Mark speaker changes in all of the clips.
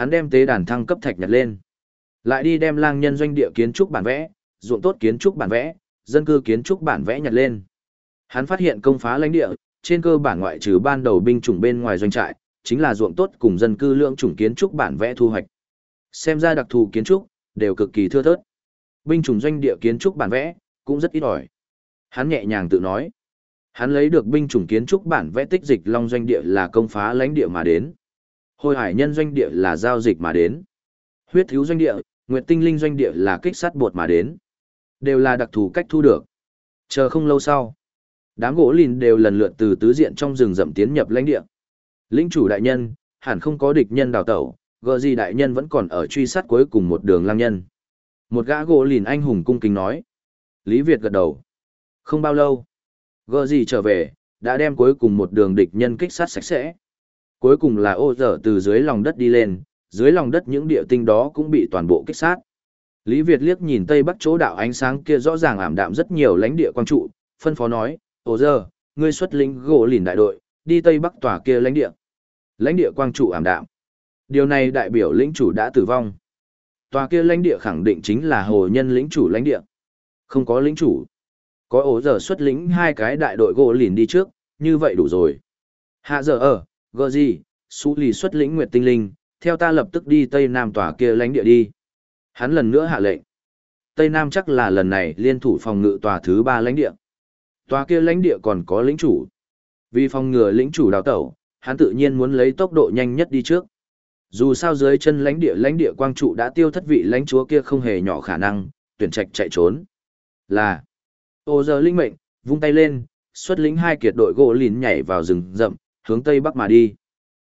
Speaker 1: hắn đem tế đàn thăng cấp thạch nhặt lên. Lại đi đem lang nhân doanh địa kiến trúc bản vẽ, ruộng tốt kiến trúc bản vẽ, dân cư kiến trúc bản vẽ nhặt lên. Hắn phát hiện công phá lãnh địa, trên cơ bản ngoại trừ ban đầu binh chủng bên ngoài doanh trại, chính là ruộng tốt cùng dân cư lượng chủng kiến trúc bản vẽ thu hoạch. Xem ra đặc thù kiến trúc đều cực kỳ thưa thớt. Binh chủng doanh địa kiến trúc bản vẽ cũng rất ít ỏi. Hắn nhẹ nhàng tự nói. Hắn lấy được binh chủng kiến trúc bản vẽ tích dịch long doanh địa là công phá lãnh địa mà đến. Hồi hải nhân doanh địa là giao dịch mà đến. Huyết thiếu doanh địa, nguyệt tinh linh doanh địa là kích sát bột mà đến. Đều là đặc thù cách thu được. Chờ không lâu sau, đám gỗ lìn đều lần lượt từ tứ diện trong rừng rậm tiến nhập lãnh địa. Lĩnh chủ đại nhân, hẳn không có địch nhân đào tẩu, gờ gì đại nhân vẫn còn ở truy sát cuối cùng một đường lang nhân. Một gã gỗ lìn anh hùng cung kính nói. Lý Việt gật đầu. Không bao lâu, gờ gì trở về, đã đem cuối cùng một đường địch nhân kích sát sạch sẽ. Cuối cùng là ô dở từ dưới lòng đất đi lên, dưới lòng đất những địa tinh đó cũng bị toàn bộ kích sát. Lý Việt liếc nhìn tây bắc chỗ đạo ánh sáng kia rõ ràng ảm đạm rất nhiều lãnh địa quang trụ, phân phó nói, ô dở, ngươi xuất lĩnh gỗ lìn đại đội, đi tây bắc tòa kia lãnh địa. Lãnh địa quang trụ ảm đạm. Điều này đại biểu lĩnh chủ đã tử vong. Tòa kia lãnh địa khẳng định chính là hồ nhân lĩnh chủ lãnh địa. Không có lĩnh chủ. Có ổ giờ xuất lĩnh hai cái đại đội gỗ lìn đi trước, như vậy đủ rồi. Hạ giờ ở, gờ gì, su lì xuất lĩnh nguyệt tinh linh, theo ta lập tức đi tây nam tòa kia lãnh địa đi. Hắn lần nữa hạ lệnh. Tây nam chắc là lần này liên thủ phòng ngự tòa thứ ba lãnh địa. Tòa kia lãnh địa còn có lĩnh chủ. Vì phòng ngừa lĩnh chủ đào tẩu, hắn tự nhiên muốn lấy tốc độ nhanh nhất đi trước. Dù sao dưới chân lãnh địa lãnh địa quang trụ đã tiêu thất vị lãnh chúa kia không hề nhỏ khả năng, tuyển trạch chạy trốn. Là, ô giờ linh mệnh, vung tay lên, xuất lĩnh hai kiệt đội gỗ lìn nhảy vào rừng rậm, hướng tây bắc mà đi.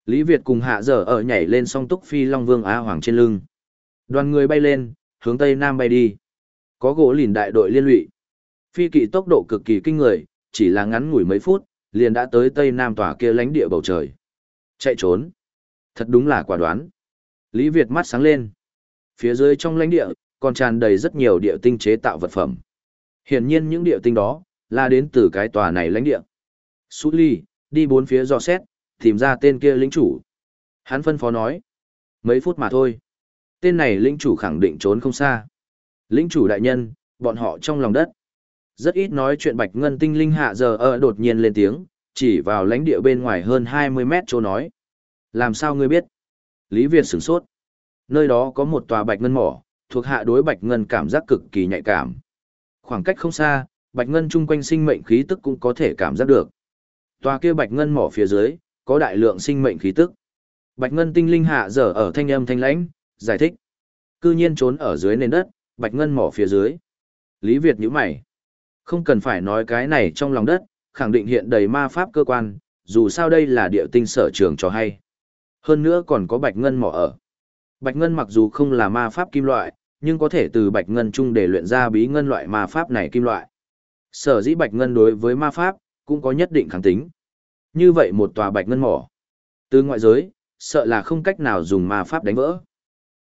Speaker 1: Lý Việt cùng hạ giở ở nhảy lên song túc phi long vương á hoàng trên lưng. Đoàn người bay lên, hướng tây nam bay đi. Có gỗ lìn đại đội liên lụy. Phi kỵ tốc độ cực kỳ kinh người, chỉ là ngắn ngủi mấy phút, liền đã tới tây nam tòa kia lánh địa bầu trời. Chạy trốn. Thật đúng là quả đoán. Lý Việt mắt sáng lên. Phía dưới trong lãnh địa, còn tràn đầy rất nhiều địa tinh chế tạo vật phẩm. Hiển nhiên những địa tinh đó, là đến từ cái tòa này lãnh địa. Sú ly, đi bốn phía dò xét, tìm ra tên kia lĩnh chủ. Hắn phân phó nói. Mấy phút mà thôi. Tên này lĩnh chủ khẳng định trốn không xa. Lĩnh chủ đại nhân, bọn họ trong lòng đất. Rất ít nói chuyện bạch ngân tinh linh hạ giờ ở đột nhiên lên tiếng, chỉ vào lãnh địa bên ngoài hơn 20 mét chỗ nói. Làm sao ngươi biết? Lý Việt sửng sốt. Nơi đó có một tòa bạch ngân mỏ, thuộc hạ đối bạch ngân cảm giác cực kỳ nhạy cảm. Khoảng cách không xa, bạch ngân chung quanh sinh mệnh khí tức cũng có thể cảm giác được. Tòa kia bạch ngân mỏ phía dưới, có đại lượng sinh mệnh khí tức. Bạch ngân tinh linh hạ giờ ở thanh âm thanh lãnh, giải thích. Cư nhiên trốn ở dưới nền đất, bạch ngân mỏ phía dưới. Lý Việt nhíu mày. Không cần phải nói cái này trong lòng đất, khẳng định hiện đầy ma pháp cơ quan, dù sao đây là địa tinh sở trường cho hay. Hơn nữa còn có bạch ngân mỏ ở. Bạch ngân mặc dù không là ma pháp kim loại, nhưng có thể từ bạch ngân chung để luyện ra bí ngân loại ma pháp này kim loại. Sở dĩ bạch ngân đối với ma pháp, cũng có nhất định kháng tính. Như vậy một tòa bạch ngân mỏ. Từ ngoại giới, sợ là không cách nào dùng ma pháp đánh vỡ.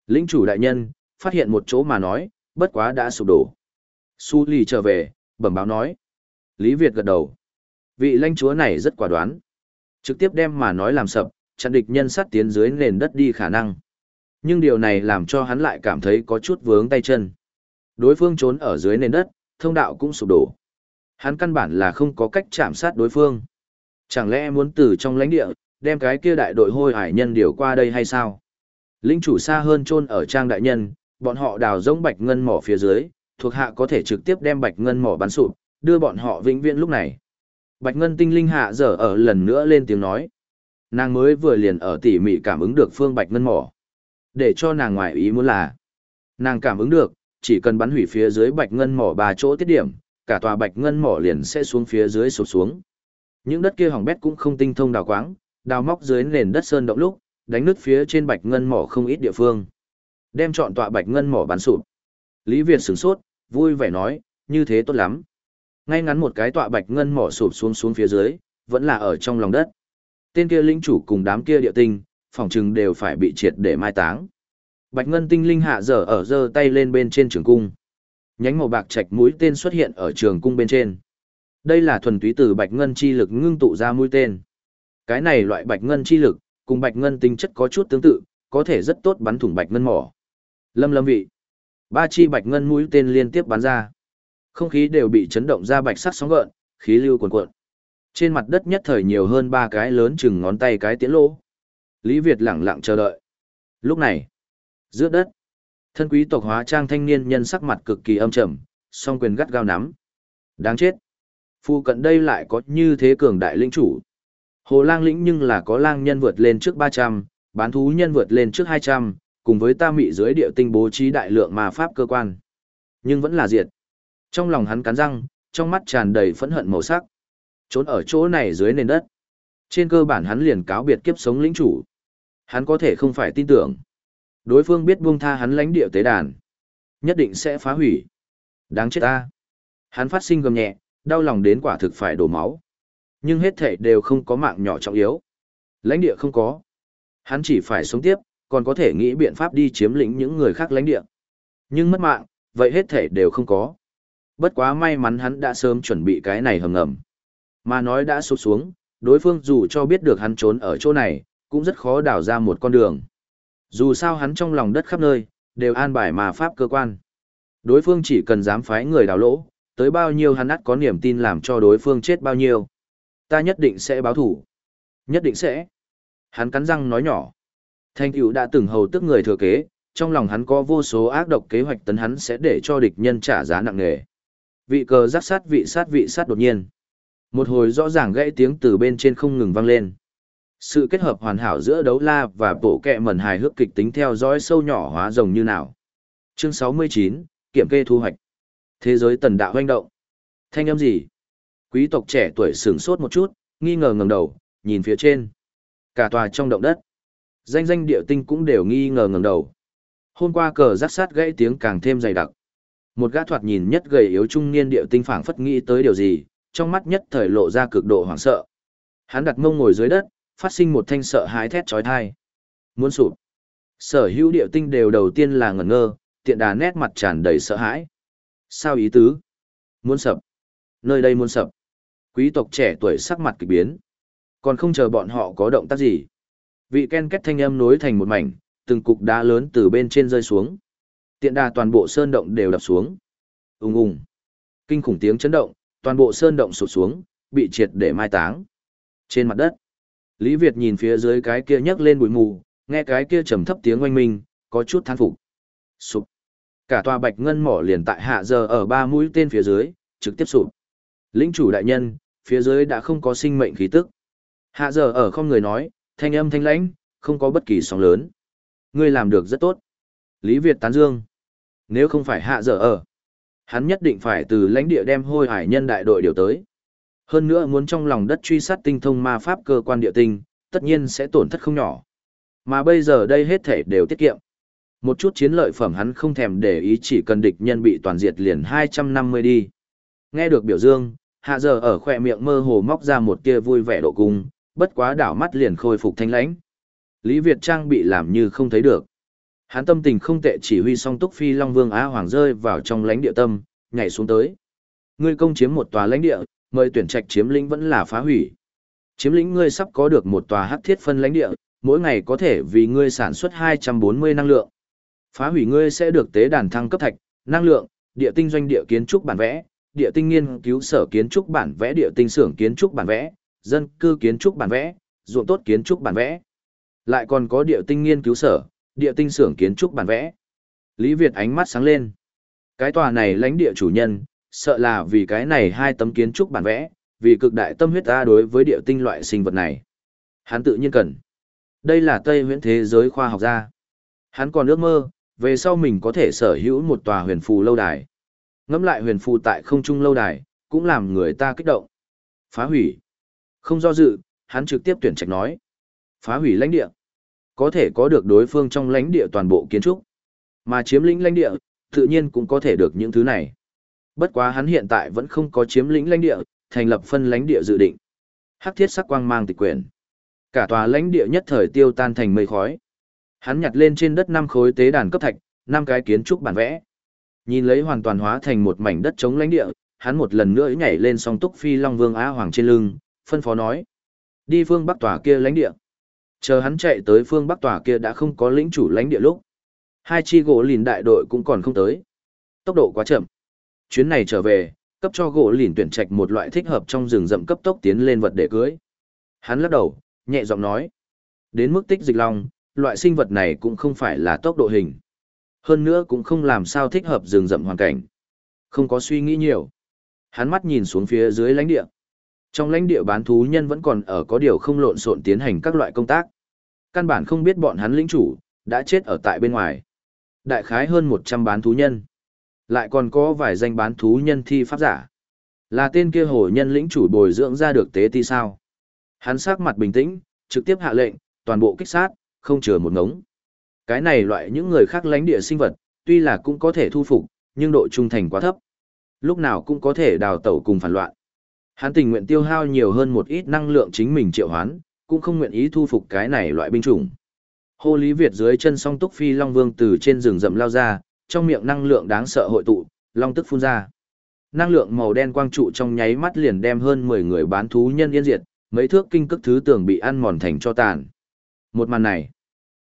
Speaker 1: Lĩnh chủ đại nhân, phát hiện một chỗ mà nói, bất quá đã sụp đổ. Su lì trở về, bẩm báo nói. Lý Việt gật đầu. Vị lãnh chúa này rất quả đoán. Trực tiếp đem mà nói làm sập, chặn địch nhân sát tiến dưới nền đất đi khả năng. Nhưng điều này làm cho hắn lại cảm thấy có chút vướng tay chân. Đối phương trốn ở dưới nền đất, thông đạo cũng sụp đổ. Hắn căn bản là không có cách chạm sát đối phương. Chẳng lẽ muốn từ trong lãnh địa, đem cái kia đại đội hôi hải nhân điều qua đây hay sao? Linh chủ xa hơn chôn ở trang đại nhân, bọn họ đào rỗng bạch ngân mỏ phía dưới, thuộc hạ có thể trực tiếp đem bạch ngân mỏ bắn sụp, đưa bọn họ vĩnh viễn lúc này. Bạch ngân tinh linh hạ dở ở lần nữa lên tiếng nói. Nàng mới vừa liền ở tỉ mỉ cảm ứng được phương bạch ngân mỏ. Để cho nàng ngoài ý muốn là, nàng cảm ứng được, chỉ cần bắn hủy phía dưới bạch ngân mỏ ba chỗ tiết điểm, cả tòa bạch ngân mỏ liền sẽ xuống phía dưới sụp xuống. Những đất kia hỏng bét cũng không tinh thông đào quáng, đào móc dưới nền đất sơn động lúc, đánh nứt phía trên bạch ngân mỏ không ít địa phương. Đem chọn tọa bạch ngân mỏ bắn sụp. Lý Việt sửng sốt, vui vẻ nói, như thế tốt lắm. Ngay ngắn một cái tọa bạch ngân mỏ sụp xuống xuống phía dưới, vẫn là ở trong lòng đất. Tên kia linh chủ cùng đám kia địa tinh, phòng trừng đều phải bị triệt để mai táng. Bạch ngân tinh linh hạ dở ở giơ tay lên bên trên trường cung. Nhánh màu bạc trạch mũi tên xuất hiện ở trường cung bên trên. Đây là thuần túy từ bạch ngân chi lực ngưng tụ ra mũi tên. Cái này loại bạch ngân chi lực, cùng bạch ngân tinh chất có chút tương tự, có thể rất tốt bắn thủng bạch ngân mỏ. Lâm lâm vị. Ba chi bạch ngân mũi tên liên tiếp bắn ra. Không khí đều bị chấn động ra bạch sắc sóng gợn, khí lưu cuồn cuộn. Trên mặt đất nhất thời nhiều hơn ba cái lớn chừng ngón tay cái tiễn lỗ. Lý Việt lặng lặng chờ đợi. Lúc này, giữa đất, thân quý tộc hóa trang thanh niên nhân sắc mặt cực kỳ âm trầm, song quyền gắt gao nắm. Đáng chết. Phu cận đây lại có như thế cường đại linh chủ. Hồ lang lĩnh nhưng là có lang nhân vượt lên trước 300, bán thú nhân vượt lên trước 200, cùng với ta mị dưới địa tinh bố trí đại lượng ma pháp cơ quan. Nhưng vẫn là diệt. Trong lòng hắn cắn răng, trong mắt tràn đầy phẫn hận màu sắc. Trốn ở chỗ này dưới nền đất. Trên cơ bản hắn liền cáo biệt kiếp sống lĩnh chủ. Hắn có thể không phải tin tưởng. Đối phương biết buông tha hắn lãnh địa tế đàn. Nhất định sẽ phá hủy. Đáng chết ta. Hắn phát sinh gầm nhẹ, đau lòng đến quả thực phải đổ máu. Nhưng hết thể đều không có mạng nhỏ trọng yếu. Lãnh địa không có. Hắn chỉ phải sống tiếp, còn có thể nghĩ biện pháp đi chiếm lĩnh những người khác lãnh địa. Nhưng mất mạng, vậy hết thể đều không có. Bất quá may mắn hắn đã sớm chuẩn bị cái này hầm ngầm. Mà nói đã sụt xuống, đối phương dù cho biết được hắn trốn ở chỗ này, cũng rất khó đào ra một con đường. Dù sao hắn trong lòng đất khắp nơi, đều an bài mà pháp cơ quan. Đối phương chỉ cần dám phái người đào lỗ, tới bao nhiêu hắn ắt có niềm tin làm cho đối phương chết bao nhiêu. Ta nhất định sẽ báo thủ. Nhất định sẽ. Hắn cắn răng nói nhỏ. Thanh cửu đã từng hầu tức người thừa kế, trong lòng hắn có vô số ác độc kế hoạch tấn hắn sẽ để cho địch nhân trả giá nặng nề. Vị cờ giác sát vị sát vị sát đột nhiên. Một hồi rõ ràng gãy tiếng từ bên trên không ngừng vang lên. Sự kết hợp hoàn hảo giữa đấu la và bộ kẹ mẩn hài hước kịch tính theo dõi sâu nhỏ hóa rồng như nào. Chương 69, Kiểm kê thu hoạch. Thế giới tần đạo hoành động. Thanh âm gì? Quý tộc trẻ tuổi sửng sốt một chút, nghi ngờ ngẩng đầu, nhìn phía trên. Cả tòa trong động đất. Danh danh địa tinh cũng đều nghi ngờ ngẩng đầu. Hôm qua cờ rắc sát gãy tiếng càng thêm dày đặc. Một gã thoạt nhìn nhất gầy yếu trung niên địa tinh phảng phất nghĩ tới điều gì, trong mắt nhất thời lộ ra cực độ hoảng sợ. Hắn đặt mông ngồi dưới đất, phát sinh một thanh sợ hãi thét chói tai. Muốn sụp. Sở hữu địa tinh đều đầu tiên là ngẩn ngơ, tiện đà nét mặt tràn đầy sợ hãi. Sao ý tứ? Muốn sập. Nơi đây muốn sập. Quý tộc trẻ tuổi sắc mặt kỳ biến. Còn không chờ bọn họ có động tác gì. Vị ken kết thanh âm nối thành một mảnh, từng cục đá lớn từ bên trên rơi xuống. Tiện đà toàn bộ sơn động đều đập xuống. Ùng ùng. Kinh khủng tiếng chấn động, toàn bộ sơn động sụt xuống, bị triệt để mai táng. Trên mặt đất, Lý Việt nhìn phía dưới cái kia nhấc lên bụi mù, nghe cái kia trầm thấp tiếng oanh minh, có chút thán phục. Sụp. Cả tòa bạch ngân mỏ liền tại hạ giờ ở ba mũi tên phía dưới, trực tiếp sụp. Lĩnh chủ đại nhân, phía dưới đã không có sinh mệnh khí tức. Hạ giờ ở không người nói, thanh âm thanh lãnh, không có bất kỳ sóng lớn. Ngươi làm được rất tốt. Lý Việt tán dương. Nếu không phải hạ giờ ở, hắn nhất định phải từ lãnh địa đem hôi hải nhân đại đội điều tới. Hơn nữa muốn trong lòng đất truy sát tinh thông ma pháp cơ quan địa tinh, tất nhiên sẽ tổn thất không nhỏ. Mà bây giờ đây hết thể đều tiết kiệm. Một chút chiến lợi phẩm hắn không thèm để ý chỉ cần địch nhân bị toàn diệt liền 250 đi. Nghe được biểu dương, hạ giờ ở khỏe miệng mơ hồ móc ra một tia vui vẻ độ cung, bất quá đảo mắt liền khôi phục thanh lãnh. Lý Việt Trang bị làm như không thấy được. Hắn tâm tình không tệ chỉ huy song túc phi Long Vương Á Hoàng rơi vào trong lãnh địa tâm, nhảy xuống tới. Ngươi công chiếm một tòa lãnh địa, mời tuyển trạch chiếm lĩnh vẫn là phá hủy. Chiếm lĩnh ngươi sắp có được một tòa hắc thiết phân lãnh địa, mỗi ngày có thể vì ngươi sản xuất 240 năng lượng. Phá hủy ngươi sẽ được tế đàn thăng cấp thạch, năng lượng, địa tinh doanh địa kiến trúc bản vẽ, địa tinh nghiên cứu sở kiến trúc bản vẽ, địa tinh xưởng kiến trúc bản vẽ, dân cư kiến trúc bản vẽ, ruộng tốt kiến trúc bản vẽ. Lại còn có địa tinh nghiên cứu sở, địa tinh xưởng kiến trúc bản vẽ. Lý Việt ánh mắt sáng lên. Cái tòa này lãnh địa chủ nhân, sợ là vì cái này hai tấm kiến trúc bản vẽ, vì cực đại tâm huyết ta đối với địa tinh loại sinh vật này. Hắn tự nhiên cần. Đây là Tây huyễn thế giới khoa học gia. Hắn còn ước mơ, về sau mình có thể sở hữu một tòa huyền phù lâu đài. Ngắm lại huyền phù tại không trung lâu đài, cũng làm người ta kích động. Phá hủy. Không do dự, hắn trực tiếp tuyển trạch nói. Phá hủy lãnh địa. Có thể có được đối phương trong lãnh địa toàn bộ kiến trúc. Mà chiếm lĩnh lãnh địa, tự nhiên cũng có thể được những thứ này. Bất quá hắn hiện tại vẫn không có chiếm lĩnh lãnh địa, thành lập phân lãnh địa dự định. Hắc thiết sắc quang mang tịch quyền. Cả tòa lãnh địa nhất thời tiêu tan thành mây khói. Hắn nhặt lên trên đất năm khối tế đàn cấp thạch, năm cái kiến trúc bản vẽ. Nhìn lấy hoàn toàn hóa thành một mảnh đất chống lãnh địa, hắn một lần nữa nhảy lên song túc phi long vương á hoàng trên lưng, phân phó nói: "Đi phương bắc tòa kia lãnh địa." Chờ hắn chạy tới phương Bắc tòa kia đã không có lĩnh chủ lãnh địa lúc. Hai chi gỗ lìn đại đội cũng còn không tới. Tốc độ quá chậm. Chuyến này trở về, cấp cho gỗ lìn tuyển trạch một loại thích hợp trong rừng rậm cấp tốc tiến lên vật để cưới. Hắn lắc đầu, nhẹ giọng nói. Đến mức tích dịch long, loại sinh vật này cũng không phải là tốc độ hình. Hơn nữa cũng không làm sao thích hợp rừng rậm hoàn cảnh. Không có suy nghĩ nhiều. Hắn mắt nhìn xuống phía dưới lãnh địa. Trong lãnh địa bán thú nhân vẫn còn ở có điều không lộn xộn tiến hành các loại công tác. Căn bản không biết bọn hắn lĩnh chủ, đã chết ở tại bên ngoài. Đại khái hơn 100 bán thú nhân. Lại còn có vài danh bán thú nhân thi pháp giả. Là tên kia hồ nhân lĩnh chủ bồi dưỡng ra được tế ti sao. Hắn sắc mặt bình tĩnh, trực tiếp hạ lệnh, toàn bộ kích sát, không chừa một ngống. Cái này loại những người khác lãnh địa sinh vật, tuy là cũng có thể thu phục, nhưng độ trung thành quá thấp. Lúc nào cũng có thể đào tẩu cùng phản loạn. Hắn tình nguyện tiêu hao nhiều hơn một ít năng lượng chính mình triệu hoán, cũng không nguyện ý thu phục cái này loại binh chủng. Hô Lý Việt dưới chân song túc phi Long Vương từ trên rừng rậm lao ra, trong miệng năng lượng đáng sợ hội tụ, long tức phun ra. Năng lượng màu đen quang trụ trong nháy mắt liền đem hơn 10 người bán thú nhân yên diệt, mấy thước kinh cức thứ tường bị ăn mòn thành cho tàn. Một màn này,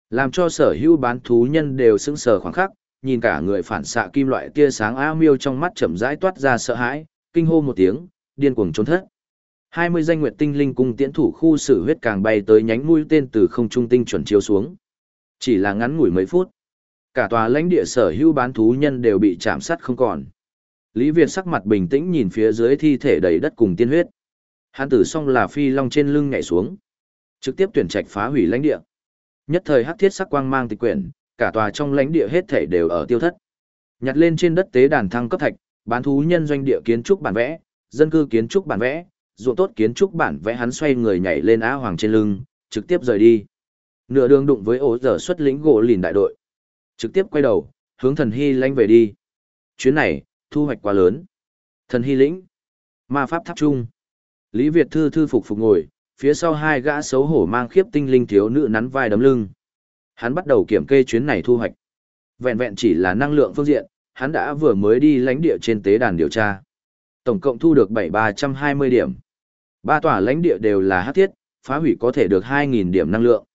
Speaker 1: làm cho sở hữu bán thú nhân đều sững sờ khoảng khắc, nhìn cả người phản xạ kim loại tia sáng A miêu trong mắt chậm rãi toát ra sợ hãi, kinh hô một tiếng, điên cuồng trốn thất. 20 danh nguyệt tinh linh cung tiễn thủ khu sử huyết càng bay tới nhánh mũi tên từ không trung tinh chuẩn chiếu xuống. Chỉ là ngắn ngủi mấy phút, cả tòa lãnh địa sở hữu bán thú nhân đều bị chạm sát không còn. Lý Việt sắc mặt bình tĩnh nhìn phía dưới thi thể đầy đất cùng tiên huyết. Hắn tử xong là phi long trên lưng nhảy xuống, trực tiếp tuyển trạch phá hủy lãnh địa. Nhất thời hắc thiết sắc quang mang tịch quyển, cả tòa trong lãnh địa hết thể đều ở tiêu thất. Nhặt lên trên đất tế đàn thăng cấp thạch, bán thú nhân doanh địa kiến trúc bản vẽ, dân cư kiến trúc bản vẽ, ruộng tốt kiến trúc bản vẽ hắn xoay người nhảy lên á hoàng trên lưng, trực tiếp rời đi. Nửa đường đụng với ổ giờ xuất lĩnh gỗ lìn đại đội. Trực tiếp quay đầu, hướng thần hy lanh về đi. Chuyến này, thu hoạch quá lớn. Thần hy lĩnh. Ma pháp tháp trung. Lý Việt thư thư phục phục ngồi, phía sau hai gã xấu hổ mang khiếp tinh linh thiếu nữ nắn vai đấm lưng. Hắn bắt đầu kiểm kê chuyến này thu hoạch. Vẹn vẹn chỉ là năng lượng phương diện, hắn đã vừa mới đi lãnh địa trên tế đàn điều tra. Tổng cộng thu được 7320 điểm. Ba tòa lãnh địa đều là hắc thiết, phá hủy có thể được 2000 điểm năng lượng.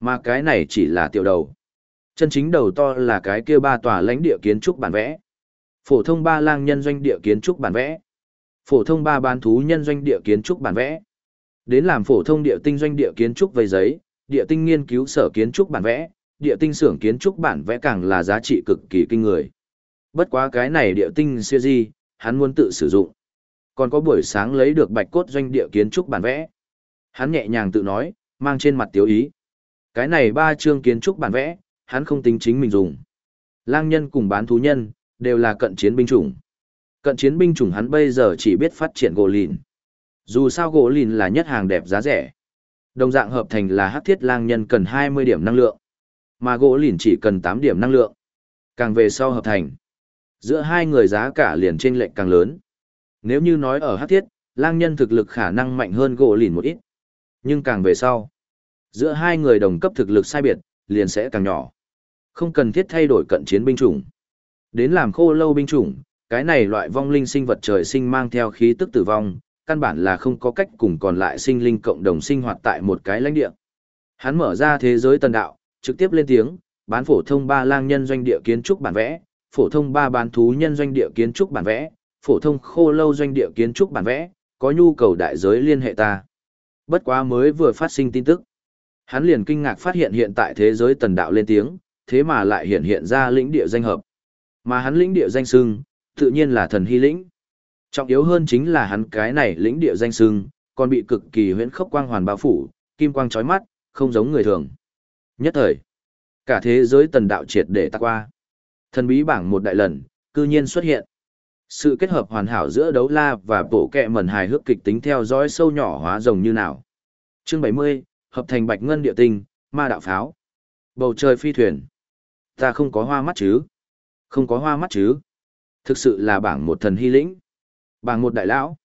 Speaker 1: Mà cái này chỉ là tiểu đầu. Chân chính đầu to là cái kia ba tòa lãnh địa kiến trúc bản vẽ. Phổ thông ba lang nhân doanh địa kiến trúc bản vẽ. Phổ thông ba bán thú nhân doanh địa kiến trúc bản vẽ. Đến làm phổ thông địa tinh doanh địa kiến trúc vây giấy, địa tinh nghiên cứu sở kiến trúc bản vẽ, địa tinh xưởng kiến trúc bản vẽ càng là giá trị cực kỳ kinh người. Bất quá cái này địa tinh siêu di, hắn muốn tự sử dụng. Còn có buổi sáng lấy được bạch cốt doanh địa kiến trúc bản vẽ. Hắn nhẹ nhàng tự nói, mang trên mặt tiếu ý. Cái này ba chương kiến trúc bản vẽ, hắn không tính chính mình dùng. Lang nhân cùng bán thú nhân, đều là cận chiến binh chủng. Cận chiến binh chủng hắn bây giờ chỉ biết phát triển gỗ lìn. Dù sao gỗ lìn là nhất hàng đẹp giá rẻ. Đồng dạng hợp thành là hắc thiết lang nhân cần 20 điểm năng lượng, mà gỗ lìn chỉ cần 8 điểm năng lượng. Càng về sau hợp thành, giữa hai người giá cả liền chênh lệch càng lớn. Nếu như nói ở hắc thiết, lang nhân thực lực khả năng mạnh hơn gỗ lìn một ít. Nhưng càng về sau, giữa hai người đồng cấp thực lực sai biệt, liền sẽ càng nhỏ. Không cần thiết thay đổi cận chiến binh chủng. Đến làm khô lâu binh chủng, cái này loại vong linh sinh vật trời sinh mang theo khí tức tử vong, căn bản là không có cách cùng còn lại sinh linh cộng đồng sinh hoạt tại một cái lãnh địa. Hắn mở ra thế giới tần đạo, trực tiếp lên tiếng, bán phổ thông ba lang nhân doanh địa kiến trúc bản vẽ, phổ thông ba bán thú nhân doanh địa kiến trúc bản vẽ, phổ thông khô lâu doanh địa kiến trúc bản vẽ, có nhu cầu đại giới liên hệ ta. Bất quá mới vừa phát sinh tin tức. Hắn liền kinh ngạc phát hiện hiện tại thế giới tần đạo lên tiếng, thế mà lại hiện hiện ra lĩnh địa danh hợp. Mà hắn lĩnh địa danh sưng, tự nhiên là thần hy lĩnh. Trọng yếu hơn chính là hắn cái này lĩnh địa danh sưng, còn bị cực kỳ huyễn khốc quang hoàn bao phủ, kim quang chói mắt, không giống người thường. Nhất thời, cả thế giới tần đạo triệt để tạc qua. Thần bí bảng một đại lần, cư nhiên xuất hiện. Sự kết hợp hoàn hảo giữa đấu la và bộ kẹ mẩn hài hước kịch tính theo dõi sâu nhỏ hóa rồng như nào. Chương 70, hợp thành bạch ngân địa tinh, ma đạo pháo. Bầu trời phi thuyền. Ta không có hoa mắt chứ? Không có hoa mắt chứ? Thực sự là bảng một thần hy lĩnh. Bảng một đại lão.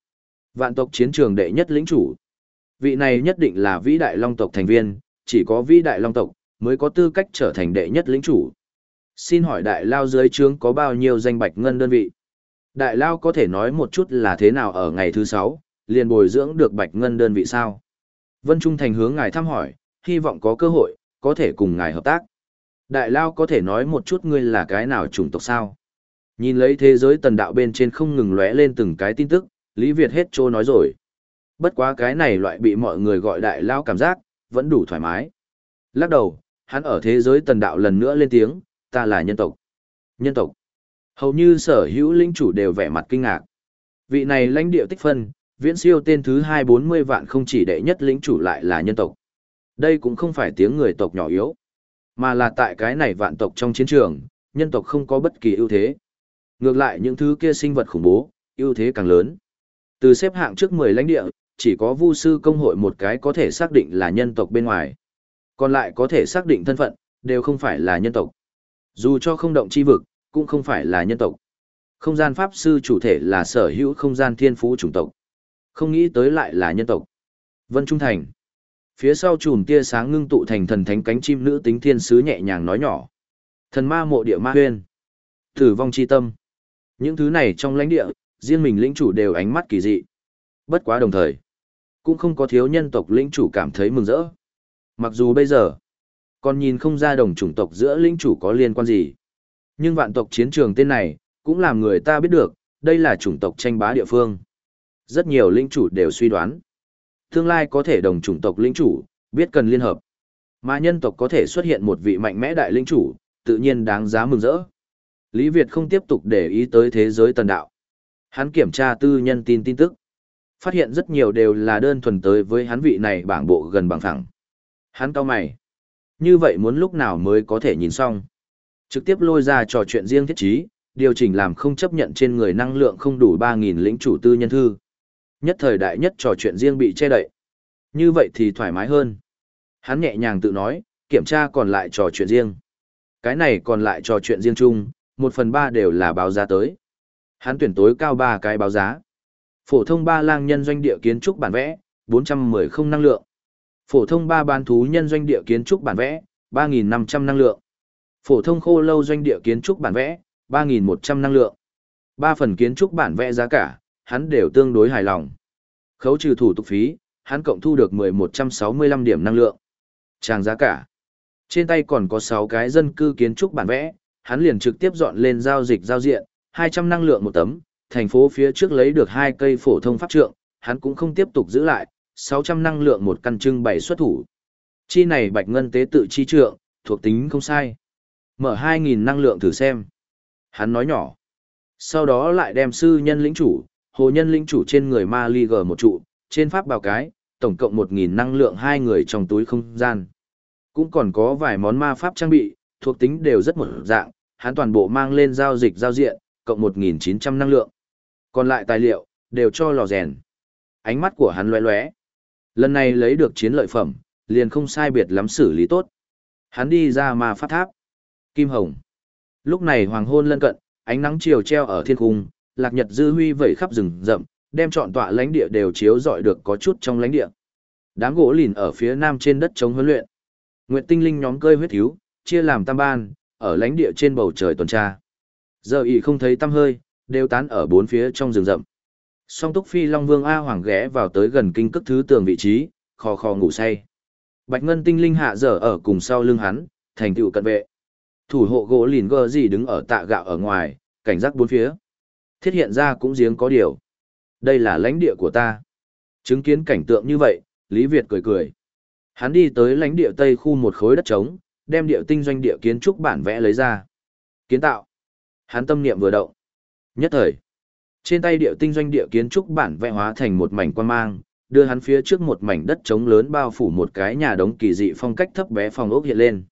Speaker 1: Vạn tộc chiến trường đệ nhất lĩnh chủ. Vị này nhất định là vĩ đại long tộc thành viên, chỉ có vĩ đại long tộc mới có tư cách trở thành đệ nhất lĩnh chủ. Xin hỏi đại lao dưới trướng có bao nhiêu danh bạch ngân đơn vị? Đại lao có thể nói một chút là thế nào ở ngày thứ sáu, liền bồi dưỡng được bạch ngân đơn vị sao? Vân Trung Thành hướng ngài thăm hỏi, hy vọng có cơ hội, có thể cùng ngài hợp tác. Đại Lao có thể nói một chút ngươi là cái nào chủng tộc sao? Nhìn lấy thế giới tần đạo bên trên không ngừng lóe lên từng cái tin tức, Lý Việt hết trô nói rồi. Bất quá cái này loại bị mọi người gọi đại lao cảm giác, vẫn đủ thoải mái. Lắc đầu, hắn ở thế giới tần đạo lần nữa lên tiếng, ta là nhân tộc. Nhân tộc. Hầu như sở hữu linh chủ đều vẻ mặt kinh ngạc. Vị này lãnh địa tích phân, viễn siêu tên thứ 240 vạn không chỉ đệ nhất lĩnh chủ lại là nhân tộc. Đây cũng không phải tiếng người tộc nhỏ yếu, mà là tại cái này vạn tộc trong chiến trường, nhân tộc không có bất kỳ ưu thế. Ngược lại những thứ kia sinh vật khủng bố, ưu thế càng lớn. Từ xếp hạng trước 10 lãnh địa, chỉ có Vu sư công hội một cái có thể xác định là nhân tộc bên ngoài. Còn lại có thể xác định thân phận, đều không phải là nhân tộc. Dù cho không động chi vực, cũng không phải là nhân tộc. Không gian pháp sư chủ thể là sở hữu không gian thiên phú chủng tộc. Không nghĩ tới lại là nhân tộc. Vân Trung Thành. Phía sau chùm tia sáng ngưng tụ thành thần thánh cánh chim nữ tính thiên sứ nhẹ nhàng nói nhỏ. Thần ma mộ địa ma huyên. Tử vong chi tâm. Những thứ này trong lãnh địa, riêng mình lĩnh chủ đều ánh mắt kỳ dị. Bất quá đồng thời, cũng không có thiếu nhân tộc lĩnh chủ cảm thấy mừng rỡ. Mặc dù bây giờ, còn nhìn không ra đồng chủng tộc giữa lĩnh chủ có liên quan gì. Nhưng vạn tộc chiến trường tên này, cũng làm người ta biết được, đây là chủng tộc tranh bá địa phương. Rất nhiều lĩnh chủ đều suy đoán. Tương lai có thể đồng chủng tộc lĩnh chủ, biết cần liên hợp. Mà nhân tộc có thể xuất hiện một vị mạnh mẽ đại lĩnh chủ, tự nhiên đáng giá mừng rỡ. Lý Việt không tiếp tục để ý tới thế giới tần đạo. Hắn kiểm tra tư nhân tin tin tức. Phát hiện rất nhiều đều là đơn thuần tới với hắn vị này bảng bộ gần bằng thẳng. Hắn cao mày. Như vậy muốn lúc nào mới có thể nhìn xong. Trực tiếp lôi ra trò chuyện riêng thiết trí, điều chỉnh làm không chấp nhận trên người năng lượng không đủ 3.000 lĩnh chủ tư nhân thư. Nhất thời đại nhất trò chuyện riêng bị che đậy. Như vậy thì thoải mái hơn. Hắn nhẹ nhàng tự nói, kiểm tra còn lại trò chuyện riêng. Cái này còn lại trò chuyện riêng chung, một phần ba đều là báo giá tới. Hắn tuyển tối cao ba cái báo giá. Phổ thông ba lang nhân doanh địa kiến trúc bản vẽ, 410 không năng lượng. Phổ thông ba bán thú nhân doanh địa kiến trúc bản vẽ, 3.500 năng lượng. Phổ thông khô lâu doanh địa kiến trúc bản vẽ, 3.100 năng lượng. Ba phần kiến trúc bản vẽ giá cả, hắn đều tương đối hài lòng. Khấu trừ thủ tục phí, hắn cộng thu được 1165 điểm năng lượng. Tràng giá cả. Trên tay còn có 6 cái dân cư kiến trúc bản vẽ, hắn liền trực tiếp dọn lên giao dịch giao diện, 200 năng lượng một tấm, thành phố phía trước lấy được hai cây phổ thông pháp trượng, hắn cũng không tiếp tục giữ lại, 600 năng lượng một căn trưng bày xuất thủ. Chi này bạch ngân tế tự chi trượng, thuộc tính không sai. Mở 2.000 năng lượng thử xem. Hắn nói nhỏ. Sau đó lại đem sư nhân lĩnh chủ, hồ nhân lĩnh chủ trên người ma ly g một trụ, trên pháp bào cái, tổng cộng 1.000 năng lượng hai người trong túi không gian. Cũng còn có vài món ma pháp trang bị, thuộc tính đều rất một dạng, hắn toàn bộ mang lên giao dịch giao diện, cộng 1.900 năng lượng. Còn lại tài liệu, đều cho lò rèn. Ánh mắt của hắn lóe lóe. Lần này lấy được chiến lợi phẩm, liền không sai biệt lắm xử lý tốt. Hắn đi ra ma pháp tháp. Kim Hồng. Lúc này hoàng hôn lân cận, ánh nắng chiều treo ở thiên cung, lạc nhật dư huy vẩy khắp rừng rậm, đem trọn tọa lãnh địa đều chiếu rọi được có chút trong lãnh địa. Đám gỗ lìn ở phía nam trên đất chống huấn luyện. Nguyệt tinh linh nhóm cơi huyết thiếu, chia làm tam ban, ở lãnh địa trên bầu trời tuần tra. Giờ ý không thấy tăm hơi, đều tán ở bốn phía trong rừng rậm. Song túc phi Long Vương A Hoàng ghé vào tới gần kinh cức thứ tường vị trí, khò khò ngủ say. Bạch Ngân tinh linh hạ dở ở cùng sau lưng hắn, thành tựu cận vệ. Thủ hộ gỗ lìn Gơ gì đứng ở tạ gạo ở ngoài, cảnh giác bốn phía. Thiết hiện ra cũng giếng có điều. Đây là lãnh địa của ta. Chứng kiến cảnh tượng như vậy, Lý Việt cười cười. Hắn đi tới lãnh địa tây khu một khối đất trống, đem địa tinh doanh địa kiến trúc bản vẽ lấy ra. Kiến tạo. Hắn tâm niệm vừa động. Nhất thời, trên tay địa tinh doanh địa kiến trúc bản vẽ hóa thành một mảnh quan mang, đưa hắn phía trước một mảnh đất trống lớn bao phủ một cái nhà đống kỳ dị phong cách thấp bé phòng ốc hiện lên.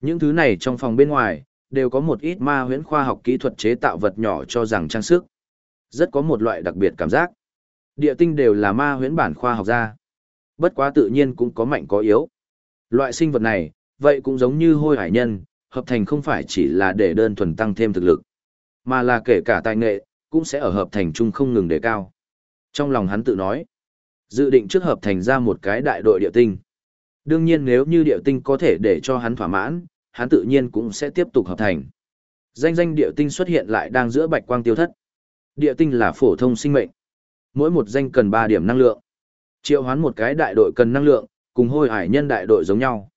Speaker 1: Những thứ này trong phòng bên ngoài, đều có một ít ma huyễn khoa học kỹ thuật chế tạo vật nhỏ cho rằng trang sức. Rất có một loại đặc biệt cảm giác. Địa tinh đều là ma huyễn bản khoa học ra. Bất quá tự nhiên cũng có mạnh có yếu. Loại sinh vật này, vậy cũng giống như hôi hải nhân, hợp thành không phải chỉ là để đơn thuần tăng thêm thực lực, mà là kể cả tài nghệ, cũng sẽ ở hợp thành chung không ngừng đề cao. Trong lòng hắn tự nói, dự định trước hợp thành ra một cái đại đội địa tinh. Đương nhiên nếu như địa tinh có thể để cho hắn thỏa mãn, hắn tự nhiên cũng sẽ tiếp tục hợp thành. Danh danh địa tinh xuất hiện lại đang giữa bạch quang tiêu thất. Địa tinh là phổ thông sinh mệnh. Mỗi một danh cần 3 điểm năng lượng. Triệu hoán một cái đại đội cần năng lượng, cùng hôi hải nhân đại đội giống nhau.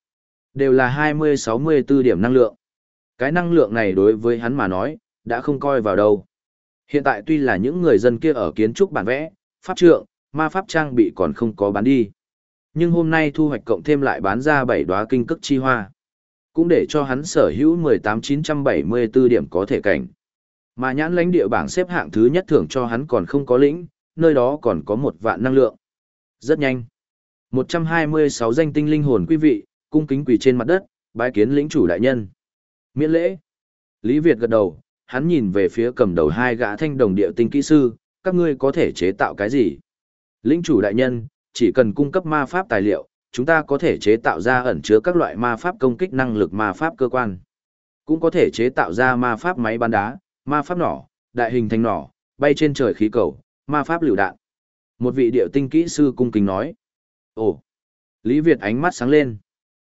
Speaker 1: Đều là 20-64 điểm năng lượng. Cái năng lượng này đối với hắn mà nói, đã không coi vào đâu. Hiện tại tuy là những người dân kia ở kiến trúc bản vẽ, pháp trượng, ma pháp trang bị còn không có bán đi. Nhưng hôm nay thu hoạch cộng thêm lại bán ra 7 đóa kinh cức chi hoa. Cũng để cho hắn sở hữu 18-974 điểm có thể cảnh. Mà nhãn lãnh địa bảng xếp hạng thứ nhất thưởng cho hắn còn không có lĩnh, nơi đó còn có một vạn năng lượng. Rất nhanh. 126 danh tinh linh hồn quý vị, cung kính quỳ trên mặt đất, bái kiến lĩnh chủ đại nhân. Miễn lễ. Lý Việt gật đầu, hắn nhìn về phía cầm đầu hai gã thanh đồng địa tinh kỹ sư, các ngươi có thể chế tạo cái gì? Lĩnh chủ đại nhân, chỉ cần cung cấp ma pháp tài liệu, chúng ta có thể chế tạo ra ẩn chứa các loại ma pháp công kích năng lực ma pháp cơ quan. Cũng có thể chế tạo ra ma pháp máy bắn đá, ma pháp nỏ, đại hình thành nỏ, bay trên trời khí cầu, ma pháp lựu đạn. Một vị điệu tinh kỹ sư cung kính nói. Ồ! Lý Việt ánh mắt sáng lên.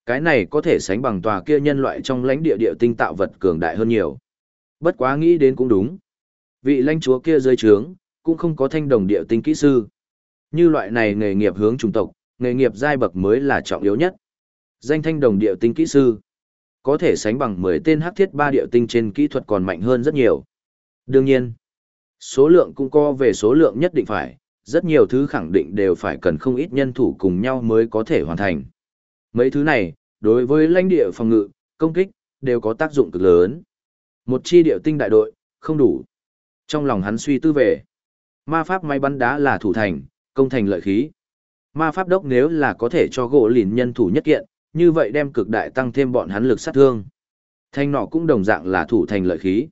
Speaker 1: Cái này có thể sánh bằng tòa kia nhân loại trong lãnh địa điệu tinh tạo vật cường đại hơn nhiều. Bất quá nghĩ đến cũng đúng. Vị lãnh chúa kia dưới trướng, cũng không có thanh đồng điệu tinh kỹ sư. Như loại này nghề nghiệp hướng trung tộc, nghề nghiệp giai bậc mới là trọng yếu nhất. Danh thanh đồng điệu tinh kỹ sư, có thể sánh bằng 10 tên hắc thiết ba điệu tinh trên kỹ thuật còn mạnh hơn rất nhiều. Đương nhiên, số lượng cũng co về số lượng nhất định phải, rất nhiều thứ khẳng định đều phải cần không ít nhân thủ cùng nhau mới có thể hoàn thành. Mấy thứ này, đối với lãnh địa phòng ngự, công kích, đều có tác dụng cực lớn. Một chi điệu tinh đại đội, không đủ. Trong lòng hắn suy tư về. Ma pháp may bắn đá là thủ thành, công thành lợi khí. Ma pháp đốc nếu là có thể cho gỗ lìn nhân thủ nhất kiện, như vậy đem cực đại tăng thêm bọn hắn lực sát thương. Thanh nọ cũng đồng dạng là thủ thành lợi khí.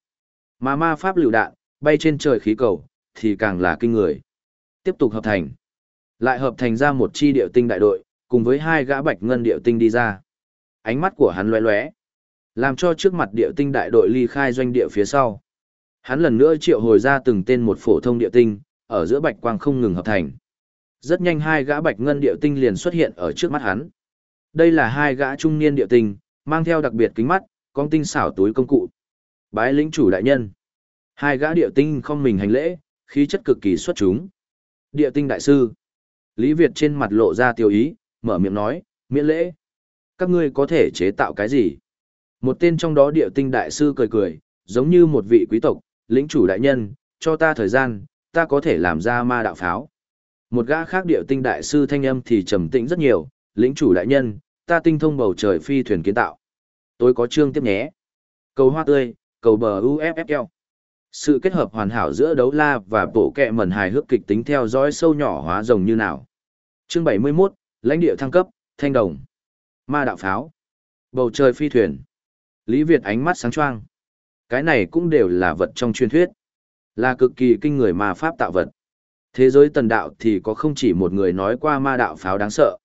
Speaker 1: Mà ma pháp lựu đạn, bay trên trời khí cầu, thì càng là kinh người. Tiếp tục hợp thành. Lại hợp thành ra một chi điệu tinh đại đội, cùng với hai gã bạch ngân điệu tinh đi ra. Ánh mắt của hắn lóe lóe, làm cho trước mặt điệu tinh đại đội ly khai doanh địa phía sau. Hắn lần nữa triệu hồi ra từng tên một phổ thông điệu tinh, ở giữa bạch quang không ngừng hợp thành. Rất nhanh hai gã bạch ngân điệu tinh liền xuất hiện ở trước mắt hắn. Đây là hai gã trung niên điệu tinh, mang theo đặc biệt kính mắt, con tinh xảo túi công cụ. Bái lĩnh chủ đại nhân. Hai gã điệu tinh không mình hành lễ, khí chất cực kỳ xuất chúng. Điệu tinh đại sư. Lý Việt trên mặt lộ ra tiêu ý, mở miệng nói, miễn lễ. Các ngươi có thể chế tạo cái gì? Một tên trong đó điệu tinh đại sư cười cười, giống như một vị quý tộc, lĩnh chủ đại nhân, cho ta thời gian, ta có thể làm ra ma đạo pháo. Một gã khác điệu tinh đại sư thanh âm thì trầm tĩnh rất nhiều, lĩnh chủ đại nhân, ta tinh thông bầu trời phi thuyền kiến tạo. Tôi có chương tiếp nhé. Cầu hoa tươi, cầu bờ UFFL. Sự kết hợp hoàn hảo giữa đấu la và bộ kẹ mẩn hài hước kịch tính theo dõi sâu nhỏ hóa rồng như nào. Chương 71, lãnh địa thăng cấp, thanh đồng. Ma đạo pháo. Bầu trời phi thuyền. Lý Việt ánh mắt sáng choang. Cái này cũng đều là vật trong truyền thuyết. Là cực kỳ kinh người ma pháp tạo vật. Thế giới tần đạo thì có không chỉ một người nói qua ma đạo pháo đáng sợ.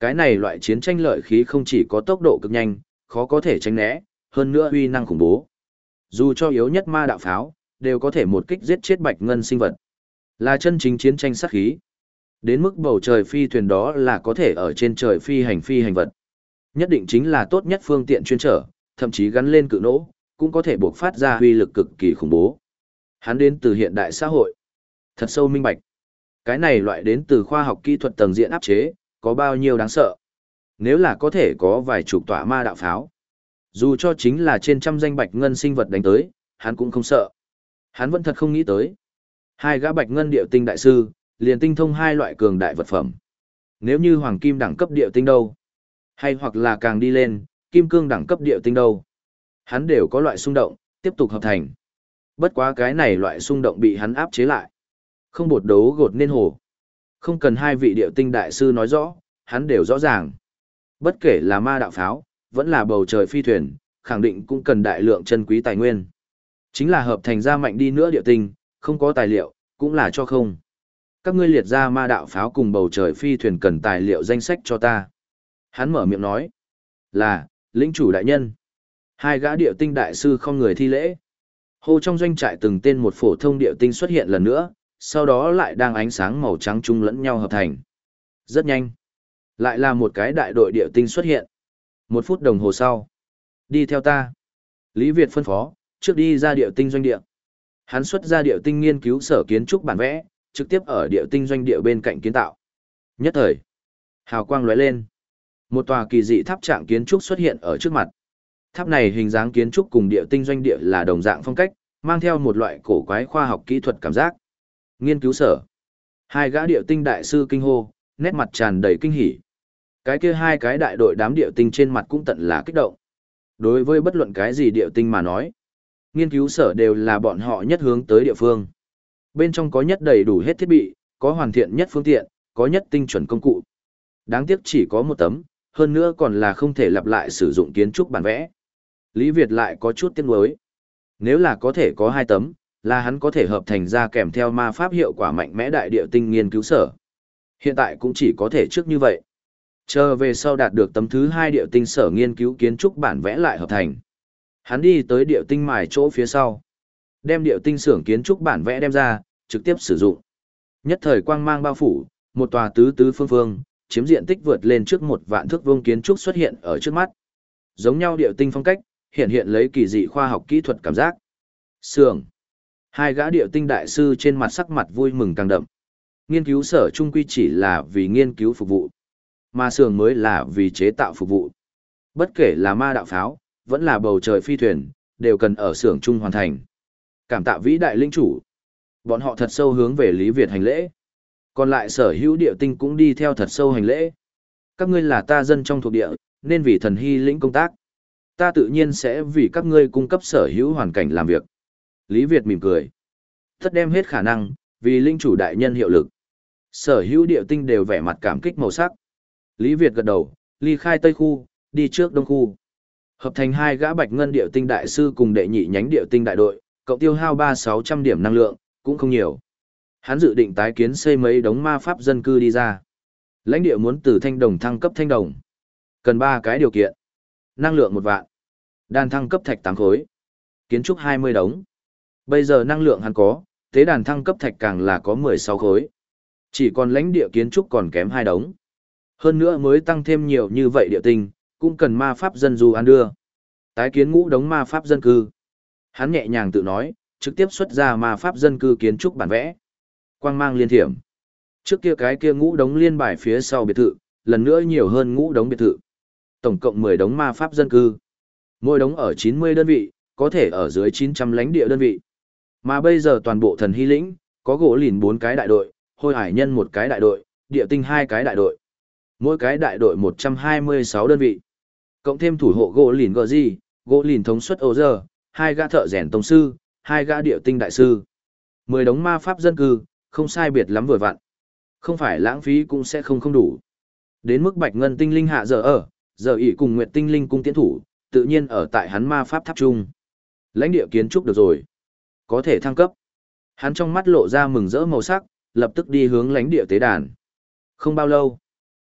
Speaker 1: Cái này loại chiến tranh lợi khí không chỉ có tốc độ cực nhanh, khó có thể tránh né, hơn nữa uy năng khủng bố. Dù cho yếu nhất ma đạo pháo, đều có thể một kích giết chết bạch ngân sinh vật. Là chân chính chiến tranh sát khí. Đến mức bầu trời phi thuyền đó là có thể ở trên trời phi hành phi hành vật. Nhất định chính là tốt nhất phương tiện chuyên trở, thậm chí gắn lên cự nỗ, cũng có thể buộc phát ra huy lực cực kỳ khủng bố. Hắn đến từ hiện đại xã hội. Thật sâu minh bạch. Cái này loại đến từ khoa học kỹ thuật tầng diện áp chế, có bao nhiêu đáng sợ. Nếu là có thể có vài chục tọa ma đạo pháo. Dù cho chính là trên trăm danh bạch ngân sinh vật đánh tới, hắn cũng không sợ. Hắn vẫn thật không nghĩ tới. Hai gã bạch ngân điệu tinh đại sư, liền tinh thông hai loại cường đại vật phẩm. Nếu như hoàng kim đẳng cấp điệu tinh đâu, hay hoặc là càng đi lên, kim cương đẳng cấp điệu tinh đâu, hắn đều có loại xung động, tiếp tục hợp thành. Bất quá cái này loại xung động bị hắn áp chế lại. Không bột đấu gột nên hồ. Không cần hai vị điệu tinh đại sư nói rõ, hắn đều rõ ràng. Bất kể là ma đạo pháo, vẫn là bầu trời phi thuyền, khẳng định cũng cần đại lượng chân quý tài nguyên. Chính là hợp thành ra mạnh đi nữa điệu tinh, không có tài liệu, cũng là cho không. Các ngươi liệt ra ma đạo pháo cùng bầu trời phi thuyền cần tài liệu danh sách cho ta. Hắn mở miệng nói, là, lĩnh chủ đại nhân. Hai gã điệu tinh đại sư không người thi lễ. Hồ trong doanh trại từng tên một phổ thông điệu tinh xuất hiện lần nữa, sau đó lại đang ánh sáng màu trắng chung lẫn nhau hợp thành. Rất nhanh. Lại là một cái đại đội địa tinh xuất hiện. Một phút đồng hồ sau. Đi theo ta. Lý Việt phân phó, trước đi ra địa tinh doanh địa. Hắn xuất ra địa tinh nghiên cứu sở kiến trúc bản vẽ, trực tiếp ở địa tinh doanh địa bên cạnh kiến tạo. Nhất thời, hào quang lóe lên. Một tòa kỳ dị tháp trạng kiến trúc xuất hiện ở trước mặt. Tháp này hình dáng kiến trúc cùng địa tinh doanh địa là đồng dạng phong cách, mang theo một loại cổ quái khoa học kỹ thuật cảm giác. Nghiên cứu sở. Hai gã địa tinh đại sư kinh hô, nét mặt tràn đầy kinh hỉ. Cái kia hai cái đại đội đám địa tinh trên mặt cũng tận là kích động. Đối với bất luận cái gì địa tinh mà nói, nghiên cứu sở đều là bọn họ nhất hướng tới địa phương. Bên trong có nhất đầy đủ hết thiết bị, có hoàn thiện nhất phương tiện, có nhất tinh chuẩn công cụ. Đáng tiếc chỉ có một tấm, hơn nữa còn là không thể lặp lại sử dụng kiến trúc bản vẽ. Lý Việt lại có chút tiếc nuối. Nếu là có thể có hai tấm, là hắn có thể hợp thành ra kèm theo ma pháp hiệu quả mạnh mẽ đại địa tinh nghiên cứu sở. Hiện tại cũng chỉ có thể trước như vậy. Chờ về sau đạt được tấm thứ hai địa tinh sở nghiên cứu kiến trúc bản vẽ lại hợp thành. Hắn đi tới địa tinh mài chỗ phía sau. Đem địa tinh xưởng kiến trúc bản vẽ đem ra, trực tiếp sử dụng. Nhất thời quang mang bao phủ, một tòa tứ tứ phương phương, chiếm diện tích vượt lên trước một vạn thước vuông kiến trúc xuất hiện ở trước mắt. Giống nhau địa tinh phong cách, hiện hiện lấy kỳ dị khoa học kỹ thuật cảm giác. Sưởng. Hai gã địa tinh đại sư trên mặt sắc mặt vui mừng càng đậm. Nghiên cứu sở trung quy chỉ là vì nghiên cứu phục vụ, mà xưởng mới là vì chế tạo phục vụ. Bất kể là ma đạo pháo, vẫn là bầu trời phi thuyền, đều cần ở xưởng trung hoàn thành. Cảm tạ vĩ đại linh chủ. Bọn họ thật sâu hướng về Lý Việt hành lễ. Còn lại sở hữu địa tinh cũng đi theo thật sâu hành lễ. Các ngươi là ta dân trong thuộc địa, nên vì thần hy lĩnh công tác. Ta tự nhiên sẽ vì các ngươi cung cấp sở hữu hoàn cảnh làm việc. Lý Việt mỉm cười. Thất đem hết khả năng, vì linh chủ đại nhân hiệu lực. Sở hữu địa tinh đều vẻ mặt cảm kích màu sắc. Lý Việt gật đầu, ly khai Tây Khu, đi trước Đông Khu. Hợp thành hai gã bạch ngân địa tinh đại sư cùng đệ nhị nhánh địa tinh đại đội, cộng tiêu hao ba sáu trăm điểm năng lượng, cũng không nhiều. Hắn dự định tái kiến xây mấy đống ma pháp dân cư đi ra. Lãnh địa muốn từ thanh đồng thăng cấp thanh đồng. Cần ba cái điều kiện. Năng lượng một vạn. đan thăng cấp thạch tám khối. Kiến trúc hai mươi đống. Bây giờ năng lượng hắn có, tế đàn thăng cấp thạch càng là có mười sáu khối. Chỉ còn lãnh địa kiến trúc còn kém hai đống. Hơn nữa mới tăng thêm nhiều như vậy địa tinh, cũng cần ma pháp dân du ăn đưa. Tái kiến ngũ đống ma pháp dân cư. Hắn nhẹ nhàng tự nói, trực tiếp xuất ra ma pháp dân cư kiến trúc bản vẽ. Quang mang liên thiểm. Trước kia cái kia ngũ đống liên bài phía sau biệt thự, lần nữa nhiều hơn ngũ đống biệt thự. Tổng cộng 10 đống ma pháp dân cư. Mỗi đống ở 90 đơn vị, có thể ở dưới 900 lãnh địa đơn vị. Mà bây giờ toàn bộ thần hy lĩnh, có gỗ lìn 4 cái đại đội, hôi hải nhân một cái đại đội, địa tinh hai cái đại đội. Mỗi cái đại đội 126 đơn vị. Cộng thêm thủ hộ gỗ lìn gờ gì, gỗ lìn thống suất ô giờ, hai gã thợ rèn tông sư, hai gã địa tinh đại sư. Mười đống ma pháp dân cư, không sai biệt lắm vừa vặn. Không phải lãng phí cũng sẽ không không đủ. Đến mức bạch ngân tinh linh hạ giờ ở, giờ ỷ cùng nguyệt tinh linh cung tiến thủ, tự nhiên ở tại hắn ma pháp tháp trung. Lãnh địa kiến trúc được rồi. Có thể thăng cấp. Hắn trong mắt lộ ra mừng rỡ màu sắc, lập tức đi hướng lãnh địa tế đàn. Không bao lâu,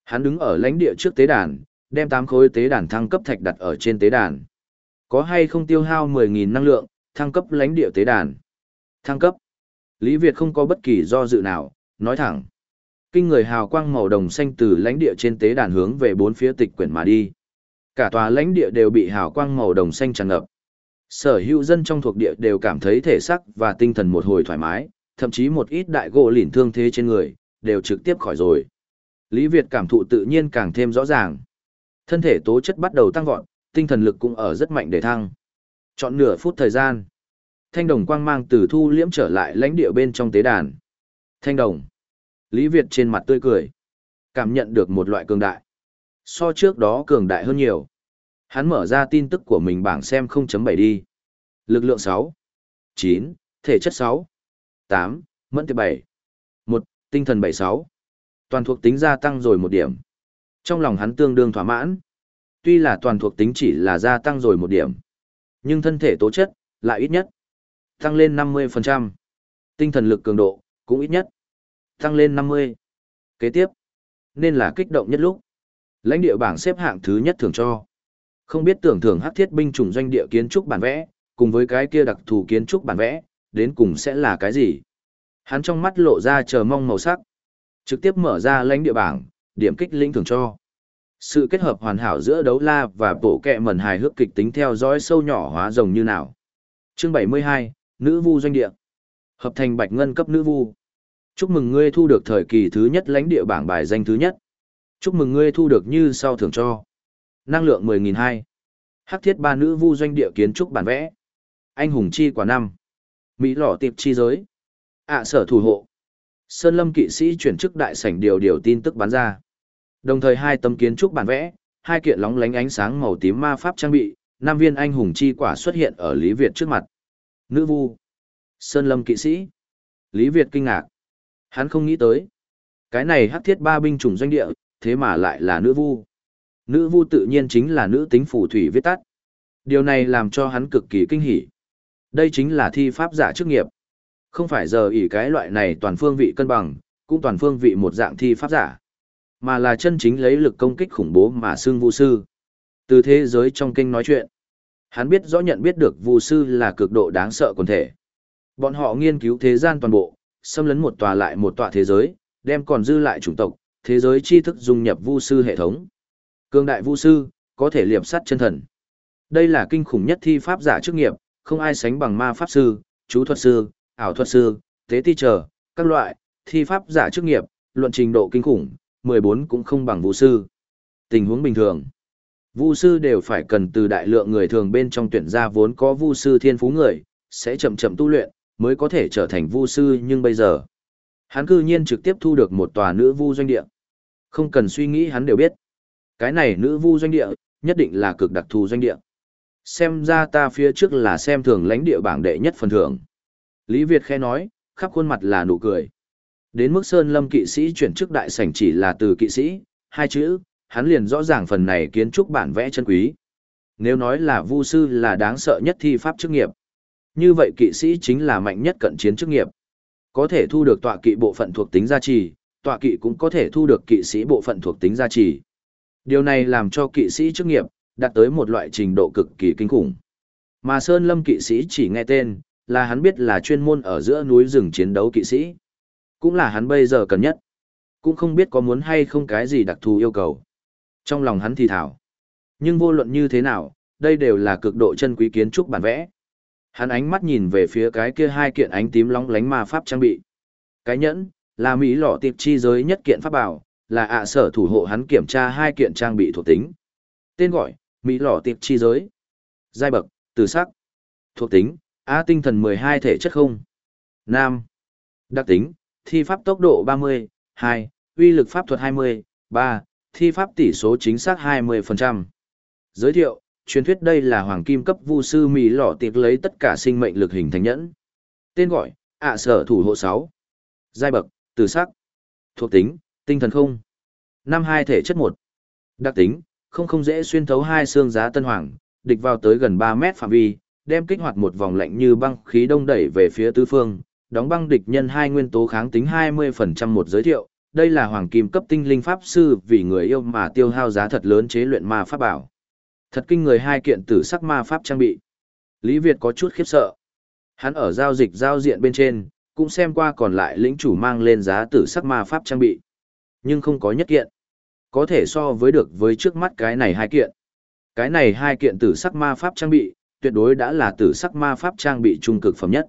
Speaker 1: hắn đứng ở lãnh địa trước tế đàn, đem tám khối tế đàn thăng cấp thạch đặt ở trên tế đàn. Có hay không tiêu hao 10.000 năng lượng, thăng cấp lãnh địa tế đàn. Thăng cấp. Lý Việt không có bất kỳ do dự nào, nói thẳng. Kinh người hào quang màu đồng xanh từ lãnh địa trên tế đàn hướng về bốn phía tịch quyển mà đi. Cả tòa lãnh địa đều bị hào quang màu đồng xanh tràn ngập. Sở hữu dân trong thuộc địa đều cảm thấy thể sắc và tinh thần một hồi thoải mái, thậm chí một ít đại gỗ lìn thương thế trên người, đều trực tiếp khỏi rồi. Lý Việt cảm thụ tự nhiên càng thêm rõ ràng. Thân thể tố chất bắt đầu tăng vọt, tinh thần lực cũng ở rất mạnh để thăng. Chọn nửa phút thời gian. Thanh đồng quang mang từ thu liễm trở lại lãnh địa bên trong tế đàn. Thanh đồng. Lý Việt trên mặt tươi cười. Cảm nhận được một loại cường đại. So trước đó cường đại hơn nhiều. Hắn mở ra tin tức của mình bảng xem 0.7 đi. Lực lượng 6. 9. Thể chất 6. 8. Mẫn tiệp 7. 1. Tinh thần 76. Toàn thuộc tính gia tăng rồi một điểm. Trong lòng hắn tương đương thỏa mãn. Tuy là toàn thuộc tính chỉ là gia tăng rồi một điểm, nhưng thân thể tố chất lại ít nhất tăng lên 50%. Tinh thần lực cường độ cũng ít nhất tăng lên 50. Kế tiếp, nên là kích động nhất lúc. Lãnh địa bảng xếp hạng thứ nhất thường cho. Không biết tưởng thưởng hắc thiết binh chủng doanh địa kiến trúc bản vẽ, cùng với cái kia đặc thù kiến trúc bản vẽ, đến cùng sẽ là cái gì? Hắn trong mắt lộ ra chờ mong màu sắc. Trực tiếp mở ra lãnh địa bảng, điểm kích lĩnh thưởng cho. Sự kết hợp hoàn hảo giữa đấu la và bộ kẹ mẩn hài hước kịch tính theo dõi sâu nhỏ hóa rồng như nào. Chương 72, Nữ vu doanh địa. Hợp thành bạch ngân cấp nữ vu. Chúc mừng ngươi thu được thời kỳ thứ nhất lãnh địa bảng bài danh thứ nhất. Chúc mừng ngươi thu được như sau thưởng cho. Năng lượng 10.200. Hắc thiết ba nữ vu doanh địa kiến trúc bản vẽ. Anh hùng chi quả năm. Mỹ lỏ tiệp chi giới. ạ sở thủ hộ. Sơn lâm kỵ sĩ chuyển chức đại sảnh điều điều tin tức bán ra. Đồng thời hai tấm kiến trúc bản vẽ, hai kiện lóng lánh ánh sáng màu tím ma pháp trang bị, nam viên anh hùng chi quả xuất hiện ở Lý Việt trước mặt. Nữ vu. Sơn lâm kỵ sĩ. Lý Việt kinh ngạc. Hắn không nghĩ tới. Cái này hắc thiết ba binh chủng doanh địa, thế mà lại là nữ vu. Nữ vu tự nhiên chính là nữ tính phù thủy viết tắt. Điều này làm cho hắn cực kỳ kinh hỉ. Đây chính là thi pháp giả chức nghiệp. Không phải giờ ỷ cái loại này toàn phương vị cân bằng, cũng toàn phương vị một dạng thi pháp giả. Mà là chân chính lấy lực công kích khủng bố mà xưng vu sư. Từ thế giới trong kinh nói chuyện, hắn biết rõ nhận biết được vu sư là cực độ đáng sợ quần thể. Bọn họ nghiên cứu thế gian toàn bộ, xâm lấn một tòa lại một tòa thế giới, đem còn dư lại chủng tộc, thế giới tri thức dung nhập vu sư hệ thống. Cương đại vu sư, có thể liệp sắt chân thần. Đây là kinh khủng nhất thi pháp giả chức nghiệp, không ai sánh bằng ma pháp sư, chú thuật sư, ảo thuật sư, tế ti trở, các loại, thi pháp giả chức nghiệp, luận trình độ kinh khủng, 14 cũng không bằng vu sư. Tình huống bình thường. Vu sư đều phải cần từ đại lượng người thường bên trong tuyển ra vốn có vu sư thiên phú người, sẽ chậm chậm tu luyện, mới có thể trở thành vu sư nhưng bây giờ, hắn cư nhiên trực tiếp thu được một tòa nữ vu doanh địa. Không cần suy nghĩ hắn đều biết. Cái này nữ vu doanh địa, nhất định là cực đặc thù doanh địa. Xem ra ta phía trước là xem thường lãnh địa bảng đệ nhất phần thưởng. Lý Việt khẽ nói, khắp khuôn mặt là nụ cười. Đến mức Sơn Lâm kỵ sĩ chuyển chức đại sảnh chỉ là từ kỵ sĩ, hai chữ, hắn liền rõ ràng phần này kiến trúc bản vẽ chân quý. Nếu nói là vu sư là đáng sợ nhất thi pháp chức nghiệp. Như vậy kỵ sĩ chính là mạnh nhất cận chiến chức nghiệp. Có thể thu được tọa kỵ bộ phận thuộc tính gia trì, tọa kỵ cũng có thể thu được kỵ sĩ bộ phận thuộc tính gia trì. Điều này làm cho kỵ sĩ chức nghiệp đạt tới một loại trình độ cực kỳ kinh khủng. Mà Sơn Lâm kỵ sĩ chỉ nghe tên, là hắn biết là chuyên môn ở giữa núi rừng chiến đấu kỵ sĩ. Cũng là hắn bây giờ cần nhất. Cũng không biết có muốn hay không cái gì đặc thù yêu cầu. Trong lòng hắn thì thảo. Nhưng vô luận như thế nào, đây đều là cực độ chân quý kiến trúc bản vẽ. Hắn ánh mắt nhìn về phía cái kia hai kiện ánh tím lóng lánh ma pháp trang bị. Cái nhẫn, là Mỹ lọ tiệp chi giới nhất kiện pháp bảo, là ạ sở thủ hộ hắn kiểm tra hai kiện trang bị thuộc tính. Tên gọi, Mỹ lỏ tiệp chi giới. Giai bậc, từ sắc. Thuộc tính, A tinh thần 12 thể chất không. Nam. Đặc tính, thi pháp tốc độ 30, 2, uy lực pháp thuật 20, 3, thi pháp tỷ số chính xác 20%. Giới thiệu, truyền thuyết đây là hoàng kim cấp vu sư Mỹ lỏ tiệp lấy tất cả sinh mệnh lực hình thành nhẫn. Tên gọi, ạ sở thủ hộ 6. Giai bậc, từ sắc. Thuộc tính, tinh thần không. Năm hai thể chất một. Đặc tính, không không dễ xuyên thấu hai xương giá tân hoàng, địch vào tới gần ba mét phạm vi, đem kích hoạt một vòng lạnh như băng khí đông đẩy về phía tứ phương, đóng băng địch nhân hai nguyên tố kháng tính 20% một giới thiệu. Đây là hoàng kim cấp tinh linh pháp sư vì người yêu mà tiêu hao giá thật lớn chế luyện ma pháp bảo. Thật kinh người hai kiện tử sắc ma pháp trang bị. Lý Việt có chút khiếp sợ. Hắn ở giao dịch giao diện bên trên, cũng xem qua còn lại lĩnh chủ mang lên giá tử sắc ma pháp trang bị. Nhưng không có nhất kiện. Có thể so với được với trước mắt cái này hai kiện. Cái này hai kiện tử sắc ma pháp trang bị, tuyệt đối đã là tử sắc ma pháp trang bị trung cực phẩm nhất.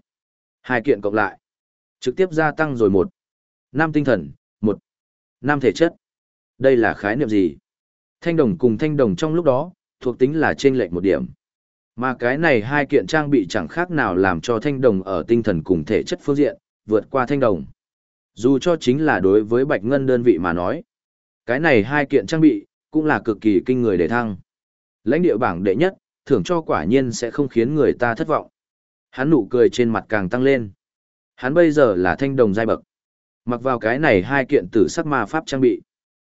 Speaker 1: Hai kiện cộng lại. Trực tiếp gia tăng rồi một. Năm tinh thần, một. Năm thể chất. Đây là khái niệm gì? Thanh đồng cùng thanh đồng trong lúc đó, thuộc tính là trên lệch một điểm. Mà cái này hai kiện trang bị chẳng khác nào làm cho thanh đồng ở tinh thần cùng thể chất phương diện, vượt qua thanh đồng. Dù cho chính là đối với bạch ngân đơn vị mà nói, cái này hai kiện trang bị, cũng là cực kỳ kinh người để thăng. Lãnh địa bảng đệ nhất, thưởng cho quả nhiên sẽ không khiến người ta thất vọng. Hắn nụ cười trên mặt càng tăng lên. Hắn bây giờ là thanh đồng giai bậc. Mặc vào cái này hai kiện tử sắc ma pháp trang bị.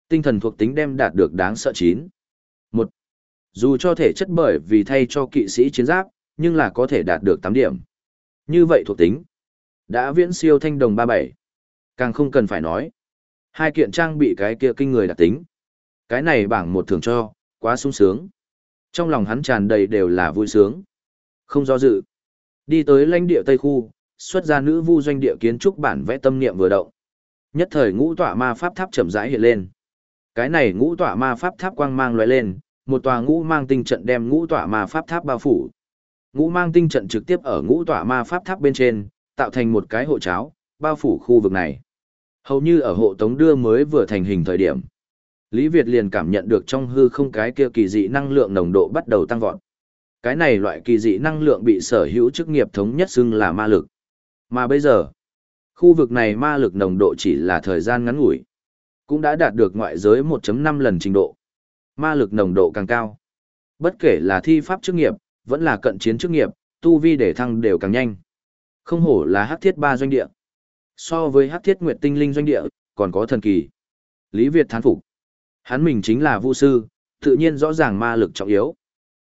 Speaker 1: Tinh thần thuộc tính đem đạt được đáng sợ chín. Một, Dù cho thể chất bởi vì thay cho kỵ sĩ chiến giáp, nhưng là có thể đạt được 8 điểm. Như vậy thuộc tính. Đã viễn siêu thanh đồng 37. Càng không cần phải nói. Hai kiện trang bị cái kia kinh người đặc tính. Cái này bảng một thưởng cho, quá sung sướng. Trong lòng hắn tràn đầy đều là vui sướng. Không do dự. Đi tới lãnh địa Tây Khu, xuất ra nữ vu doanh địa kiến trúc bản vẽ tâm niệm vừa động. Nhất thời ngũ tọa ma pháp tháp chậm rãi hiện lên. Cái này ngũ tọa ma pháp tháp quang mang lóe lên, một tòa ngũ mang tinh trận đem ngũ tọa ma pháp tháp bao phủ. Ngũ mang tinh trận trực tiếp ở ngũ tọa ma pháp tháp bên trên, tạo thành một cái hộ cháo, bao phủ khu vực này. Hầu như ở hộ tống đưa mới vừa thành hình thời điểm. Lý Việt liền cảm nhận được trong hư không cái kia kỳ dị năng lượng nồng độ bắt đầu tăng vọt. Cái này loại kỳ dị năng lượng bị sở hữu chức nghiệp thống nhất xưng là ma lực. Mà bây giờ, khu vực này ma lực nồng độ chỉ là thời gian ngắn ngủi, cũng đã đạt được ngoại giới 1.5 lần trình độ. Ma lực nồng độ càng cao. Bất kể là thi pháp chức nghiệp, vẫn là cận chiến chức nghiệp, tu vi để thăng đều càng nhanh. Không hổ là hắc thiết ba doanh địa. So với hắc thiết nguyệt tinh linh doanh địa, còn có thần kỳ. Lý Việt thán phục. Hắn mình chính là vu sư, tự nhiên rõ ràng ma lực trọng yếu.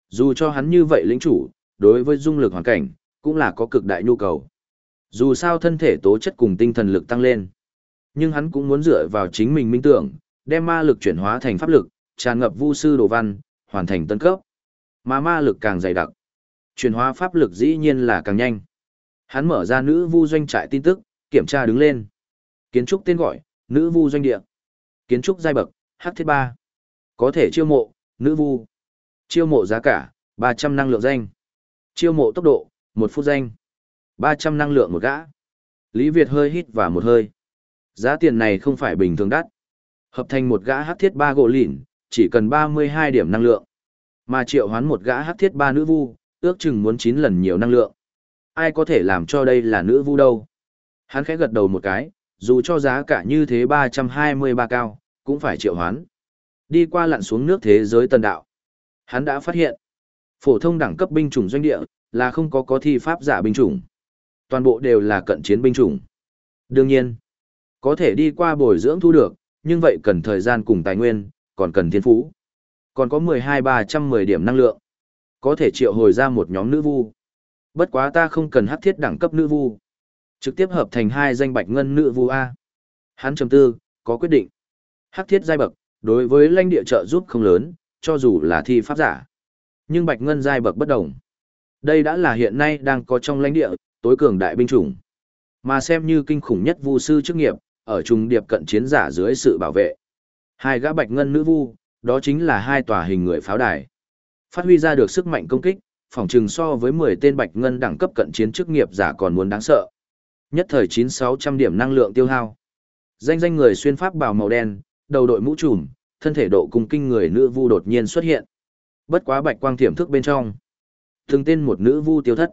Speaker 1: Dù cho hắn như vậy lĩnh chủ, đối với dung lực hoàn cảnh, cũng là có cực đại nhu cầu. Dù sao thân thể tố chất cùng tinh thần lực tăng lên. Nhưng hắn cũng muốn dựa vào chính mình minh tưởng, đem ma lực chuyển hóa thành pháp lực, tràn ngập vu sư đồ văn, hoàn thành tân cấp. Mà ma lực càng dày đặc. Chuyển hóa pháp lực dĩ nhiên là càng nhanh. Hắn mở ra nữ vu doanh trại tin tức, kiểm tra đứng lên. Kiến trúc tên gọi, nữ vu doanh địa. Kiến trúc giai bậc, hắc thiết ba Có thể chiêu mộ, nữ vu. Chiêu mộ giá cả, ba trăm năng lượng danh. Chiêu mộ tốc độ, một phút danh. ba trăm năng lượng một gã. Lý Việt hơi hít và một hơi. Giá tiền này không phải bình thường đắt. Hợp thành một gã hắc thiết ba gỗ lỉn, chỉ cần ba mươi hai điểm năng lượng. Mà triệu hoán một gã hắc thiết ba nữ vu, ước chừng muốn chín lần nhiều năng lượng. Ai có thể làm cho đây là nữ vu đâu? Hắn khẽ gật đầu một cái, dù cho giá cả như thế ba trăm hai mươi ba cao, cũng phải triệu hoán. Đi qua lặn xuống nước thế giới tần đạo. Hắn đã phát hiện, phổ thông đẳng cấp binh chủng doanh địa là không có có thi pháp giả binh chủng. Toàn bộ đều là cận chiến binh chủng. Đương nhiên, có thể đi qua bồi dưỡng thu được, nhưng vậy cần thời gian cùng tài nguyên, còn cần thiên phú. Còn có 12-310 điểm năng lượng. Có thể triệu hồi ra một nhóm nữ vu. Bất quá ta không cần hắc thiết đẳng cấp nữ vu. Trực tiếp hợp thành hai danh bạch ngân nữ vu A. Hắn chấm tư, có quyết định. Hắc thiết giai bậc, đối với lãnh địa trợ giúp không lớn, cho dù là thi pháp giả. Nhưng bạch ngân giai bậc bất đồng. Đây đã là hiện nay đang có trong lãnh địa, tối cường đại binh chủng. Mà xem như kinh khủng nhất vu sư chức nghiệp, ở trung điệp cận chiến giả dưới sự bảo vệ. Hai gã bạch ngân nữ vu, đó chính là hai tòa hình người pháo đài. Phát huy ra được sức mạnh công kích, phòng trừng so với 10 tên bạch ngân đẳng cấp cận chiến chức nghiệp giả còn muốn đáng sợ. Nhất thời 9600 điểm năng lượng tiêu hao. Danh danh người xuyên pháp bào màu đen, đầu đội mũ trùm, thân thể độ cùng kinh người nữ vu đột nhiên xuất hiện. Bất quá bạch quang thiểm thức bên trong. Từng tên một nữ vu tiêu thất.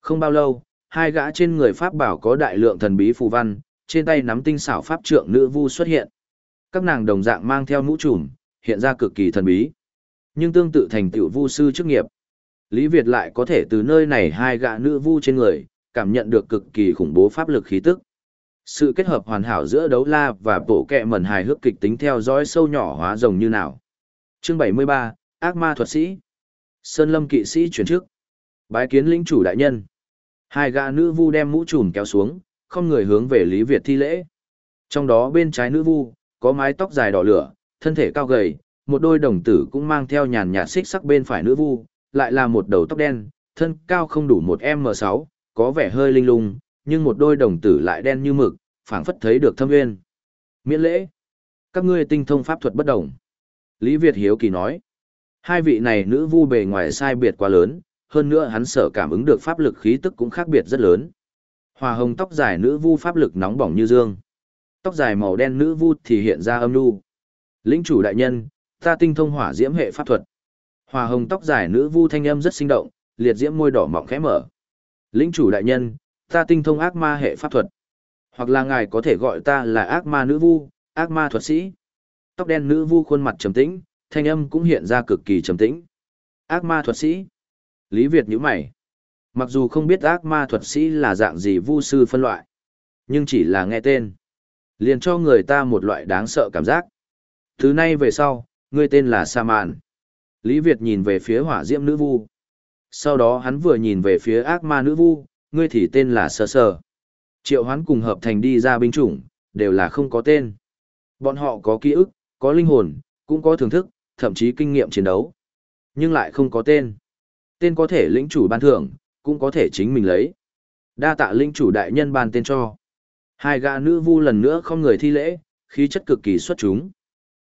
Speaker 1: Không bao lâu, hai gã trên người pháp bảo có đại lượng thần bí phù văn, trên tay nắm tinh xảo pháp trượng nữ vu xuất hiện. Các nàng đồng dạng mang theo mũ trùm, hiện ra cực kỳ thần bí. Nhưng tương tự thành tựu vu sư chức nghiệp. Lý Việt lại có thể từ nơi này hai gã nữ vu trên người, cảm nhận được cực kỳ khủng bố pháp lực khí tức. Sự kết hợp hoàn hảo giữa đấu la và bộ kẹ mẩn hài hước kịch tính theo dõi sâu nhỏ hóa rồng như nào. Chương 73, Ác ma thuật sĩ. Sơn lâm kỵ sĩ chuyển trước. Bái kiến lĩnh chủ đại nhân. Hai gã nữ vu đem mũ trùm kéo xuống, không người hướng về Lý Việt thi lễ. Trong đó bên trái nữ vu, có mái tóc dài đỏ lửa, thân thể cao gầy, một đôi đồng tử cũng mang theo nhàn nhạt xích sắc bên phải nữ vu, lại là một đầu tóc đen, thân cao không đủ một m sáu, có vẻ hơi linh lung, nhưng một đôi đồng tử lại đen như mực, phảng phất thấy được thâm nguyên. Miễn lễ. Các ngươi tinh thông pháp thuật bất đồng. Lý Việt Hiếu Kỳ nói. Hai vị này nữ vu bề ngoài sai biệt quá lớn, hơn nữa hắn sở cảm ứng được pháp lực khí tức cũng khác biệt rất lớn. Hòa hồng tóc dài nữ vu pháp lực nóng bỏng như dương. Tóc dài màu đen nữ vu thì hiện ra âm nu. Lĩnh chủ đại nhân, ta tinh thông hỏa diễm hệ pháp thuật. Hòa hồng tóc dài nữ vu thanh âm rất sinh động, liệt diễm môi đỏ mọng khẽ mở. Lĩnh chủ đại nhân, ta tinh thông ác ma hệ pháp thuật. Hoặc là ngài có thể gọi ta là ác ma nữ vu, ác ma thuật sĩ. Tóc đen nữ vu khuôn mặt trầm tĩnh, thanh âm cũng hiện ra cực kỳ trầm tĩnh. Ác ma thuật sĩ. Lý Việt nhíu mày. Mặc dù không biết ác ma thuật sĩ là dạng gì vu sư phân loại, nhưng chỉ là nghe tên. Liền cho người ta một loại đáng sợ cảm giác. Thứ nay về sau, ngươi tên là Sa Mạn. Lý Việt nhìn về phía hỏa diễm nữ vu. Sau đó hắn vừa nhìn về phía ác ma nữ vu, ngươi thì tên là Sơ Sơ. Triệu hoán cùng hợp thành đi ra binh chủng, đều là không có tên. Bọn họ có ký ức, có linh hồn, cũng có thưởng thức, thậm chí kinh nghiệm chiến đấu. Nhưng lại không có tên. Tên có thể lĩnh chủ ban thưởng, cũng có thể chính mình lấy. Đa tạ lĩnh chủ đại nhân ban tên cho. Hai gã nữ vu lần nữa không người thi lễ, khí chất cực kỳ xuất chúng.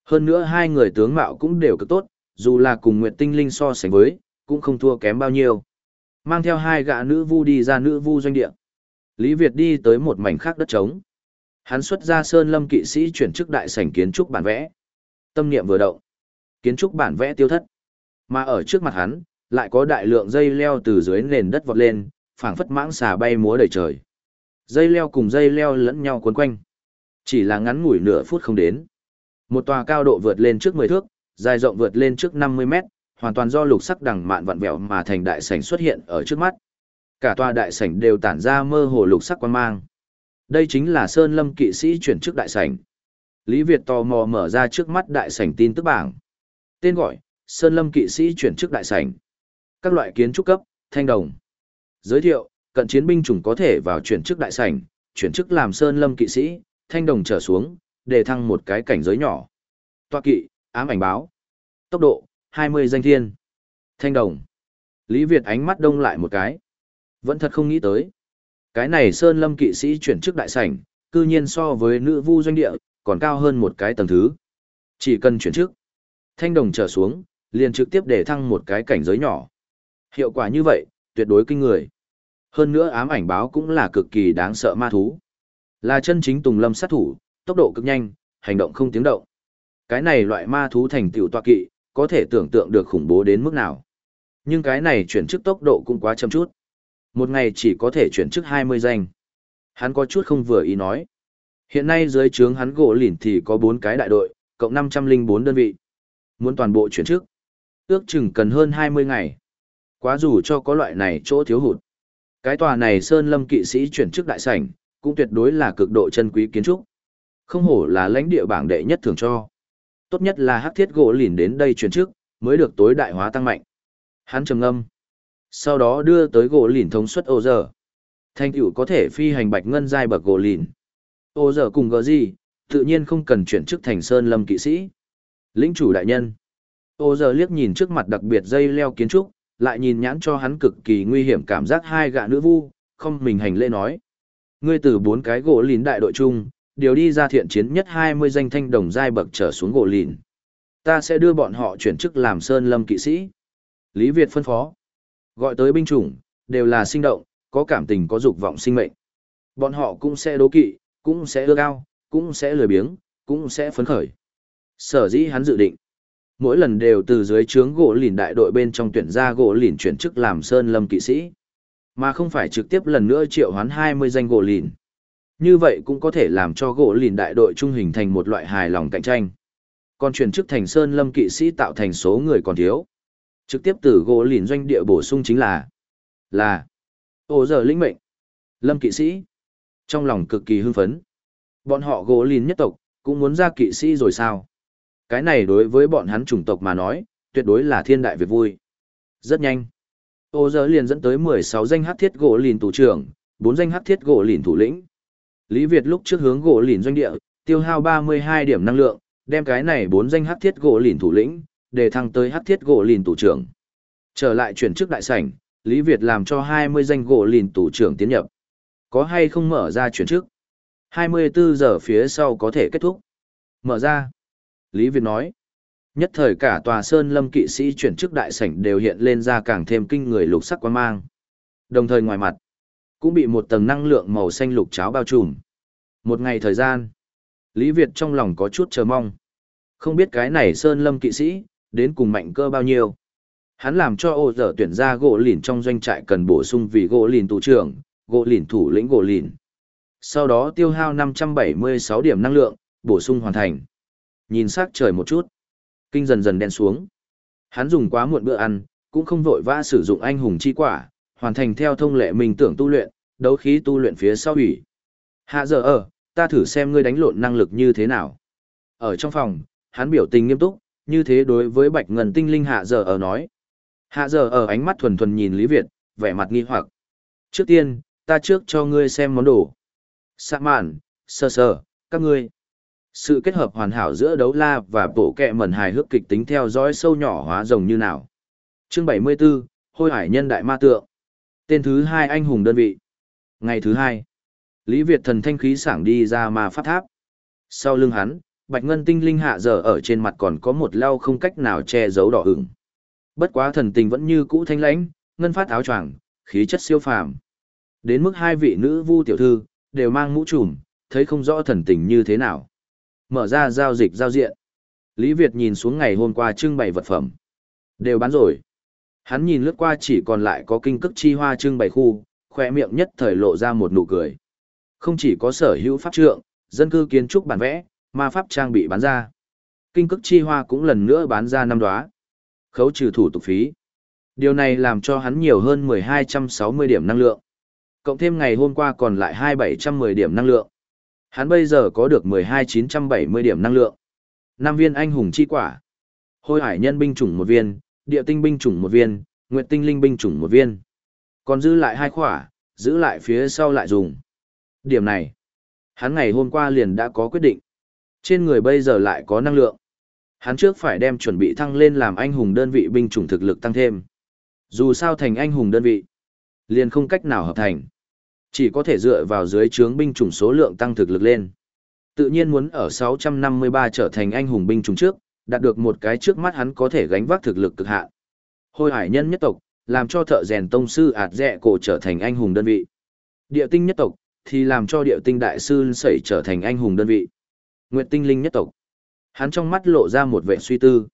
Speaker 1: Hơn nữa hai người tướng mạo cũng đều cực tốt, dù là cùng Nguyệt Tinh Linh so sánh với, cũng không thua kém bao nhiêu. Mang theo hai gã nữ vu đi ra nữ vu doanh địa. Lý Việt đi tới một mảnh khác đất trống. Hắn xuất ra sơn lâm kỵ sĩ chuyển chức đại sảnh kiến trúc bản vẽ. Tâm niệm vừa động, kiến trúc bản vẽ tiêu thất. Mà ở trước mặt hắn, lại có đại lượng dây leo từ dưới nền đất vọt lên, phảng phất mãng xà bay múa đầy trời. Dây leo cùng dây leo lẫn nhau cuốn quanh. Chỉ là ngắn ngủi nửa phút không đến. Một tòa cao độ vượt lên trước 10 thước, dài rộng vượt lên trước 50 mét, hoàn toàn do lục sắc đằng mạn vặn vẹo mà thành đại sảnh xuất hiện ở trước mắt. Cả tòa đại sảnh đều tản ra mơ hồ lục sắc quan mang. Đây chính là Sơn Lâm kỵ sĩ chuyển chức đại sảnh. Lý Việt tò mò mở ra trước mắt đại sảnh tin tức bảng. Tên gọi, Sơn Lâm kỵ sĩ chuyển chức đại sảnh. Các loại kiến trúc cấp, thanh đồng. Giới thiệu, cận chiến binh chủng có thể vào chuyển chức đại sảnh, chuyển chức làm Sơn Lâm kỵ sĩ, thanh đồng trở xuống, để thăng một cái cảnh giới nhỏ. Toa kỵ, ám ảnh báo. Tốc độ, 20 danh thiên. Thanh đồng. Lý Việt ánh mắt đông lại một cái. Vẫn thật không nghĩ tới. Cái này Sơn Lâm kỵ sĩ chuyển chức đại sảnh, cư nhiên so với nữ vu doanh địa, còn cao hơn một cái tầng thứ. Chỉ cần chuyển chức. Thanh đồng trở xuống, liền trực tiếp để thăng một cái cảnh giới nhỏ. Hiệu quả như vậy, tuyệt đối kinh người. Hơn nữa ám ảnh báo cũng là cực kỳ đáng sợ ma thú. Là chân chính tùng lâm sát thủ, tốc độ cực nhanh, hành động không tiếng động. Cái này loại ma thú thành tiểu tọa kỵ, có thể tưởng tượng được khủng bố đến mức nào. Nhưng cái này chuyển chức tốc độ cũng quá chậm chút. Một ngày chỉ có thể chuyển chức 20 danh. Hắn có chút không vừa ý nói. Hiện nay dưới trướng hắn gỗ lỉn thì có 4 cái đại đội, cộng 504 đơn vị. Muốn toàn bộ chuyển chức. Ước chừng cần hơn 20 ngày. Quá dù cho có loại này chỗ thiếu hụt. Cái tòa này Sơn Lâm kỵ sĩ chuyển chức đại sảnh, cũng tuyệt đối là cực độ chân quý kiến trúc. Không hổ là lãnh địa bảng đệ nhất thường cho. Tốt nhất là hắc thiết gỗ lìn đến đây chuyển chức, mới được tối đại hóa tăng mạnh. Hắn trầm ngâm. Sau đó đưa tới gỗ lìn thông suất ô giờ. Thanh tựu có thể phi hành bạch ngân giai bậc gỗ lìn. Ô giờ cùng gờ gì, tự nhiên không cần chuyển chức thành Sơn Lâm kỵ sĩ. Lĩnh chủ đại nhân. Ô giờ liếc nhìn trước mặt đặc biệt dây leo kiến trúc, lại nhìn nhãn cho hắn cực kỳ nguy hiểm cảm giác hai gạ nữ vu, không mình hành lễ nói. Ngươi từ bốn cái gỗ lìn đại đội chung, điều đi ra thiện chiến nhất 20 danh thanh đồng giai bậc trở xuống gỗ lìn. Ta sẽ đưa bọn họ chuyển chức làm sơn lâm kỵ sĩ. Lý Việt phân phó. Gọi tới binh chủng, đều là sinh động, có cảm tình có dục vọng sinh mệnh. Bọn họ cũng sẽ đố kỵ, cũng sẽ ưa cao, cũng sẽ lười biếng, cũng sẽ phấn khởi. Sở dĩ hắn dự định. Mỗi lần đều từ dưới trướng gỗ lìn đại đội bên trong tuyển ra gỗ lìn chuyển chức làm sơn lâm kỵ sĩ. Mà không phải trực tiếp lần nữa triệu hoán 20 danh gỗ lìn. Như vậy cũng có thể làm cho gỗ lìn đại đội trung hình thành một loại hài lòng cạnh tranh. Còn chuyển chức thành sơn lâm kỵ sĩ tạo thành số người còn thiếu. Trực tiếp từ gỗ lìn doanh địa bổ sung chính là là, ô giờ lĩnh mệnh, lâm kỵ sĩ. Trong lòng cực kỳ hưng phấn. Bọn họ gỗ lìn nhất tộc, cũng muốn ra kỵ sĩ rồi sao? Cái này đối với bọn hắn chủng tộc mà nói, tuyệt đối là thiên đại việc vui. Rất nhanh. Ô giờ liền dẫn tới mười sáu danh hát thiết gỗ lìn tù trưởng, bốn danh hát thiết gỗ lìn thủ lĩnh lý việt lúc trước hướng gỗ lìn doanh địa, tiêu hao ba mươi hai điểm năng lượng, đem cái này bốn danh hắc thiết gỗ lìn thủ lĩnh, để thăng tới hắc thiết gỗ lìn tủ trưởng. Trở lại chuyển chức đại sảnh, lý việt làm cho hai mươi danh gỗ lìn tủ trưởng tiến nhập. Có hay không mở ra chuyển chức? hai mươi bốn giờ phía sau có thể kết thúc. Mở ra. Lý việt nói. Nhất thời cả tòa sơn lâm kỵ sĩ chuyển chức đại sảnh đều hiện lên ra càng thêm kinh người lục sắc quan mang. Đồng thời ngoài mặt cũng bị một tầng năng lượng màu xanh lục cháo bao trùm một ngày thời gian lý việt trong lòng có chút chờ mong không biết cái này sơn lâm kỵ sĩ đến cùng mạnh cơ bao nhiêu. Hắn làm cho ô dở tuyển ra gỗ lìn trong doanh trại cần bổ sung vì gỗ lìn tù trưởng, gỗ lìn thủ lĩnh gỗ lìn. Sau đó tiêu hao 576 điểm năng lượng, bổ sung hoàn thành. Nhìn sắc trời một chút. Kinh dần dần đen xuống. Hắn dùng quá muộn bữa ăn, cũng không vội vã sử dụng anh hùng chi quả, hoàn thành theo thông lệ mình tưởng tu luyện, đấu khí tu luyện phía sau ủy. Hạ giờ ở, ta thử xem ngươi đánh lộn năng lực như thế nào. Ở trong phòng, hắn biểu tình nghiêm túc, như thế đối với bạch ngân tinh linh hạ giờ ở nói. Hạ giờ ở ánh mắt thuần thuần nhìn Lý Việt, vẻ mặt nghi hoặc. Trước tiên, ta trước cho ngươi xem món đồ. Sạ mạn, sơ sơ, các ngươi. Sự kết hợp hoàn hảo giữa đấu la và bộ kẹ mẩn hài hước kịch tính theo dõi sâu nhỏ hóa rồng như nào. Chương 74, Hôi hải nhân đại ma tượng. Tên thứ hai anh hùng đơn vị. Ngày thứ hai, Lý Việt thần thanh khí sảng đi ra ma phát tháp. Sau lưng hắn, bạch ngân tinh linh hạ giờ ở trên mặt còn có một lau không cách nào che giấu đỏ hửng. Bất quá thần tình vẫn như cũ thanh lãnh, ngân phát áo choàng, khí chất siêu phàm. Đến mức hai vị nữ vu tiểu thư đều mang mũ trùm, thấy không rõ thần tình như thế nào. Mở ra giao dịch giao diện. Lý Việt nhìn xuống ngày hôm qua trưng bày vật phẩm. Đều bán rồi. Hắn nhìn lướt qua chỉ còn lại có kinh cức chi hoa trưng bày khu, khoe miệng nhất thời lộ ra một nụ cười. Không chỉ có sở hữu pháp trượng, dân cư kiến trúc bản vẽ, ma pháp trang bị bán ra. Kinh cức chi hoa cũng lần nữa bán ra năm đóa. Khấu trừ thủ tục phí. Điều này làm cho hắn nhiều hơn 1260 điểm năng lượng. Cộng thêm ngày hôm qua còn lại 2710 điểm năng lượng. Hắn bây giờ có được 12970 điểm năng lượng. Nam viên anh hùng chi quả. Hôi hải nhân binh chủng một viên, địa tinh binh chủng một viên, nguyệt tinh linh binh chủng một viên. Còn giữ lại hai khỏa, giữ lại phía sau lại dùng. Điểm này, hắn ngày hôm qua liền đã có quyết định. Trên người bây giờ lại có năng lượng. Hắn trước phải đem chuẩn bị thăng lên làm anh hùng đơn vị binh chủng thực lực tăng thêm. Dù sao thành anh hùng đơn vị, liền không cách nào hợp thành. Chỉ có thể dựa vào dưới trướng binh chủng số lượng tăng thực lực lên. Tự nhiên muốn ở 653 trở thành anh hùng binh chủng trước, đạt được một cái trước mắt hắn có thể gánh vác thực lực cực hạn. Hôi hải nhân nhất tộc, làm cho thợ rèn tông sư ạt dẹ cổ trở thành anh hùng đơn vị. Địa tinh nhất tộc, thì làm cho địa tinh đại sư sẩy trở thành anh hùng đơn vị. Nguyệt tinh linh nhất tộc. Hắn trong mắt lộ ra một vẻ suy tư.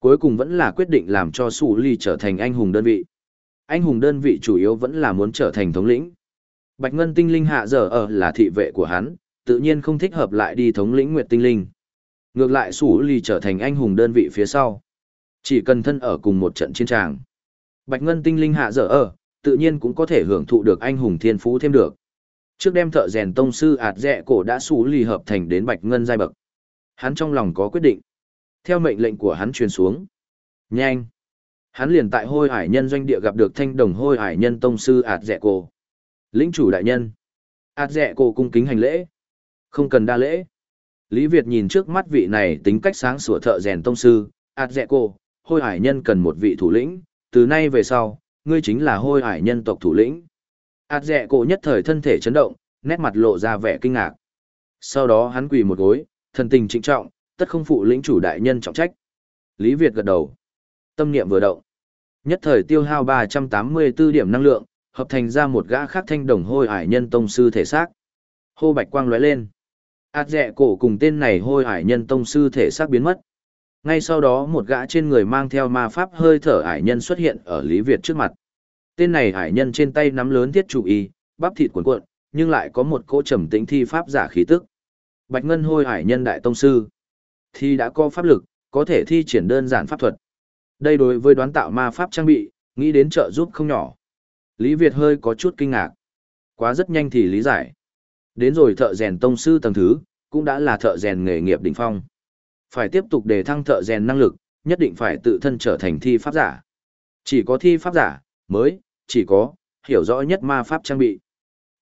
Speaker 1: Cuối cùng vẫn là quyết định làm cho Sủ Ly trở thành anh hùng đơn vị. Anh hùng đơn vị chủ yếu vẫn là muốn trở thành thống lĩnh. Bạch Ngân tinh linh hạ giờ ở là thị vệ của hắn, tự nhiên không thích hợp lại đi thống lĩnh Nguyệt tinh linh. Ngược lại Sủ Lì trở thành anh hùng đơn vị phía sau. Chỉ cần thân ở cùng một trận chiến tràng. Bạch Ngân tinh linh hạ dở ở, tự nhiên cũng có thể hưởng thụ được anh hùng thiên phú thêm được. Trước đem thợ rèn tông sư ạt dẹ cổ đã Sủ Lì hợp thành đến Bạch Ngân giai bậc. Hắn trong lòng có quyết định. Theo mệnh lệnh của hắn truyền xuống. Nhanh! Hắn liền tại hôi hải nhân doanh địa gặp được thanh đồng hôi hải nhân tông sư ạt dẹ cổ. Lĩnh chủ đại nhân. ạt dẹ cổ cung kính hành lễ. Không cần đa lễ. Lý Việt nhìn trước mắt vị này tính cách sáng sủa thợ rèn tông sư, ạt dẹ cô, hôi hải nhân cần một vị thủ lĩnh, từ nay về sau, ngươi chính là hôi hải nhân tộc thủ lĩnh. ạt dẹ cô nhất thời thân thể chấn động, nét mặt lộ ra vẻ kinh ngạc. Sau đó hắn quỳ một gối, thần tình trịnh trọng, tất không phụ lĩnh chủ đại nhân trọng trách. Lý Việt gật đầu. Tâm niệm vừa động. Nhất thời tiêu hao 384 điểm năng lượng, hợp thành ra một gã khác thanh đồng hôi ải nhân tông sư thể xác. Hô bạch quang lóe lên. Át dẹ cổ cùng tên này hôi hải nhân tông sư thể xác biến mất. Ngay sau đó một gã trên người mang theo ma pháp hơi thở hải nhân xuất hiện ở Lý Việt trước mặt. Tên này hải nhân trên tay nắm lớn thiết chủ y, bắp thịt cuộn cuộn, nhưng lại có một cỗ trầm tĩnh thi pháp giả khí tức. Bạch Ngân hôi hải nhân đại tông sư thì đã có pháp lực, có thể thi triển đơn giản pháp thuật. Đây đối với đoán tạo ma pháp trang bị, nghĩ đến trợ giúp không nhỏ. Lý Việt hơi có chút kinh ngạc. Quá rất nhanh thì lý giải. Đến rồi thợ rèn tông sư tầng thứ, cũng đã là thợ rèn nghề nghiệp đỉnh phong. Phải tiếp tục đề thăng thợ rèn năng lực, nhất định phải tự thân trở thành thi pháp giả. Chỉ có thi pháp giả, mới, chỉ có, hiểu rõ nhất ma pháp trang bị.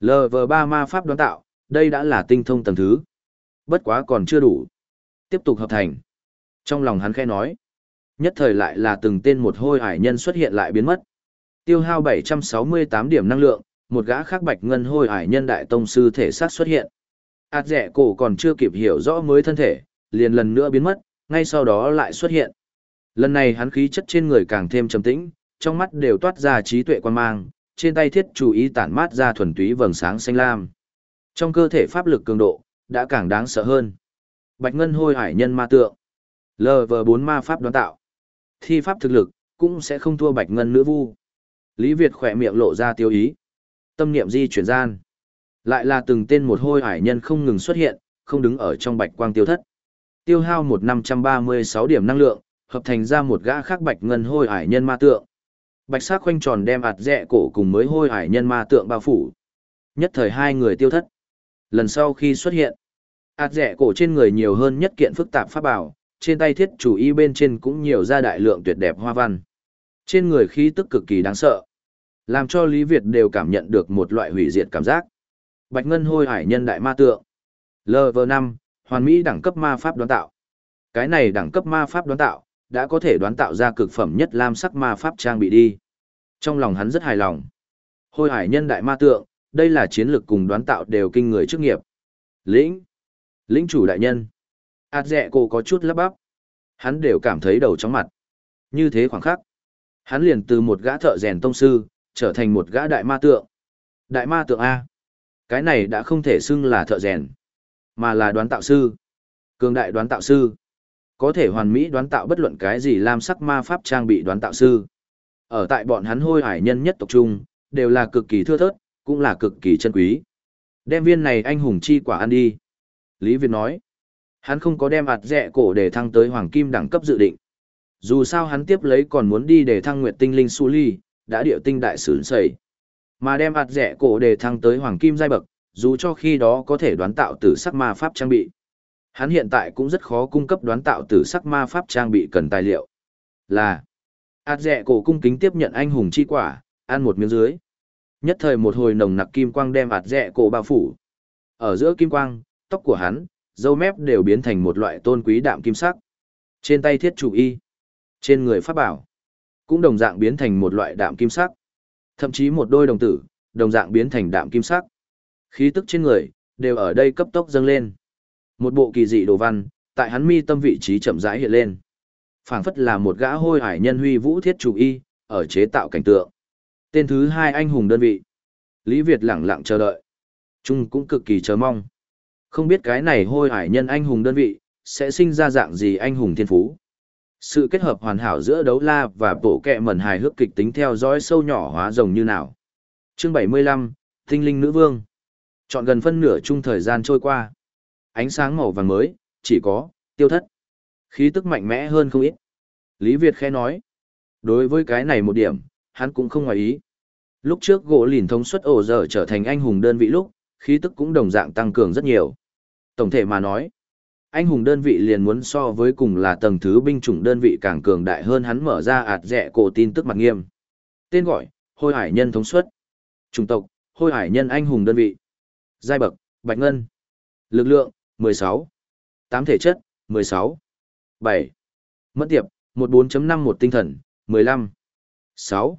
Speaker 1: LV3 ma pháp đoán tạo, đây đã là tinh thông tầng thứ. Bất quá còn chưa đủ tiếp tục hợp thành. Trong lòng hắn khẽ nói, nhất thời lại là từng tên một hôi hải nhân xuất hiện lại biến mất. Tiêu hao 768 điểm năng lượng, một gã khác bạch ngân hôi hải nhân đại tông sư thể xác xuất hiện. át rẻ cổ còn chưa kịp hiểu rõ mới thân thể, liền lần nữa biến mất, ngay sau đó lại xuất hiện. Lần này hắn khí chất trên người càng thêm trầm tĩnh, trong mắt đều toát ra trí tuệ quan mang, trên tay thiết chú ý tản mát ra thuần túy vầng sáng xanh lam. Trong cơ thể pháp lực cường độ, đã càng đáng sợ hơn. Bạch Ngân hôi hải nhân ma tượng. LV4 ma pháp đoán tạo. Thi pháp thực lực, cũng sẽ không thua Bạch Ngân nữ vu. Lý Việt khỏe miệng lộ ra tiêu ý. Tâm niệm di chuyển gian. Lại là từng tên một hôi hải nhân không ngừng xuất hiện, không đứng ở trong bạch quang tiêu thất. Tiêu hao một năm trăm ba mươi sáu điểm năng lượng, hợp thành ra một gã khác bạch ngân hôi hải nhân ma tượng. Bạch sắc khoanh tròn đem ạt rẽ cổ cùng mới hôi hải nhân ma tượng bao phủ. Nhất thời hai người tiêu thất. Lần sau khi xuất hiện, ạt rẻ cổ trên người nhiều hơn nhất kiện phức tạp pháp bảo, trên tay thiết chủ y bên trên cũng nhiều ra đại lượng tuyệt đẹp hoa văn. Trên người khí tức cực kỳ đáng sợ, làm cho Lý Việt đều cảm nhận được một loại hủy diệt cảm giác. Bạch Ngân hôi hải nhân đại ma tượng. LV5, hoàn mỹ đẳng cấp ma pháp đoán tạo. Cái này đẳng cấp ma pháp đoán tạo, đã có thể đoán tạo ra cực phẩm nhất lam sắc ma pháp trang bị đi. Trong lòng hắn rất hài lòng. Hôi hải nhân đại ma tượng, đây là chiến lược cùng đoán tạo đều kinh người chức nghiệp. Lĩnh. Lĩnh chủ đại nhân. át dẹ cô có chút lấp bắp. Hắn đều cảm thấy đầu chóng mặt. Như thế khoảng khắc. Hắn liền từ một gã thợ rèn tông sư, trở thành một gã đại ma tượng. Đại ma tượng A. Cái này đã không thể xưng là thợ rèn, mà là đoán tạo sư. Cường đại đoán tạo sư. Có thể hoàn mỹ đoán tạo bất luận cái gì làm sắc ma pháp trang bị đoán tạo sư. Ở tại bọn hắn hôi hải nhân nhất tộc trung, đều là cực kỳ thưa thớt, cũng là cực kỳ chân quý. Đem viên này anh hùng chi quả ăn đi. Lý Việt nói. Hắn không có đem ạt rẻ cổ để thăng tới hoàng kim đẳng cấp dự định. Dù sao hắn tiếp lấy còn muốn đi để thăng nguyệt tinh linh su ly, đã điệu tinh đại sướng sầy, Mà đem ạt rẻ cổ để thăng tới hoàng kim giai bậc, dù cho khi đó có thể đoán tạo tử sắc ma pháp trang bị. Hắn hiện tại cũng rất khó cung cấp đoán tạo tử sắc ma pháp trang bị cần tài liệu. Là, ạt rẻ cổ cung kính tiếp nhận anh hùng chi quả, ăn một miếng dưới. Nhất thời một hồi nồng nặc kim quang đem ạt rẻ cổ bao phủ. Ở giữa kim quang, tóc của hắn, dâu mép đều biến thành một loại tôn quý đạm kim sắc. Trên tay thiết chủ y, trên người pháp bảo, cũng đồng dạng biến thành một loại đạm kim sắc. Thậm chí một đôi đồng tử, đồng dạng biến thành đạm kim sắc. Khí tức trên người, đều ở đây cấp tốc dâng lên. Một bộ kỳ dị đồ văn, tại hắn mi tâm vị trí chậm rãi hiện lên. phảng phất là một gã hôi hải nhân huy vũ thiết chủ y, ở chế tạo cảnh tượng. Tên thứ hai anh hùng đơn vị. Lý Việt lẳng lặng chờ đợi. Trung cũng cực kỳ chờ mong. Không biết cái này hôi hải nhân anh hùng đơn vị, sẽ sinh ra dạng gì anh hùng thiên phú. Sự kết hợp hoàn hảo giữa đấu la và bộ kẹ mẩn hài hước kịch tính theo dõi sâu nhỏ hóa rồng như nào. Chương 75, Tinh linh nữ vương. Chọn gần phân nửa chung thời gian trôi qua. Ánh sáng màu vàng mới, chỉ có, tiêu thất. Khí tức mạnh mẽ hơn không ít. Lý Việt khẽ nói. Đối với cái này một điểm, hắn cũng không ngoài ý. Lúc trước gỗ lìn thống suất ổ giờ trở thành anh hùng đơn vị lúc, khí tức cũng đồng dạng tăng cường rất nhiều. Tổng thể mà nói, anh hùng đơn vị liền muốn so với cùng là tầng thứ binh chủng đơn vị càng cường đại hơn hắn mở ra ạt rẻ cổ tin tức mặt nghiêm. Tên gọi, hôi hải nhân thống suất. Chủng tộc, hôi hải nhân anh hùng đơn vị. Giai bậc, bạch ngân. Lực lượng, 16. Tám thể chất, 16. 7. Mất tiệp, 14.51 tinh thần, 15. 6.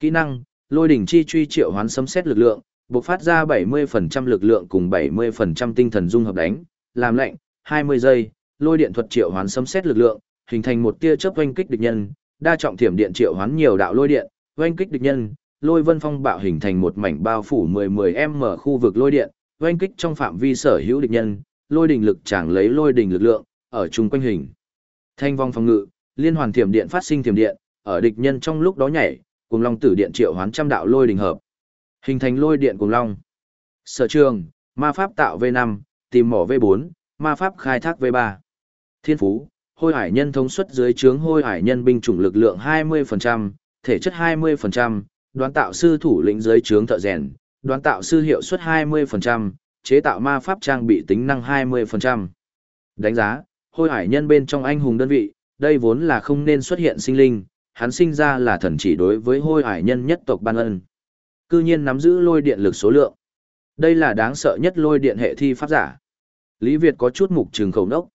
Speaker 1: Kỹ năng, lôi đỉnh chi truy triệu hoán sấm xét lực lượng, bộc phát ra 70% lực lượng cùng 70% tinh thần dung hợp đánh, làm lệnh, 20 giây, lôi điện thuật triệu hoán sấm xét lực lượng, hình thành một tia chớp oanh kích địch nhân, đa trọng thiểm điện triệu hoán nhiều đạo lôi điện, oanh kích địch nhân, lôi vân phong bạo hình thành một mảnh bao phủ 10-10m khu vực lôi điện, oanh kích trong phạm vi sở hữu địch nhân, lôi đỉnh lực chẳng lấy lôi đỉnh lực lượng, ở chung quanh hình. Thanh vong phòng ngự, liên hoàn thiểm điện phát sinh thiểm điện, ở địch nhân trong lúc đó nhảy, cùng long tử điện triệu hoán trăm đạo lôi đỉnh hợp. Hình thành lôi điện cùng long. Sở trường, ma pháp tạo V5, tìm mỏ V4, ma pháp khai thác V3. Thiên phú, hôi hải nhân thống suất dưới trướng hôi hải nhân binh chủng lực lượng 20%, thể chất 20%, đoán tạo sư thủ lĩnh dưới trướng thợ rèn, đoán tạo sư hiệu suất 20%, chế tạo ma pháp trang bị tính năng 20%. Đánh giá, hôi hải nhân bên trong anh hùng đơn vị, đây vốn là không nên xuất hiện sinh linh, hắn sinh ra là thần chỉ đối với hôi hải nhân nhất tộc ban ân. Cư nhiên nắm giữ lôi điện lực số lượng. Đây là đáng sợ nhất lôi điện hệ thi pháp giả. Lý Việt có chút mục trường khẩu nốc.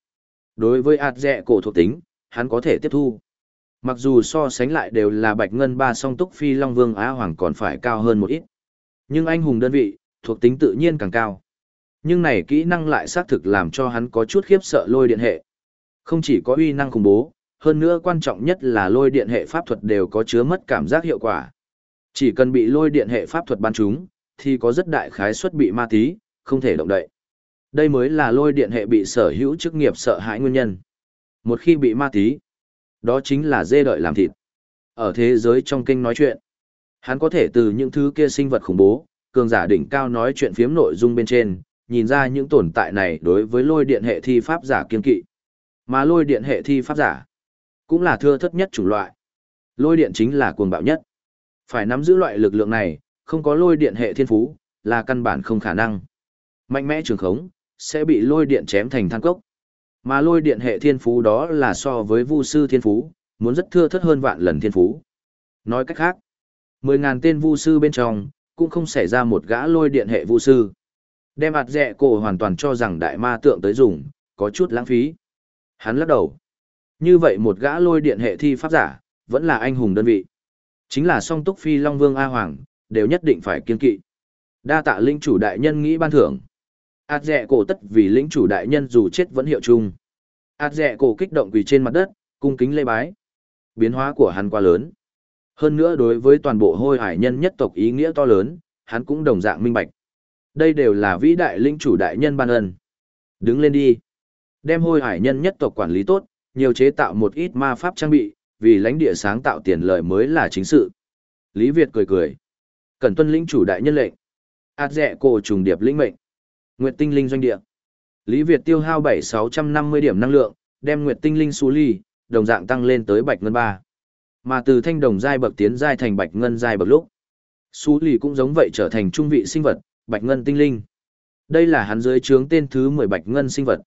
Speaker 1: Đối với ạt dẹ cổ thuộc tính, hắn có thể tiếp thu. Mặc dù so sánh lại đều là bạch ngân ba song túc phi long vương á hoàng còn phải cao hơn một ít. Nhưng anh hùng đơn vị, thuộc tính tự nhiên càng cao. Nhưng này kỹ năng lại xác thực làm cho hắn có chút khiếp sợ lôi điện hệ. Không chỉ có uy năng khủng bố, hơn nữa quan trọng nhất là lôi điện hệ pháp thuật đều có chứa mất cảm giác hiệu quả. Chỉ cần bị lôi điện hệ pháp thuật ban chúng, thì có rất đại khái suất bị ma tí, không thể động đậy. Đây mới là lôi điện hệ bị sở hữu chức nghiệp sợ hãi nguyên nhân. Một khi bị ma tí, đó chính là dê đợi làm thịt. Ở thế giới trong kinh nói chuyện, hắn có thể từ những thứ kia sinh vật khủng bố, cường giả đỉnh cao nói chuyện phiếm nội dung bên trên, nhìn ra những tồn tại này đối với lôi điện hệ thi pháp giả kiên kỵ. Mà lôi điện hệ thi pháp giả, cũng là thưa thất nhất chủng loại. Lôi điện chính là cuồng bạo nhất. Phải nắm giữ loại lực lượng này, không có lôi điện hệ thiên phú, là căn bản không khả năng. Mạnh mẽ trường khống, sẽ bị lôi điện chém thành than cốc. Mà lôi điện hệ thiên phú đó là so với vu sư thiên phú, muốn rất thưa thất hơn vạn lần thiên phú. Nói cách khác, 10.000 tên vu sư bên trong, cũng không xảy ra một gã lôi điện hệ vu sư. Đem ạt dẹ cổ hoàn toàn cho rằng đại ma tượng tới dùng, có chút lãng phí. Hắn lắc đầu. Như vậy một gã lôi điện hệ thi pháp giả, vẫn là anh hùng đơn vị. Chính là song túc phi Long Vương A Hoàng, đều nhất định phải kiên kỵ. Đa tạ linh chủ đại nhân nghĩ ban thưởng ạt dẹ cổ tất vì lĩnh chủ đại nhân dù chết vẫn hiệu chung. ạt dẹ cổ kích động quỳ trên mặt đất, cung kính lê bái. Biến hóa của hắn quá lớn. Hơn nữa đối với toàn bộ hôi hải nhân nhất tộc ý nghĩa to lớn, hắn cũng đồng dạng minh bạch. Đây đều là vĩ đại lĩnh chủ đại nhân ban ân. Đứng lên đi. Đem hôi hải nhân nhất tộc quản lý tốt, nhiều chế tạo một ít ma pháp trang bị, vì lãnh địa sáng tạo tiền lợi mới là chính sự. Lý Việt cười cười. Cần tuân lĩnh chủ đại nhân lệnh. át dẹ cổ trùng điệp lĩnh mệnh. Nguyệt tinh linh doanh địa. Lý Việt tiêu hao 7650 điểm năng lượng, đem Nguyệt tinh linh xú ly, đồng dạng tăng lên tới bạch ngân 3. Mà từ thanh đồng giai bậc tiến giai thành bạch ngân giai bậc lúc. Xú ly cũng giống vậy trở thành trung vị sinh vật, bạch ngân tinh linh. Đây là hắn dưới trướng tên thứ 10 bạch ngân sinh vật.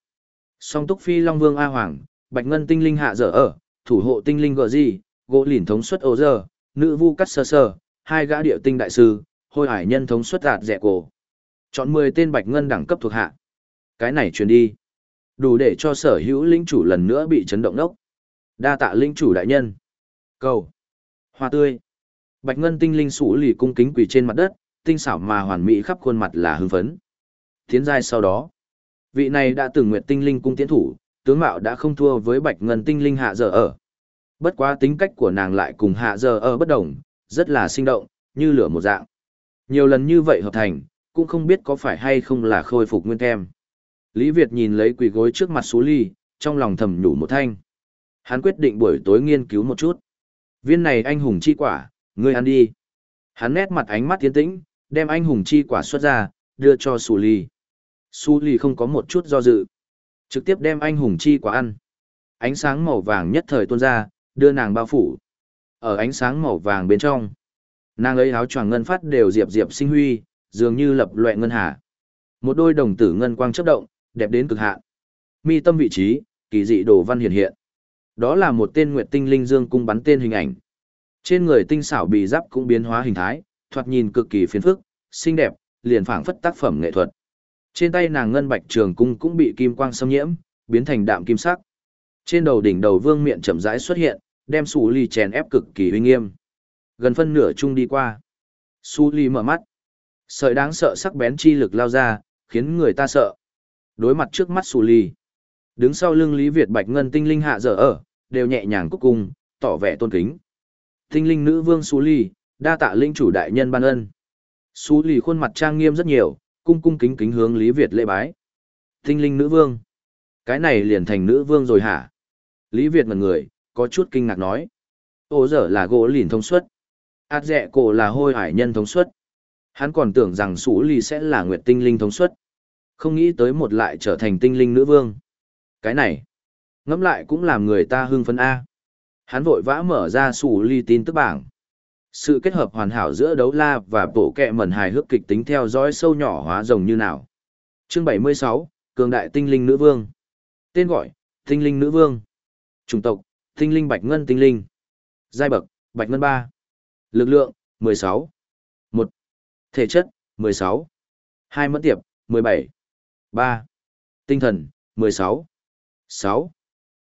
Speaker 1: Song túc phi Long Vương A Hoàng, bạch ngân tinh linh hạ dở ở, thủ hộ tinh linh gờ gì, gỗ lỉn thống suất ô giờ, nữ vu cắt sơ sơ, hai gã điệu tinh đại sư, hôi hải nhân thống suất đạt rẻ cổ. Chọn 10 tên bạch ngân đẳng cấp thuộc hạ. Cái này truyền đi. Đủ để cho sở hữu linh chủ lần nữa bị chấn động đốc. Đa tạ linh chủ đại nhân. Cầu. Hoa tươi. Bạch ngân tinh linh sủ lì cung kính quỳ trên mặt đất, tinh xảo mà hoàn mỹ khắp khuôn mặt là hưng phấn. Tiến giai sau đó. Vị này đã từng nguyệt tinh linh cung tiến thủ, tướng mạo đã không thua với bạch ngân tinh linh hạ giờ ở. Bất quá tính cách của nàng lại cùng hạ giờ ở bất đồng, rất là sinh động, như lửa một dạng. Nhiều lần như vậy hợp thành, cũng không biết có phải hay không là khôi phục nguyên kem. Lý Việt nhìn lấy quỳ gối trước mặt Sú ly, trong lòng thầm nhủ một thanh. Hắn quyết định buổi tối nghiên cứu một chút. Viên này anh hùng chi quả, ngươi ăn đi. Hắn nét mặt ánh mắt tiến tĩnh, đem anh hùng chi quả xuất ra, đưa cho Sú Ly. Su Ly không có một chút do dự. Trực tiếp đem anh hùng chi quả ăn. Ánh sáng màu vàng nhất thời tuôn ra, đưa nàng bao phủ. Ở ánh sáng màu vàng bên trong, nàng ấy áo choàng ngân phát đều diệp diệp sinh huy, dường như lập loè ngân hà. Một đôi đồng tử ngân quang chớp động, đẹp đến cực hạn. Mi tâm vị trí, kỳ dị đồ văn hiện hiện. Đó là một tên nguyệt tinh linh dương cung bắn tên hình ảnh. Trên người tinh xảo bị giáp cũng biến hóa hình thái, thoạt nhìn cực kỳ phiền phức, xinh đẹp, liền phảng phất tác phẩm nghệ thuật. Trên tay nàng ngân bạch trường cung cũng bị kim quang xâm nhiễm, biến thành đạm kim sắc. Trên đầu đỉnh đầu vương miện chậm rãi xuất hiện, đem Su Ly chèn ép cực kỳ uy nghiêm. Gần phân nửa chung đi qua. Su Ly mở mắt. Sợi đáng sợ sắc bén chi lực lao ra, khiến người ta sợ. Đối mặt trước mắt Su Ly. Đứng sau lưng Lý Việt Bạch Ngân tinh linh hạ dở ở, đều nhẹ nhàng cúc cung, tỏ vẻ tôn kính. Tinh linh nữ vương Su Ly, đa tạ linh chủ đại nhân ban ân. Su Ly khuôn mặt trang nghiêm rất nhiều, cung cung kính kính hướng Lý Việt lễ bái. Tinh linh nữ vương. Cái này liền thành nữ vương rồi hả? Lý Việt ngần người, có chút kinh ngạc nói. Ô giờ là gỗ lìn thông suất. Át dẹ cổ là hôi hải nhân thống suất. Hắn còn tưởng rằng Sủ Ly sẽ là nguyệt tinh linh thống suất. Không nghĩ tới một lại trở thành tinh linh nữ vương. Cái này, ngẫm lại cũng làm người ta hưng phấn A. Hắn vội vã mở ra Sủ Ly tin tức bảng. Sự kết hợp hoàn hảo giữa đấu la và bộ kẹ mẩn hài hước kịch tính theo dõi sâu nhỏ hóa rồng như nào. Chương 76, Cường đại tinh linh nữ vương. Tên gọi, tinh linh nữ vương. Chủng tộc, tinh linh bạch ngân tinh linh. Giai bậc, bạch ngân 3. Lực lượng, 16. Thể chất, 16. hai mẫn tiệp, 17. 3. Tinh thần, 16. 6.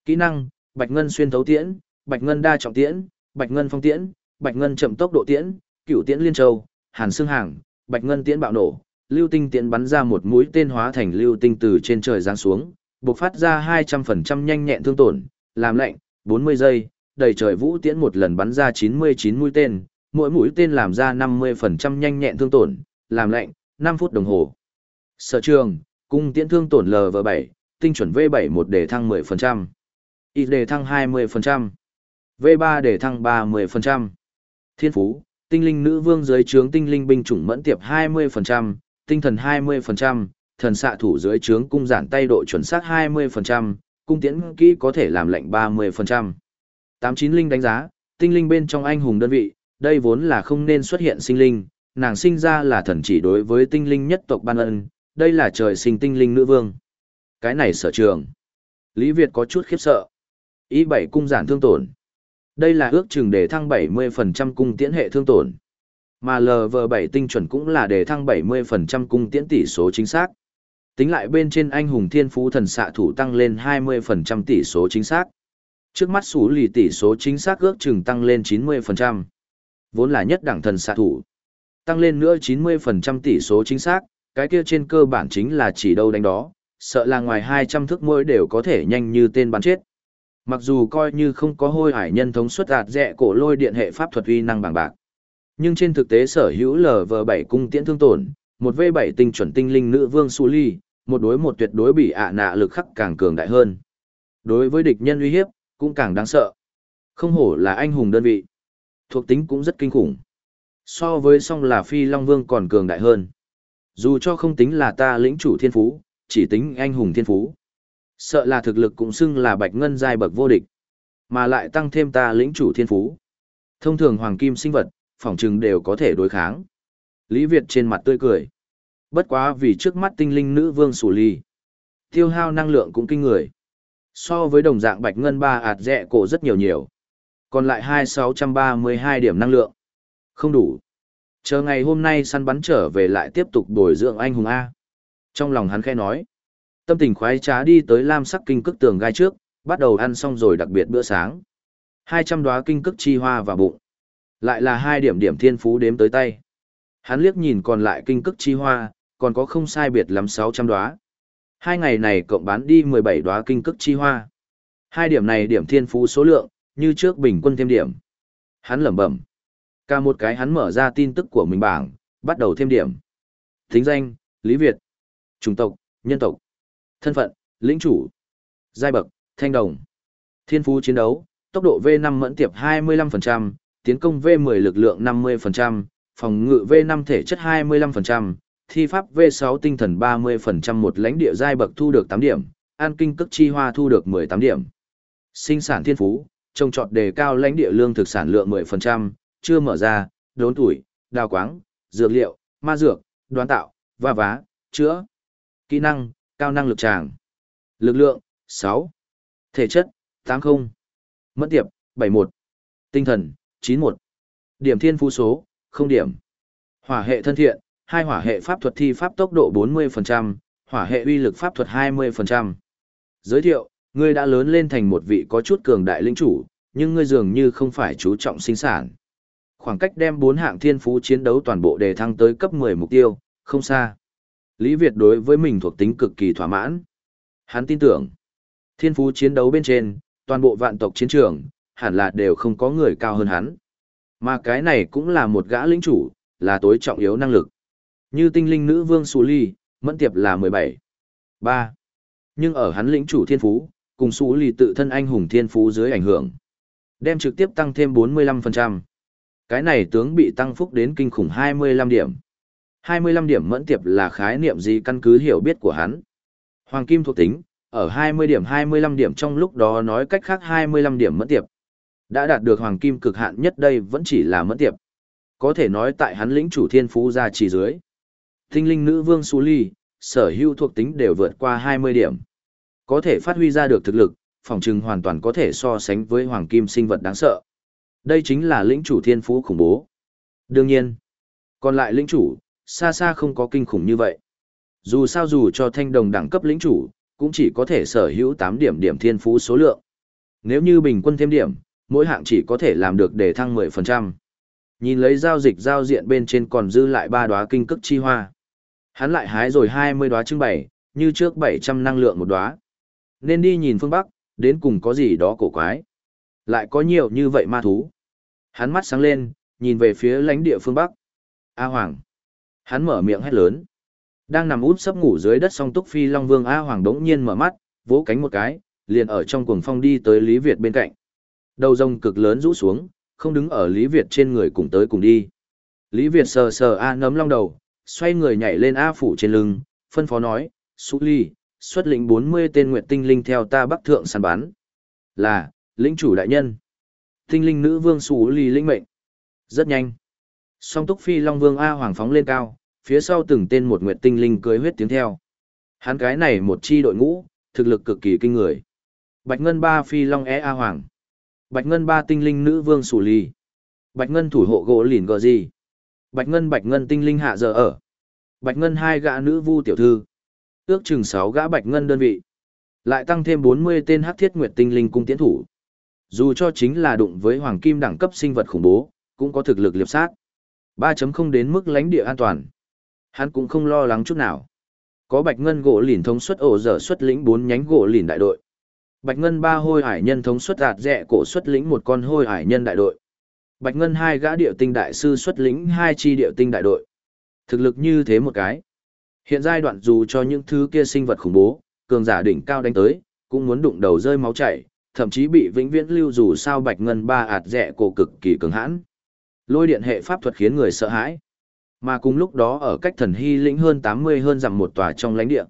Speaker 1: Kỹ năng, bạch ngân xuyên thấu tiễn, bạch ngân đa trọng tiễn, bạch ngân phong tiễn, bạch ngân chậm tốc độ tiễn, cửu tiễn liên châu, hàn xương hàng, bạch ngân tiễn bạo nổ, lưu tinh tiễn bắn ra một mũi tên hóa thành lưu tinh từ trên trời giáng xuống, bộc phát ra 200% nhanh nhẹn thương tổn, làm lạnh, 40 giây, đầy trời vũ tiễn một lần bắn ra 99 mũi tên, mỗi mũi tên làm ra 50% nhanh nhẹn thương tổn, làm lạnh, 5 phút đồng hồ. Sở trường, cung tiễn thương tổn LV7, tinh chuẩn V7 một để thăng 10%. Y đề thăng 20%. V3 để thăng 30%. Thiên phú, tinh linh nữ vương dưới trướng tinh linh binh chủng mẫn tiệp 20%, tinh thần 20%, thần xạ thủ dưới trướng cung giản tay độ chuẩn xác 20%, cung tiễn kỹ có thể làm lệnh 30%. 89 linh đánh giá, tinh linh bên trong anh hùng đơn vị, đây vốn là không nên xuất hiện sinh linh, nàng sinh ra là thần chỉ đối với tinh linh nhất tộc ban ân, đây là trời sinh tinh linh nữ vương. Cái này sở trường. Lý Việt có chút khiếp sợ. Ý bảy cung giản thương tổn. Đây là ước chừng để thăng 70% cung tiễn hệ thương tổn. Mà LV7 tinh chuẩn cũng là để thăng 70% cung tiễn tỷ số chính xác. Tính lại bên trên anh hùng thiên phú thần xạ thủ tăng lên 20% tỷ số chính xác. Trước mắt xú lì tỷ số chính xác ước chừng tăng lên 90%. Vốn là nhất đẳng thần xạ thủ. Tăng lên nữa 90% tỷ số chính xác, cái kia trên cơ bản chính là chỉ đâu đánh đó, sợ là ngoài 200 thước mỗi đều có thể nhanh như tên bắn chết. Mặc dù coi như không có hôi hải nhân thống suất ạt dẹ cổ lôi điện hệ pháp thuật uy năng bằng bạc. Nhưng trên thực tế sở hữu LV7 cung tiễn thương tổn, một V7 tinh chuẩn tinh linh nữ vương Su Ly, một đối một tuyệt đối bị ạ nạ lực khắc càng cường đại hơn. Đối với địch nhân uy hiếp, cũng càng đáng sợ. Không hổ là anh hùng đơn vị. Thuộc tính cũng rất kinh khủng. So với song là phi long vương còn cường đại hơn. Dù cho không tính là ta lĩnh chủ thiên phú, chỉ tính anh hùng thiên phú. Sợ là thực lực cũng xưng là bạch ngân giai bậc vô địch. Mà lại tăng thêm ta lĩnh chủ thiên phú. Thông thường hoàng kim sinh vật, phỏng chừng đều có thể đối kháng. Lý Việt trên mặt tươi cười. Bất quá vì trước mắt tinh linh nữ vương sủ ly. Tiêu hao năng lượng cũng kinh người. So với đồng dạng bạch ngân ba ạt rẻ cổ rất nhiều nhiều. Còn lại hai sáu trăm ba mươi hai điểm năng lượng. Không đủ. Chờ ngày hôm nay săn bắn trở về lại tiếp tục bồi dưỡng anh hùng A. Trong lòng hắn khẽ nói. Tâm tình khoái trá đi tới lam sắc kinh cức tường gai trước, bắt đầu ăn xong rồi đặc biệt bữa sáng. hai trăm đóa kinh cức chi hoa vào bụng. Lại là hai điểm điểm thiên phú đếm tới tay. Hắn liếc nhìn còn lại kinh cức chi hoa, còn có không sai biệt lắm sáu trăm đóa. Hai ngày này cộng bán đi mười bảy đóa kinh cức chi hoa. Hai điểm này điểm thiên phú số lượng, như trước bình quân thêm điểm. Hắn lẩm bẩm. Cả một cái hắn mở ra tin tức của mình bảng, bắt đầu thêm điểm. Thính danh, Lý Việt. Chủng tộc, nhân tộc. Thân phận, lĩnh chủ. Giai bậc, thanh đồng. Thiên phú chiến đấu, tốc độ V5 mẫn tiệp 25%, tiến công V10 lực lượng 50%, phòng ngự V5 thể chất 25%, thi pháp V6 tinh thần 30% một lãnh địa giai bậc thu được 8 điểm, an kinh cức chi hoa thu được 18 điểm. Sinh sản thiên phú, trồng trọt đề cao lãnh địa lương thực sản lượng 10%, chưa mở ra, đốn tuổi, đào quáng, dược liệu, ma dược, đoán tạo, va vá, chữa. Kỹ năng, cao năng lực tràng. Lực lượng, 6. Thể chất, 80. Mất tiệp, 71. Tinh thần, 91. Điểm thiên phú số, không điểm. Hỏa hệ thân thiện, hai hỏa hệ pháp thuật thi pháp tốc độ 40%, hỏa hệ uy lực pháp thuật 20%. Giới thiệu, ngươi đã lớn lên thành một vị có chút cường đại lĩnh chủ, nhưng ngươi dường như không phải chú trọng sinh sản. Khoảng cách đem bốn hạng thiên phú chiến đấu toàn bộ đề thăng tới cấp 10 mục tiêu, không xa. Lý Việt đối với mình thuộc tính cực kỳ thỏa mãn. Hắn tin tưởng, thiên phú chiến đấu bên trên, toàn bộ vạn tộc chiến trường, hẳn là đều không có người cao hơn hắn. Mà cái này cũng là một gã lĩnh chủ, là tối trọng yếu năng lực. Như tinh linh nữ vương Sú Ly, mẫn tiệp là 17. 3. Nhưng ở hắn lĩnh chủ thiên phú, cùng Sú Ly tự thân anh hùng thiên phú dưới ảnh hưởng. Đem trực tiếp tăng thêm 45%. Cái này tướng bị tăng phúc đến kinh khủng 25 điểm. 25 điểm mẫn tiệp là khái niệm gì căn cứ hiểu biết của hắn. Hoàng kim thuộc tính, ở 20 điểm 25 điểm trong lúc đó nói cách khác 25 điểm mẫn tiệp. Đã đạt được hoàng kim cực hạn nhất đây vẫn chỉ là mẫn tiệp. Có thể nói tại hắn lĩnh chủ thiên phú ra chỉ dưới. Tinh linh nữ vương Su Ly, sở hữu thuộc tính đều vượt qua 20 điểm. Có thể phát huy ra được thực lực, phòng trừng hoàn toàn có thể so sánh với hoàng kim sinh vật đáng sợ. Đây chính là lĩnh chủ thiên phú khủng bố. Đương nhiên, còn lại lĩnh chủ, xa xa không có kinh khủng như vậy. Dù sao dù cho thanh đồng đẳng cấp lĩnh chủ, cũng chỉ có thể sở hữu 8 điểm điểm thiên phú số lượng. Nếu như bình quân thêm điểm, mỗi hạng chỉ có thể làm được để thăng 10%. Nhìn lấy giao dịch giao diện bên trên còn dư lại ba đóa kinh cức chi hoa. Hắn lại hái rồi 20 đóa trưng bày, như trước 700 năng lượng một đóa. Nên đi nhìn phương Bắc, đến cùng có gì đó cổ quái. Lại có nhiều như vậy ma thú. Hắn mắt sáng lên, nhìn về phía lãnh địa phương Bắc. A Hoàng. Hắn mở miệng hét lớn. Đang nằm út sấp ngủ dưới đất song túc phi Long Vương A Hoàng đống nhiên mở mắt, vỗ cánh một cái, liền ở trong cuồng phong đi tới Lý Việt bên cạnh. Đầu rồng cực lớn rũ xuống, không đứng ở Lý Việt trên người cùng tới cùng đi. Lý Việt sờ sờ A nấm long đầu, xoay người nhảy lên A phủ trên lưng, phân phó nói, Sú Ly, xuất lĩnh 40 tên nguyệt tinh linh theo ta bắc thượng săn bắn. Là, lĩnh chủ đại nhân. Tinh linh nữ vương xú lì linh mệnh. Rất nhanh. Song túc phi long vương A hoàng phóng lên cao, phía sau từng tên một nguyệt tinh linh cưới huyết tiếng theo. Hắn cái này một chi đội ngũ, thực lực cực kỳ kinh người. Bạch Ngân ba phi long é A hoàng. Bạch Ngân ba tinh linh nữ vương xù lì. Bạch Ngân thủ hộ gỗ lìn gờ gì. Bạch Ngân Bạch Ngân tinh linh hạ giờ ở. Bạch Ngân hai gã nữ vu tiểu thư. Ước chừng sáu gã Bạch Ngân đơn vị. Lại tăng thêm bốn mươi tên hắc thiết nguyệt tinh linh cung tiến thủ. Dù cho chính là đụng với hoàng kim đẳng cấp sinh vật khủng bố, cũng có thực lực liệp sát. 3.0 đến mức lãnh địa an toàn. Hắn cũng không lo lắng chút nào. Có Bạch Ngân gỗ lìn thống suất ổ dở xuất lĩnh bốn nhánh gỗ lìn đại đội. Bạch Ngân ba hôi hải nhân thống suất đạt rẻ cổ xuất lĩnh một con hôi hải nhân đại đội. Bạch Ngân hai gã điệu tinh đại sư xuất lĩnh hai chi điệu tinh đại đội. Thực lực như thế một cái. Hiện giai đoạn dù cho những thứ kia sinh vật khủng bố, cường giả đỉnh cao đánh tới, cũng muốn đụng đầu rơi máu chảy, thậm chí bị vĩnh viễn lưu dù sao bạch ngân ba ạt rẻ cổ cực kỳ cứng hãn. Lôi điện hệ pháp thuật khiến người sợ hãi. Mà cùng lúc đó ở cách thần hy lĩnh hơn 80 hơn dặm một tòa trong lãnh địa.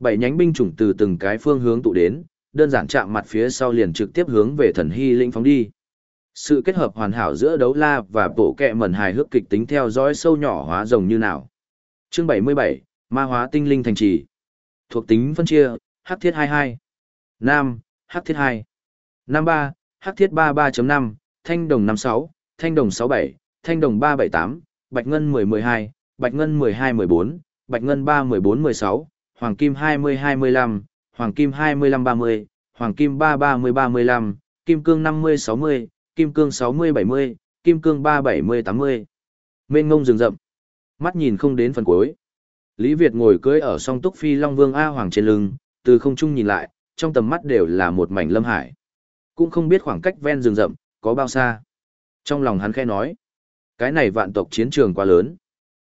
Speaker 1: Bảy nhánh binh chủng từ từng cái phương hướng tụ đến, đơn giản chạm mặt phía sau liền trực tiếp hướng về thần hy lĩnh phóng đi. Sự kết hợp hoàn hảo giữa đấu la và bộ kẹ mẩn hài hước kịch tính theo dõi sâu nhỏ hóa rồng như nào. Chương 77, Ma hóa tinh linh thành trì. Thuộc tính phân chia, Hắc thiết 22. Nam, Hắc thiết 2. Nam 3, Hắc thiết 33.5, Thanh đồng 56, Thanh đồng 67, Thanh đồng 378, Bạch ngân 1012, Bạch ngân 1214, Bạch ngân 31416, Hoàng kim 2025, Hoàng kim 2530, Hoàng kim 33035, Kim cương 5060, Kim cương 6070, Kim cương 37080. Mênh ngông rừng rậm. Mắt nhìn không đến phần cuối. Lý Việt ngồi cưỡi ở song túc phi Long Vương A Hoàng trên lưng, từ không trung nhìn lại, trong tầm mắt đều là một mảnh lâm hải. Cũng không biết khoảng cách ven rừng rậm, có bao xa. Trong lòng hắn khẽ nói, cái này vạn tộc chiến trường quá lớn.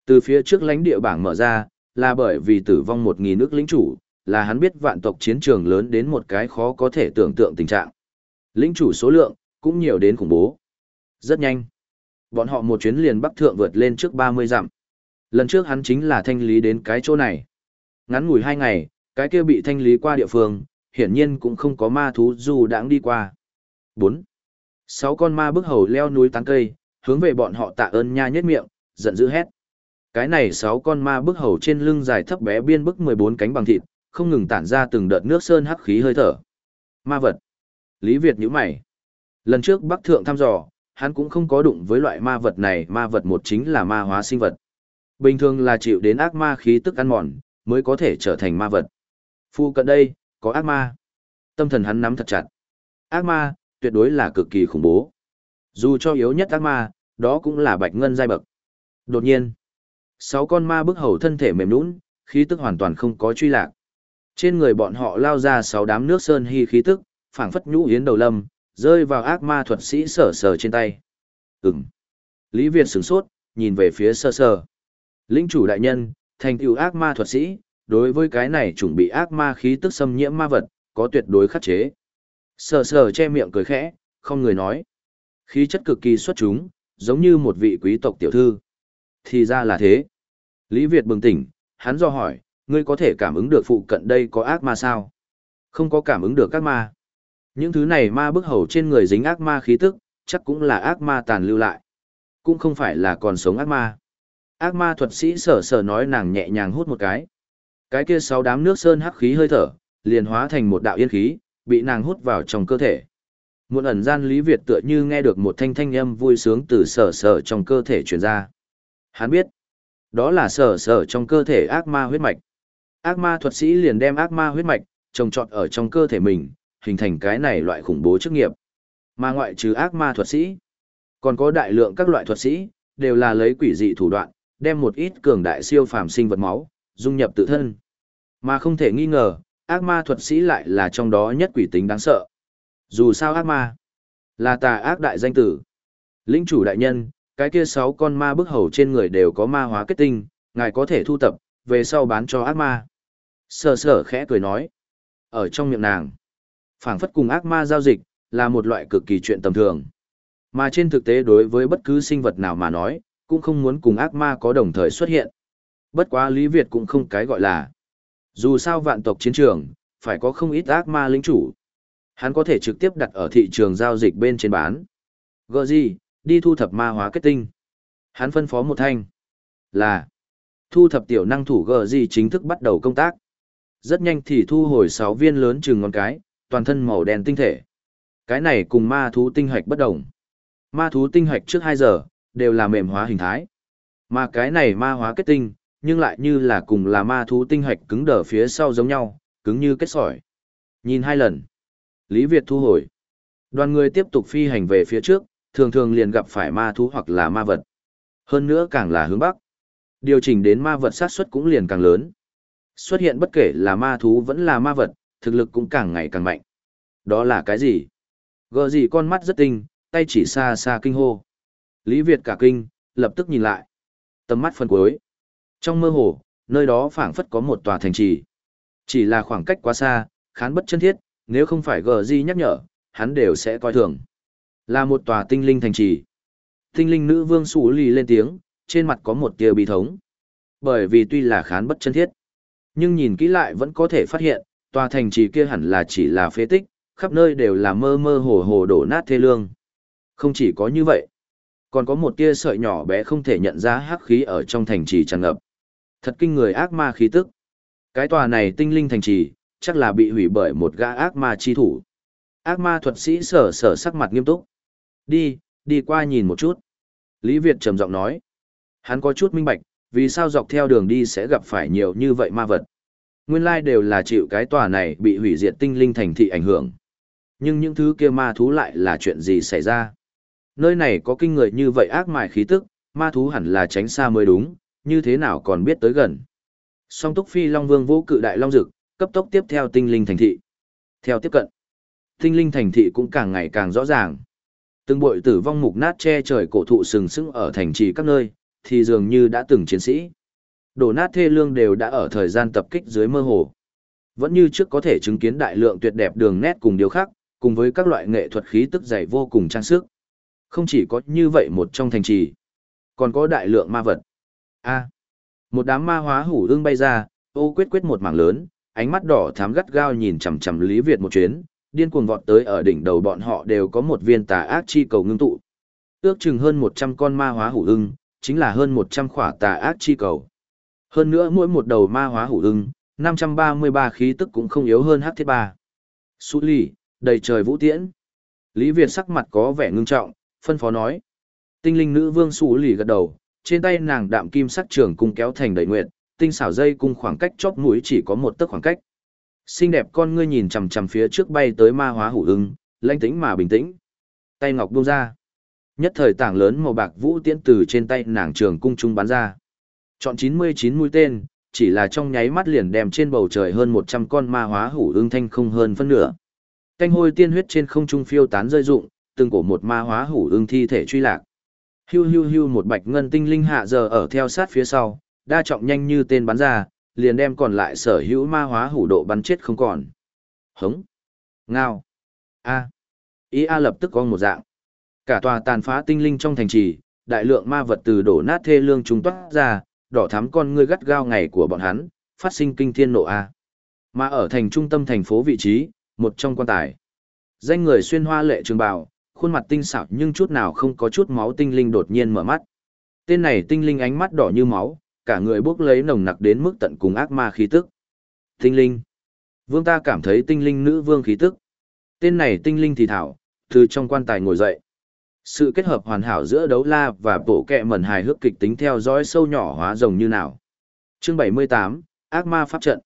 Speaker 1: Từ phía trước lãnh địa bảng mở ra, là bởi vì tử vong một nghìn nước lĩnh chủ, là hắn biết vạn tộc chiến trường lớn đến một cái khó có thể tưởng tượng tình trạng. Lĩnh chủ số lượng, cũng nhiều đến khủng bố. Rất nhanh. Bọn họ một chuyến liền bắc thượng vượt lên trước 30 dặm. Lần trước hắn chính là thanh lý đến cái chỗ này. Ngắn ngủi hai ngày, cái kia bị thanh lý qua địa phương, hiển nhiên cũng không có ma thú dù đãng đi qua. 4. Sáu con ma bức hầu leo núi tán cây, hướng về bọn họ tạ ơn nha nhất miệng, giận dữ hét. Cái này sáu con ma bức hầu trên lưng dài thấp bé biên bức 14 cánh bằng thịt, không ngừng tản ra từng đợt nước sơn hắc khí hơi thở. Ma vật. Lý Việt nhíu mày. Lần trước Bắc Thượng thăm dò, hắn cũng không có đụng với loại ma vật này, ma vật một chính là ma hóa sinh vật. Bình thường là chịu đến ác ma khí tức ăn mòn, mới có thể trở thành ma vật. Phu cận đây, có ác ma. Tâm thần hắn nắm thật chặt. Ác ma, tuyệt đối là cực kỳ khủng bố. Dù cho yếu nhất ác ma, đó cũng là bạch ngân giai bậc. Đột nhiên, sáu con ma bức hầu thân thể mềm nũng, khí tức hoàn toàn không có truy lạc. Trên người bọn họ lao ra sáu đám nước sơn hy khí tức, phảng phất nhũ yến đầu lâm, rơi vào ác ma thuật sĩ sở sờ trên tay. Ừm. Lý Việt sửng sốt, nhìn về phía sơ sơ. Linh chủ đại nhân, thành tựu ác ma thuật sĩ, đối với cái này chuẩn bị ác ma khí tức xâm nhiễm ma vật, có tuyệt đối khắc chế. Sờ sờ che miệng cười khẽ, không người nói. Khí chất cực kỳ xuất chúng, giống như một vị quý tộc tiểu thư. Thì ra là thế. Lý Việt bừng tỉnh, hắn do hỏi, ngươi có thể cảm ứng được phụ cận đây có ác ma sao? Không có cảm ứng được các ma. Những thứ này ma bức hầu trên người dính ác ma khí tức, chắc cũng là ác ma tàn lưu lại. Cũng không phải là còn sống ác ma. Ác ma thuật sĩ sở sở nói nàng nhẹ nhàng hút một cái. Cái kia sáu đám nước sơn hắc khí hơi thở, liền hóa thành một đạo yên khí, bị nàng hút vào trong cơ thể. Một ẩn gian Lý Việt tựa như nghe được một thanh thanh âm vui sướng từ sở sở trong cơ thể truyền ra. Hắn biết, đó là sở sở trong cơ thể ác ma huyết mạch. Ác ma thuật sĩ liền đem ác ma huyết mạch, trồng trọt ở trong cơ thể mình, hình thành cái này loại khủng bố chức nghiệp. Mà ngoại trừ ác ma thuật sĩ, còn có đại lượng các loại thuật sĩ, đều là lấy quỷ dị thủ đoạn, đem một ít cường đại siêu phàm sinh vật máu, dung nhập tự thân. Mà không thể nghi ngờ, ác ma thuật sĩ lại là trong đó nhất quỷ tính đáng sợ. Dù sao ác ma, là tà ác đại danh tử. Linh chủ đại nhân, cái kia sáu con ma bức hầu trên người đều có ma hóa kết tinh, ngài có thể thu tập, về sau bán cho ác ma. Sở sở khẽ cười nói. Ở trong miệng nàng, phảng phất cùng ác ma giao dịch, là một loại cực kỳ chuyện tầm thường. Mà trên thực tế đối với bất cứ sinh vật nào mà nói, cũng không muốn cùng ác ma có đồng thời xuất hiện. Bất quá Lý Việt cũng không cái gọi là. Dù sao vạn tộc chiến trường, phải có không ít ác ma lĩnh chủ. Hắn có thể trực tiếp đặt ở thị trường giao dịch bên trên bán. Gờ gì, đi thu thập ma hóa kết tinh. Hắn phân phó một thanh. Là, thu thập tiểu năng thủ gờ gì chính thức bắt đầu công tác. Rất nhanh thì thu hồi 6 viên lớn chừng ngón cái, toàn thân màu đen tinh thể. Cái này cùng ma thú tinh hạch bất đồng. Ma thú tinh hạch trước 2 giờ, đều là mềm hóa hình thái. Mà cái này ma hóa kết tinh, nhưng lại như là cùng là ma thú tinh hạch cứng đờ phía sau giống nhau, cứng như kết sỏi. Nhìn hai lần. Lý Việt thu hồi. Đoàn người tiếp tục phi hành về phía trước, thường thường liền gặp phải ma thú hoặc là ma vật. Hơn nữa càng là hướng bắc. Điều chỉnh đến ma vật sát suất cũng liền càng lớn. Xuất hiện bất kể là ma thú vẫn là ma vật, thực lực cũng càng ngày càng mạnh. Đó là cái gì? Gờ gì con mắt rất tinh, tay chỉ xa xa kinh hô. Lý Việt cả kinh, lập tức nhìn lại. Tầm mắt phân cuối. Trong mơ hồ, nơi đó phảng phất có một tòa thành trì. Chỉ là khoảng cách quá xa, khán bất chân thiết, nếu không phải gờ di nhắc nhở, hắn đều sẽ coi thường. Là một tòa tinh linh thành trì. Tinh linh nữ vương sủ lì lên tiếng, trên mặt có một tia bi thống. Bởi vì tuy là khán bất chân thiết, nhưng nhìn kỹ lại vẫn có thể phát hiện, tòa thành trì kia hẳn là chỉ là phế tích, khắp nơi đều là mơ mơ hồ hồ đổ nát thê lương. Không chỉ có như vậy, còn có một tia sợi nhỏ bé không thể nhận ra hắc khí ở trong thành trì tràn ngập. Thật kinh người ác ma khí tức. Cái tòa này tinh linh thành trì, chắc là bị hủy bởi một gã ác ma chi thủ. Ác ma thuật sĩ sở sở sắc mặt nghiêm túc. Đi, đi qua nhìn một chút. Lý Việt trầm giọng nói. Hắn có chút minh bạch, vì sao dọc theo đường đi sẽ gặp phải nhiều như vậy ma vật. Nguyên lai đều là chịu cái tòa này bị hủy diệt tinh linh thành thị ảnh hưởng. Nhưng những thứ kia ma thú lại là chuyện gì xảy ra? Nơi này có kinh người như vậy ác mại khí tức, ma thú hẳn là tránh xa mới đúng, như thế nào còn biết tới gần. Song túc phi long vương vũ cự đại long dực, cấp tốc tiếp theo tinh linh thành thị. Theo tiếp cận, tinh linh thành thị cũng càng ngày càng rõ ràng. Từng bội tử vong mục nát che trời cổ thụ sừng sững ở thành trì các nơi, thì dường như đã từng chiến sĩ. Đổ nát thê lương đều đã ở thời gian tập kích dưới mơ hồ. Vẫn như trước có thể chứng kiến đại lượng tuyệt đẹp đường nét cùng điều khác, cùng với các loại nghệ thuật khí tức dày vô cùng trang sức. Không chỉ có như vậy một trong thành trì, còn có đại lượng ma vật. A. một đám ma hóa hủ ương bay ra, ô quyết quyết một mảng lớn, ánh mắt đỏ thám gắt gao nhìn chằm chằm Lý Việt một chuyến, điên cuồng vọt tới ở đỉnh đầu bọn họ đều có một viên tà ác chi cầu ngưng tụ. Ước chừng hơn 100 con ma hóa hủ ưng, chính là hơn 100 khỏa tà ác chi cầu. Hơn nữa mỗi một đầu ma hóa hủ ưng, 533 khí tức cũng không yếu hơn hắc thiết ba. Sú lì, đầy trời vũ tiễn. Lý Việt sắc mặt có vẻ ngưng trọng, phân phó nói. Tinh linh nữ vương Sú lì gật đầu, trên tay nàng đạm kim sắc trường cung kéo thành đầy nguyệt, tinh xảo dây cung khoảng cách chóp mũi chỉ có một tấc khoảng cách. Xinh đẹp con ngươi nhìn chằm chằm phía trước bay tới ma hóa hủ ưng, lãnh tĩnh mà bình tĩnh. Tay ngọc buông ra. Nhất thời tảng lớn màu bạc vũ tiễn từ trên tay nàng trường cung trung bắn ra. Chọn 99 mũi tên, chỉ là trong nháy mắt liền đem trên bầu trời hơn 100 con ma hóa hủ ưng thanh không hơn phân nửa. Canh hôi tiên huyết trên không trung phiêu tán rơi rụng, từng cổ một ma hóa hủ ưng thi thể truy lạc. Hiu hiu hiu một bạch ngân tinh linh hạ giờ ở theo sát phía sau, đa trọng nhanh như tên bắn ra, liền đem còn lại sở hữu ma hóa hủ độ bắn chết không còn. Hống. Ngao. A. Ý A lập tức có một dạng. Cả tòa tàn phá tinh linh trong thành trì, đại lượng ma vật từ đổ nát thê lương chúng toát ra, đỏ thắm con ngươi gắt gao ngày của bọn hắn, phát sinh kinh thiên nộ A. Mà ở thành trung tâm thành phố vị trí, một trong quan tài. Danh người xuyên hoa lệ trường bào, khuôn mặt tinh xảo nhưng chút nào không có chút máu tinh linh đột nhiên mở mắt. Tên này tinh linh ánh mắt đỏ như máu, cả người bốc lấy nồng nặc đến mức tận cùng ác ma khí tức. Tinh linh. Vương ta cảm thấy tinh linh nữ vương khí tức. Tên này tinh linh thì thảo, từ trong quan tài ngồi dậy. Sự kết hợp hoàn hảo giữa đấu la và bộ kẹ mẩn hài hước kịch tính theo dõi sâu nhỏ hóa rồng như nào. Chương 78, Ác ma pháp trận.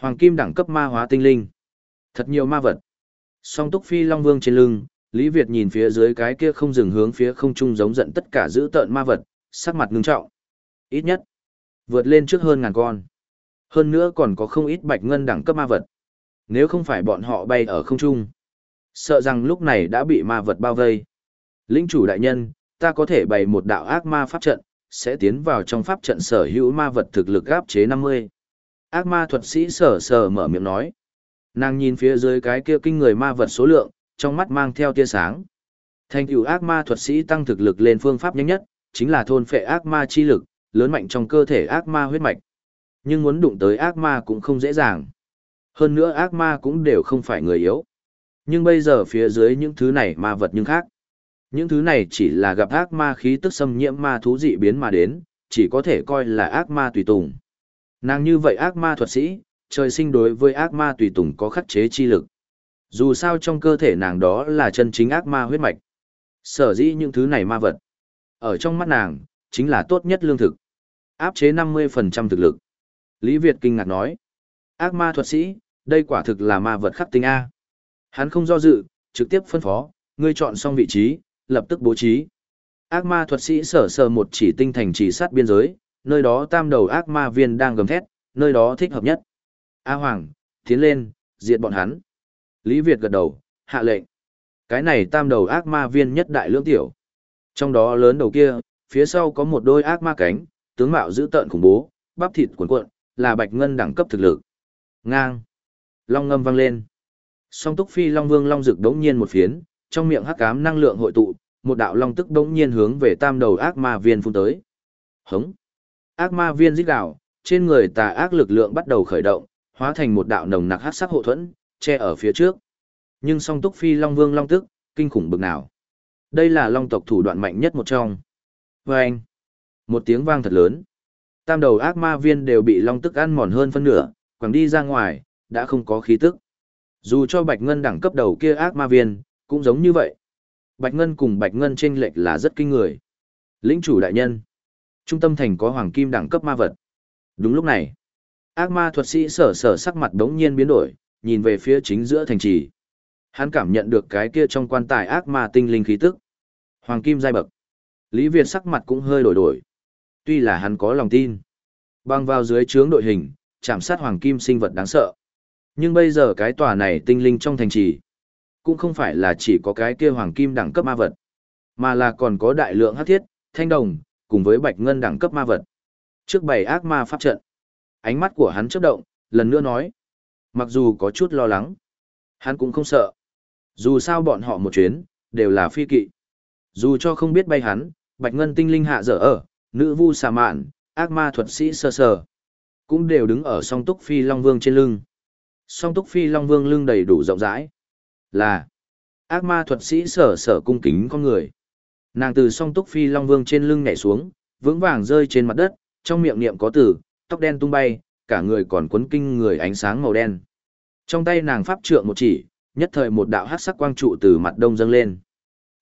Speaker 1: Hoàng kim đẳng cấp ma hóa tinh linh. Thật nhiều ma vật. Song túc phi long vương trên lưng, Lý Việt nhìn phía dưới cái kia không dừng hướng phía không trung giống giận tất cả giữ tợn ma vật, sắc mặt ngưng trọng. Ít nhất, Vượt lên trước hơn ngàn con. Hơn nữa còn có không ít bạch ngân đẳng cấp ma vật. Nếu không phải bọn họ bay ở không trung, sợ rằng lúc này đã bị ma vật bao vây. Linh chủ đại nhân, ta có thể bày một đạo ác ma pháp trận, sẽ tiến vào trong pháp trận sở hữu ma vật thực lực áp chế 50. Ác ma thuật sĩ sở sở mở miệng nói. Nàng nhìn phía dưới cái kia kinh người ma vật số lượng, trong mắt mang theo tia sáng. Thành tựu ác ma thuật sĩ tăng thực lực lên phương pháp nhanh nhất, chính là thôn phệ ác ma chi lực, lớn mạnh trong cơ thể ác ma huyết mạch. Nhưng muốn đụng tới ác ma cũng không dễ dàng. Hơn nữa ác ma cũng đều không phải người yếu. Nhưng bây giờ phía dưới những thứ này ma vật nhưng khác. Những thứ này chỉ là gặp ác ma khí tức xâm nhiễm ma thú dị biến mà đến, chỉ có thể coi là ác ma tùy tùng. Nàng như vậy ác ma thuật sĩ, trời sinh đối với ác ma tùy tùng có khắc chế chi lực. Dù sao trong cơ thể nàng đó là chân chính ác ma huyết mạch. Sở dĩ những thứ này ma vật. Ở trong mắt nàng, chính là tốt nhất lương thực. Áp chế 50% thực lực. Lý Việt kinh ngạc nói. Ác ma thuật sĩ, đây quả thực là ma vật khắc tinh A. Hắn không do dự, trực tiếp phân phó, ngươi chọn xong vị trí, lập tức bố trí. Ác ma thuật sĩ sở sờ một chỉ tinh thành chỉ sát biên giới, nơi đó tam đầu ác ma viên đang gầm thét, nơi đó thích hợp nhất. A Hoàng, tiến lên, diệt bọn hắn. Lý Việt gật đầu, hạ lệnh. Cái này tam đầu ác ma viên nhất đại lưỡng tiểu. Trong đó lớn đầu kia, phía sau có một đôi ác ma cánh, tướng mạo dữ tợn khủng bố, bắp thịt cuộn cuộn, là bạch ngân đẳng cấp thực lực. Ngang. Long ngâm vang lên. Song túc phi long vương long rực đống nhiên một phiến, trong miệng hắc ám năng lượng hội tụ, một đạo long tức đống nhiên hướng về tam đầu ác ma viên phun tới. Hống! Ác ma viên rít gào, trên người tà ác lực lượng bắt đầu khởi động, hóa thành một đạo nồng nặc hắc sắc hộ thuẫn, che ở phía trước. Nhưng song túc phi long vương long tức, kinh khủng bực nào. Đây là long tộc thủ đoạn mạnh nhất một trong. Vâng! anh, một tiếng vang thật lớn. Tam đầu ác ma viên đều bị long tức ăn mòn hơn phân nửa, quẳng đi ra ngoài, đã không có khí tức. Dù cho Bạch Ngân đẳng cấp đầu kia ác ma viên, cũng giống như vậy. Bạch Ngân cùng Bạch Ngân chênh lệch là rất kinh người. Lĩnh chủ đại nhân. Trung tâm thành có hoàng kim đẳng cấp ma vật. Đúng lúc này, ác ma thuật sĩ sở sở sắc mặt đống nhiên biến đổi, nhìn về phía chính giữa thành trì. Hắn cảm nhận được cái kia trong quan tài ác ma tinh linh khí tức. Hoàng kim giai bậc. Lý Việt sắc mặt cũng hơi đổi đổi. Tuy là hắn có lòng tin. Băng vào dưới trướng đội hình, chạm sát hoàng kim sinh vật đáng sợ. Nhưng bây giờ cái tòa này tinh linh trong thành trì, cũng không phải là chỉ có cái kia hoàng kim đẳng cấp ma vật, mà là còn có đại lượng hắc thiết, thanh đồng, cùng với bạch ngân đẳng cấp ma vật. Trước bảy ác ma pháp trận, ánh mắt của hắn chớp động, lần nữa nói, mặc dù có chút lo lắng, hắn cũng không sợ. Dù sao bọn họ một chuyến, đều là phi kỵ. Dù cho không biết bay hắn, bạch ngân tinh linh hạ dở ở, nữ vu xà mạn, ác ma thuật sĩ sơ sờ, cũng đều đứng ở song túc phi long vương trên lưng. Song túc phi long vương lưng đầy đủ rộng rãi. Là ác ma thuật sĩ sở sở cung kính con người. Nàng từ song túc phi long vương trên lưng nhảy xuống, vững vàng rơi trên mặt đất, trong miệng niệm có từ, tóc đen tung bay, cả người còn quấn kinh người ánh sáng màu đen. Trong tay nàng pháp trượng một chỉ, nhất thời một đạo hắc sắc quang trụ từ mặt đông dâng lên.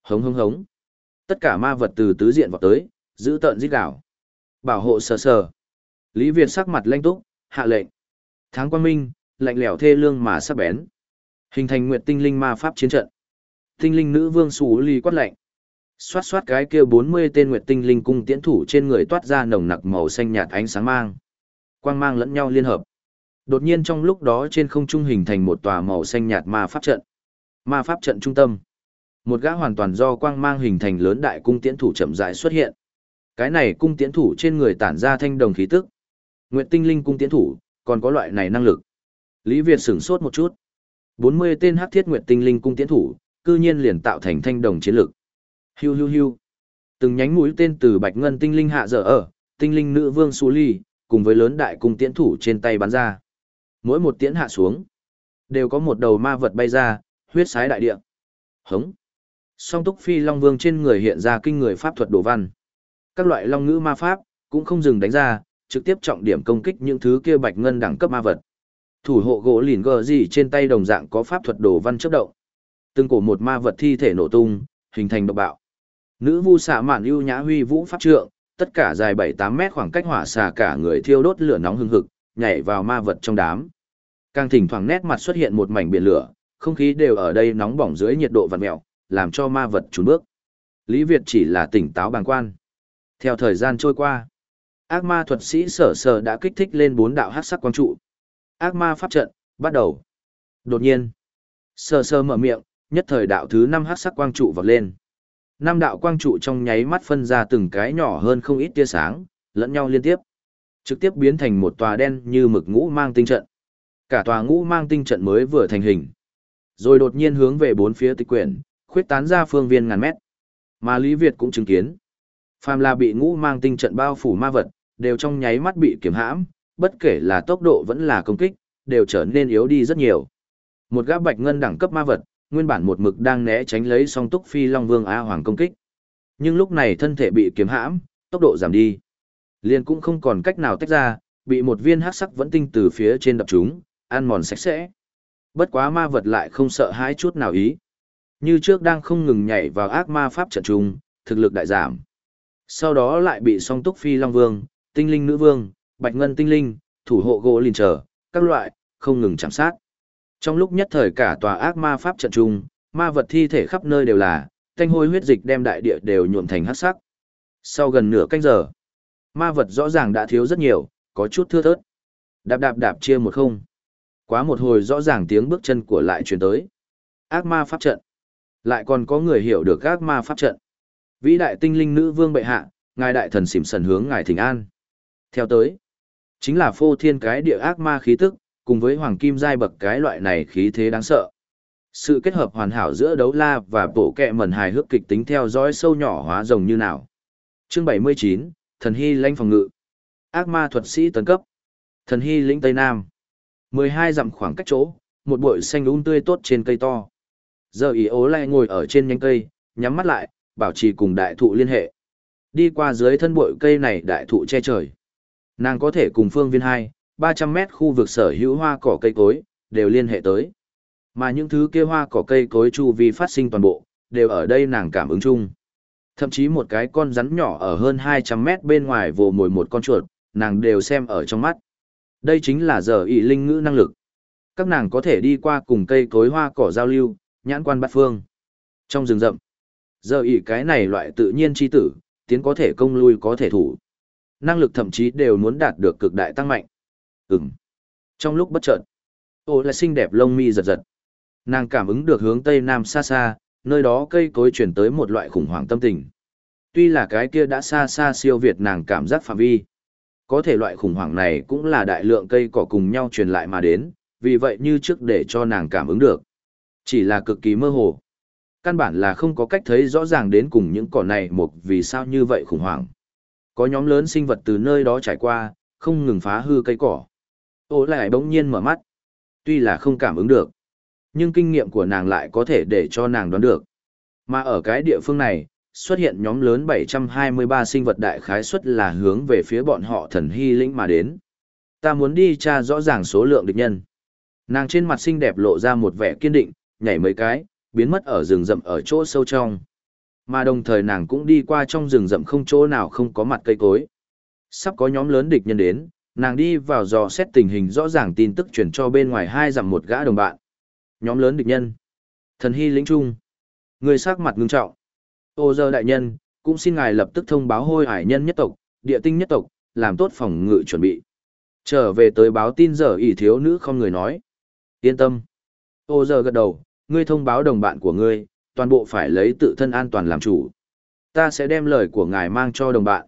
Speaker 1: Hống hống hống. Tất cả ma vật từ tứ diện vào tới, giữ tợn giết đảo. Bảo hộ sờ sờ. Lý Việt sắc mặt lanh túc, hạ lệnh. Tháng quang minh, lạnh lẽo thê lương mà sắc bén. Hình thành nguyệt tinh linh ma pháp chiến trận. Tinh linh nữ vương xù ly quát lạnh. Xoát xoát cái kia 40 tên nguyệt tinh linh cung tiễn thủ trên người toát ra nồng nặc màu xanh nhạt ánh sáng mang. Quang mang lẫn nhau liên hợp. Đột nhiên trong lúc đó trên không trung hình thành một tòa màu xanh nhạt ma pháp trận. Ma pháp trận trung tâm. Một gã hoàn toàn do quang mang hình thành lớn đại cung tiễn thủ chậm rãi xuất hiện. Cái này cung tiễn thủ trên người tản ra thanh đồng khí tức. Nguyệt tinh linh cung tiễn thủ, còn có loại này năng lực. Lý Việt sửng sốt một chút. 40 tên hắc thiết nguyệt tinh linh cung tiễn thủ, cư nhiên liền tạo thành thanh đồng chiến lực. Hiu hiu hiu. Từng nhánh mũi tên từ bạch ngân tinh linh hạ dở ở, tinh linh nữ vương Su Ly, cùng với lớn đại cung tiễn thủ trên tay bắn ra. Mỗi một tiễn hạ xuống, đều có một đầu ma vật bay ra, huyết sái đại địa. Hống. Song túc phi long vương trên người hiện ra kinh người pháp thuật đồ văn. Các loại long ngữ ma pháp, cũng không dừng đánh ra, trực tiếp trọng điểm công kích những thứ kia bạch ngân đẳng cấp ma vật. Thủ hộ gỗ lìn gờ gì trên tay đồng dạng có pháp thuật đồ văn chấp động. Từng cổ một ma vật thi thể nổ tung, hình thành độc bạo. Nữ vu xạ mạn ưu nhã huy vũ pháp trượng, tất cả dài 7-8 mét khoảng cách hỏa xà cả người thiêu đốt lửa nóng hừng hực, nhảy vào ma vật trong đám. Càng thỉnh thoảng nét mặt xuất hiện một mảnh biển lửa, không khí đều ở đây nóng bỏng dưới nhiệt độ vặn mèo, làm cho ma vật trốn bước. Lý Việt chỉ là tỉnh táo bàng quan. Theo thời gian trôi qua, ác ma thuật sĩ sở sở đã kích thích lên bốn đạo hắc sắc quang trụ. Ác ma pháp trận, bắt đầu. Đột nhiên, sở sở mở miệng, nhất thời đạo thứ năm hắc sắc quang trụ vọt lên. Năm đạo quang trụ trong nháy mắt phân ra từng cái nhỏ hơn không ít tia sáng, lẫn nhau liên tiếp. Trực tiếp biến thành một tòa đen như mực ngũ mang tinh trận. Cả tòa ngũ mang tinh trận mới vừa thành hình. Rồi đột nhiên hướng về bốn phía tịch quyển, khuyết tán ra phương viên ngàn mét. Mà Lý Việt cũng chứng kiến. Phàm là bị ngũ mang tinh trận bao phủ ma vật, đều trong nháy mắt bị kiểm hãm, bất kể là tốc độ vẫn là công kích, đều trở nên yếu đi rất nhiều. Một gã bạch ngân đẳng cấp ma vật, nguyên bản một mực đang né tránh lấy song túc phi long vương a hoàng công kích. Nhưng lúc này thân thể bị kiếm hãm, tốc độ giảm đi. Liền cũng không còn cách nào tách ra, bị một viên hắc sắc vẫn tinh từ phía trên đập chúng, ăn mòn sạch sẽ. Bất quá ma vật lại không sợ hãi chút nào ý. Như trước đang không ngừng nhảy vào ác ma pháp trận trung, thực lực đại giảm. Sau đó lại bị song túc phi long vương, tinh linh nữ vương, bạch ngân tinh linh, thủ hộ gỗ liền trở, các loại, không ngừng chạm sát. Trong lúc nhất thời cả tòa ác ma pháp trận trung, ma vật thi thể khắp nơi đều là, thanh hôi huyết dịch đem đại địa đều nhuộm thành hắc sắc. Sau gần nửa canh giờ, ma vật rõ ràng đã thiếu rất nhiều, có chút thưa thớt. Đạp đạp đạp chia một không. Quá một hồi rõ ràng tiếng bước chân của lại truyền tới. Ác ma pháp trận. Lại còn có người hiểu được ác ma pháp trận. Vĩ đại tinh linh nữ vương bệ hạ, ngài đại thần xỉm sần hướng ngài thỉnh an. Theo tới, chính là phô thiên cái địa ác ma khí tức, cùng với hoàng kim giai bậc cái loại này khí thế đáng sợ. Sự kết hợp hoàn hảo giữa đấu la và bộ kẹ mẩn hài hước kịch tính theo dõi sâu nhỏ hóa rồng như nào. Chương 79, Thần Hy lãnh phòng ngự. Ác ma thuật sĩ tấn cấp. Thần Hy lĩnh Tây Nam. 12 dặm khoảng cách chỗ, một bụi xanh um tươi tốt trên cây to. Giờ ý ố lại ngồi ở trên nhánh cây, nhắm mắt lại, bảo trì cùng đại thụ liên hệ. Đi qua dưới thân bụi cây này đại thụ che trời. Nàng có thể cùng phương viên 2, 300 mét khu vực sở hữu hoa cỏ cây cối, đều liên hệ tới. Mà những thứ kia hoa cỏ cây cối chu vi phát sinh toàn bộ, đều ở đây nàng cảm ứng chung. Thậm chí một cái con rắn nhỏ ở hơn 200 mét bên ngoài vồ mồi một con chuột, nàng đều xem ở trong mắt. Đây chính là giờ ý linh ngữ năng lực. Các nàng có thể đi qua cùng cây cối hoa cỏ giao lưu, nhãn quan bát phương. Trong rừng rậm, giờ ý cái này loại tự nhiên chi tử, tiến có thể công lui có thể thủ. Năng lực thậm chí đều muốn đạt được cực đại tăng mạnh. Ừm. Trong lúc bất chợt, ô lại xinh đẹp lông mi giật giật. Nàng cảm ứng được hướng tây nam xa xa, nơi đó cây cối chuyển tới một loại khủng hoảng tâm tình. Tuy là cái kia đã xa xa siêu việt nàng cảm giác phạm vi. Có thể loại khủng hoảng này cũng là đại lượng cây cỏ cùng nhau truyền lại mà đến, vì vậy như trước để cho nàng cảm ứng được. Chỉ là cực kỳ mơ hồ. Căn bản là không có cách thấy rõ ràng đến cùng những cỏ này một vì sao như vậy khủng hoảng. Có nhóm lớn sinh vật từ nơi đó trải qua, không ngừng phá hư cây cỏ. Ô lại bỗng nhiên mở mắt. Tuy là không cảm ứng được, nhưng kinh nghiệm của nàng lại có thể để cho nàng đoán được. Mà ở cái địa phương này, xuất hiện nhóm lớn 723 sinh vật đại khái suất là hướng về phía bọn họ thần hy lĩnh mà đến. Ta muốn đi tra rõ ràng số lượng địch nhân. Nàng trên mặt xinh đẹp lộ ra một vẻ kiên định, nhảy mấy cái, biến mất ở rừng rậm ở chỗ sâu trong. Mà đồng thời nàng cũng đi qua trong rừng rậm không chỗ nào không có mặt cây cối. Sắp có nhóm lớn địch nhân đến, nàng đi vào dò xét tình hình rõ ràng tin tức chuyển cho bên ngoài hai dặm một gã đồng bạn. Nhóm lớn địch nhân. Thần hy lĩnh trung. Người sắc mặt ngưng trọng. Ô giờ đại nhân, cũng xin ngài lập tức thông báo hôi hải nhân nhất tộc, địa tinh nhất tộc, làm tốt phòng ngự chuẩn bị. Trở về tới báo tin giờ ỷ thiếu nữ không người nói. Yên tâm. Ô giờ gật đầu, ngươi thông báo đồng bạn của ngươi, toàn bộ phải lấy tự thân an toàn làm chủ. Ta sẽ đem lời của ngài mang cho đồng bạn.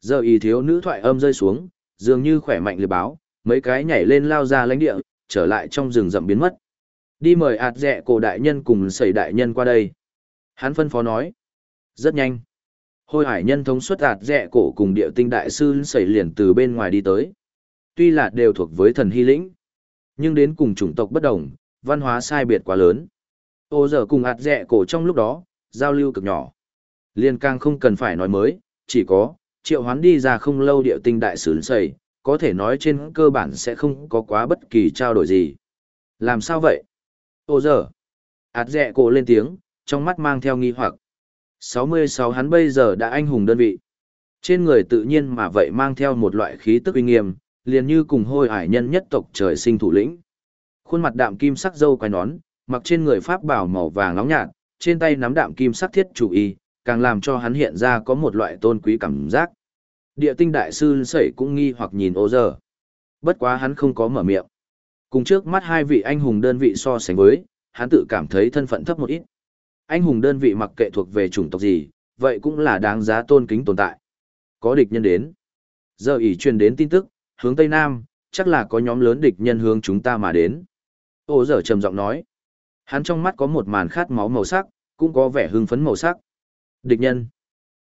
Speaker 1: Giờ ỷ thiếu nữ thoại âm rơi xuống, dường như khỏe mạnh liệt báo, mấy cái nhảy lên lao ra lãnh địa, trở lại trong rừng rậm biến mất. Đi mời ạt dẹ cổ đại nhân cùng sẩy đại nhân qua đây. Hắn phân phó nói. Rất nhanh. Hôi hải nhân thống suất ạt dẹ cổ cùng địa tinh đại sư sẩy liền từ bên ngoài đi tới. Tuy là đều thuộc với thần hy lĩnh, nhưng đến cùng chủng tộc bất đồng, văn hóa sai biệt quá lớn. Ô giờ cùng ạt dẹ cổ trong lúc đó, giao lưu cực nhỏ. Liên càng không cần phải nói mới, chỉ có, triệu hoán đi ra không lâu địa tinh đại sứ sẩy, có thể nói trên cơ bản sẽ không có quá bất kỳ trao đổi gì. Làm sao vậy? Ô giờ. ạt dẹ cổ lên tiếng, trong mắt mang theo nghi hoặc. 66 hắn bây giờ đã anh hùng đơn vị. Trên người tự nhiên mà vậy mang theo một loại khí tức uy nghiêm, liền như cùng hôi ải nhân nhất tộc trời sinh thủ lĩnh. Khuôn mặt đạm kim sắc dâu quai nón, mặc trên người pháp bảo màu vàng nóng nhạt, trên tay nắm đạm kim sắc thiết chủ y, càng làm cho hắn hiện ra có một loại tôn quý cảm giác. Địa tinh đại sư sẩy cũng nghi hoặc nhìn ô giờ. Bất quá hắn không có mở miệng. Cùng trước mắt hai vị anh hùng đơn vị so sánh với, hắn tự cảm thấy thân phận thấp một ít. Anh hùng đơn vị mặc kệ thuộc về chủng tộc gì, vậy cũng là đáng giá tôn kính tồn tại. Có địch nhân đến. Giờ ỉ truyền đến tin tức, hướng Tây Nam, chắc là có nhóm lớn địch nhân hướng chúng ta mà đến. Ô giờ trầm giọng nói. Hắn trong mắt có một màn khát máu màu sắc, cũng có vẻ hưng phấn màu sắc. Địch nhân.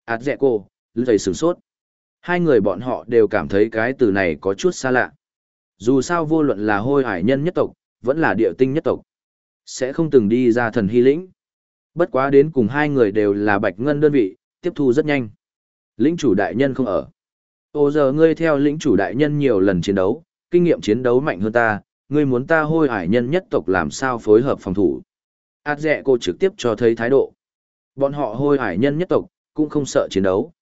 Speaker 1: át dẹ cô, lưỡi sửng sốt. Hai người bọn họ đều cảm thấy cái từ này có chút xa lạ. Dù sao vô luận là hôi hải nhân nhất tộc, vẫn là địa tinh nhất tộc. Sẽ không từng đi ra thần hy lĩnh. Bất quá đến cùng hai người đều là bạch ngân đơn vị, tiếp thu rất nhanh. Lĩnh chủ đại nhân không ở. Ô giờ ngươi theo lĩnh chủ đại nhân nhiều lần chiến đấu, kinh nghiệm chiến đấu mạnh hơn ta, ngươi muốn ta hôi hải nhân nhất tộc làm sao phối hợp phòng thủ. Át dẹ cô trực tiếp cho thấy thái độ. Bọn họ hôi hải nhân nhất tộc, cũng không sợ chiến đấu.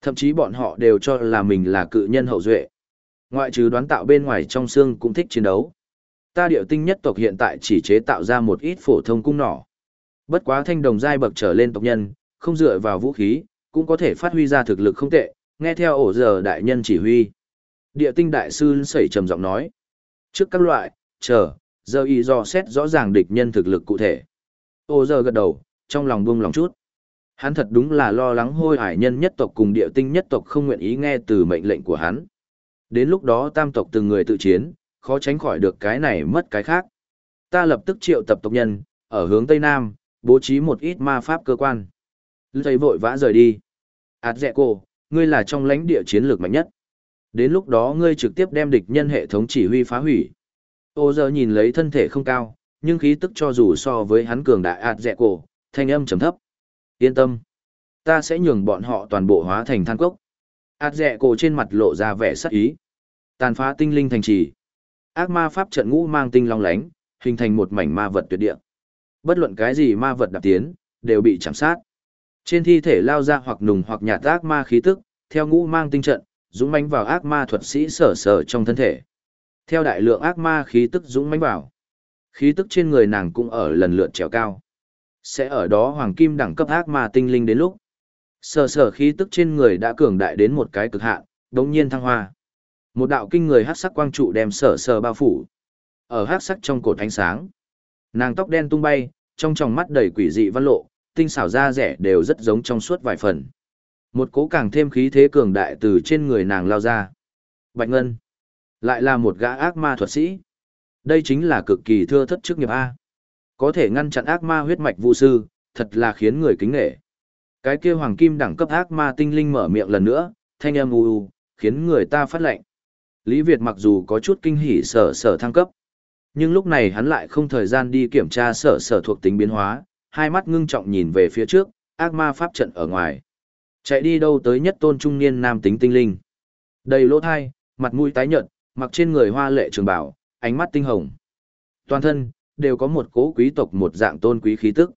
Speaker 1: Thậm chí bọn họ đều cho là mình là cự nhân hậu duệ. Ngoại trừ đoán tạo bên ngoài trong xương cũng thích chiến đấu. Ta điệu tinh nhất tộc hiện tại chỉ chế tạo ra một ít phổ thông cung nỏ. Bất quá thanh đồng giai bậc trở lên tộc nhân, không dựa vào vũ khí, cũng có thể phát huy ra thực lực không tệ, nghe theo ổ giờ đại nhân chỉ huy. Địa tinh đại sư sẩy trầm giọng nói. Trước các loại, chờ, giờ y do xét rõ ràng địch nhân thực lực cụ thể. Ổ giờ gật đầu, trong lòng buông lòng chút. Hắn thật đúng là lo lắng hôi hải nhân nhất tộc cùng địa tinh nhất tộc không nguyện ý nghe từ mệnh lệnh của hắn. Đến lúc đó tam tộc từng người tự chiến, khó tránh khỏi được cái này mất cái khác. Ta lập tức triệu tập tộc nhân, ở hướng tây nam, bố trí một ít ma pháp cơ quan. Lưu vội vã rời đi. Ảt dẹ cô, ngươi là trong lãnh địa chiến lược mạnh nhất. Đến lúc đó ngươi trực tiếp đem địch nhân hệ thống chỉ huy phá hủy. Ô giờ nhìn lấy thân thể không cao, nhưng khí tức cho dù so với hắn cường đại ạt dẹ cổ, thanh âm trầm thấp. Yên tâm. Ta sẽ nhường bọn họ toàn bộ hóa thành than cốc. Át dẹ cổ trên mặt lộ ra vẻ sắc ý. Tàn phá tinh linh thành trì. Ác ma pháp trận ngũ mang tinh long lánh, hình thành một mảnh ma vật tuyệt địa. Bất luận cái gì ma vật đạp tiến, đều bị chạm sát. Trên thi thể lao ra hoặc nùng hoặc nhạt ác ma khí tức, theo ngũ mang tinh trận, dũng mãnh vào ác ma thuật sĩ sở sở trong thân thể. Theo đại lượng ác ma khí tức dũng mãnh vào, khí tức trên người nàng cũng ở lần lượt trèo cao. Sẽ ở đó hoàng kim đẳng cấp ác ma tinh linh đến lúc. Sở sở khí tức trên người đã cường đại đến một cái cực hạn, đống nhiên thăng hoa. Một đạo kinh người hắc sắc quang trụ đem sở sở bao phủ. Ở hắc sắc trong cột ánh sáng, nàng tóc đen tung bay, trong tròng mắt đầy quỷ dị văn lộ, tinh xảo da rẻ đều rất giống trong suốt vài phần. Một cố càng thêm khí thế cường đại từ trên người nàng lao ra. Bạch Ngân. Lại là một gã ác ma thuật sĩ. Đây chính là cực kỳ thưa thất chức nghiệp A. Có thể ngăn chặn ác ma huyết mạch vũ sư, thật là khiến người kính nghệ. Cái kia hoàng kim đẳng cấp ác ma tinh linh mở miệng lần nữa, thanh âm u u, khiến người ta phát lệnh. Lý Việt mặc dù có chút kinh hỉ sở sở thăng cấp, nhưng lúc này hắn lại không thời gian đi kiểm tra sở sở thuộc tính biến hóa, hai mắt ngưng trọng nhìn về phía trước, ác ma pháp trận ở ngoài. Chạy đi đâu tới nhất tôn trung niên nam tính tinh linh. Đầy lỗ thai, mặt mũi tái nhợt, mặc trên người hoa lệ trường bảo, ánh mắt tinh hồng. Toàn thân, đều có một cố quý tộc một dạng tôn quý khí tức.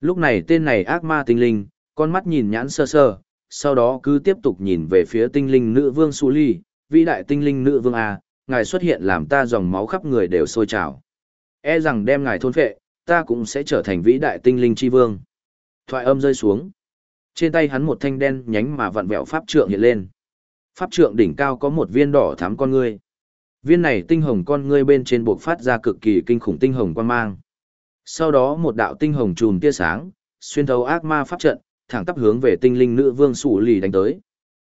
Speaker 1: Lúc này tên này ác ma tinh linh, con mắt nhìn nhãn sơ sơ, sau đó cứ tiếp tục nhìn về phía tinh linh nữ vương Su Ly, vĩ đại tinh linh nữ vương A, ngài xuất hiện làm ta dòng máu khắp người đều sôi trào. E rằng đem ngài thôn phệ, ta cũng sẽ trở thành vĩ đại tinh linh chi vương. Thoại âm rơi xuống. Trên tay hắn một thanh đen nhánh mà vặn vẹo pháp trượng hiện lên. Pháp trượng đỉnh cao có một viên đỏ thắm con ngươi. Viên này tinh hồng con ngươi bên trên buộc phát ra cực kỳ kinh khủng tinh hồng quan mang. Sau đó một đạo tinh hồng trùm tia sáng, xuyên thấu ác ma pháp trận, thẳng tắp hướng về tinh linh nữ vương sủ lì đánh tới.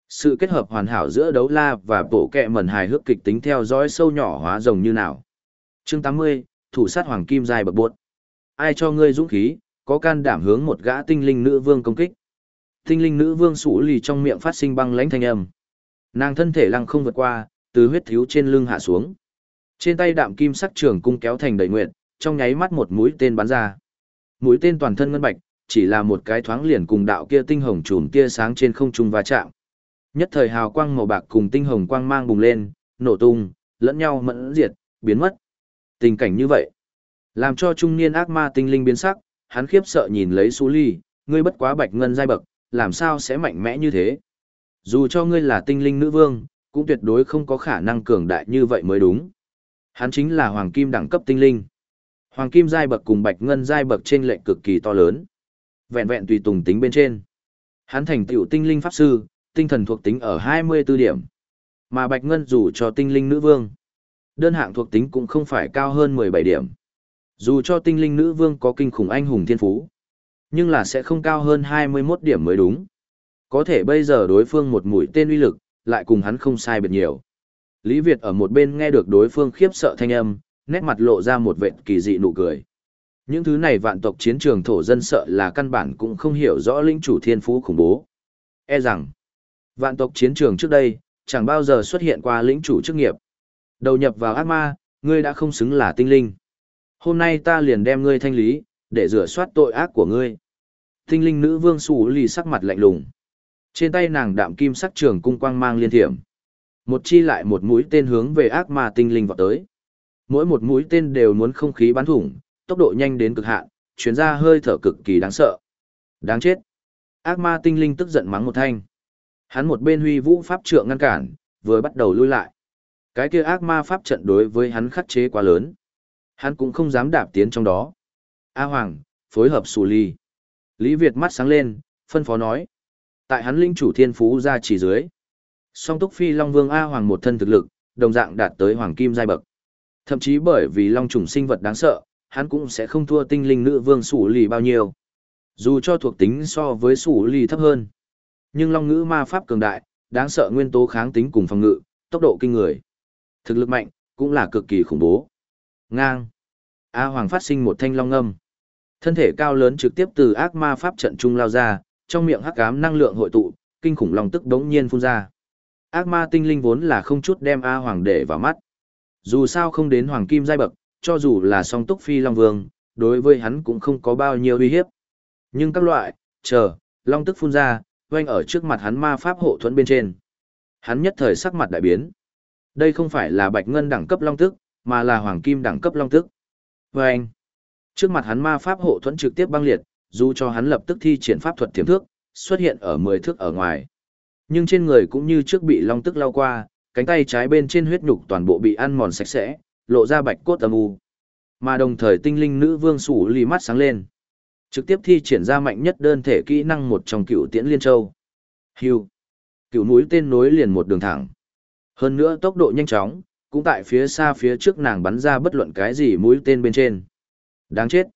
Speaker 1: Sự kết hợp hoàn hảo giữa đấu la và bộ kẹ mẩn hài hước kịch tính theo dõi sâu nhỏ hóa rồng như nào. Chương 80, thủ sát hoàng kim dài bậc buộc. Ai cho ngươi dũng khí, có can đảm hướng một gã tinh linh nữ vương công kích. Tinh linh nữ vương sủ lì trong miệng phát sinh băng lãnh thanh âm. Nàng thân thể lăng không vượt qua, từ huyết thiếu trên lưng hạ xuống. Trên tay đạm kim sắc trường cung kéo thành đầy nguyện, trong nháy mắt một mũi tên bắn ra. Mũi tên toàn thân ngân bạch, chỉ là một cái thoáng liền cùng đạo kia tinh hồng trùm tia sáng trên không trung va chạm. Nhất thời hào quang màu bạc cùng tinh hồng quang mang bùng lên, nổ tung, lẫn nhau mẫn diệt, biến mất. Tình cảnh như vậy, làm cho trung niên ác ma tinh linh biến sắc, hắn khiếp sợ nhìn lấy Sú Ly, ngươi bất quá bạch ngân giai bậc, làm sao sẽ mạnh mẽ như thế? Dù cho ngươi là tinh linh nữ vương, cũng tuyệt đối không có khả năng cường đại như vậy mới đúng. Hắn chính là hoàng kim đẳng cấp tinh linh. Hoàng kim giai bậc cùng bạch ngân giai bậc trên lệnh cực kỳ to lớn. Vẹn vẹn tùy tùng tính bên trên. Hắn thành tựu tinh linh pháp sư, tinh thần thuộc tính ở 24 điểm. Mà bạch ngân dù cho tinh linh nữ vương. Đơn hạng thuộc tính cũng không phải cao hơn 17 điểm. Dù cho tinh linh nữ vương có kinh khủng anh hùng thiên phú, nhưng là sẽ không cao hơn 21 điểm mới đúng. Có thể bây giờ đối phương một mũi tên uy lực, lại cùng hắn không sai biệt nhiều. Lý Việt ở một bên nghe được đối phương khiếp sợ thanh âm, nét mặt lộ ra một vệt kỳ dị nụ cười. Những thứ này vạn tộc chiến trường thổ dân sợ là căn bản cũng không hiểu rõ linh chủ thiên phú khủng bố. E rằng, vạn tộc chiến trường trước đây, chẳng bao giờ xuất hiện qua lĩnh chủ chức nghiệp. Đầu nhập vào ác ma, ngươi đã không xứng là tinh linh. Hôm nay ta liền đem ngươi thanh lý, để rửa soát tội ác của ngươi. Tinh linh nữ vương xù lì sắc mặt lạnh lùng. Trên tay nàng đạm kim sắc trường cung quang mang liên thiểm. Một chi lại một mũi tên hướng về ác ma tinh linh vọt tới. Mỗi một mũi tên đều muốn không khí bắn thủng, tốc độ nhanh đến cực hạn, chuyến ra hơi thở cực kỳ đáng sợ. Đáng chết. Ác ma tinh linh tức giận mắng một thanh. Hắn một bên huy vũ pháp trượng ngăn cản, vừa bắt đầu lui lại. Cái kia ác ma pháp trận đối với hắn khắc chế quá lớn. Hắn cũng không dám đạp tiến trong đó. A Hoàng, phối hợp xù ly. Lý Việt mắt sáng lên, phân phó nói. Tại hắn linh chủ thiên phú ra chỉ dưới. Song túc phi Long Vương A Hoàng một thân thực lực, đồng dạng đạt tới Hoàng Kim giai bậc. Thậm chí bởi vì Long trùng sinh vật đáng sợ, hắn cũng sẽ không thua tinh linh nữ vương sủ lì bao nhiêu. Dù cho thuộc tính so với sủ lì thấp hơn. Nhưng Long ngữ ma pháp cường đại, đáng sợ nguyên tố kháng tính cùng phòng ngự, tốc độ kinh người. Thực lực mạnh, cũng là cực kỳ khủng bố. Ngang. A Hoàng phát sinh một thanh long âm. Thân thể cao lớn trực tiếp từ ác ma pháp trận trung lao ra, trong miệng hắc ám năng lượng hội tụ, kinh khủng long tức đống nhiên phun ra. Ác ma tinh linh vốn là không chút đem A Hoàng để vào mắt. Dù sao không đến Hoàng Kim giai bậc, cho dù là song túc phi long vương, đối với hắn cũng không có bao nhiêu uy hiếp. Nhưng các loại, chờ, long tức phun ra, quanh ở trước mặt hắn ma pháp hộ thuẫn bên trên. Hắn nhất thời sắc mặt đại biến. Đây không phải là bạch ngân đẳng cấp long tức, mà là hoàng kim đẳng cấp long tức. Vâng! Trước mặt hắn ma pháp hộ thuẫn trực tiếp băng liệt, dù cho hắn lập tức thi triển pháp thuật tiềm thước, xuất hiện ở 10 thước ở ngoài. Nhưng trên người cũng như trước bị long tức lao qua, cánh tay trái bên trên huyết nhục toàn bộ bị ăn mòn sạch sẽ, lộ ra bạch cốt âm u. Mà đồng thời tinh linh nữ vương sủ lì mắt sáng lên. Trực tiếp thi triển ra mạnh nhất đơn thể kỹ năng một trong cựu tiễn liên châu. Hưu. Cựu núi tên nối liền một đường thẳng. Hơn nữa tốc độ nhanh chóng, cũng tại phía xa phía trước nàng bắn ra bất luận cái gì mũi tên bên trên. Đáng chết.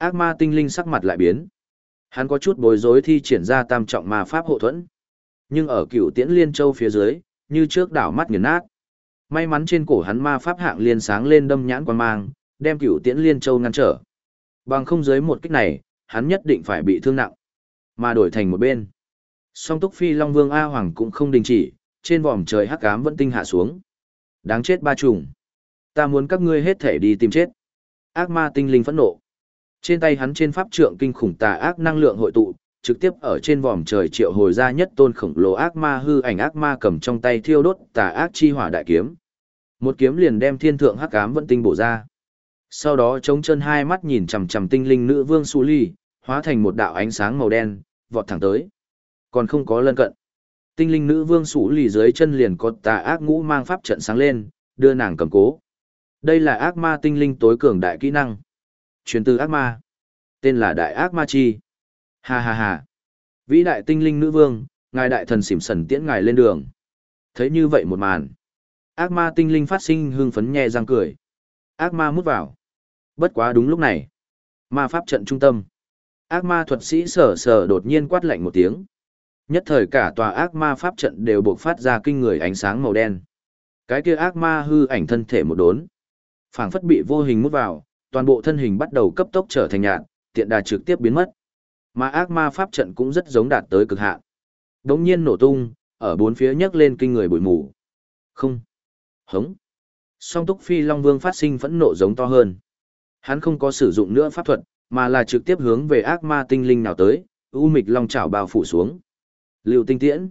Speaker 1: Ác ma tinh linh sắc mặt lại biến. Hắn có chút bối rối thi triển ra tam trọng ma pháp hộ thuẫn. Nhưng ở cựu tiễn liên châu phía dưới, như trước đảo mắt nghiền nát. May mắn trên cổ hắn ma pháp hạng liên sáng lên đâm nhãn quan mang, đem cựu tiễn liên châu ngăn trở. Bằng không dưới một kích này, hắn nhất định phải bị thương nặng. Mà đổi thành một bên. Song túc phi Long Vương A Hoàng cũng không đình chỉ, trên vòm trời hắc ám vẫn tinh hạ xuống. Đáng chết ba trùng. Ta muốn các ngươi hết thể đi tìm chết. Ác ma tinh linh phẫn nộ. Trên tay hắn trên pháp trượng kinh khủng tà ác năng lượng hội tụ, trực tiếp ở trên vòm trời triệu hồi ra nhất tôn khổng lồ ác ma hư ảnh ác ma cầm trong tay thiêu đốt tà ác chi hỏa đại kiếm. Một kiếm liền đem thiên thượng hắc ám vận tinh bổ ra. Sau đó chống chân hai mắt nhìn chằm chằm tinh linh nữ vương Su Ly, hóa thành một đạo ánh sáng màu đen, vọt thẳng tới. Còn không có lân cận. Tinh linh nữ vương Su Ly dưới chân liền có tà ác ngũ mang pháp trận sáng lên, đưa nàng cầm cố. Đây là ác ma tinh linh tối cường đại kỹ năng. Truyền từ ác ma. Tên là đại ác ma chi. Ha ha ha. Vĩ đại tinh linh nữ vương, ngài đại thần xỉm sần tiễn ngài lên đường. Thấy như vậy một màn. Ác ma tinh linh phát sinh hưng phấn nhẹ răng cười. Ác ma mút vào. Bất quá đúng lúc này. Ma pháp trận trung tâm. Ác ma thuật sĩ sở sở đột nhiên quát lạnh một tiếng. Nhất thời cả tòa ác ma pháp trận đều buộc phát ra kinh người ánh sáng màu đen. Cái kia ác ma hư ảnh thân thể một đốn. phảng phất bị vô hình mút vào, toàn bộ thân hình bắt đầu cấp tốc trở thành nhạt, tiện đà trực tiếp biến mất. Mà ác ma pháp trận cũng rất giống đạt tới cực hạn. Đống nhiên nổ tung, ở bốn phía nhấc lên kinh người bụi mù. Không. Hống. Song túc phi Long Vương phát sinh phẫn nộ giống to hơn. Hắn không có sử dụng nữa pháp thuật, mà là trực tiếp hướng về ác ma tinh linh nào tới, u mịch long chảo bao phủ xuống. Lưu tinh tiễn.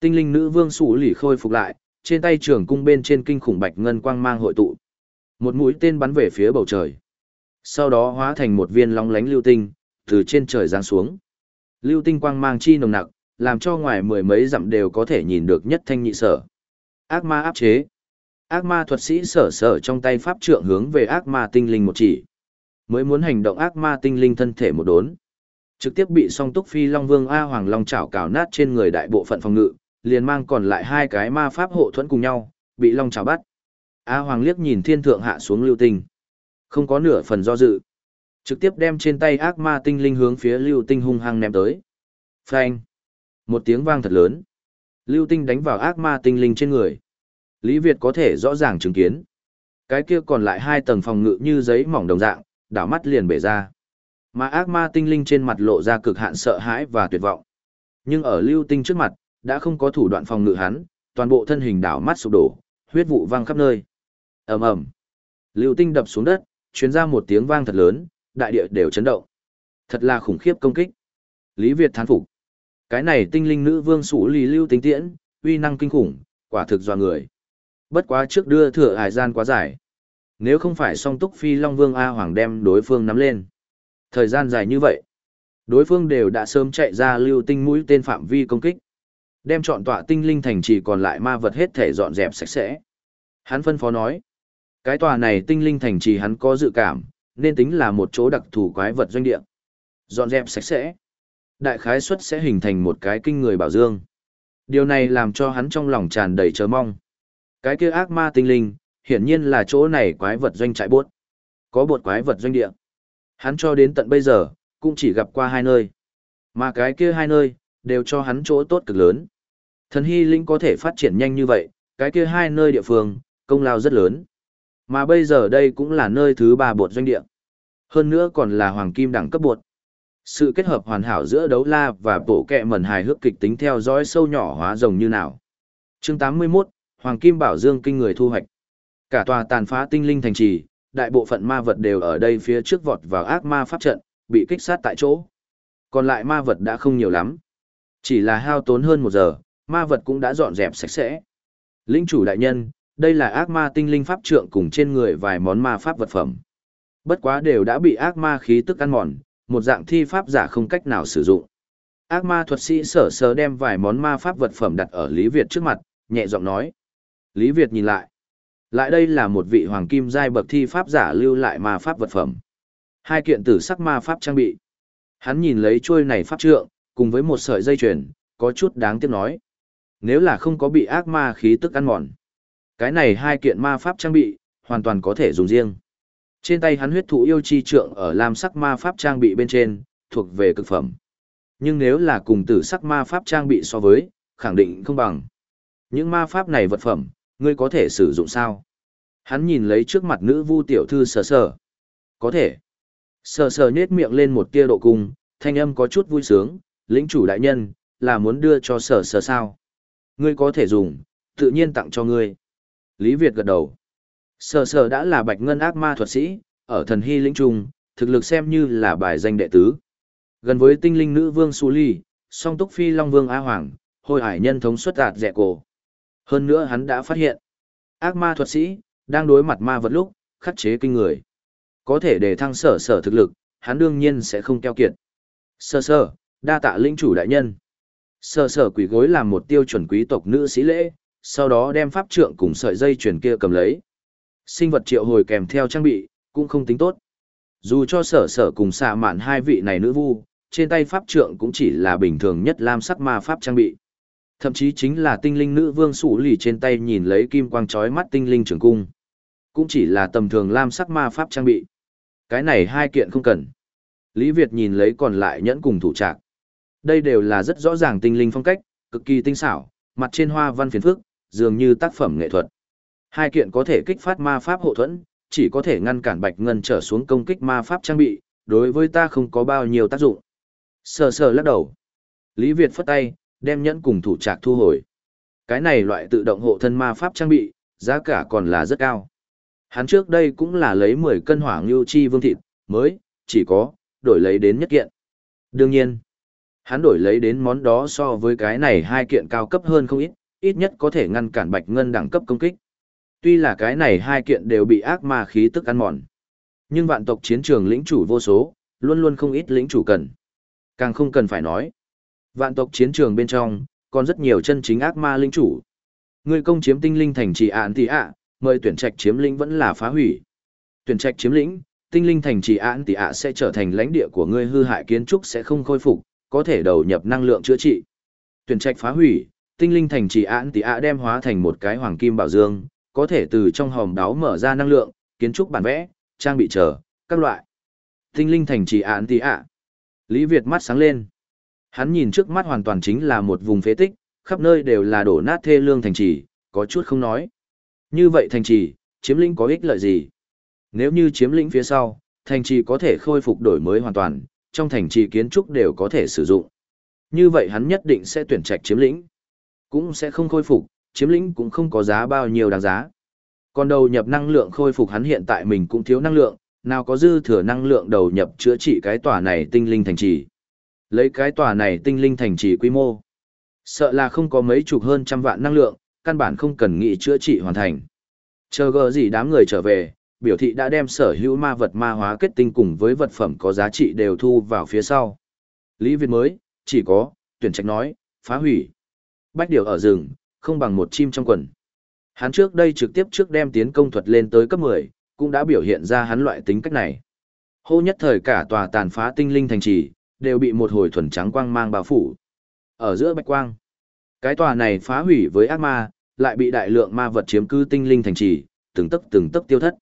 Speaker 1: Tinh linh nữ vương sủ lì khôi phục lại, trên tay trường cung bên trên kinh khủng bạch ngân quang mang hội tụ. Một mũi tên bắn về phía bầu trời. Sau đó hóa thành một viên long lánh lưu tinh, từ trên trời giáng xuống. Lưu tinh quang mang chi nồng nặc, làm cho ngoài mười mấy dặm đều có thể nhìn được nhất thanh nhị sở. Ác ma áp chế. Ác ma thuật sĩ sở sở trong tay pháp trượng hướng về ác ma tinh linh một chỉ. Mới muốn hành động ác ma tinh linh thân thể một đốn. Trực tiếp bị song túc phi long vương A Hoàng Long chảo cào nát trên người đại bộ phận phòng ngự, liền mang còn lại hai cái ma pháp hộ thuẫn cùng nhau, bị long chảo bắt. A Hoàng liếc nhìn thiên thượng hạ xuống lưu tinh. Không có nửa phần do dự. Trực tiếp đem trên tay ác ma tinh linh hướng phía lưu tinh hung hăng ném tới. Phanh. Một tiếng vang thật lớn. Lưu tinh đánh vào ác ma tinh linh trên người. Lý Việt có thể rõ ràng chứng kiến. Cái kia còn lại hai tầng phòng ngự như giấy mỏng đồng dạng, đảo mắt liền bể ra. Mà ác ma tinh linh trên mặt lộ ra cực hạn sợ hãi và tuyệt vọng. Nhưng ở lưu tinh trước mặt, đã không có thủ đoạn phòng ngự hắn, toàn bộ thân hình đảo mắt sụp đổ, huyết vụ vang khắp nơi. ầm ầm, lưu tinh đập xuống đất, chuyến ra một tiếng vang thật lớn, đại địa đều chấn động. Thật là khủng khiếp công kích. Lý Việt thán phục. Cái này tinh linh nữ vương sủ lý lưu tinh tiễn, uy năng kinh khủng, quả thực dọa người. Bất quá trước đưa thừa hải gian quá dài. Nếu không phải song túc phi Long Vương A Hoàng đem đối phương nắm lên. Thời gian dài như vậy, đối phương đều đã sớm chạy ra lưu tinh mũi tên phạm vi công kích. Đem chọn tọa tinh linh thành trì còn lại ma vật hết thể dọn dẹp sạch sẽ. Hắn phân phó nói, cái tòa này tinh linh thành trì hắn có dự cảm, nên tính là một chỗ đặc thù quái vật doanh địa. Dọn dẹp sạch sẽ. Đại khái suất sẽ hình thành một cái kinh người bảo dương. Điều này làm cho hắn trong lòng tràn đầy chờ mong. Cái kia ác ma tinh linh, hiển nhiên là chỗ này quái vật doanh trại bốt. Có bột quái vật doanh địa. Hắn cho đến tận bây giờ, cũng chỉ gặp qua hai nơi. Mà cái kia hai nơi, đều cho hắn chỗ tốt cực lớn. Thần hy linh có thể phát triển nhanh như vậy, cái kia hai nơi địa phương, công lao rất lớn. Mà bây giờ đây cũng là nơi thứ ba bột doanh địa. Hơn nữa còn là hoàng kim đẳng cấp bột. Sự kết hợp hoàn hảo giữa đấu la và bộ kẹ mẩn hài hước kịch tính theo dõi sâu nhỏ hóa rồng như nào. Chương 81, Hoàng Kim Bảo Dương kinh người thu hoạch. Cả tòa tàn phá tinh linh thành trì, đại bộ phận ma vật đều ở đây phía trước vọt vào ác ma pháp trận, bị kích sát tại chỗ. Còn lại ma vật đã không nhiều lắm. Chỉ là hao tốn hơn một giờ, ma vật cũng đã dọn dẹp sạch sẽ. Linh chủ đại nhân, đây là ác ma tinh linh pháp trượng cùng trên người vài món ma pháp vật phẩm. Bất quá đều đã bị ác ma khí tức ăn mòn, một dạng thi pháp giả không cách nào sử dụng. Ác ma thuật sĩ sở sờ đem vài món ma pháp vật phẩm đặt ở Lý Việt trước mặt, nhẹ giọng nói. Lý Việt nhìn lại. Lại đây là một vị hoàng kim giai bậc thi pháp giả lưu lại ma pháp vật phẩm. Hai kiện tử sắc ma pháp trang bị. Hắn nhìn lấy chuôi này pháp trượng, cùng với một sợi dây chuyền, có chút đáng tiếc nói. Nếu là không có bị ác ma khí tức ăn mòn. Cái này hai kiện ma pháp trang bị, hoàn toàn có thể dùng riêng. Trên tay hắn huyết thụ yêu chi trượng ở lam sắc ma pháp trang bị bên trên, thuộc về cực phẩm. Nhưng nếu là cùng tử sắc ma pháp trang bị so với, khẳng định không bằng. Những ma pháp này vật phẩm, ngươi có thể sử dụng sao? Hắn nhìn lấy trước mặt nữ vu tiểu thư sờ sờ. Có thể. Sờ sờ nhết miệng lên một tia độ cung, thanh âm có chút vui sướng, lĩnh chủ đại nhân, là muốn đưa cho sờ sờ sao? Ngươi có thể dùng, tự nhiên tặng cho ngươi. Lý Việt gật đầu. Sở sở đã là bạch ngân ác ma thuật sĩ, ở thần hy lĩnh trung, thực lực xem như là bài danh đệ tứ. Gần với tinh linh nữ vương Su Ly, song túc phi long vương A Hoàng, hồi hải nhân thống xuất đạt dẹ cổ. Hơn nữa hắn đã phát hiện, ác ma thuật sĩ, đang đối mặt ma vật lúc, khắc chế kinh người. Có thể để thăng sở sở thực lực, hắn đương nhiên sẽ không keo kiệt. Sơ sơ, đa tạ lĩnh chủ đại nhân. Sơ sở quỷ gối làm một tiêu chuẩn quý tộc nữ sĩ lễ, sau đó đem pháp trượng cùng sợi dây chuyền kia cầm lấy. Sinh vật triệu hồi kèm theo trang bị, cũng không tính tốt. Dù cho sở sở cùng xạ mạn hai vị này nữ vu, trên tay pháp trượng cũng chỉ là bình thường nhất lam sắc ma pháp trang bị. Thậm chí chính là tinh linh nữ vương sủ lì trên tay nhìn lấy kim quang chói mắt tinh linh trường cung. Cũng chỉ là tầm thường lam sắc ma pháp trang bị. Cái này hai kiện không cần. Lý Việt nhìn lấy còn lại nhẫn cùng thủ trạc. Đây đều là rất rõ ràng tinh linh phong cách, cực kỳ tinh xảo, mặt trên hoa văn phiền phức, dường như tác phẩm nghệ thuật. Hai kiện có thể kích phát ma pháp hộ thuẫn, chỉ có thể ngăn cản bạch ngân trở xuống công kích ma pháp trang bị, đối với ta không có bao nhiêu tác dụng. Sờ sờ lắc đầu. Lý Việt phất tay, đem nhẫn cùng thủ trạc thu hồi. Cái này loại tự động hộ thân ma pháp trang bị, giá cả còn là rất cao. Hắn trước đây cũng là lấy 10 cân hỏa ngưu chi vương thịt, mới, chỉ có, đổi lấy đến nhất kiện. Đương nhiên, hắn đổi lấy đến món đó so với cái này hai kiện cao cấp hơn không ít, ít nhất có thể ngăn cản bạch ngân đẳng cấp công kích. Tuy là cái này hai kiện đều bị ác ma khí tức ăn mòn. Nhưng vạn tộc chiến trường lĩnh chủ vô số, luôn luôn không ít lĩnh chủ cần. Càng không cần phải nói. Vạn tộc chiến trường bên trong, còn rất nhiều chân chính ác ma lĩnh chủ. Người công chiếm tinh linh thành trì án tỷ ạ, mời tuyển trạch chiếm lĩnh vẫn là phá hủy. Tuyển trạch chiếm lĩnh, tinh linh thành trì án tỷ ạ sẽ trở thành lãnh địa của ngươi hư hại kiến trúc sẽ không khôi phục, có thể đầu nhập năng lượng chữa trị. Tuyển trạch phá hủy, tinh linh thành trì án tỷ ạ đem hóa thành một cái hoàng kim bảo dương, có thể từ trong hòm đáo mở ra năng lượng, kiến trúc bản vẽ, trang bị chờ, các loại. Tinh linh thành trì án tỷ ạ. Lý Việt mắt sáng lên. Hắn nhìn trước mắt hoàn toàn chính là một vùng phế tích, khắp nơi đều là đổ nát thê lương thành trì, có chút không nói. Như vậy thành trì, chiếm lĩnh có ích lợi gì? Nếu như chiếm lĩnh phía sau, thành trì có thể khôi phục đổi mới hoàn toàn, trong thành trì kiến trúc đều có thể sử dụng. Như vậy hắn nhất định sẽ tuyển trạch chiếm lĩnh. Cũng sẽ không khôi phục, chiếm lĩnh cũng không có giá bao nhiêu đáng giá. Còn đầu nhập năng lượng khôi phục hắn hiện tại mình cũng thiếu năng lượng, nào có dư thừa năng lượng đầu nhập chữa trị cái tòa này tinh linh thành trì. Lấy cái tòa này tinh linh thành trì quy mô. Sợ là không có mấy chục hơn trăm vạn năng lượng, căn bản không cần nghĩ chữa trị hoàn thành. Chờ gờ gì đám người trở về, biểu thị đã đem sở hữu ma vật ma hóa kết tinh cùng với vật phẩm có giá trị đều thu vào phía sau. Lý Việt mới, chỉ có, tuyển trạch nói, phá hủy. Bách điều ở rừng, không bằng một chim trong quần. Hắn trước đây trực tiếp trước đem tiến công thuật lên tới cấp 10, cũng đã biểu hiện ra hắn loại tính cách này. Hô nhất thời cả tòa tàn phá tinh linh thành trì, đều bị một hồi thuần trắng quang mang bao phủ. Ở giữa bạch quang, cái tòa này phá hủy với ác ma, lại bị đại lượng ma vật chiếm cư tinh linh thành trì, từng tấc từng tấc tiêu thất.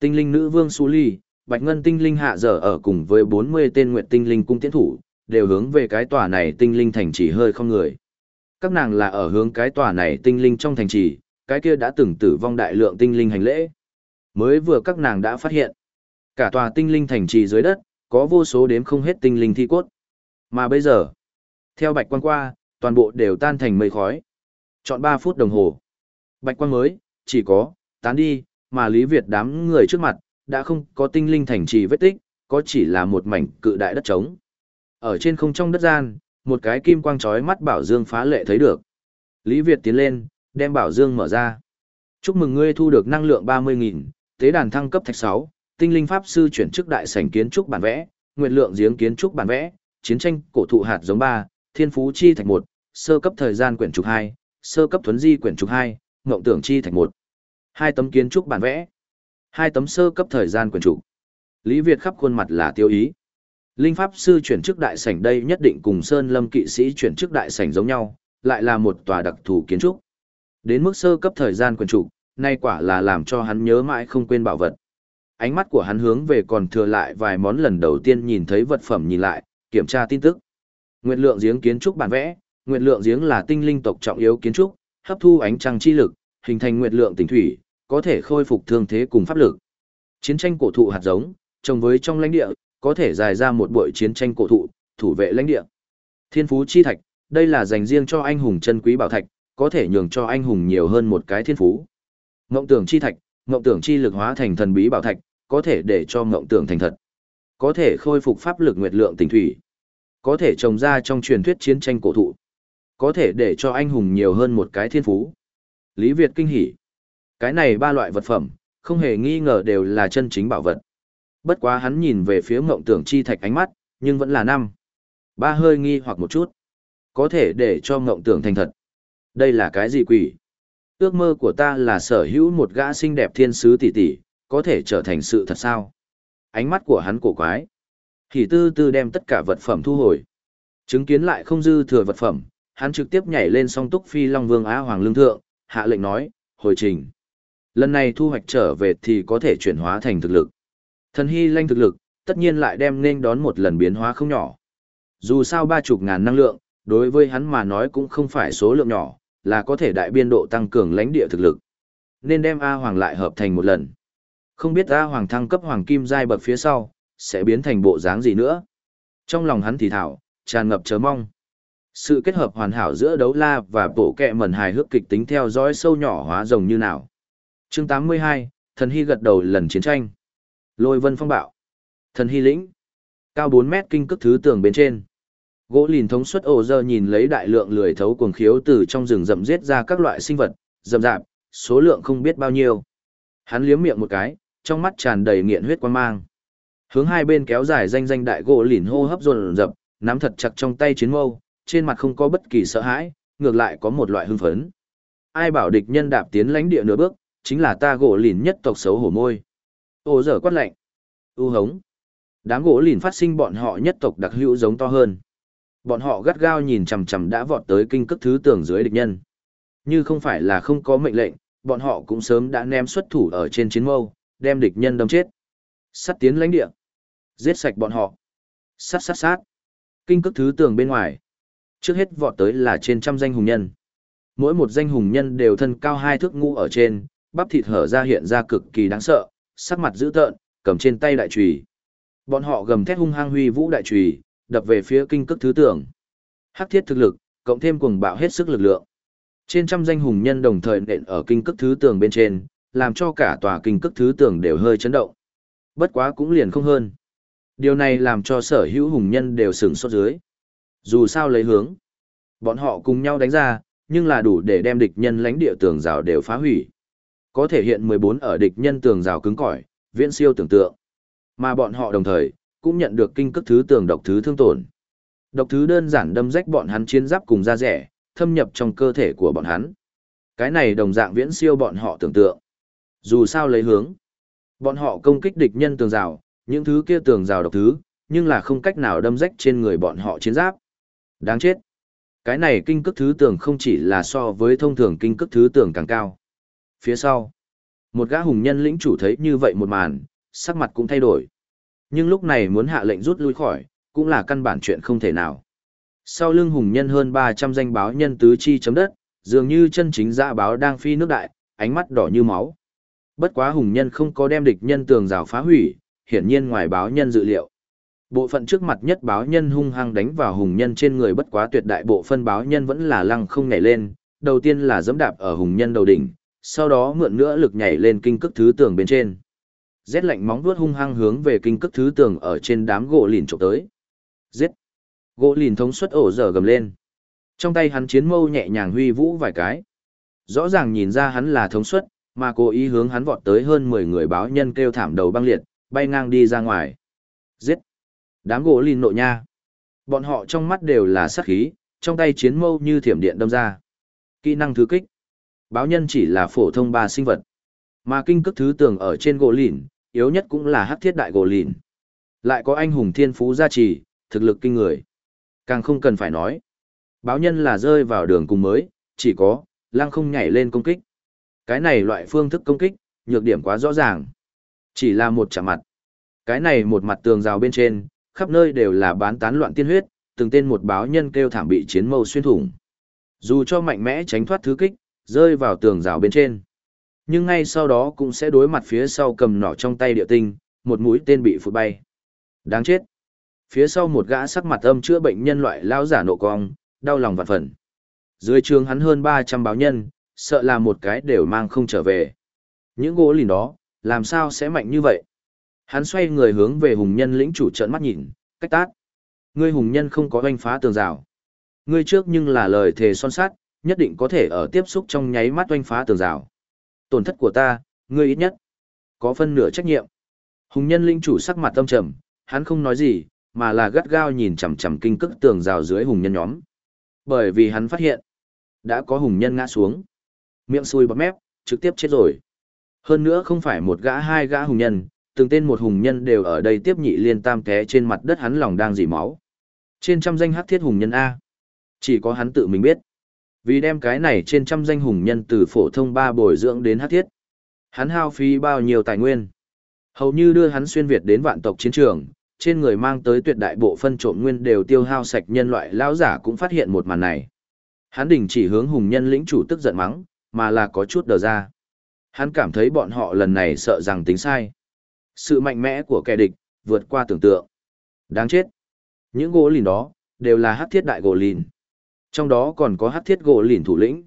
Speaker 1: Tinh linh nữ vương Su Ly, bạch ngân tinh linh hạ dở ở cùng với 40 tên nguyện tinh linh cung tiến thủ, đều hướng về cái tòa này tinh linh thành trì hơi không người. Các nàng là ở hướng cái tòa này tinh linh trong thành trì, cái kia đã từng tử vong đại lượng tinh linh hành lễ. Mới vừa các nàng đã phát hiện, Cả tòa tinh linh thành trì dưới đất, có vô số đếm không hết tinh linh thi cốt. Mà bây giờ, theo bạch quang qua, toàn bộ đều tan thành mây khói. Chọn 3 phút đồng hồ. Bạch quang mới, chỉ có, tán đi, mà Lý Việt đám người trước mặt, đã không có tinh linh thành trì vết tích, có chỉ là một mảnh cự đại đất trống. Ở trên không trong đất gian, một cái kim quang chói mắt bảo dương phá lệ thấy được. Lý Việt tiến lên, đem bảo dương mở ra. Chúc mừng ngươi thu được năng lượng 30.000, tế đàn thăng cấp thạch 6, tinh linh pháp sư chuyển chức đại sảnh kiến trúc bản vẽ, nguyệt lượng giếng kiến trúc bản vẽ, chiến tranh cổ thụ hạt giống 3, thiên phú chi thạch 1, sơ cấp thời gian quyển trục 2, sơ cấp thuấn di quyển trục 2, ngộng tưởng chi thạch 1. Hai tấm kiến trúc bản vẽ, hai tấm sơ cấp thời gian quyển trục. Lý Việt khắp khuôn mặt là tiêu ý. Linh pháp sư chuyển chức đại sảnh đây nhất định cùng Sơn Lâm kỵ sĩ chuyển chức đại sảnh giống nhau, lại là một tòa đặc thù kiến trúc. Đến mức sơ cấp thời gian quyền trục, nay quả là làm cho hắn nhớ mãi không quên bảo vật. Ánh mắt của hắn hướng về còn thừa lại vài món lần đầu tiên nhìn thấy vật phẩm nhìn lại, kiểm tra tin tức. Nguyệt lượng giếng kiến trúc bản vẽ, nguyệt lượng giếng là tinh linh tộc trọng yếu kiến trúc, hấp thu ánh trăng chi lực, hình thành nguyệt lượng tỉnh thủy, có thể khôi phục thương thế cùng pháp lực. Chiến tranh cổ thụ hạt giống, trồng với trong lãnh địa, có thể dài ra một buổi chiến tranh cổ thụ, thủ vệ lãnh địa. Thiên phú chi thạch, đây là dành riêng cho anh hùng chân quý bảo thạch, có thể nhường cho anh hùng nhiều hơn một cái thiên phú. Ngộng tưởng chi thạch, ngộng tưởng chi lực hóa thành thần bí bảo thạch, có thể để cho ngộng tưởng thành thật. Có thể khôi phục pháp lực nguyệt lượng tình thủy. Có thể trồng ra trong truyền thuyết chiến tranh cổ thụ. Có thể để cho anh hùng nhiều hơn một cái thiên phú. Lý Việt kinh hỉ. Cái này ba loại vật phẩm, không hề nghi ngờ đều là chân chính bảo vật. Bất quá hắn nhìn về phía ngộng tưởng chi thạch ánh mắt, nhưng vẫn là năm. Ba hơi nghi hoặc một chút. Có thể để cho ngộng tưởng thành thật. Đây là cái gì quỷ? Ước mơ của ta là sở hữu một gã xinh đẹp thiên sứ tỷ tỷ, có thể trở thành sự thật sao? Ánh mắt của hắn cổ quái. Hỉ tư tư đem tất cả vật phẩm thu hồi. Chứng kiến lại không dư thừa vật phẩm, hắn trực tiếp nhảy lên song túc phi long vương á hoàng lương thượng, hạ lệnh nói, hồi trình. Lần này thu hoạch trở về thì có thể chuyển hóa thành thực lực. Thần hy lanh thực lực, tất nhiên lại đem nên đón một lần biến hóa không nhỏ. Dù sao ba chục ngàn năng lượng, đối với hắn mà nói cũng không phải số lượng nhỏ, là có thể đại biên độ tăng cường lãnh địa thực lực. Nên đem A Hoàng lại hợp thành một lần. Không biết A Hoàng thăng cấp Hoàng Kim giai bậc phía sau, sẽ biến thành bộ dáng gì nữa. Trong lòng hắn thì thảo, tràn ngập chờ mong. Sự kết hợp hoàn hảo giữa đấu la và bộ kẹ mẩn hài hước kịch tính theo dõi sâu nhỏ hóa rồng như nào. chương 82, thần hy gật đầu lần chiến tranh. Lôi vân phong bạo. Thần hy lĩnh. Cao 4 mét kinh cước thứ tường bên trên. Gỗ lìn thống suất ổ giờ nhìn lấy đại lượng lười thấu cuồng khiếu từ trong rừng rậm giết ra các loại sinh vật, rậm rạp, số lượng không biết bao nhiêu. Hắn liếm miệng một cái, trong mắt tràn đầy nghiện huyết quan mang. Hướng hai bên kéo dài danh danh đại gỗ lìn hô hấp dồn dập, nắm thật chặt trong tay chiến mâu, trên mặt không có bất kỳ sợ hãi, ngược lại có một loại hưng phấn. Ai bảo địch nhân đạp tiến lãnh địa nửa bước, chính là ta gỗ lìn nhất tộc xấu hổ môi. Ô dở quát lạnh. U hống. Đám gỗ lìn phát sinh bọn họ nhất tộc đặc hữu giống to hơn. Bọn họ gắt gao nhìn chằm chằm đã vọt tới kinh cước thứ tường dưới địch nhân. Như không phải là không có mệnh lệnh, bọn họ cũng sớm đã ném xuất thủ ở trên chiến mâu, đem địch nhân đâm chết. Sắt tiến lãnh địa. Giết sạch bọn họ. Sắt sắt sát. Kinh cước thứ tường bên ngoài. Trước hết vọt tới là trên trăm danh hùng nhân. Mỗi một danh hùng nhân đều thân cao hai thước ngũ ở trên, bắp thịt hở ra hiện ra cực kỳ đáng sợ, sắc mặt dữ tợn, cầm trên tay đại chùy. Bọn họ gầm thét hung hăng huy vũ đại chùy, đập về phía kinh cức thứ tưởng. Hắc thiết thực lực, cộng thêm cuồng bạo hết sức lực lượng. Trên trăm danh hùng nhân đồng thời nện ở kinh cức thứ tường bên trên, làm cho cả tòa kinh cức thứ tường đều hơi chấn động. Bất quá cũng liền không hơn. Điều này làm cho sở hữu hùng nhân đều sửng sốt dưới. Dù sao lấy hướng, bọn họ cùng nhau đánh ra, nhưng là đủ để đem địch nhân lãnh địa tường rào đều phá hủy. Có thể hiện 14 ở địch nhân tường rào cứng cỏi, viễn siêu tưởng tượng. Mà bọn họ đồng thời, cũng nhận được kinh cước thứ tường độc thứ thương tổn. Độc thứ đơn giản đâm rách bọn hắn chiến giáp cùng da rẻ, thâm nhập trong cơ thể của bọn hắn. Cái này đồng dạng viễn siêu bọn họ tưởng tượng. Dù sao lấy hướng, bọn họ công kích địch nhân tường rào, những thứ kia tường rào độc thứ, nhưng là không cách nào đâm rách trên người bọn họ chiến giáp. Đáng chết. Cái này kinh cước thứ tường không chỉ là so với thông thường kinh cước thứ tường càng cao. Phía sau, một gã hùng nhân lĩnh chủ thấy như vậy một màn, sắc mặt cũng thay đổi. Nhưng lúc này muốn hạ lệnh rút lui khỏi, cũng là căn bản chuyện không thể nào. Sau lưng hùng nhân hơn 300 danh báo nhân tứ chi chấm đất, dường như chân chính dạ báo đang phi nước đại, ánh mắt đỏ như máu. Bất quá hùng nhân không có đem địch nhân tường rào phá hủy, hiển nhiên ngoài báo nhân dự liệu. Bộ phận trước mặt nhất báo nhân hung hăng đánh vào hùng nhân trên người bất quá tuyệt đại bộ phân báo nhân vẫn là lăng không nhảy lên, đầu tiên là giẫm đạp ở hùng nhân đầu đỉnh, sau đó mượn nữa lực nhảy lên kinh cức thứ tường bên trên. Rét lạnh móng vuốt hung hăng hướng về kinh cức thứ tường ở trên đám gỗ lìn trộm tới. Giết! Gỗ lìn thống suất ổ dở gầm lên. Trong tay hắn chiến mâu nhẹ nhàng huy vũ vài cái. Rõ ràng nhìn ra hắn là thống suất, mà cố ý hướng hắn vọt tới hơn 10 người báo nhân kêu thảm đầu băng liệt, bay ngang đi ra ngoài. Giết! Đám gỗ lìn nộ nha. Bọn họ trong mắt đều là sát khí, trong tay chiến mâu như thiểm điện đâm ra. Kỹ năng thứ kích. Báo nhân chỉ là phổ thông ba sinh vật. Mà kinh cước thứ tường ở trên gỗ lìn, yếu nhất cũng là hắc thiết đại gỗ lìn. Lại có anh hùng thiên phú gia trì, thực lực kinh người. Càng không cần phải nói. Báo nhân là rơi vào đường cùng mới, chỉ có, lăng không nhảy lên công kích. Cái này loại phương thức công kích, nhược điểm quá rõ ràng. Chỉ là một chạm mặt. Cái này một mặt tường rào bên trên, khắp nơi đều là bán tán loạn tiên huyết, từng tên một báo nhân kêu thảm bị chiến mâu xuyên thủng. Dù cho mạnh mẽ tránh thoát thứ kích, rơi vào tường rào bên trên. Nhưng ngay sau đó cũng sẽ đối mặt phía sau cầm nỏ trong tay địa tinh, một mũi tên bị phụt bay. Đáng chết. Phía sau một gã sắc mặt âm chữa bệnh nhân loại lao giả nộ cong, đau lòng vạn phần. Dưới trường hắn hơn 300 báo nhân, sợ là một cái đều mang không trở về. Những gỗ lìn đó, làm sao sẽ mạnh như vậy? Hắn xoay người hướng về hùng nhân lĩnh chủ trợn mắt nhìn, cách tát. Ngươi hùng nhân không có oanh phá tường rào. Ngươi trước nhưng là lời thề son sát, nhất định có thể ở tiếp xúc trong nháy mắt oanh phá tường rào. Tổn thất của ta, ngươi ít nhất. Có phân nửa trách nhiệm. Hùng nhân linh chủ sắc mặt tâm trầm, hắn không nói gì, mà là gắt gao nhìn chằm chằm kinh cức tường rào dưới hùng nhân nhóm. Bởi vì hắn phát hiện, đã có hùng nhân ngã xuống. Miệng xui bọt mép, trực tiếp chết rồi. Hơn nữa không phải một gã hai gã hùng nhân, từng tên một hùng nhân đều ở đây tiếp nhị liên tam té trên mặt đất hắn lòng đang dỉ máu. Trên trăm danh hắc thiết hùng nhân A. Chỉ có hắn tự mình biết. Vì đem cái này trên trăm danh hùng nhân từ phổ thông ba bồi dưỡng đến hát thiết. Hắn hao phí bao nhiêu tài nguyên. Hầu như đưa hắn xuyên Việt đến vạn tộc chiến trường, trên người mang tới tuyệt đại bộ phân trộm nguyên đều tiêu hao sạch nhân loại lão giả cũng phát hiện một màn này. Hắn đình chỉ hướng hùng nhân lĩnh chủ tức giận mắng, mà là có chút đờ ra. Hắn cảm thấy bọn họ lần này sợ rằng tính sai. Sự mạnh mẽ của kẻ địch, vượt qua tưởng tượng. Đáng chết. Những gỗ lìn đó, đều là hắc thiết đại gỗ lìn. Trong đó còn có Hát thiết gỗ lìn thủ lĩnh.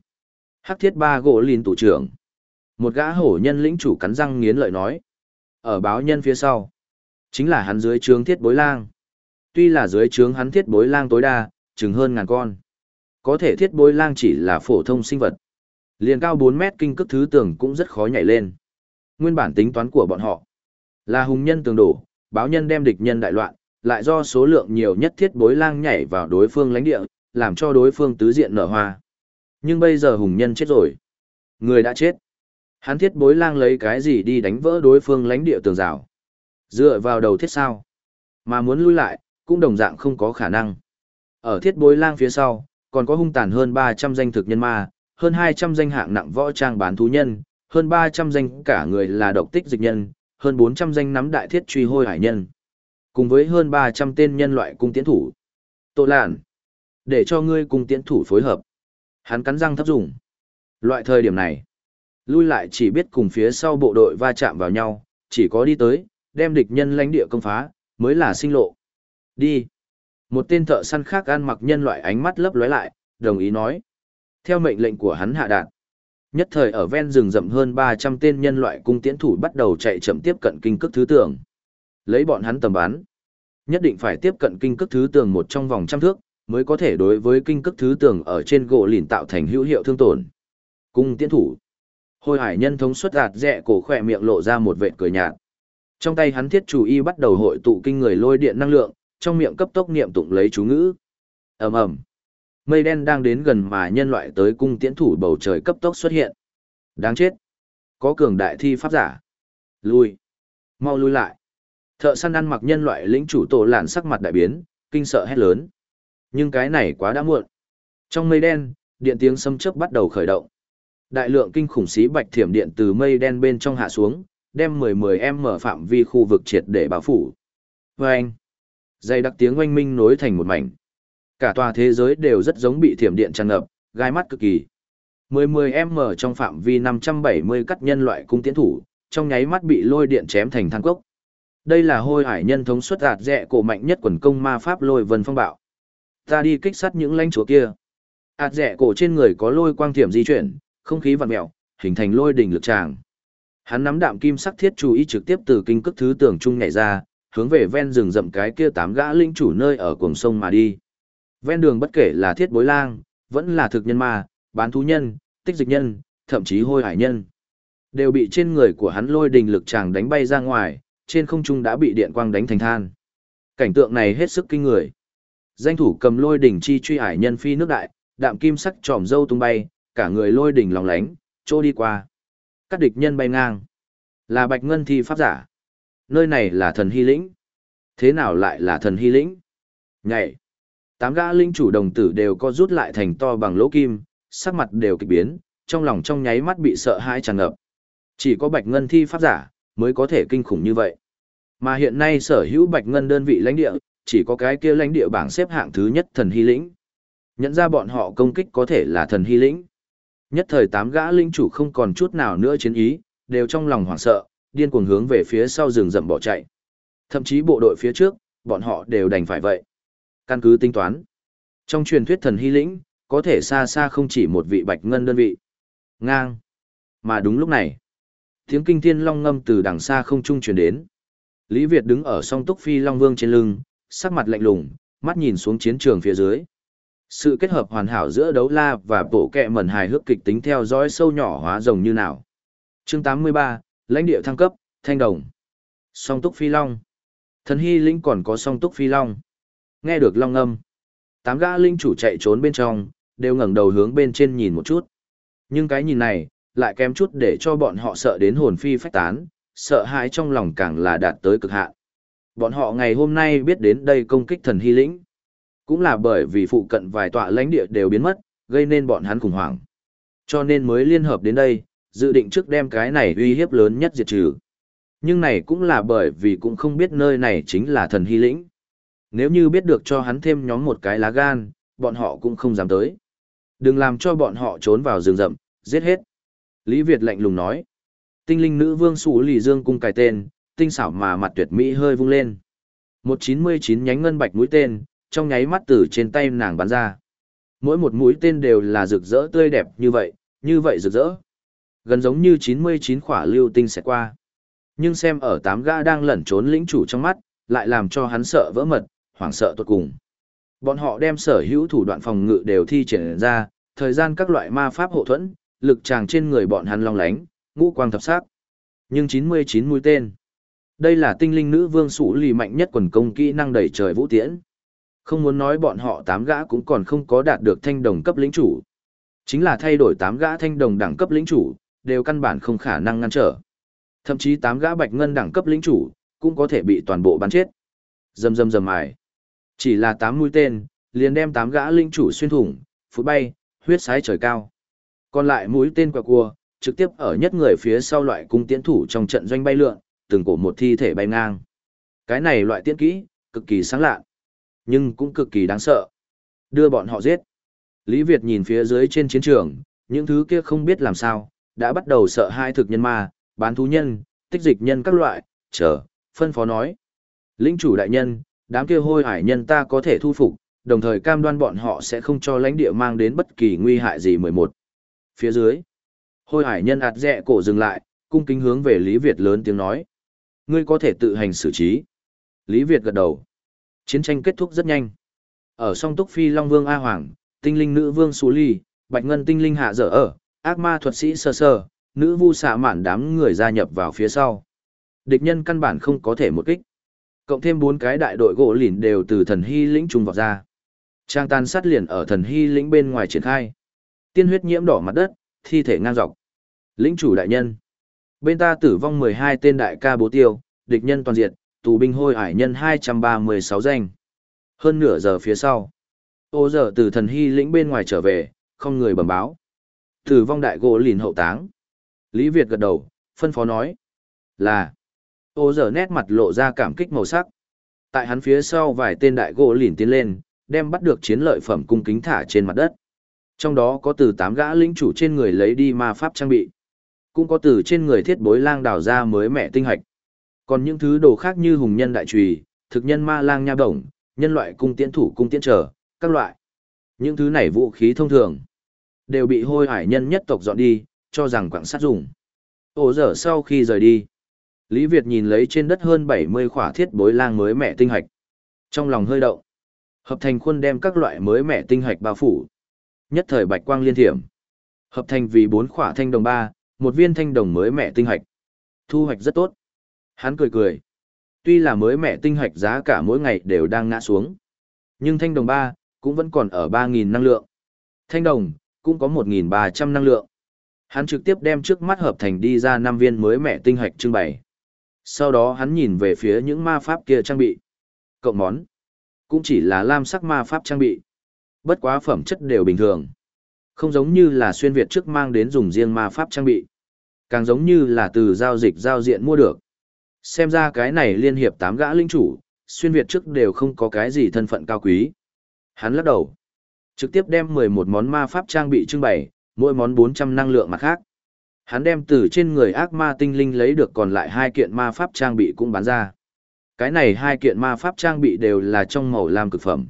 Speaker 1: Hát thiết ba gỗ lìn thủ trưởng. Một gã hổ nhân lĩnh chủ cắn răng nghiến lợi nói. Ở báo nhân phía sau. Chính là hắn dưới trướng thiết bối lang. Tuy là dưới trướng hắn thiết bối lang tối đa, chừng hơn ngàn con. Có thể thiết bối lang chỉ là phổ thông sinh vật. Liền cao bốn mét kinh cước thứ tường cũng rất khó nhảy lên. Nguyên bản tính toán của bọn họ là hùng nhân tường đổ, báo nhân đem địch nhân đại loạn, lại do số lượng nhiều nhất thiết bối lang nhảy vào đối phương lãnh địa, làm cho đối phương tứ diện nở hoa. Nhưng bây giờ hùng nhân chết rồi. Người đã chết. Hắn thiết bối lang lấy cái gì đi đánh vỡ đối phương lãnh địa tường rào. Dựa vào đầu thiết sao. Mà muốn lui lại, cũng đồng dạng không có khả năng. Ở thiết bối lang phía sau, còn có hung tàn hơn 300 danh thực nhân ma, hơn 200 danh hạng nặng võ trang bán thú nhân, hơn 300 danh cả người là độc tích dịch nhân, hơn 400 danh nắm đại thiết truy hôi hải nhân. Cùng với hơn 300 tên nhân loại cung tiến thủ. Tổ lạn, để cho ngươi cùng tiễn thủ phối hợp. Hắn cắn răng thấp dùng. Loại thời điểm này, lui lại chỉ biết cùng phía sau bộ đội va chạm vào nhau, chỉ có đi tới, đem địch nhân lãnh địa công phá, mới là sinh lộ. Đi. Một tên thợ săn khác ăn mặc nhân loại ánh mắt lấp lóe lại, đồng ý nói. Theo mệnh lệnh của hắn hạ đạt. Nhất thời ở ven rừng rậm hơn 300 tên nhân loại cung tiễn thủ bắt đầu chạy chậm tiếp cận kinh cước thứ tường. Lấy bọn hắn tầm bắn. Nhất định phải tiếp cận kinh cước thứ tường một trong vòng trăm thước, mới có thể đối với kinh cức thứ tường ở trên gỗ lìn tạo thành hữu hiệu thương tổn. Cung tiễn thủ. Hồi hải nhân thống suất đạt rẽ cổ khỏe miệng lộ ra một vệt cười nhạt. Trong tay hắn thiết chủ y bắt đầu hội tụ kinh người lôi điện năng lượng, trong miệng cấp tốc niệm tụng lấy chú ngữ. Ầm ầm. Mây đen đang đến gần mà nhân loại tới cung tiễn thủ bầu trời cấp tốc xuất hiện. Đáng chết. Có cường đại thi pháp giả. Lui. Mau lui lại. Thợ săn ăn mặc nhân loại lĩnh chủ tổ lạn sắc mặt đại biến, kinh sợ hét lớn. Nhưng cái này quá đã muộn. Trong mây đen, điện tiếng sấm chớp bắt đầu khởi động. Đại lượng kinh khủng xí bạch thiểm điện từ mây đen bên trong hạ xuống, đem 10-10 em mở phạm vi khu vực triệt để bao phủ. Anh, Dây đặc tiếng oanh minh nối thành một mảnh. Cả tòa thế giới đều rất giống bị thiểm điện tràn ngập, gai mắt cực kỳ. 10-10 m trong phạm vi 570 cắt nhân loại cung tiến thủ, trong nháy mắt bị lôi điện chém thành than cốc. Đây là hôi hải nhân thống xuất đạt rẻ cổ mạnh nhất quần công ma pháp lôi vân phong bạo. Ta đi kích sát những lãnh chúa kia. Ảt rẻ cổ trên người có lôi quang thiểm di chuyển, không khí vặn mẹo, hình thành lôi đỉnh lực tràng. Hắn nắm đạm kim sắc thiết chú ý trực tiếp từ kinh cức thứ tưởng trung nhảy ra, hướng về ven rừng rậm cái kia tám gã linh chủ nơi ở cuồng sông mà đi. Ven đường bất kể là thiết bối lang, vẫn là thực nhân ma, bán thú nhân, tích dịch nhân, thậm chí hôi hải nhân. Đều bị trên người của hắn lôi đình lực chàng đánh bay ra ngoài, trên không trung đã bị điện quang đánh thành than. Cảnh tượng này hết sức kinh người. Danh thủ cầm lôi đỉnh chi truy hải nhân phi nước đại, đạm kim sắc tròm dâu tung bay, cả người lôi đỉnh lòng lánh, trô đi qua. Các địch nhân bay ngang. Là bạch ngân thi pháp giả. Nơi này là thần hy lĩnh. Thế nào lại là thần hy lĩnh? Nhảy. Tám gã linh chủ đồng tử đều có rút lại thành to bằng lỗ kim, sắc mặt đều kịch biến, trong lòng trong nháy mắt bị sợ hãi tràn ngập. Chỉ có bạch ngân thi pháp giả, mới có thể kinh khủng như vậy. Mà hiện nay sở hữu bạch ngân đơn vị lãnh địa, chỉ có cái kia lãnh địa bảng xếp hạng thứ nhất thần hy lĩnh. Nhận ra bọn họ công kích có thể là thần hy lĩnh. Nhất thời tám gã linh chủ không còn chút nào nữa chiến ý, đều trong lòng hoảng sợ, điên cuồng hướng về phía sau rừng rậm bỏ chạy. Thậm chí bộ đội phía trước, bọn họ đều đành phải vậy. Căn cứ tính toán. Trong truyền thuyết thần hy lĩnh, có thể xa xa không chỉ một vị bạch ngân đơn vị. Ngang. Mà đúng lúc này, tiếng kinh thiên long ngâm từ đằng xa không trung truyền đến. Lý Việt đứng ở song túc phi long vương trên lưng, sắc mặt lạnh lùng, mắt nhìn xuống chiến trường phía dưới. Sự kết hợp hoàn hảo giữa đấu la và bộ kẹ mẩn hài hước kịch tính theo dõi sâu nhỏ hóa rồng như nào. Chương 83, lãnh địa thăng cấp, thanh đồng. Song túc phi long. Thần hy linh còn có song túc phi long. Nghe được long âm. Tám gã linh chủ chạy trốn bên trong, đều ngẩng đầu hướng bên trên nhìn một chút. Nhưng cái nhìn này, lại kém chút để cho bọn họ sợ đến hồn phi phách tán, sợ hãi trong lòng càng là đạt tới cực hạn. Bọn họ ngày hôm nay biết đến đây công kích thần hy lĩnh, cũng là bởi vì phụ cận vài tọa lãnh địa đều biến mất, gây nên bọn hắn khủng hoảng. Cho nên mới liên hợp đến đây, dự định trước đem cái này uy hiếp lớn nhất diệt trừ. Nhưng này cũng là bởi vì cũng không biết nơi này chính là thần hy lĩnh. Nếu như biết được cho hắn thêm nhóm một cái lá gan, bọn họ cũng không dám tới. Đừng làm cho bọn họ trốn vào rừng rậm, giết hết. Lý Việt lạnh lùng nói. Tinh linh nữ vương sủ lì dương cung cài tên, tinh xảo mà mặt tuyệt mỹ hơi vung lên. Một chín mươi chín nhánh ngân bạch mũi tên, trong nháy mắt từ trên tay nàng bắn ra. Mỗi một mũi tên đều là rực rỡ tươi đẹp như vậy, như vậy rực rỡ. Gần giống như chín mươi chín khỏa lưu tinh sẽ qua. Nhưng xem ở tám gã đang lẩn trốn lĩnh chủ trong mắt, lại làm cho hắn sợ vỡ mật, hoảng sợ tuột cùng. Bọn họ đem sở hữu thủ đoạn phòng ngự đều thi triển ra, thời gian các loại ma pháp hộ thuẫn, lực tràng trên người bọn hắn long lánh, ngũ quang thập sắc. Nhưng 99 mũi tên. Đây là tinh linh nữ vương sủ lì mạnh nhất quần công kỹ năng đẩy trời vũ tiễn. Không muốn nói bọn họ tám gã cũng còn không có đạt được thanh đồng cấp lĩnh chủ. Chính là thay đổi tám gã thanh đồng đẳng cấp lĩnh chủ, đều căn bản không khả năng ngăn trở. Thậm chí tám gã bạch ngân đẳng cấp lĩnh chủ, cũng có thể bị toàn bộ bắn chết. Dầm dầm dầm mài. Chỉ là tám mũi tên, liền đem tám gã lĩnh chủ xuyên thủng, phút bay, huyết sái trời cao. Còn lại mũi tên quạ cua, trực tiếp ở nhất người phía sau loại cung tiễn thủ trong trận doanh bay lượn, từng cổ một thi thể bay ngang. Cái này loại tiễn kỹ, cực kỳ sáng lạ, nhưng cũng cực kỳ đáng sợ. Đưa bọn họ giết. Lý Việt nhìn phía dưới trên chiến trường, những thứ kia không biết làm sao, đã bắt đầu sợ hai thực nhân ma, bán thú nhân, tích dịch nhân các loại, chờ, phân phó nói. Lĩnh chủ đại nhân, đám kia hôi hải nhân ta có thể thu phục, đồng thời cam đoan bọn họ sẽ không cho lãnh địa mang đến bất kỳ nguy hại gì 11. Phía dưới, hôi hải nhân ạt dẹ cổ dừng lại, cung kính hướng về Lý Việt lớn tiếng nói. Ngươi có thể tự hành xử trí. Lý Việt gật đầu. Chiến tranh kết thúc rất nhanh. Ở song túc phi Long Vương A Hoàng, tinh linh nữ vương Sú Ly, bạch ngân tinh linh hạ dở ở, ác ma thuật sĩ sơ sơ, nữ vu xạ mạn đám người gia nhập vào phía sau. Địch nhân căn bản không có thể một kích. Cộng thêm bốn cái đại đội gỗ lìn đều từ thần hy lĩnh trùng vọt ra. Trang tan sát liền ở thần hy lĩnh bên ngoài triển khai. Tiên huyết nhiễm đỏ mặt đất, thi thể ngang dọc. Lĩnh chủ đại nhân. Bên ta tử vong 12 tên đại ca bố tiêu, địch nhân toàn diệt, tù binh hôi hải nhân 236 danh. Hơn nửa giờ phía sau. Ô giờ từ thần hy lĩnh bên ngoài trở về, không người bẩm báo. Tử vong đại gỗ lìn hậu táng. Lý Việt gật đầu, phân phó nói. Là. Ô giờ nét mặt lộ ra cảm kích màu sắc. Tại hắn phía sau vài tên đại gỗ lìn tiến lên, đem bắt được chiến lợi phẩm cung kính thả trên mặt đất. Trong đó có từ tám gã lĩnh chủ trên người lấy đi ma pháp trang bị. Cũng có từ trên người thiết bối lang đào ra mới mẹ tinh hạch. Còn những thứ đồ khác như hùng nhân đại trùy, thực nhân ma lang nha đồng, nhân loại cung tiễn thủ cung tiễn trở, các loại. Những thứ này vũ khí thông thường, đều bị hôi hải nhân nhất tộc dọn đi, cho rằng quảng sát dùng. Ô dở sau khi rời đi, Lý Việt nhìn lấy trên đất hơn 70 khỏa thiết bối lang mới mẹ tinh hạch. Trong lòng hơi động, hợp thành khuôn đem các loại mới mẹ tinh hạch bao phủ. Nhất thời bạch quang liên thiểm. Hợp thành vì bốn khỏa thanh đồng ba, một viên thanh đồng mới mẹ tinh hạch. Thu hoạch rất tốt. Hắn cười cười. Tuy là mới mẹ tinh hạch giá cả mỗi ngày đều đang ngã xuống. Nhưng thanh đồng ba cũng vẫn còn ở 3.000 năng lượng. Thanh đồng cũng có 1.300 năng lượng. Hắn trực tiếp đem trước mắt hợp thành đi ra năm viên mới mẹ tinh hạch trưng bày. Sau đó hắn nhìn về phía những ma pháp kia trang bị. Cộng món. Cũng chỉ là lam sắc ma pháp trang bị. Bất quá phẩm chất đều bình thường. Không giống như là xuyên Việt trước mang đến dùng riêng ma pháp trang bị. Càng giống như là từ giao dịch giao diện mua được. Xem ra cái này liên hiệp tám gã linh chủ, xuyên Việt trước đều không có cái gì thân phận cao quý. Hắn lắc đầu. Trực tiếp đem 11 món ma pháp trang bị trưng bày, mỗi món 400 năng lượng mặt khác. Hắn đem từ trên người ác ma tinh linh lấy được còn lại hai kiện ma pháp trang bị cũng bán ra. Cái này hai kiện ma pháp trang bị đều là trong màu lam cực phẩm.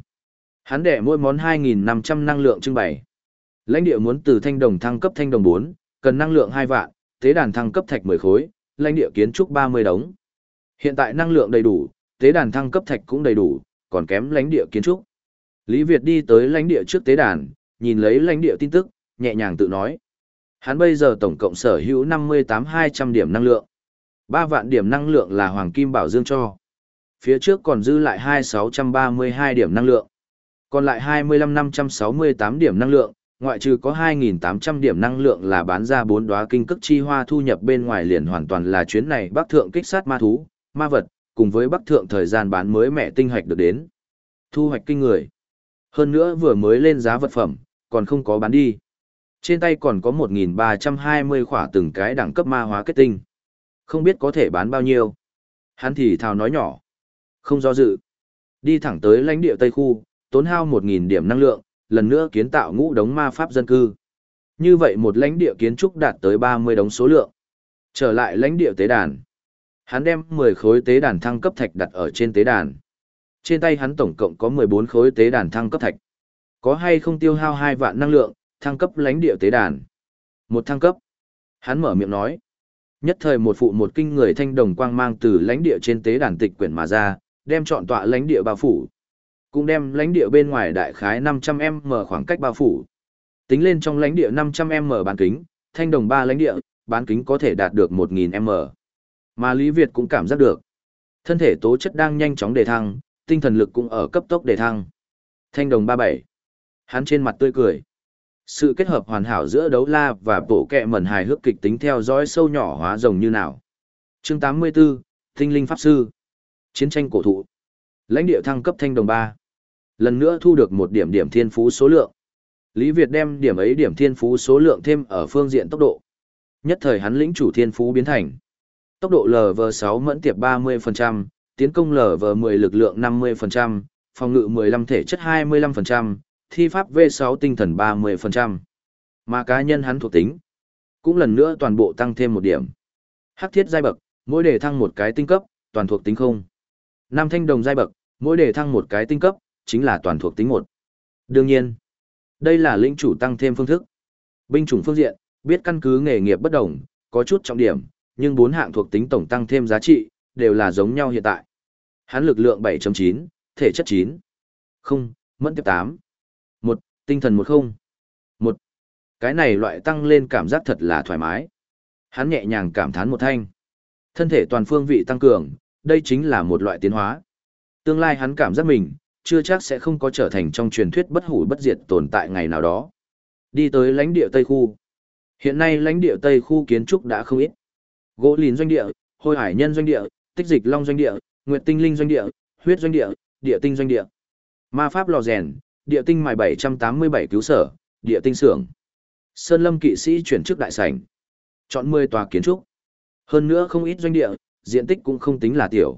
Speaker 1: Hắn để mỗi món 2.500 năng lượng trưng bày. Lãnh địa muốn từ thanh đồng thăng cấp thanh đồng 4, cần năng lượng 2 vạn, tế đàn thăng cấp thạch 10 khối, lãnh địa kiến trúc 30 đống. Hiện tại năng lượng đầy đủ, tế đàn thăng cấp thạch cũng đầy đủ, còn kém lãnh địa kiến trúc. Lý Việt đi tới lãnh địa trước tế đàn, nhìn lấy lãnh địa tin tức, nhẹ nhàng tự nói. Hắn bây giờ tổng cộng sở hữu 58-200 điểm năng lượng. 3 vạn điểm năng lượng là Hoàng Kim Bảo Dương cho. Phía trước còn dư lại 2632 điểm năng lượng. Còn lại 25-568 điểm năng lượng, ngoại trừ có 2.800 điểm năng lượng là bán ra bốn đóa kinh cức chi hoa thu nhập bên ngoài liền hoàn toàn là chuyến này bắc thượng kích sát ma thú, ma vật, cùng với bắc thượng thời gian bán mới mẹ tinh hoạch được đến. Thu hoạch kinh người. Hơn nữa vừa mới lên giá vật phẩm, còn không có bán đi. Trên tay còn có 1.320 khỏa từng cái đẳng cấp ma hóa kết tinh. Không biết có thể bán bao nhiêu. Hắn thì thào nói nhỏ. Không do dự. Đi thẳng tới lãnh địa Tây Khu, tốn hao 1.000 điểm năng lượng, lần nữa kiến tạo ngũ đống ma pháp dân cư. Như vậy một lãnh địa kiến trúc đạt tới 30 đống số lượng. Trở lại lãnh địa tế đàn. Hắn đem 10 khối tế đàn thăng cấp thạch đặt ở trên tế đàn. Trên tay hắn tổng cộng có 14 khối tế đàn thăng cấp thạch. Có hay không tiêu hao 2 vạn năng lượng, thăng cấp lãnh địa tế đàn. Một thăng cấp. Hắn mở miệng nói. Nhất thời một phụ một kinh người thanh đồng quang mang từ lãnh địa trên tế đàn tịch quyển mà ra, đem chọn tọa lãnh địa bao phủ. Cũng đem lãnh địa bên ngoài đại khái 500m khoảng cách bao phủ. Tính lên trong lãnh địa 500m bán kính, thanh đồng ba lãnh địa, bán kính có thể đạt được 1000m. Mà Lý Việt cũng cảm giác được. Thân thể tố chất đang nhanh chóng đề thăng, tinh thần lực cũng ở cấp tốc đề thăng. Thanh đồng 37. Hắn trên mặt tươi cười. Sự kết hợp hoàn hảo giữa đấu la và bộ kẹ mẩn hài hước kịch tính theo dõi sâu nhỏ hóa rồng như nào. Chương 84, Tinh linh Pháp Sư. Chiến tranh cổ thụ. Lãnh địa thăng cấp thanh đồng 3. Lần nữa thu được một điểm điểm thiên phú số lượng. Lý Việt đem điểm ấy điểm thiên phú số lượng thêm ở phương diện tốc độ. Nhất thời hắn lĩnh chủ thiên phú biến thành. Tốc độ LV6 mẫn tiệp 30%, tiến công LV10 lực lượng 50%, phòng ngự 15 thể chất 25%, thi pháp V6 tinh thần 30%. Mà cá nhân hắn thuộc tính, cũng lần nữa toàn bộ tăng thêm một điểm. Hắc thiết giai bậc, mỗi đề thăng một cái tinh cấp, toàn thuộc tính không. Nam thanh đồng giai bậc, mỗi đề thăng một cái tinh cấp, chính là toàn thuộc tính một. Đương nhiên, đây là lĩnh chủ tăng thêm phương thức. Binh chủng phương diện, biết căn cứ nghề nghiệp bất đồng, có chút trọng điểm, nhưng bốn hạng thuộc tính tổng tăng thêm giá trị, đều là giống nhau hiện tại. Hắn lực lượng 7.9, thể chất 9. Không, mẫn tiếp 8. Một, tinh thần một không. Một. Cái này loại tăng lên cảm giác thật là thoải mái. Hắn nhẹ nhàng cảm thán một thanh. Thân thể toàn phương vị tăng cường, đây chính là một loại tiến hóa. Tương lai hắn cảm giác mình, chưa chắc sẽ không có trở thành trong truyền thuyết bất hủ bất diệt tồn tại ngày nào đó. Đi tới lãnh địa Tây Khu. Hiện nay lãnh địa Tây Khu kiến trúc đã không ít. Gỗ lìn doanh địa, hôi hải nhân doanh địa, tích dịch long doanh địa, nguyệt tinh linh doanh địa, huyết doanh địa, địa tinh doanh địa. Ma pháp lò rèn, địa tinh mài 787 cứu sở, địa tinh xưởng. Sơn Lâm kỵ sĩ chuyển chức đại sảnh. Chọn 10 tòa kiến trúc. Hơn nữa không ít doanh địa, diện tích cũng không tính là tiểu.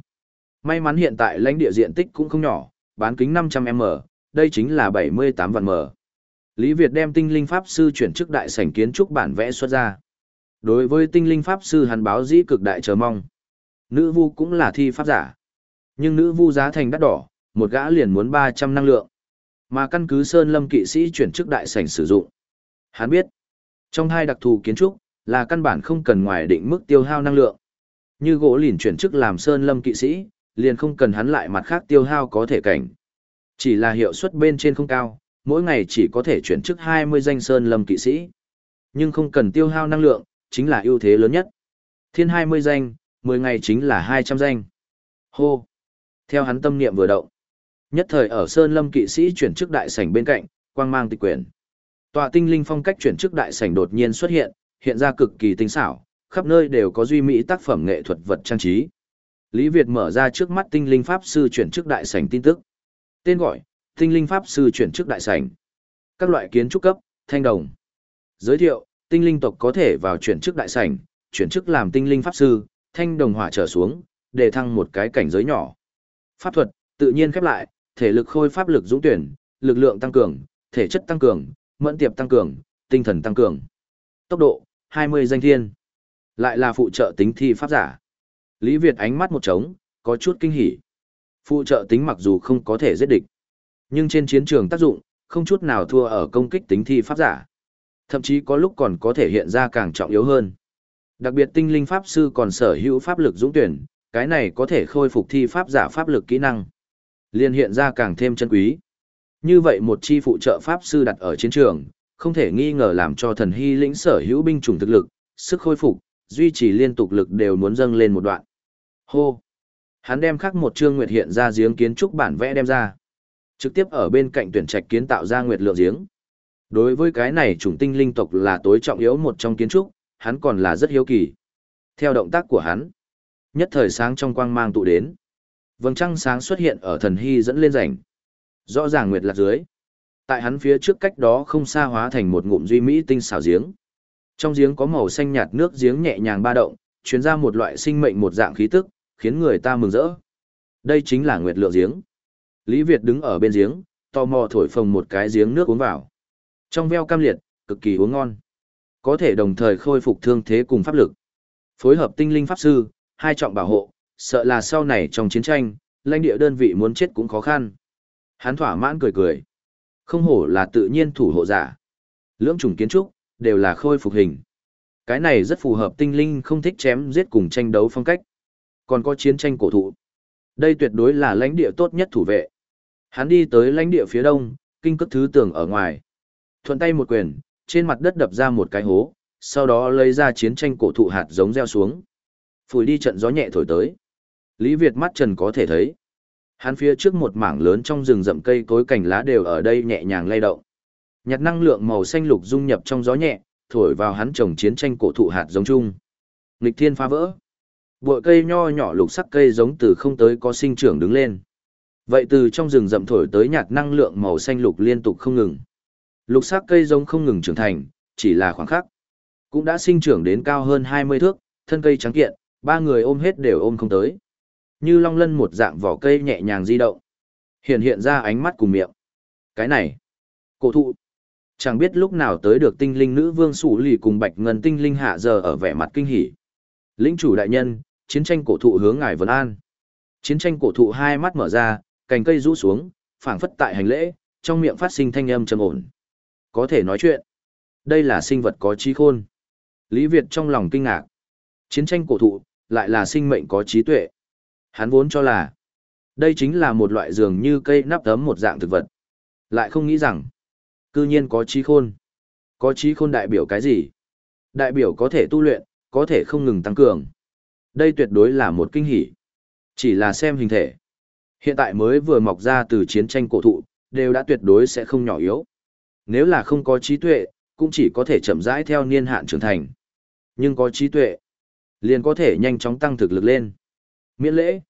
Speaker 1: May mắn hiện tại lãnh địa diện tích cũng không nhỏ, bán kính 500m, đây chính là 78 vạn m. Lý Việt đem tinh linh pháp sư chuyển chức đại sảnh kiến trúc bản vẽ xuất ra. Đối với tinh linh pháp sư hắn báo dĩ cực đại chờ mong. Nữ vu cũng là thi pháp giả. Nhưng nữ vu giá thành đắt đỏ, một gã liền muốn 300 năng lượng. Mà căn cứ Sơn Lâm kỵ sĩ chuyển chức đại sảnh sử dụng. Hắn biết, trong hai đặc thù kiến trúc, là căn bản không cần ngoài định mức tiêu hao năng lượng. Như gỗ lìn chuyển chức làm Sơn Lâm kỵ sĩ, liền không cần hắn lại mặt khác tiêu hao có thể cảnh. Chỉ là hiệu suất bên trên không cao, mỗi ngày chỉ có thể chuyển chức 20 danh Sơn Lâm kỵ sĩ. Nhưng không cần tiêu hao năng lượng, chính là ưu thế lớn nhất. Thiên 20 danh, 10 ngày chính là 200 danh. Hô! Theo hắn tâm niệm vừa động. Nhất thời ở Sơn Lâm kỵ sĩ chuyển chức đại sảnh bên cạnh, quang mang tịch quyển. Tòa tinh linh phong cách chuyển chức đại sảnh đột nhiên xuất hiện, hiện ra cực kỳ tinh xảo, khắp nơi đều có duy mỹ tác phẩm nghệ thuật vật trang trí. Lý Việt mở ra trước mắt tinh linh pháp sư chuyển chức đại sảnh tin tức. Tên gọi: Tinh linh pháp sư chuyển chức đại sảnh. Các loại kiến trúc cấp: Thanh đồng. Giới thiệu: Tinh linh tộc có thể vào chuyển chức đại sảnh, chuyển chức làm tinh linh pháp sư, thanh đồng hỏa trở xuống, để thăng một cái cảnh giới nhỏ. Pháp thuật: Tự nhiên khép lại, thể lực khôi pháp lực dũng tuyển, lực lượng tăng cường, thể chất tăng cường, mẫn tiệp tăng cường, tinh thần tăng cường. Tốc độ, 20 danh thiên. Lại là phụ trợ tính thi pháp giả. Lý Việt ánh mắt một trống, có chút kinh hỉ. Phụ trợ tính mặc dù không có thể giết địch, nhưng trên chiến trường tác dụng, không chút nào thua ở công kích tính thi pháp giả. Thậm chí có lúc còn có thể hiện ra càng trọng yếu hơn. Đặc biệt tinh linh pháp sư còn sở hữu pháp lực dũng tuyển, cái này có thể khôi phục thi pháp giả pháp lực kỹ năng. Liên hiện ra càng thêm chân quý. Như vậy một chi phụ trợ pháp sư đặt ở chiến trường, không thể nghi ngờ làm cho thần hy lĩnh sở hữu binh chủng thực lực, sức khôi phục, duy trì liên tục lực đều muốn dâng lên một đoạn. Hô! Hắn đem khắc một chương nguyệt hiện ra giếng kiến trúc bản vẽ đem ra. Trực tiếp ở bên cạnh tuyển trạch kiến tạo ra nguyệt lượng giếng. Đối với cái này chủng tinh linh tộc là tối trọng yếu một trong kiến trúc, hắn còn là rất hiếu kỳ. Theo động tác của hắn, nhất thời sáng trong quang mang tụ đến. Vầng trăng sáng xuất hiện ở thần hy dẫn lên rảnh. Rõ ràng nguyệt lạc dưới. Tại hắn phía trước cách đó không xa hóa thành một ngụm duy mỹ tinh xảo giếng. Trong giếng có màu xanh nhạt nước giếng nhẹ nhàng ba động, chuyển ra một loại sinh mệnh một dạng khí tức, khiến người ta mừng rỡ. Đây chính là nguyệt lượng giếng. Lý Việt đứng ở bên giếng, tò mò thổi phồng một cái giếng nước uống vào. Trong veo cam liệt, cực kỳ uống ngon. Có thể đồng thời khôi phục thương thế cùng pháp lực. Phối hợp tinh linh pháp sư, hai trọng bảo hộ, sợ là sau này trong chiến tranh, lãnh địa đơn vị muốn chết cũng khó khăn. Hắn thỏa mãn cười cười. Không hổ là tự nhiên thủ hộ giả. Lưỡng chủng kiến trúc, đều là khôi phục hình. Cái này rất phù hợp tinh linh không thích chém giết cùng tranh đấu phong cách. Còn có chiến tranh cổ thụ. Đây tuyệt đối là lãnh địa tốt nhất thủ vệ. Hắn đi tới lãnh địa phía đông, kinh cất thứ tường ở ngoài. Thuận tay một quyền, trên mặt đất đập ra một cái hố, sau đó lấy ra chiến tranh cổ thụ hạt giống gieo xuống. Phủi đi trận gió nhẹ thổi tới. Lý Việt mắt trần có thể thấy. Hắn phía trước một mảng lớn trong rừng rậm cây cối cành lá đều ở đây nhẹ nhàng lay động. Nhặt năng lượng màu xanh lục dung nhập trong gió nhẹ, thổi vào hắn trồng chiến tranh cổ thụ hạt giống chung. Nghịch thiên phá vỡ. Bụi cây nho nhỏ lục sắc cây giống từ không tới có sinh trưởng đứng lên. Vậy từ trong rừng rậm thổi tới nhạt năng lượng màu xanh lục liên tục không ngừng. Lục sắc cây giống không ngừng trưởng thành, chỉ là khoảng khắc. Cũng đã sinh trưởng đến cao hơn 20 thước, thân cây trắng kiện, ba người ôm hết đều ôm không tới. Như long lân một dạng vỏ cây nhẹ nhàng di động. Hiện hiện ra ánh mắt cùng miệng. Cái này, cổ thụ. Chẳng biết lúc nào tới được tinh linh nữ vương sủ lì cùng bạch ngân tinh linh hạ giờ ở vẻ mặt kinh hỉ. Lĩnh chủ đại nhân, chiến tranh cổ thụ hướng ngài vân an. Chiến tranh cổ thụ hai mắt mở ra, cành cây rũ xuống, phảng phất tại hành lễ, trong miệng phát sinh thanh âm trầm ổn. Có thể nói chuyện. Đây là sinh vật có trí khôn. Lý Việt trong lòng kinh ngạc. Chiến tranh cổ thụ, lại là sinh mệnh có trí tuệ. Hắn vốn cho là, đây chính là một loại dường như cây nắp tấm một dạng thực vật. Lại không nghĩ rằng, cư nhiên có trí khôn. Có trí khôn đại biểu cái gì? Đại biểu có thể tu luyện, có thể không ngừng tăng cường. Đây tuyệt đối là một kinh hỉ. Chỉ là xem hình thể. Hiện tại mới vừa mọc ra từ chiến tranh cổ thụ, đều đã tuyệt đối sẽ không nhỏ yếu. Nếu là không có trí tuệ, cũng chỉ có thể chậm rãi theo niên hạn trưởng thành. Nhưng có trí tuệ, liền có thể nhanh chóng tăng thực lực lên. Miễn lễ.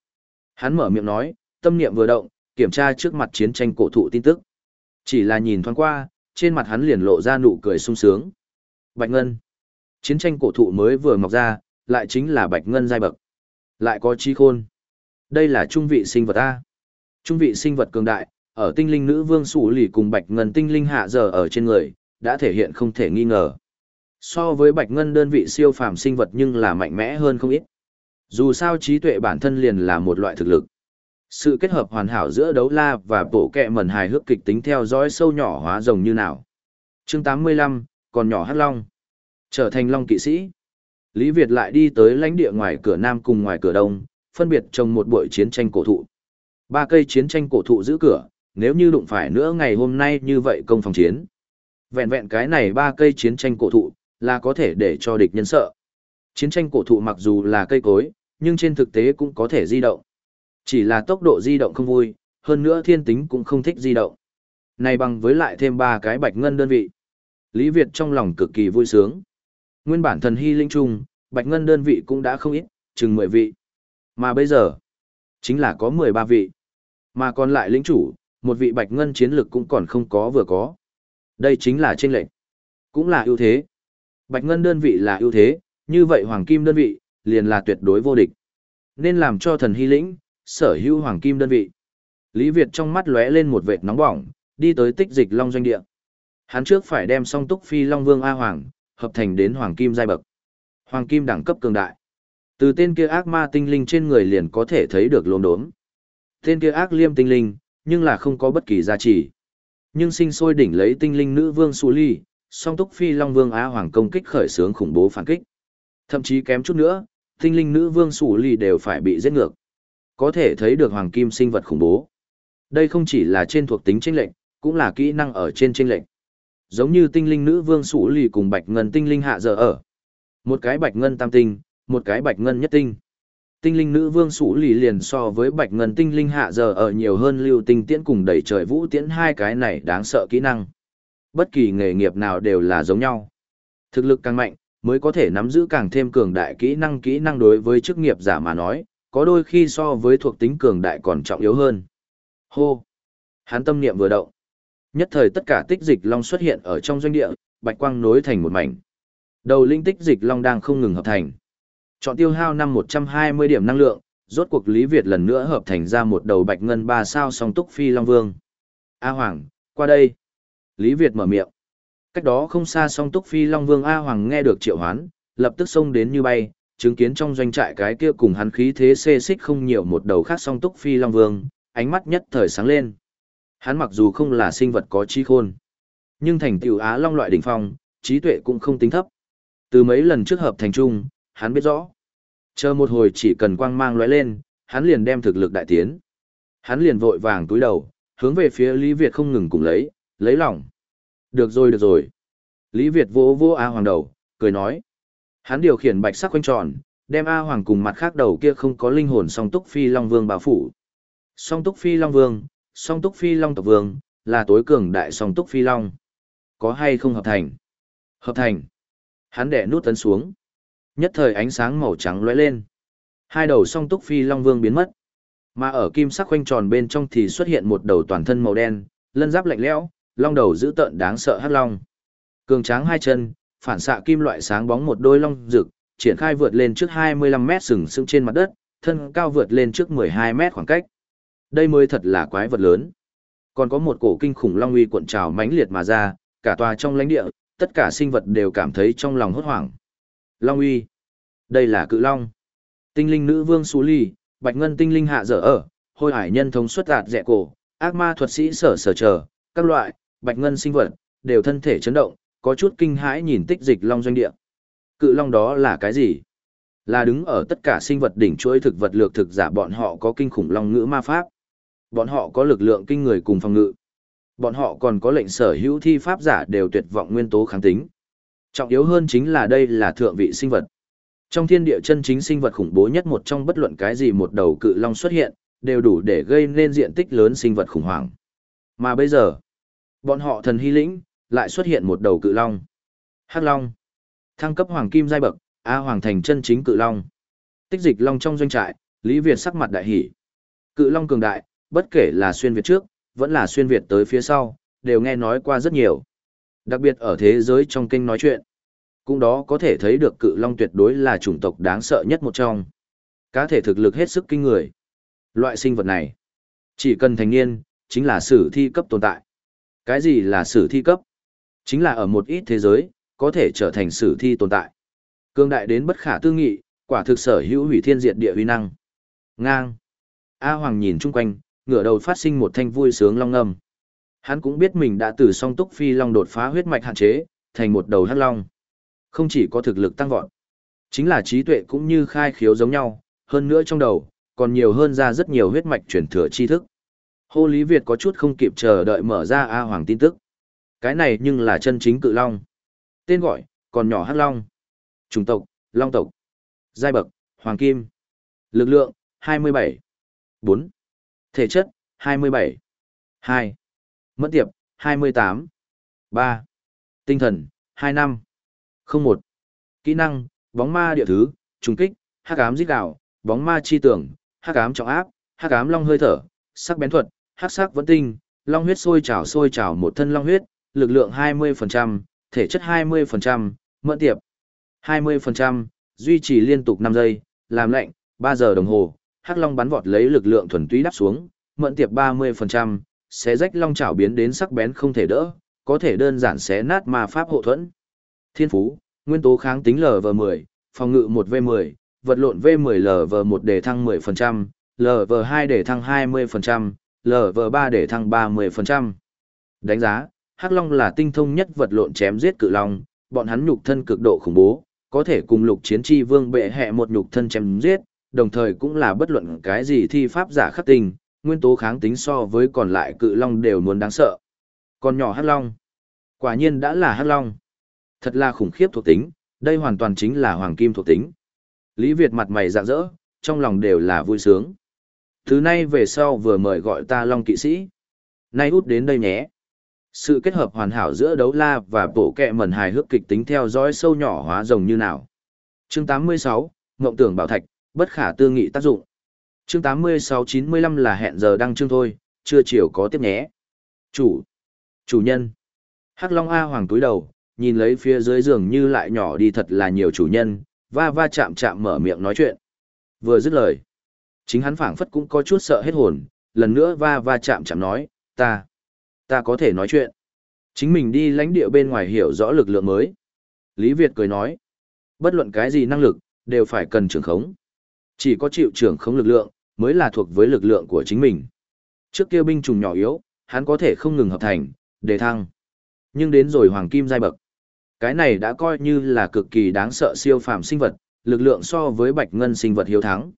Speaker 1: Hắn mở miệng nói, tâm niệm vừa động, kiểm tra trước mặt chiến tranh cổ thụ tin tức. Chỉ là nhìn thoáng qua, trên mặt hắn liền lộ ra nụ cười sung sướng. Bạch Ngân. Chiến tranh cổ thụ mới vừa mọc ra, lại chính là Bạch Ngân giai bậc. Lại có chi khôn. Đây là trung vị sinh vật A. Trung vị sinh vật cường đại, ở tinh linh nữ vương sủ lì cùng Bạch Ngân tinh linh hạ giờ ở trên người, đã thể hiện không thể nghi ngờ. So với Bạch Ngân đơn vị siêu phàm sinh vật nhưng là mạnh mẽ hơn không ít. Dù sao trí tuệ bản thân liền là một loại thực lực. Sự kết hợp hoàn hảo giữa đấu la và bộ kẹ mẩn hài hước kịch tính theo dõi sâu nhỏ hóa rồng như nào. chương 85, còn nhỏ hắc long. Trở thành long kỵ sĩ. Lý Việt lại đi tới lãnh địa ngoài cửa nam cùng ngoài cửa đông, phân biệt trồng một buổi chiến tranh cổ thụ. Ba cây chiến tranh cổ thụ giữ cửa, nếu như đụng phải nữa ngày hôm nay như vậy công phòng chiến. Vẹn vẹn cái này ba cây chiến tranh cổ thụ, là có thể để cho địch nhân sợ. Chiến tranh cổ thụ mặc dù là cây cối, nhưng trên thực tế cũng có thể di động. Chỉ là tốc độ di động không vui, hơn nữa thiên tính cũng không thích di động. Này bằng với lại thêm ba cái bạch ngân đơn vị. Lý Việt trong lòng cực kỳ vui sướng. Nguyên bản thần hy linh trung, bạch ngân đơn vị cũng đã không ít, chừng 10 vị. Mà bây giờ, chính là có 13 vị. Mà còn lại lĩnh chủ, một vị bạch ngân chiến lực cũng còn không có vừa có. Đây chính là chênh lệnh. Cũng là ưu thế. Bạch ngân đơn vị là ưu thế, như vậy hoàng kim đơn vị, liền là tuyệt đối vô địch. Nên làm cho thần hy lĩnh, sở hữu hoàng kim đơn vị. Lý Việt trong mắt lóe lên một vệt nóng bỏng, đi tới tích dịch long doanh địa. Hắn trước phải đem song túc phi long vương A Hoàng, hợp thành đến hoàng kim giai bậc. Hoàng kim đẳng cấp cường đại. Từ tên kia ác ma tinh linh trên người liền có thể thấy được lốm đốm. Tên kia ác liêm tinh linh, nhưng là không có bất kỳ giá trị. Nhưng sinh sôi đỉnh lấy tinh linh nữ vương Su Ly, song túc phi long vương Á Hoàng công kích khởi sướng khủng bố phản kích. Thậm chí kém chút nữa, tinh linh nữ vương Su Ly đều phải bị giết ngược. Có thể thấy được hoàng kim sinh vật khủng bố. Đây không chỉ là trên thuộc tính chênh lệnh, cũng là kỹ năng ở trên chênh lệnh. Giống như tinh linh nữ vương sủ lì cùng bạch ngân tinh linh hạ giờ ở. Một cái bạch ngân tam tinh, một cái bạch ngân nhất tinh tinh linh nữ vương sủ lì liền so với bạch ngân tinh linh hạ giờ ở nhiều hơn lưu tinh tiễn cùng đẩy trời vũ tiễn hai cái này đáng sợ kỹ năng. Bất kỳ nghề nghiệp nào đều là giống nhau. Thực lực càng mạnh, mới có thể nắm giữ càng thêm cường đại kỹ năng kỹ năng đối với chức nghiệp giả mà nói, có đôi khi so với thuộc tính cường đại còn trọng yếu hơn. Hô! hắn tâm niệm vừa động. Nhất thời tất cả tích dịch long xuất hiện ở trong doanh địa, bạch quang nối thành một mảnh. Đầu linh tích dịch long đang không ngừng hợp thành. Chọn tiêu hao năm 120 điểm năng lượng, rốt cuộc Lý Việt lần nữa hợp thành ra một đầu bạch ngân ba sao song túc phi long vương. A Hoàng, qua đây. Lý Việt mở miệng. Cách đó không xa song túc phi long vương A Hoàng nghe được triệu hoán, lập tức xông đến như bay, chứng kiến trong doanh trại cái kia cùng hắn khí thế xê xích không nhiều một đầu khác song túc phi long vương, ánh mắt nhất thời sáng lên. Hắn mặc dù không là sinh vật có trí khôn, nhưng thành tiểu Á long loại đỉnh phong, trí tuệ cũng không tính thấp. Từ mấy lần trước hợp thành trung, hắn biết rõ. Chờ một hồi chỉ cần quang mang lóe lên, hắn liền đem thực lực đại tiến. Hắn liền vội vàng túi đầu, hướng về phía Lý Việt không ngừng cùng lấy, lấy lòng. Được rồi được rồi. Lý Việt vỗ vỗ A Hoàng đầu, cười nói. Hắn điều khiển bạch sắc quanh tròn, đem A Hoàng cùng mặt khác đầu kia không có linh hồn song túc phi long vương bảo phủ. Song túc phi long vương, song túc phi long tộc vương, là tối cường đại song túc phi long. Có hay không hợp thành? Hợp thành. Hắn đẻ nút tấn xuống. Nhất thời ánh sáng màu trắng lóe lên. Hai đầu song túc phi long vương biến mất. Mà ở kim sắc quanh tròn bên trong thì xuất hiện một đầu toàn thân màu đen, lân giáp lạnh lẽo, long đầu dữ tợn đáng sợ hắc long. Cường tráng hai chân, phản xạ kim loại sáng bóng một đôi long rực, triển khai vượt lên trước 25 mét sừng sững trên mặt đất, thân cao vượt lên trước 12 mét khoảng cách. Đây mới thật là quái vật lớn. Còn có một cổ kinh khủng long uy cuộn trào mãnh liệt mà ra, cả tòa trong lãnh địa, tất cả sinh vật đều cảm thấy trong lòng hốt hoảng. Long uy. Đây là cự long. Tinh linh nữ vương Sú Ly, bạch ngân tinh linh hạ dở ở, hôi hải nhân thống xuất đạt dẹ cổ, ác ma thuật sĩ sở sở chờ, các loại, bạch ngân sinh vật, đều thân thể chấn động, có chút kinh hãi nhìn tích dịch long doanh địa. Cự long đó là cái gì? Là đứng ở tất cả sinh vật đỉnh chuỗi thực vật lược thực giả bọn họ có kinh khủng long ngữ ma pháp. Bọn họ có lực lượng kinh người cùng phòng ngự. Bọn họ còn có lệnh sở hữu thi pháp giả đều tuyệt vọng nguyên tố kháng tính. Trọng yếu hơn chính là đây là thượng vị sinh vật. Trong thiên địa chân chính sinh vật khủng bố nhất một trong bất luận cái gì một đầu cự long xuất hiện, đều đủ để gây nên diện tích lớn sinh vật khủng hoảng. Mà bây giờ, bọn họ thần hy lĩnh, lại xuất hiện một đầu cự long. Hắc long. Thăng cấp hoàng kim giai bậc, A hoàng thành chân chính cự long. Tích dịch long trong doanh trại, Lý Việt sắc mặt đại hỉ. Cự long cường đại, bất kể là xuyên Việt trước, vẫn là xuyên Việt tới phía sau, đều nghe nói qua rất nhiều. Đặc biệt ở thế giới trong kênh nói chuyện. Cũng đó có thể thấy được cự long tuyệt đối là chủng tộc đáng sợ nhất một trong. Cá thể thực lực hết sức kinh người. Loại sinh vật này, chỉ cần thành niên, chính là sử thi cấp tồn tại. Cái gì là sử thi cấp? Chính là ở một ít thế giới, có thể trở thành sử thi tồn tại. Cương đại đến bất khả tư nghị, Quả thực sở hữu hủy thiên diệt địa uy năng. Ngang. A Hoàng nhìn chung quanh, ngửa đầu phát sinh một thanh vui sướng long ngâm. Hắn cũng biết mình đã từ song túc phi long đột phá huyết mạch hạn chế, thành một đầu hắc long. Không chỉ có thực lực tăng vọt, chính là trí tuệ cũng như khai khiếu giống nhau, hơn nữa trong đầu, còn nhiều hơn ra rất nhiều huyết mạch truyền thừa tri thức. Hô Lý Việt có chút không kịp chờ đợi mở ra A Hoàng tin tức. Cái này nhưng là chân chính cự long. Tên gọi, còn nhỏ hắc long. Chủng tộc, long tộc. Giai bậc, hoàng kim. Lực lượng, 27. 4. Thể chất, 27. 2. Mất tiệp, 28. 3. Tinh thần, 25. 01. Kỹ năng, bóng ma địa thứ, trùng kích, hắc ám giết đảo, bóng ma chi tưởng, hắc ám trọng áp, hắc ám long hơi thở, sắc bén thuật, hắc sắc vẫn tinh, long huyết sôi trào sôi trào một thân long huyết, lực lượng 20%, thể chất 20%, mẫn tiệp 20%, duy trì liên tục 5 giây, làm lạnh, 3 giờ đồng hồ, hắc long bắn vọt lấy lực lượng thuần túy đắp xuống, mẫn tiệp 30%, xé rách long chảo biến đến sắc bén không thể đỡ, có thể đơn giản xé nát ma pháp hộ thuẫn. Thiên phú, nguyên tố kháng tính LV10, phòng ngự 1V10, vật lộn V10 LV1 để thăng 10%, LV2 để thăng 20%, LV3 để thăng 30%. Đánh giá, Hắc Long là tinh thông nhất vật lộn chém giết cự long, bọn hắn nhục thân cực độ khủng bố, có thể cùng lục chiến chi vương bệ hệ một nhục thân chém giết, đồng thời cũng là bất luận cái gì thi pháp giả khắc tình nguyên tố kháng tính so với còn lại cự long đều muốn đáng sợ. Còn nhỏ Hắc Long, quả nhiên đã là Hắc Long. Thật là khủng khiếp thuộc tính, đây hoàn toàn chính là hoàng kim thuộc tính. Lý Việt mặt mày rạng rỡ, trong lòng đều là vui sướng. Thứ nay về sau vừa mời gọi ta Long kỵ sĩ. Nay út đến đây nhé. Sự kết hợp hoàn hảo giữa đấu la và bộ kẹ mẩn hài hước kịch tính theo dõi sâu nhỏ hóa rồng như nào. Chương 86, Ngộng tưởng bảo thạch, bất khả tư nghị tác dụng. Chương 86-95 là hẹn giờ đăng chương thôi, chưa chiều có tiếp nhé. Chủ. Chủ nhân. Hắc Long A hoàng túi đầu, nhìn lấy phía dưới giường như lại nhỏ đi thật là nhiều chủ nhân, va va chạm chạm mở miệng nói chuyện. Vừa dứt lời. Chính hắn phảng phất cũng có chút sợ hết hồn, lần nữa va va chạm chạm nói, ta ta có thể nói chuyện. Chính mình đi lãnh địa bên ngoài hiểu rõ lực lượng mới. Lý Việt cười nói, bất luận cái gì năng lực, đều phải cần trưởng khống. Chỉ có chịu trưởng không lực lượng, mới là thuộc với lực lượng của chính mình. Trước kia binh chủng nhỏ yếu, hắn có thể không ngừng hợp thành, đề thăng. Nhưng đến rồi hoàng kim giai bậc. Cái này đã coi như là cực kỳ đáng sợ siêu phàm sinh vật, lực lượng so với bạch ngân sinh vật hiếu thắng.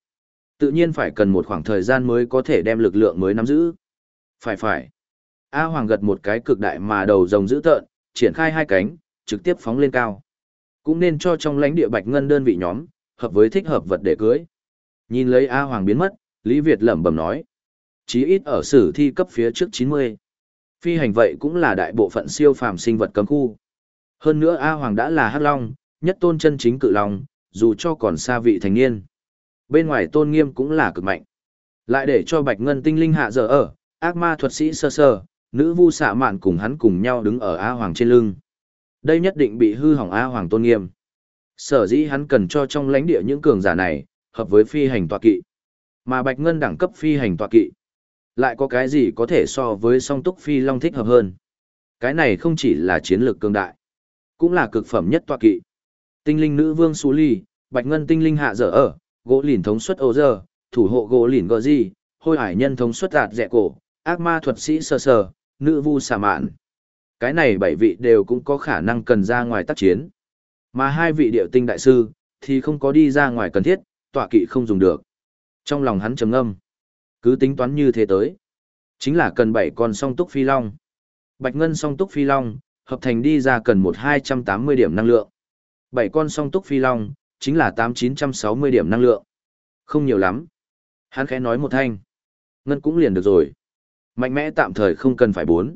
Speaker 1: Tự nhiên phải cần một khoảng thời gian mới có thể đem lực lượng mới nắm giữ. Phải phải. A Hoàng gật một cái cực đại mà đầu rồng dữ tợn, triển khai hai cánh, trực tiếp phóng lên cao. Cũng nên cho trong lãnh địa bạch ngân đơn vị nhóm, hợp với thích hợp vật để cưới. Nhìn lấy A Hoàng biến mất, Lý Việt lẩm bẩm nói. Chí ít ở sử thi cấp phía trước 90. Phi hành vậy cũng là đại bộ phận siêu phàm sinh vật cấm khu. Hơn nữa A Hoàng đã là hắc long, nhất tôn chân chính cự long, dù cho còn xa vị thành niên. Bên ngoài tôn nghiêm cũng là cực mạnh. Lại để cho bạch ngân tinh linh hạ giờ ở, ác ma thuật sĩ sơ sơ, nữ vu xạ mạn cùng hắn cùng nhau đứng ở A Hoàng trên lưng. Đây nhất định bị hư hỏng A Hoàng tôn nghiêm. Sở dĩ hắn cần cho trong lãnh địa những cường giả này, hợp với phi hành tọa kỵ. Mà Bạch Ngân đẳng cấp phi hành tọa kỵ. Lại có cái gì có thể so với song túc phi long thích hợp hơn. Cái này không chỉ là chiến lược cường đại, cũng là cực phẩm nhất tọa kỵ. Tinh linh nữ vương Sú Ly, Bạch Ngân tinh linh hạ dở ở, gỗ lìn thống suất ô giờ, thủ hộ gỗ lìn gờ gì, hôi hải nhân thống suất đạt dẹ cổ, ác ma thuật sĩ sơ sờ, nữ vu xà mạn. Cái này bảy vị đều cũng có khả năng cần ra ngoài tác chiến. Mà hai vị điệu tinh đại sư, thì không có đi ra ngoài cần thiết, tọa kỵ không dùng được. Trong lòng hắn trầm ngâm. Cứ tính toán như thế tới. Chính là cần bảy con song túc phi long. Bạch ngân song túc phi long, hợp thành đi ra cần một hai trăm tám mươi điểm năng lượng. Bảy con song túc phi long, chính là tám chín trăm sáu mươi điểm năng lượng. Không nhiều lắm. Hắn khẽ nói một thanh. Ngân cũng liền được rồi. Mạnh mẽ tạm thời không cần phải bốn.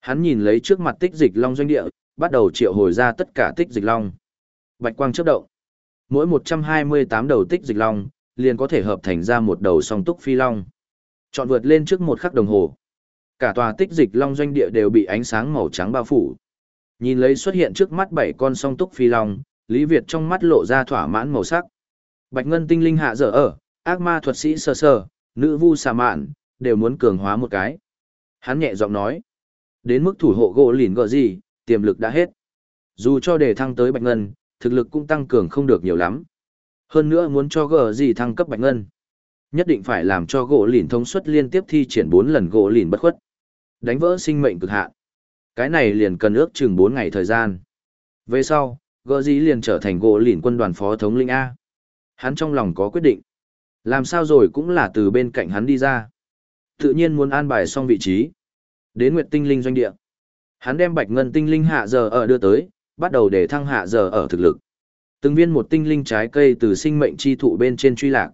Speaker 1: Hắn nhìn lấy trước mặt tích dịch long doanh địa, bắt đầu triệu hồi ra tất cả tích dịch long. Bạch quang chớp động. Mỗi 128 đầu tích dịch long, liền có thể hợp thành ra một đầu song túc phi long. Chọn vượt lên trước một khắc đồng hồ. Cả tòa tích dịch long doanh địa đều bị ánh sáng màu trắng bao phủ. Nhìn lấy xuất hiện trước mắt bảy con song túc phi long, Lý Việt trong mắt lộ ra thỏa mãn màu sắc. Bạch ngân tinh linh hạ dở ở, ác ma thuật sĩ sơ sơ, nữ vu xà mạn, đều muốn cường hóa một cái. Hắn nhẹ giọng nói, đến mức thủ hộ gỗ lìn gọi gì, tiềm lực đã hết. Dù cho để thăng tới bạch ngân, thực lực cũng tăng cường không được nhiều lắm. Hơn nữa muốn cho gờ gì thăng cấp bạch ngân. Nhất định phải làm cho gỗ lìn thông suất liên tiếp thi triển 4 lần gỗ lìn bất khuất. Đánh vỡ sinh mệnh cực hạn. Cái này liền cần ước chừng 4 ngày thời gian. Về sau, gờ gì liền trở thành gỗ lìn quân đoàn phó thống linh A. Hắn trong lòng có quyết định. Làm sao rồi cũng là từ bên cạnh hắn đi ra. Tự nhiên muốn an bài xong vị trí. Đến Nguyệt Tinh Linh doanh địa. Hắn đem Bạch Ngân Tinh Linh hạ giờ ở đưa tới, bắt đầu để thăng hạ giờ ở thực lực. Từng viên một tinh linh trái cây từ sinh mệnh chi thụ bên trên truy lạc.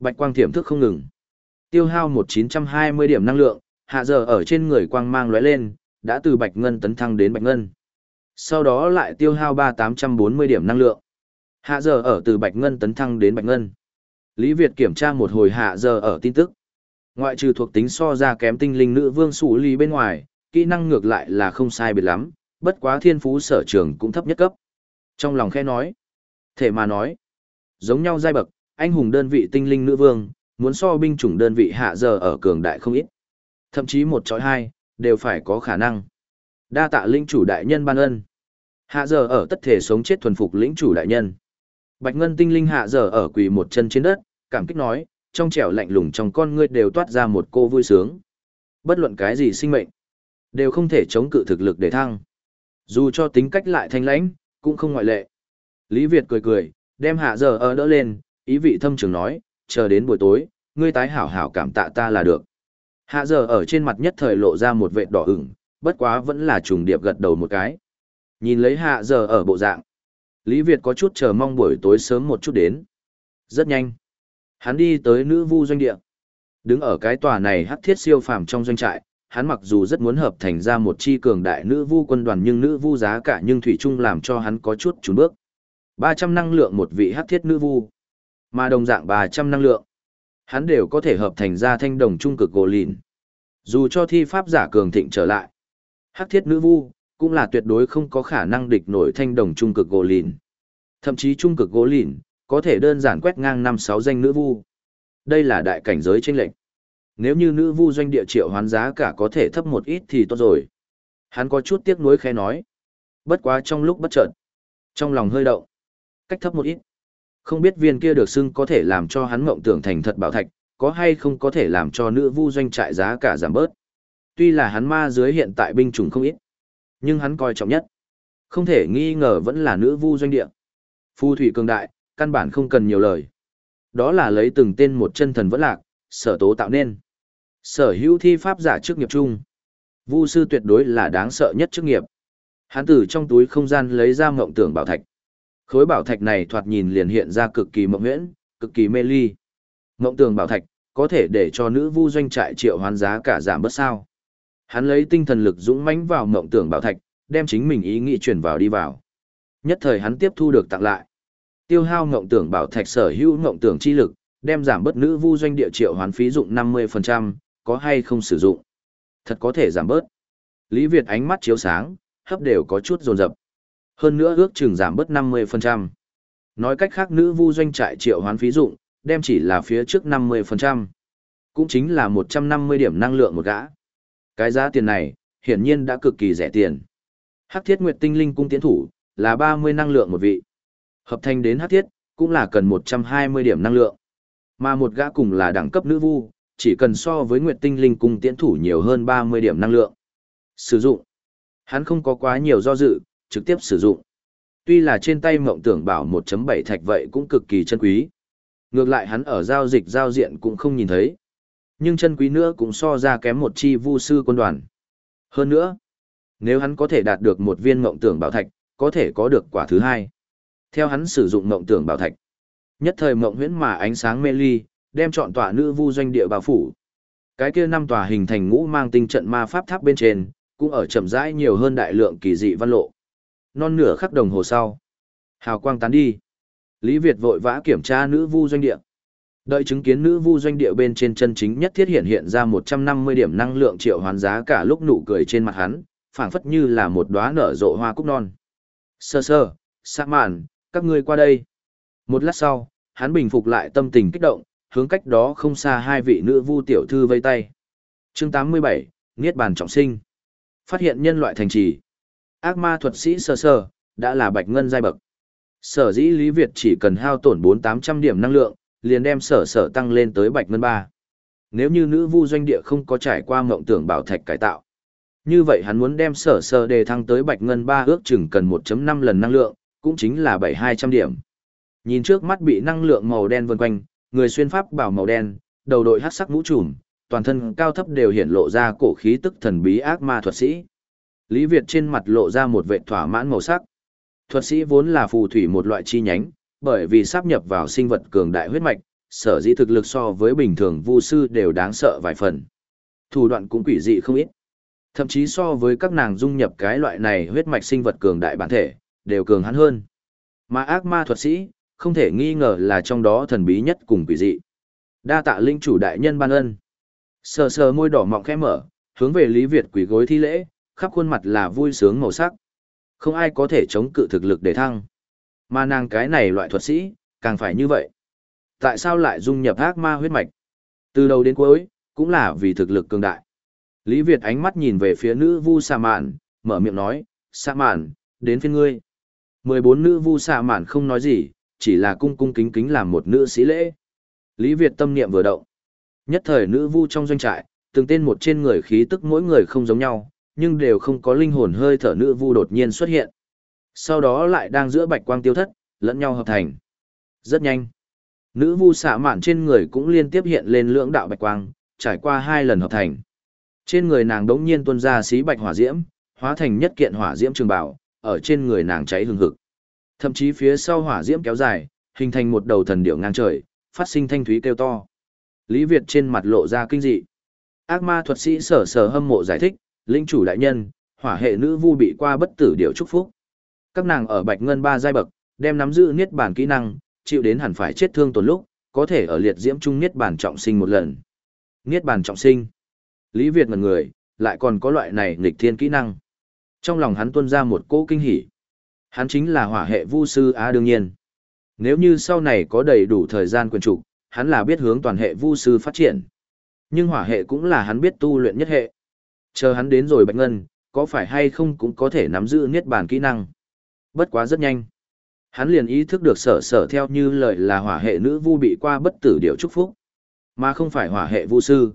Speaker 1: Bạch quang thiểm thức không ngừng. Tiêu hao một chín trăm hai mươi điểm năng lượng, hạ giờ ở trên người quang mang lóe lên, đã từ Bạch Ngân tấn thăng đến Bạch Ngân. Sau đó lại tiêu hao ba tám trăm bốn mươi điểm năng lượng. Hạ giờ ở từ Bạch Ngân tấn thăng đến Bạch Ngân. Lý Việt kiểm tra một hồi hạ giờ ở tin tức. Ngoại trừ thuộc tính so ra kém tinh linh nữ vương sủ lý bên ngoài, kỹ năng ngược lại là không sai biệt lắm, bất quá thiên phú sở trường cũng thấp nhất cấp. Trong lòng khẽ nói, thể mà nói, giống nhau giai bậc, anh hùng đơn vị tinh linh nữ vương, muốn so binh chủng đơn vị hạ giờ ở cường đại không ít. Thậm chí một chọi hai, đều phải có khả năng. Đa tạ linh chủ đại nhân ban ân. Hạ giờ ở tất thể sống chết thuần phục lĩnh chủ đại nhân. Bạch Ngân tinh linh hạ giờ ở quỳ một chân trên đất, cảm kích nói, trong trẻo lạnh lùng trong con ngươi đều toát ra một cô vui sướng. Bất luận cái gì sinh mệnh, đều không thể chống cự thực lực để thăng. Dù cho tính cách lại thanh lãnh, cũng không ngoại lệ. Lý Việt cười cười, đem hạ giờ ở đỡ lên, ý vị thâm trường nói, chờ đến buổi tối, ngươi tái hảo hảo cảm tạ ta là được. Hạ giờ ở trên mặt nhất thời lộ ra một vệt đỏ ửng, bất quá vẫn là trùng điệp gật đầu một cái. Nhìn lấy hạ giờ ở bộ dạng. Lý Việt có chút chờ mong buổi tối sớm một chút đến. Rất nhanh. Hắn đi tới nữ vu doanh địa. Đứng ở cái tòa này hắc thiết siêu phàm trong doanh trại, hắn mặc dù rất muốn hợp thành ra một chi cường đại nữ vu quân đoàn nhưng nữ vu giá cả nhưng thủy chung làm cho hắn có chút trốn bước. 300 năng lượng một vị hắc thiết nữ vu, mà đồng dạng 300 năng lượng. Hắn đều có thể hợp thành ra thanh đồng trung cực gỗ lìn. Dù cho thi pháp giả cường thịnh trở lại, hắc thiết nữ vu cũng là tuyệt đối không có khả năng địch nổi thanh đồng trung cực gỗ lìn. Thậm chí trung cực gỗ lìn, có thể đơn giản quét ngang năm sáu danh nữ vu. Đây là đại cảnh giới chênh lệnh. Nếu như nữ vu doanh địa triệu hoán giá cả có thể thấp một ít thì tốt rồi. Hắn có chút tiếc nuối khẽ nói. Bất quá trong lúc bất chợt, trong lòng hơi động, cách thấp một ít. Không biết viên kia được xưng có thể làm cho hắn mộng tưởng thành thật bảo thạch, có hay không có thể làm cho nữ vu doanh trại giá cả giảm bớt. Tuy là hắn ma dưới hiện tại binh chủng không ít, nhưng hắn coi trọng nhất. Không thể nghi ngờ vẫn là nữ vu doanh địa. Phu thủy cường đại, căn bản không cần nhiều lời. Đó là lấy từng tên một chân thần vẫn lạc, sở tố tạo nên. Sở hữu thi pháp giả chức nghiệp chung. Vu sư tuyệt đối là đáng sợ nhất chức nghiệp. Hắn từ trong túi không gian lấy ra mộng tưởng bảo thạch. Khối bảo thạch này thoạt nhìn liền hiện ra cực kỳ mộng huyễn, cực kỳ mê ly. Mộng tưởng bảo thạch, có thể để cho nữ vu doanh trại triệu hoán giá cả giảm bớt sao. Hắn lấy tinh thần lực dũng mãnh vào mộng tưởng bảo thạch, đem chính mình ý nghĩ truyền vào đi vào. Nhất thời hắn tiếp thu được tặng lại. Tiêu hao ngộng tưởng bảo thạch sở hữu ngộng tưởng chi lực, đem giảm bớt nữ vu doanh địa triệu hoán phí dụng 50%, có hay không sử dụng. Thật có thể giảm bớt. Lý Việt ánh mắt chiếu sáng, hấp đều có chút dồn dập. Hơn nữa ước chừng giảm bớt 50%. Nói cách khác nữ vu doanh trại triệu hoán phí dụng, đem chỉ là phía trước 50%. Cũng chính là 150 điểm năng lượng một gã. Cái giá tiền này, hiển nhiên đã cực kỳ rẻ tiền. Hắc thiết nguyệt tinh linh cung tiến thủ, là 30 năng lượng một vị. Hợp thành đến hắc thiết, cũng là cần 120 điểm năng lượng. Mà một gã cùng là đẳng cấp nữ vu, chỉ cần so với Nguyệt Tinh Linh cung tiễn thủ nhiều hơn 30 điểm năng lượng. Sử dụng. Hắn không có quá nhiều do dự, trực tiếp sử dụng. Tuy là trên tay mộng tưởng bảo 1.7 thạch vậy cũng cực kỳ chân quý. Ngược lại hắn ở giao dịch giao diện cũng không nhìn thấy. Nhưng chân quý nữa cũng so ra kém một chi vu sư quân đoàn. Hơn nữa, nếu hắn có thể đạt được một viên mộng tưởng bảo thạch, có thể có được quả thứ hai. Theo hắn sử dụng mộng tưởng bảo thạch. Nhất thời mộng huyễn mà ánh sáng mê ly, đem chọn tòa nữ vu doanh địa bao phủ. Cái kia năm tòa hình thành ngũ mang tinh trận ma pháp tháp bên trên, cũng ở chậm rãi nhiều hơn đại lượng kỳ dị văn lộ. Non nửa khắc đồng hồ sau, hào quang tán đi. Lý Việt vội vã kiểm tra nữ vu doanh địa. Đợi chứng kiến nữ vu doanh địa bên trên chân chính nhất thiết hiện hiện ra 150 điểm năng lượng triệu hoán giá cả lúc nụ cười trên mặt hắn, phảng phất như là một đóa nở rộ hoa cúc non. Sơ sơ, sạ mạn, các ngươi qua đây. Một lát sau, hắn bình phục lại tâm tình kích động, hướng cách đó không xa hai vị nữ vu tiểu thư vây tay. Chương 87, Niết bàn trọng sinh. Phát hiện nhân loại thành trì. Ác ma thuật sĩ sơ sơ, đã là bạch ngân giai bậc. Sở dĩ Lý Việt chỉ cần hao tổn 4-800 điểm năng lượng, liền đem sở sở tăng lên tới bạch ngân 3. Nếu như nữ vu doanh địa không có trải qua mộng tưởng bảo thạch cải tạo, như vậy hắn muốn đem sở sở đề thăng tới bạch ngân 3 ước chừng cần 1.5 lần năng lượng, cũng chính là 7-200 điểm. Nhìn trước mắt bị năng lượng màu đen vần quanh, người xuyên pháp bảo màu đen, đầu đội hắc sắc mũ trùm, toàn thân cao thấp đều hiện lộ ra cổ khí tức thần bí ác ma thuật sĩ. Lý Việt trên mặt lộ ra một vẻ thỏa mãn màu sắc. Thuật sĩ vốn là phù thủy một loại chi nhánh, bởi vì sắp nhập vào sinh vật cường đại huyết mạch, sở dĩ thực lực so với bình thường vu sư đều đáng sợ vài phần. Thủ đoạn cũng quỷ dị không ít. Thậm chí so với các nàng dung nhập cái loại này huyết mạch sinh vật cường đại bản thể, đều cường hắn hơn. Mà ác ma thuật sĩ, không thể nghi ngờ là trong đó thần bí nhất cùng quỷ dị. Đa tạ linh chủ đại nhân ban ân. Sờ sờ môi đỏ mọng khẽ mở, hướng về Lý Việt quỷ gối thi lễ, khắp khuôn mặt là vui sướng màu sắc. Không ai có thể chống cự thực lực để thăng. Mà nàng cái này loại thuật sĩ, càng phải như vậy. Tại sao lại dung nhập ác ma huyết mạch? Từ đầu đến cuối, cũng là vì thực lực cường đại. Lý Việt ánh mắt nhìn về phía nữ vu xà Mạn, mở miệng nói, xà Mạn, đến phiên ngươi. 14 nữ vu xà Mạn không nói gì, chỉ là cung cung kính kính làm một nữ sĩ lễ. Lý Việt tâm niệm vừa động. Nhất thời nữ vu trong doanh trại, từng tên một trên người khí tức mỗi người không giống nhau, nhưng đều không có linh hồn hơi thở nữ vu đột nhiên xuất hiện. Sau đó lại đang giữa bạch quang tiêu thất, lẫn nhau hợp thành. Rất nhanh. Nữ vu xạ mạn trên người cũng liên tiếp hiện lên lưỡng đạo bạch quang, trải qua hai lần hợp thành. Trên người nàng đống nhiên tuôn ra xí bạch hỏa diễm, hóa thành nhất kiện hỏa diễm trường bảo, ở trên người nàng cháy hừng hực. Thậm chí phía sau hỏa diễm kéo dài, hình thành một đầu thần điểu ngang trời, phát sinh thanh thúy kêu to. Lý Việt trên mặt lộ ra kinh dị. Ác ma thuật sĩ sở sở hâm mộ giải thích, linh chủ đại nhân, hỏa hệ nữ vu bị qua bất tử điệu chúc phúc. Các nàng ở bạch ngân ba giai bậc, đem nắm giữ niết bản kỹ năng, chịu đến hẳn phải chết thương tổn lúc, có thể ở liệt diễm trung niết bản trọng sinh một lần. Niết bản trọng sinh. Lý Việt ngần người, lại còn có loại này nghịch thiên kỹ năng. Trong lòng hắn tuôn ra một cỗ kinh hỉ. Hắn chính là hỏa hệ vu sư á đương nhiên. Nếu như sau này có đầy đủ thời gian quyền trục, hắn là biết hướng toàn hệ vu sư phát triển. Nhưng hỏa hệ cũng là hắn biết tu luyện nhất hệ. Chờ hắn đến rồi Bạch Ngân, có phải hay không cũng có thể nắm giữ niết bàn kỹ năng. Bất quá rất nhanh. Hắn liền ý thức được sở sở theo như lời là hỏa hệ nữ vu bị qua bất tử điều chúc phúc, mà không phải hỏa hệ vu sư.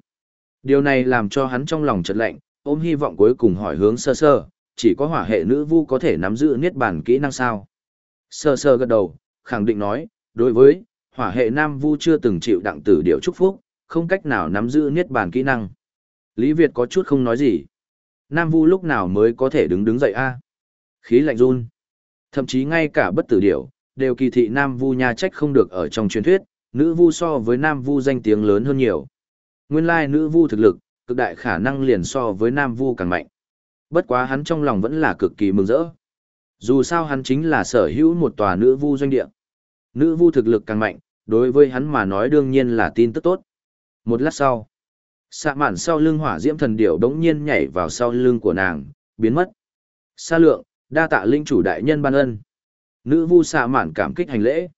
Speaker 1: Điều này làm cho hắn trong lòng chợt lạnh, ôm hy vọng cuối cùng hỏi hướng sơ sơ, chỉ có hỏa hệ nữ vu có thể nắm giữ niết bàn kỹ năng sao. Sơ sơ gật đầu, khẳng định nói, đối với, hỏa hệ nam vu chưa từng chịu đặng tử điều chúc phúc, không cách nào nắm giữ niết bàn kỹ năng. Lý Việt có chút không nói gì. Nam vu lúc nào mới có thể đứng đứng dậy a? Khí lạnh run. Thậm chí ngay cả bất tử điệu đều kỳ thị Nam vu nha trách không được ở trong truyền thuyết, nữ vu so với Nam vu danh tiếng lớn hơn nhiều. Nguyên lai nữ vu thực lực, cực đại khả năng liền so với Nam vu càng mạnh. Bất quá hắn trong lòng vẫn là cực kỳ mừng rỡ. Dù sao hắn chính là sở hữu một tòa nữ vu doanh địa. Nữ vu thực lực càng mạnh, đối với hắn mà nói đương nhiên là tin tức tốt. Một lát sau, xạ mạn sau lưng hỏa diễm thần điểu đống nhiên nhảy vào sau lưng của nàng, biến mất. Sa lượng, đa tạ linh chủ đại nhân ban ân. Nữ vu xạ mạn cảm kích hành lễ.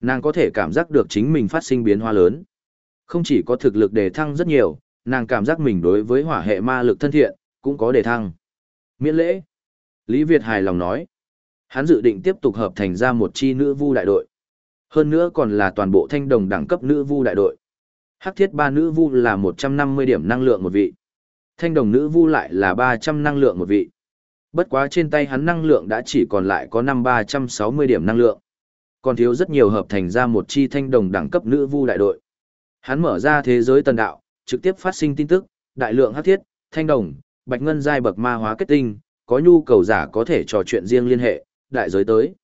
Speaker 1: Nàng có thể cảm giác được chính mình phát sinh biến hóa lớn. Không chỉ có thực lực đề thăng rất nhiều, nàng cảm giác mình đối với hỏa hệ ma lực thân thiện, cũng có đề thăng. Miễn lễ. Lý Việt hài lòng nói. Hắn dự định tiếp tục hợp thành ra một chi nữ vu đại đội. Hơn nữa còn là toàn bộ thanh đồng đẳng cấp nữ vu đại đội. Hắc thiết ba nữ vu là 150 điểm năng lượng một vị. Thanh đồng nữ vu lại là 300 năng lượng một vị. Bất quá trên tay hắn năng lượng đã chỉ còn lại có năm 360 điểm năng lượng. Còn thiếu rất nhiều hợp thành ra một chi thanh đồng đẳng cấp nữ vu đại đội. Hắn mở ra thế giới tần đạo, trực tiếp phát sinh tin tức, đại lượng hắc thiết, thanh đồng, bạch ngân giai bậc ma hóa kết tinh, có nhu cầu giả có thể trò chuyện riêng liên hệ, đại giới tới.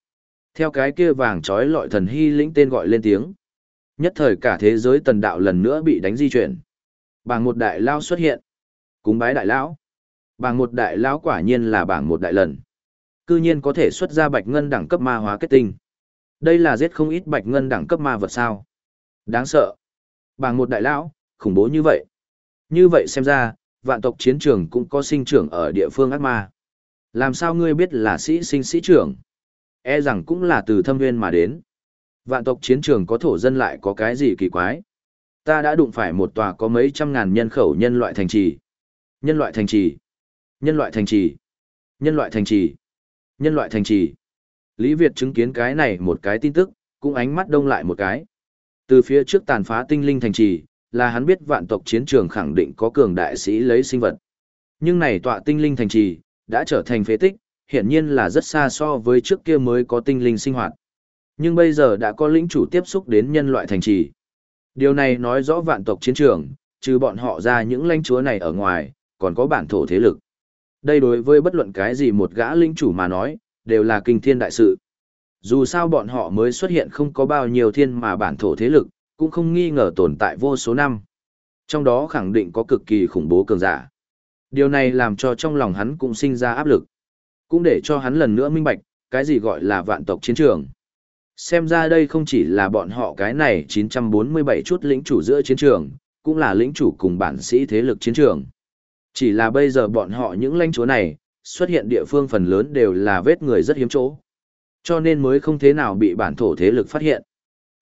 Speaker 1: Theo cái kia vàng trói lọi thần hy lĩnh tên gọi lên tiếng. Nhất thời cả thế giới tần đạo lần nữa bị đánh di chuyển. Bảng một đại lao xuất hiện. Cúng bái đại lão. Bảng một đại lão quả nhiên là bảng một đại lần. Cư nhiên có thể xuất ra bạch ngân đẳng cấp ma hóa kết tinh. Đây là giết không ít bạch ngân đẳng cấp ma vật sao. Đáng sợ. Bảng một đại lão, khủng bố như vậy. Như vậy xem ra, vạn tộc chiến trường cũng có sinh trưởng ở địa phương ác ma. Làm sao ngươi biết là sĩ sinh sĩ trưởng? E rằng cũng là từ thâm Nguyên mà đến. Vạn tộc chiến trường có thổ dân lại có cái gì kỳ quái? Ta đã đụng phải một tòa có mấy trăm ngàn nhân khẩu nhân loại thành trì. Nhân loại thành trì. Nhân loại thành trì. Nhân loại thành trì. Nhân loại thành trì. Lý Việt chứng kiến cái này một cái tin tức, cũng ánh mắt đông lại một cái. Từ phía trước tàn phá tinh linh thành trì, là hắn biết vạn tộc chiến trường khẳng định có cường đại sĩ lấy sinh vật. Nhưng này tọa tinh linh thành trì, đã trở thành phế tích, hiển nhiên là rất xa so với trước kia mới có tinh linh sinh hoạt. Nhưng bây giờ đã có lĩnh chủ tiếp xúc đến nhân loại thành trì. Điều này nói rõ vạn tộc chiến trường, trừ bọn họ ra những lãnh chúa này ở ngoài, còn có bản thổ thế lực. Đây đối với bất luận cái gì một gã lĩnh chủ mà nói, đều là kinh thiên đại sự. Dù sao bọn họ mới xuất hiện không có bao nhiêu thiên mà bản thổ thế lực, cũng không nghi ngờ tồn tại vô số năm. Trong đó khẳng định có cực kỳ khủng bố cường giả. Điều này làm cho trong lòng hắn cũng sinh ra áp lực. Cũng để cho hắn lần nữa minh bạch, cái gì gọi là vạn tộc chiến trường. Xem ra đây không chỉ là bọn họ cái này 947 chút lĩnh chủ giữa chiến trường, cũng là lĩnh chủ cùng bản sĩ thế lực chiến trường. Chỉ là bây giờ bọn họ những lãnh chúa này, xuất hiện địa phương phần lớn đều là vết người rất hiếm chỗ. Cho nên mới không thế nào bị bản thổ thế lực phát hiện.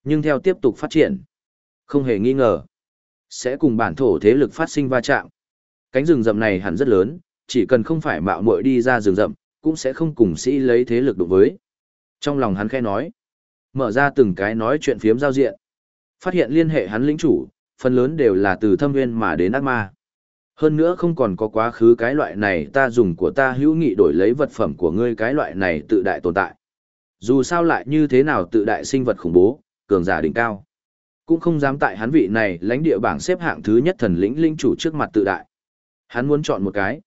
Speaker 1: Nhưng theo tiếp tục phát triển, không hề nghi ngờ, sẽ cùng bản thổ thế lực phát sinh va chạm. Cánh rừng rậm này hẳn rất lớn, chỉ cần không phải mạo muội đi ra rừng rậm, cũng sẽ không cùng sĩ lấy thế lực đối với. Trong lòng hắn khẽ nói, mở ra từng cái nói chuyện phiếm giao diện. Phát hiện liên hệ hắn lĩnh chủ, phần lớn đều là từ thâm nguyên mà đến ác ma. Hơn nữa không còn có quá khứ cái loại này ta dùng của ta hữu nghị đổi lấy vật phẩm của ngươi cái loại này tự đại tồn tại. Dù sao lại như thế nào tự đại sinh vật khủng bố, cường giả đỉnh cao. Cũng không dám tại hắn vị này lãnh địa bảng xếp hạng thứ nhất thần lĩnh linh chủ trước mặt tự đại. Hắn muốn chọn một cái.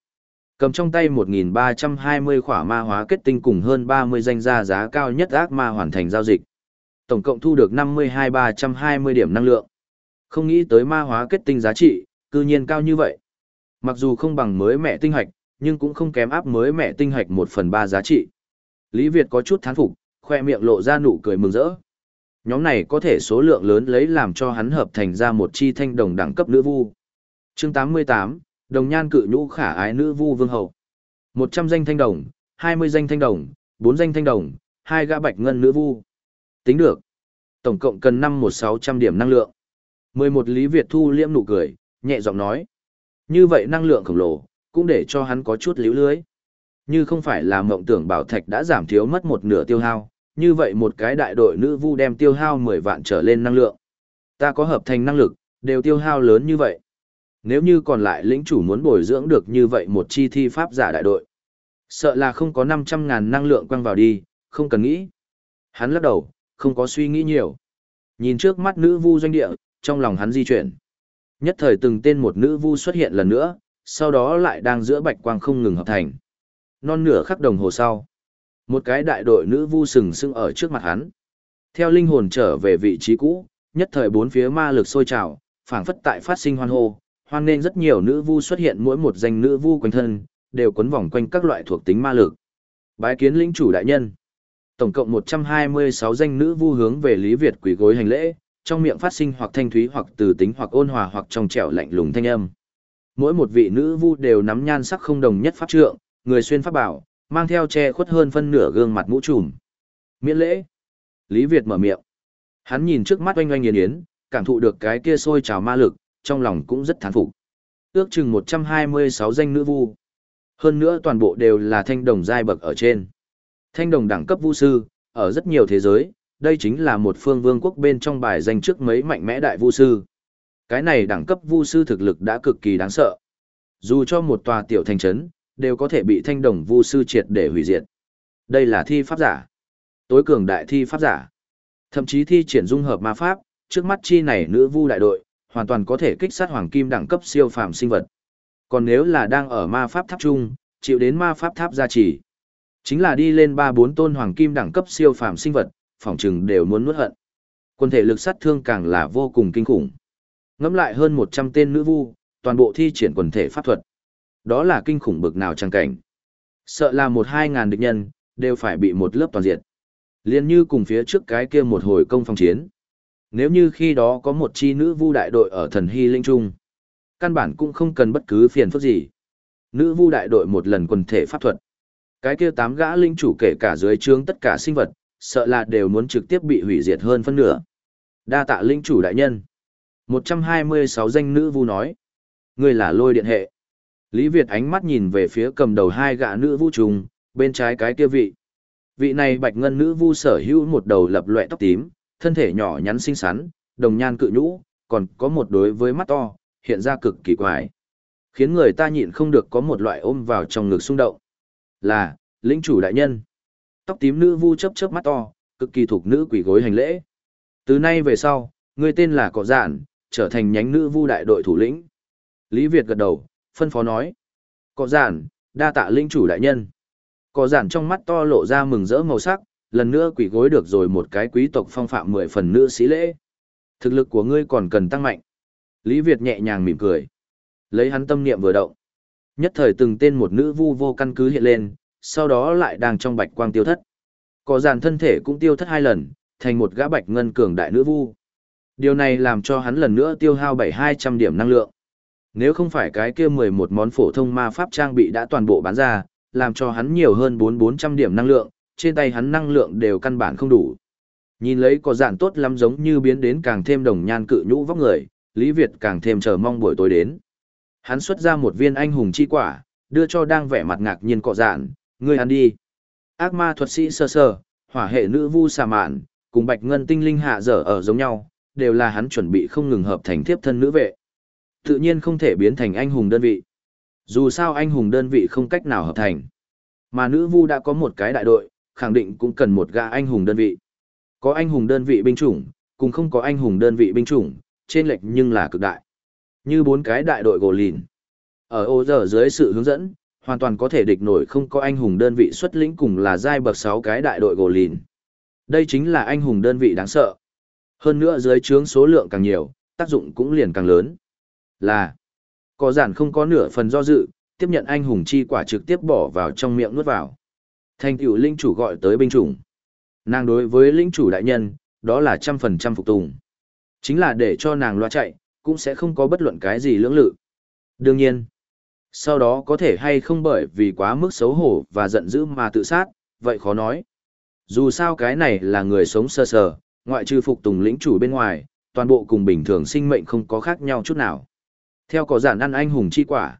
Speaker 1: Cầm trong tay 1.320 khỏa ma hóa kết tinh cùng hơn 30 danh gia giá cao nhất ác ma hoàn thành giao dịch. Tổng cộng thu được 52-320 điểm năng lượng. Không nghĩ tới ma hóa kết tinh giá trị, cư nhiên cao như vậy. Mặc dù không bằng mới mẹ tinh hạch, nhưng cũng không kém áp mới mẹ tinh hạch 1 phần 3 giá trị. Lý Việt có chút thán phục, khoe miệng lộ ra nụ cười mừng rỡ. Nhóm này có thể số lượng lớn lấy làm cho hắn hợp thành ra một chi thanh đồng đẳng cấp nữ vu. Chương 88, đồng nhan cự nhũ khả ái nữ vu vương hậu. 100 danh thanh đồng, 20 danh thanh đồng, 4 danh thanh đồng, 2 gã bạch ngân nữ vu. Tính được. Tổng cộng cần 5-1-600 điểm năng lượng. 11 Lý Việt thu liễm nụ cười, nhẹ giọng nói. Như vậy năng lượng khổng lồ, cũng để cho hắn có chút líu lưới. Như không phải là mộng tưởng bảo thạch đã giảm thiếu mất một nửa tiêu hao, như vậy một cái đại đội nữ vu đem tiêu hao 10 vạn trở lên năng lượng. Ta có hợp thành năng lực, đều tiêu hao lớn như vậy. Nếu như còn lại lĩnh chủ muốn bồi dưỡng được như vậy một chi thi pháp giả đại đội. Sợ là không có 500.000 năng lượng quăng vào đi, không cần nghĩ. Hắn lắc đầu, không có suy nghĩ nhiều. Nhìn trước mắt nữ vu doanh địa, trong lòng hắn di chuyển. Nhất thời từng tên một nữ vu xuất hiện lần nữa, sau đó lại đang giữa bạch quang không ngừng hợp thành. Non nửa khắc đồng hồ sau, một cái đại đội nữ vu sừng sững ở trước mặt hắn. Theo linh hồn trở về vị trí cũ, nhất thời bốn phía ma lực sôi trào, phảng phất tại phát sinh hoan hô, hoan nên rất nhiều nữ vu xuất hiện mỗi một danh nữ vu quanh thân, đều quấn vòng quanh các loại thuộc tính ma lực. Bái kiến lĩnh chủ đại nhân. Tổng cộng 126 danh nữ vu hướng về Lý Việt quỳ gối hành lễ, trong miệng phát sinh hoặc thanh thúy hoặc từ tính hoặc ôn hòa hoặc trong trẻo lạnh lùng thanh âm. Mỗi một vị nữ vu đều nắm nhan sắc không đồng nhất pháp trượng, người xuyên pháp bảo, mang theo che khuất hơn phân nửa gương mặt mũ trùm. Miễn lễ. Lý Việt mở miệng. Hắn nhìn trước mắt oanh oanh nghiền yến, cảm thụ được cái kia sôi trào ma lực, trong lòng cũng rất thán phục. Ước chừng 126 danh nữ vu. Hơn nữa toàn bộ đều là thanh đồng giai bậc ở trên. Thanh đồng đẳng cấp vu sư, ở rất nhiều thế giới, đây chính là một phương vương quốc bên trong bài danh trước mấy mạnh mẽ đại vu sư. Cái này đẳng cấp vu sư thực lực đã cực kỳ đáng sợ. Dù cho một tòa tiểu thành trấn, đều có thể bị thanh đồng vu sư triệt để hủy diệt. Đây là thi pháp giả. Tối cường đại thi pháp giả. Thậm chí thi triển dung hợp ma pháp, trước mắt chi này nữ vu đại đội, hoàn toàn có thể kích sát hoàng kim đẳng cấp siêu phàm sinh vật. Còn nếu là đang ở ma pháp tháp trung, chịu đến ma pháp tháp gia trì, chính là đi lên 3-4 tôn hoàng kim đẳng cấp siêu phàm sinh vật, phỏng chừng đều muốn nuốt hận. Quân thể lực sát thương càng là vô cùng kinh khủng. Ngắm lại hơn 100 tên nữ vu, toàn bộ thi triển quần thể pháp thuật. Đó là kinh khủng bực nào chẳng cảnh. Sợ là một hai ngàn địch nhân, đều phải bị một lớp toàn diệt. Liên như cùng phía trước cái kia một hồi công phong chiến. Nếu như khi đó có một chi nữ vu đại đội ở thần hy linh trung, căn bản cũng không cần bất cứ phiền phức gì. Nữ vu đại đội một lần quần thể pháp thuật. Cái kia tám gã linh chủ kể cả dưới trướng tất cả sinh vật, sợ là đều muốn trực tiếp bị hủy diệt hơn phân nửa. Đa tạ linh chủ đại nhân. 126 danh nữ vu nói. Người là lôi điện hệ. Lý Việt ánh mắt nhìn về phía cầm đầu hai gã nữ vu trùng, bên trái cái kia vị. Vị này bạch ngân nữ vu sở hữu một đầu lập loẹ tóc tím, thân thể nhỏ nhắn xinh xắn, đồng nhan cự nhũ, còn có một đối với mắt to, hiện ra cực kỳ quái. Khiến người ta nhịn không được có một loại ôm vào trong ngực xung động. Là, lĩnh chủ đại nhân. Tóc tím nữ vu chấp chớp mắt to, cực kỳ thuộc nữ quỷ gối hành lễ. Từ nay về sau, người tên là Cọ Giản, trở thành nhánh nữ vu đại đội thủ lĩnh. Lý Việt gật đầu, phân phó nói. Có Giản, đa tạ linh chủ đại nhân. Có Giản trong mắt to lộ ra mừng rỡ màu sắc, lần nữa quỷ gối được rồi một cái quý tộc phong phạm mười phần nữ sĩ lễ. Thực lực của ngươi còn cần tăng mạnh. Lý Việt nhẹ nhàng mỉm cười. Lấy hắn tâm niệm vừa động. Nhất thời từng tên một nữ vu vô căn cứ hiện lên, sau đó lại đang trong bạch quang tiêu thất. Có giản thân thể cũng tiêu thất hai lần, thành một gã bạch ngân cường đại nữ vu. Điều này làm cho hắn lần nữa tiêu hao bảy hai trăm điểm năng lượng. Nếu không phải cái kia mười một món phổ thông ma pháp trang bị đã toàn bộ bán ra, làm cho hắn nhiều hơn bốn bốn trăm điểm năng lượng, trên tay hắn năng lượng đều căn bản không đủ. Nhìn lấy có dạn tốt lắm giống như biến đến càng thêm đồng nhan cự nhũ vóc người, Lý Việt càng thêm chờ mong buổi tối đến. Hắn xuất ra một viên anh hùng chi quả, đưa cho đang vẻ mặt ngạc nhiên cọ dạn, ngươi ăn đi. Ác ma thuật sĩ sơ sơ, hỏa hệ nữ vu xà mạn, cùng bạch ngân tinh linh hạ dở ở giống nhau, đều là hắn chuẩn bị không ngừng hợp thành thiếp thân nữ vệ. Tự nhiên không thể biến thành anh hùng đơn vị. Dù sao anh hùng đơn vị không cách nào hợp thành. Mà nữ vu đã có một cái đại đội, khẳng định cũng cần một gã anh hùng đơn vị. Có anh hùng đơn vị binh chủng, cùng không có anh hùng đơn vị binh chủng, trên lệch nhưng là cực đại. Như bốn cái đại đội gồ lìn. Ở ô giờ dưới sự hướng dẫn, hoàn toàn có thể địch nổi không có anh hùng đơn vị xuất lĩnh cùng là giai bậc 6 cái đại đội gồ lìn. Đây chính là anh hùng đơn vị đáng sợ. Hơn nữa dưới trướng số lượng càng nhiều, tác dụng cũng liền càng lớn. Là, có giản không có nửa phần do dự, tiếp nhận anh hùng chi quả trực tiếp bỏ vào trong miệng nuốt vào. Thành tựu linh chủ gọi tới binh chủng. Nàng đối với linh chủ đại nhân, đó là trăm phần trăm phục tùng. Chính là để cho nàng loa chạy, cũng sẽ không có bất luận cái gì lưỡng lự. Đương nhiên, sau đó có thể hay không bởi vì quá mức xấu hổ và giận dữ mà tự sát, vậy khó nói. Dù sao cái này là người sống sơ sờ, ngoại trừ phục tùng lĩnh chủ bên ngoài, toàn bộ cùng bình thường sinh mệnh không có khác nhau chút nào. Theo có giản ăn anh hùng chi quả,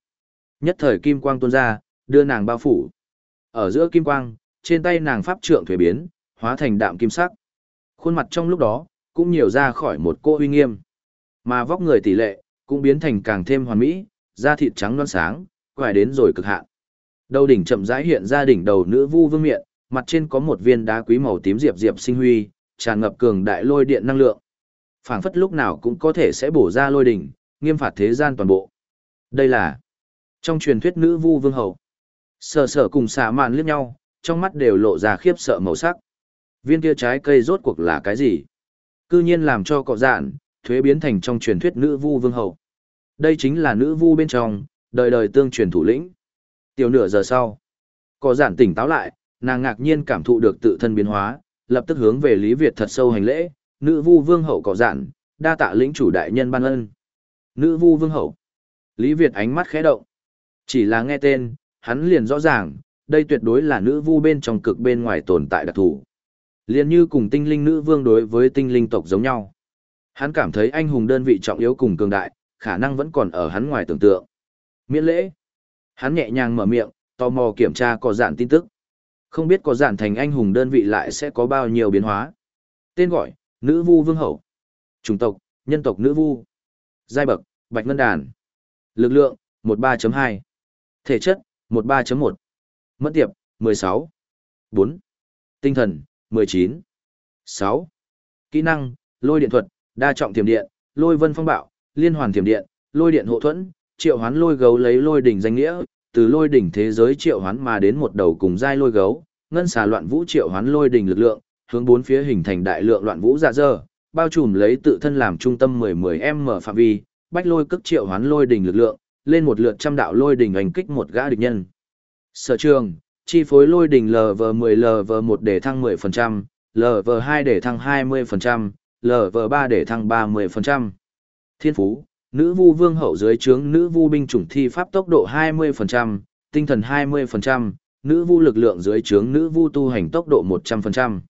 Speaker 1: nhất thời kim quang tuôn ra, đưa nàng bao phủ. Ở giữa kim quang, trên tay nàng pháp trượng thuế biến, hóa thành đạm kim sắc. Khuôn mặt trong lúc đó, cũng nhiều ra khỏi một cô uy nghiêm. Mà vóc người tỷ lệ, cũng biến thành càng thêm hoàn mỹ, da thịt trắng non sáng, quải đến rồi cực hạn. Đầu đỉnh chậm rãi hiện ra đỉnh đầu nữ vu vương miện, mặt trên có một viên đá quý màu tím diệp diệp sinh huy, tràn ngập cường đại lôi điện năng lượng. Phảng phất lúc nào cũng có thể sẽ bổ ra lôi đỉnh, nghiêm phạt thế gian toàn bộ. Đây là trong truyền thuyết nữ vu vương hậu. Sở sở cùng xà mạn liếc nhau, trong mắt đều lộ ra khiếp sợ màu sắc. Viên kia trái cây rốt cuộc là cái gì? Cư nhiên làm cho cọ dạn, thuế biến thành trong truyền thuyết nữ vu vương hậu. Đây chính là nữ vu bên trong, đời đời tương truyền thủ lĩnh. Tiểu nửa giờ sau, cọ dạn tỉnh táo lại, nàng ngạc nhiên cảm thụ được tự thân biến hóa, lập tức hướng về Lý Việt thật sâu hành lễ, nữ vu vương hậu cọ dạn, đa tạ lĩnh chủ đại nhân ban ân. Nữ vu vương hậu. Lý Việt ánh mắt khẽ động. Chỉ là nghe tên, hắn liền rõ ràng, đây tuyệt đối là nữ vu bên trong cực bên ngoài tồn tại đặc thù. Liên như cùng tinh linh nữ vương đối với tinh linh tộc giống nhau. Hắn cảm thấy anh hùng đơn vị trọng yếu cùng cường đại, khả năng vẫn còn ở hắn ngoài tưởng tượng. Miễn lễ. Hắn nhẹ nhàng mở miệng, tò mò kiểm tra có dạn tin tức. Không biết có dạn thành anh hùng đơn vị lại sẽ có bao nhiêu biến hóa. Tên gọi, nữ vu vương hậu. Chủng tộc, nhân tộc nữ vu. Giai bậc, bạch ngân đàn. Lực lượng, 13.2. Thể chất, 13.1. Mất tiệp, 16. 4. Tinh thần, 19. 6. Kỹ năng, lôi điện thuật, đa trọng thiểm điện, lôi vân phong bạo, liên hoàn thiểm điện, lôi điện hộ thuẫn, triệu hoán lôi gấu lấy lôi đỉnh danh nghĩa, từ lôi đỉnh thế giới triệu hoán mà đến một đầu cùng giai lôi gấu, ngân xà loạn vũ triệu hoán lôi đỉnh lực lượng, hướng bốn phía hình thành đại lượng loạn vũ dạ dơ, bao trùm lấy tự thân làm trung tâm 10-10m phạm vi, bách lôi cức triệu hoán lôi đỉnh lực lượng, lên một lượt trăm đạo lôi đỉnh ảnh kích một gã địch nhân. Sở trường, chi phối lôi đỉnh LV10 LV1 để thăng 10%, LV2 để thăng 20%, LV3 để thăng 30%. Thiên phú, nữ vu vương hậu dưới trướng nữ vu binh chủng thi pháp tốc độ 20%, tinh thần 20%, nữ vu lực lượng dưới trướng nữ vu tu hành tốc độ 100%.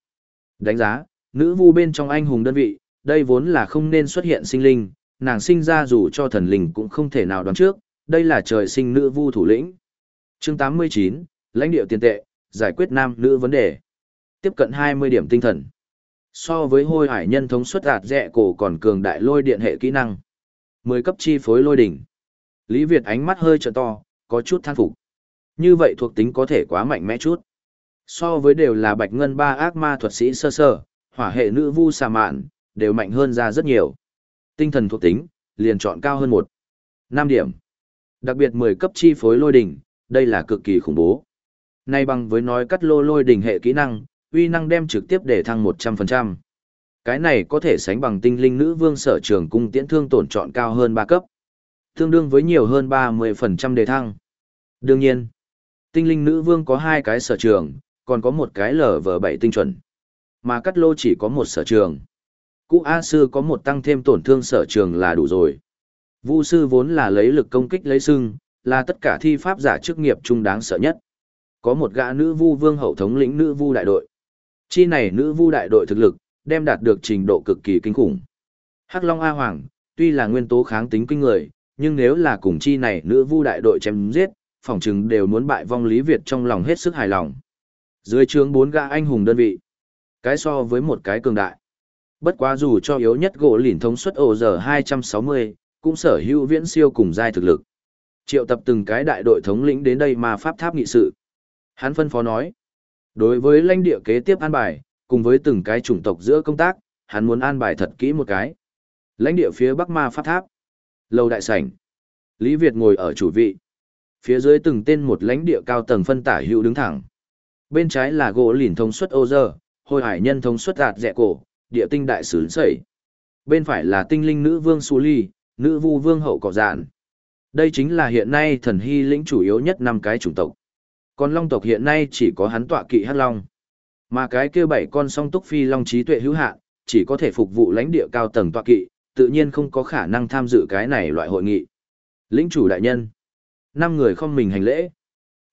Speaker 1: Đánh giá, nữ vu bên trong anh hùng đơn vị, đây vốn là không nên xuất hiện sinh linh, nàng sinh ra dù cho thần linh cũng không thể nào đoán trước, đây là trời sinh nữ vu thủ lĩnh. Chương 89, lãnh địa tiền tệ, giải quyết nam nữ vấn đề. Tiếp cận 20 điểm tinh thần. So với hôi hải nhân thống suất đạt rẻ cổ còn cường đại lôi điện hệ kỹ năng. 10 cấp chi phối lôi đỉnh. Lý Việt ánh mắt hơi trợ to, có chút than phục. Như vậy thuộc tính có thể quá mạnh mẽ chút. So với đều là bạch ngân ba ác ma thuật sĩ sơ sơ, hỏa hệ nữ vu xà mạn, đều mạnh hơn ra rất nhiều. Tinh thần thuộc tính, liền chọn cao hơn một. năm điểm. Đặc biệt 10 cấp chi phối lôi đỉnh, đây là cực kỳ khủng bố. Nay bằng với nói cắt lô lôi đỉnh hệ kỹ năng, uy năng đem trực tiếp để thăng 100%. Cái này có thể sánh bằng tinh linh nữ vương sở trường cung tiễn thương tổn chọn cao hơn 3 cấp. Tương đương với nhiều hơn 30% đề thăng. Đương nhiên, tinh linh nữ vương có hai cái sở trường, còn có một cái LV7 tinh chuẩn. Mà cắt lô chỉ có một sở trường. Cũ A sư có một tăng thêm tổn thương sở trường là đủ rồi. Vu sư vốn là lấy lực công kích lấy sưng, là tất cả thi pháp giả chức nghiệp trung đáng sợ nhất. Có một gã nữ vu vương hậu thống lĩnh nữ vu đại đội. Chi này nữ vu đại đội thực lực, đem đạt được trình độ cực kỳ kinh khủng. Hắc Long A Hoàng, tuy là nguyên tố kháng tính kinh người, nhưng nếu là cùng chi này nữ vu đại đội chém giết, phỏng chừng đều muốn bại vong Lý Việt trong lòng hết sức hài lòng. Dưới trướng bốn gã anh hùng đơn vị, cái so với một cái cường đại. Bất quá dù cho yếu nhất gỗ lỉn thống suất ổ giờ 260, cũng sở hữu viễn siêu cùng giai thực lực. Triệu tập từng cái đại đội thống lĩnh đến đây mà pháp tháp nghị sự. Hắn phân phó nói, đối với lãnh địa kế tiếp an bài, cùng với từng cái chủng tộc giữa công tác, hắn muốn an bài thật kỹ một cái. Lãnh địa phía bắc ma pháp tháp, lầu đại sảnh. Lý Việt ngồi ở chủ vị. Phía dưới từng tên một lãnh địa cao tầng phân tả hữu đứng thẳng. Bên trái là gỗ lỉn thông suất ô giờ, hồi hải nhân thông xuất đạt rẻ cổ, địa tinh đại sứ sẩy. Bên phải là tinh linh nữ vương Su Ly, nữ vu vương hậu cỏ dạn. Đây chính là hiện nay thần hy lĩnh chủ yếu nhất năm cái chủng tộc. Còn long tộc hiện nay chỉ có hắn tọa kỵ hắc long. Mà cái kia bảy con song túc phi long trí tuệ hữu hạn, chỉ có thể phục vụ lãnh địa cao tầng tọa kỵ, tự nhiên không có khả năng tham dự cái này loại hội nghị. Lĩnh chủ đại nhân. Năm người không mình hành lễ.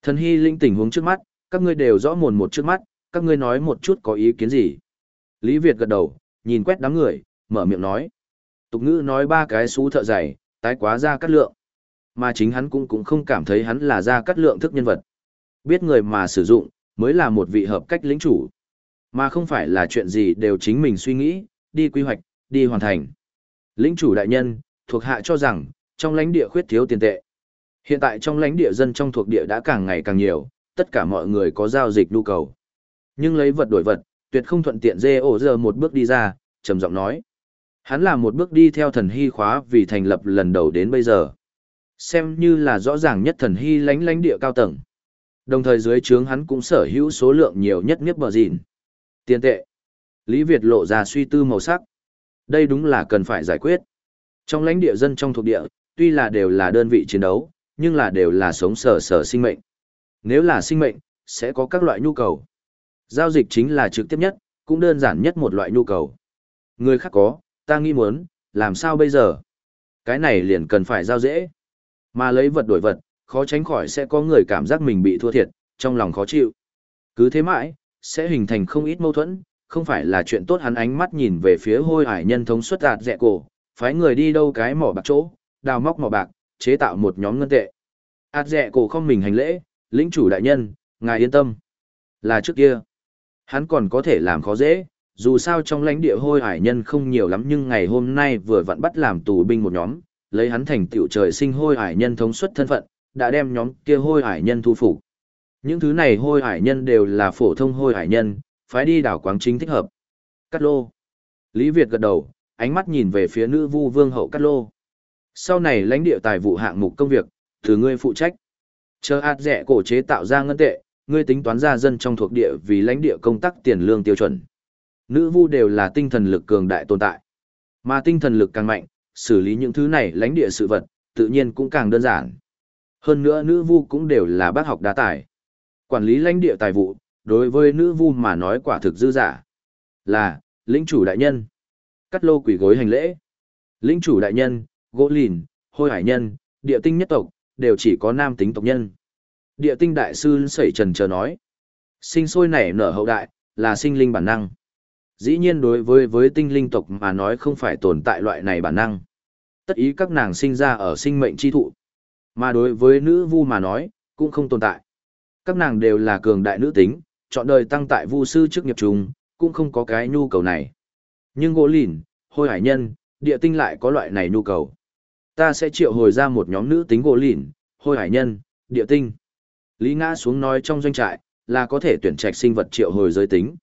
Speaker 1: Thần hy linh tình huống trước mắt, các ngươi đều rõ mồn một trước mắt, các ngươi nói một chút có ý kiến gì. Lý Việt gật đầu, nhìn quét đám người, mở miệng nói. Tục ngữ nói ba cái xú thợ dày, tái quá ra cắt lượng. Mà chính hắn cũng cũng không cảm thấy hắn là ra cắt lượng thức nhân vật. Biết người mà sử dụng, mới là một vị hợp cách lĩnh chủ. Mà không phải là chuyện gì đều chính mình suy nghĩ, đi quy hoạch, đi hoàn thành. Lĩnh chủ đại nhân, thuộc hạ cho rằng, trong lãnh địa khuyết thiếu tiền tệ. Hiện tại trong lãnh địa dân trong thuộc địa đã càng ngày càng nhiều, tất cả mọi người có giao dịch nhu cầu. Nhưng lấy vật đổi vật, tuyệt không thuận tiện dê ổ giờ một bước đi ra, trầm giọng nói. Hắn là một bước đi theo thần hy khóa vì thành lập lần đầu đến bây giờ. Xem như là rõ ràng nhất thần hy lánh lánh địa cao tầng. Đồng thời dưới trướng hắn cũng sở hữu số lượng nhiều nhất nghiếp bờ dìn. Tiền tệ. Lý Việt lộ ra suy tư màu sắc. Đây đúng là cần phải giải quyết. Trong lãnh địa dân trong thuộc địa, tuy là đều là đơn vị chiến đấu, nhưng là đều là sống sở sở sinh mệnh. Nếu là sinh mệnh, sẽ có các loại nhu cầu. Giao dịch chính là trực tiếp nhất, cũng đơn giản nhất một loại nhu cầu. Người khác có, ta nghi muốn, làm sao bây giờ? Cái này liền cần phải giao dễ. Mà lấy vật đổi vật, khó tránh khỏi sẽ có người cảm giác mình bị thua thiệt, trong lòng khó chịu. Cứ thế mãi, sẽ hình thành không ít mâu thuẫn, không phải là chuyện tốt hắn ánh mắt nhìn về phía hôi hải nhân thống xuất đạt dẹ cổ, phái người đi đâu cái mỏ bạc chỗ, đào móc mỏ bạc, chế tạo một nhóm ngân tệ. Ảt dẹ cổ không mình hành lễ, lĩnh chủ đại nhân, ngài yên tâm. Là trước kia, hắn còn có thể làm khó dễ, dù sao trong lãnh địa hôi hải nhân không nhiều lắm nhưng ngày hôm nay vừa vặn bắt làm tù binh một nhóm, lấy hắn thành tiểu trời sinh hôi hải nhân thống suất thân phận, đã đem nhóm kia hôi hải nhân thu phục. Những thứ này hôi hải nhân đều là phổ thông hôi hải nhân, phải đi đảo quáng chính thích hợp. Cát lô. Lý Việt gật đầu, ánh mắt nhìn về phía nữ vu vương hậu Cát lô. Sau này lãnh địa tài vụ hạng mục công việc, từ ngươi phụ trách. Chờ ạt rẻ cổ chế tạo ra ngân tệ, ngươi tính toán ra dân trong thuộc địa vì lãnh địa công tác tiền lương tiêu chuẩn. Nữ vu đều là tinh thần lực cường đại tồn tại. Mà tinh thần lực càng mạnh, xử lý những thứ này lãnh địa sự vật, tự nhiên cũng càng đơn giản. Hơn nữa nữ vu cũng đều là bác học đa tài. Quản lý lãnh địa tài vụ, đối với nữ vu mà nói quả thực dư giả. Là, lĩnh chủ đại nhân. Cắt lô quỷ gối hành lễ. Lĩnh chủ đại nhân, gỗ lìn, hôi hải nhân, địa tinh nhất tộc, đều chỉ có nam tính tộc nhân. Địa tinh đại sư sẩy trần chờ nói. Sinh sôi nảy nở hậu đại, là sinh linh bản năng. Dĩ nhiên đối với với tinh linh tộc mà nói không phải tồn tại loại này bản năng. Tất ý các nàng sinh ra ở sinh mệnh chi thụ. Mà đối với nữ vu mà nói, cũng không tồn tại. Các nàng đều là cường đại nữ tính, chọn đời tăng tại vu sư trước nghiệp trùng, cũng không có cái nhu cầu này. Nhưng gỗ lìn, hôi hải nhân, địa tinh lại có loại này nhu cầu. Ta sẽ triệu hồi ra một nhóm nữ tính gỗ lìn, hôi hải nhân, địa tinh. Lý ngã xuống nói trong doanh trại, là có thể tuyển trạch sinh vật triệu hồi giới tính.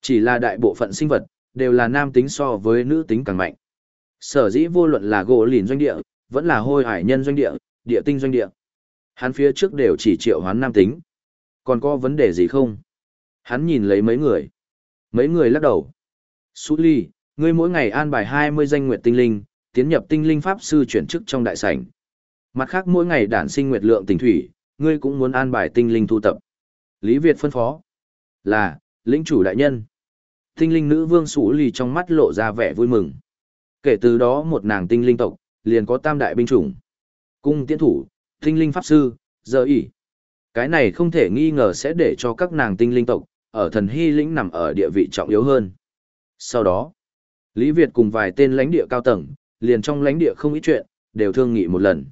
Speaker 1: Chỉ là đại bộ phận sinh vật, đều là nam tính so với nữ tính càng mạnh. Sở dĩ vô luận là gỗ lìn doanh địa, vẫn là hôi hải nhân doanh địa, địa tinh doanh địa. Hắn phía trước đều chỉ triệu hoán nam tính. Còn có vấn đề gì không? Hắn nhìn lấy mấy người. Mấy người lắc đầu. Sú ly, ngươi mỗi ngày an bài 20 danh nguyệt tinh linh, tiến nhập tinh linh pháp sư chuyển chức trong đại sảnh. Mặt khác mỗi ngày đản sinh nguyệt lượng tình thủy, ngươi cũng muốn an bài tinh linh thu tập. Lý Việt phân phó. Là, lĩnh chủ đại nhân. Tinh linh nữ vương sủ lì trong mắt lộ ra vẻ vui mừng. Kể từ đó một nàng tinh linh tộc, liền có tam đại binh chủng. Cung tiễn thủ, tinh linh pháp sư, giờ ỉ. Cái này không thể nghi ngờ sẽ để cho các nàng tinh linh tộc, ở thần hy lĩnh nằm ở địa vị trọng yếu hơn. Sau đó, Lý Việt cùng vài tên lãnh địa cao tầng, liền trong lãnh địa không ít chuyện, đều thương nghị một lần.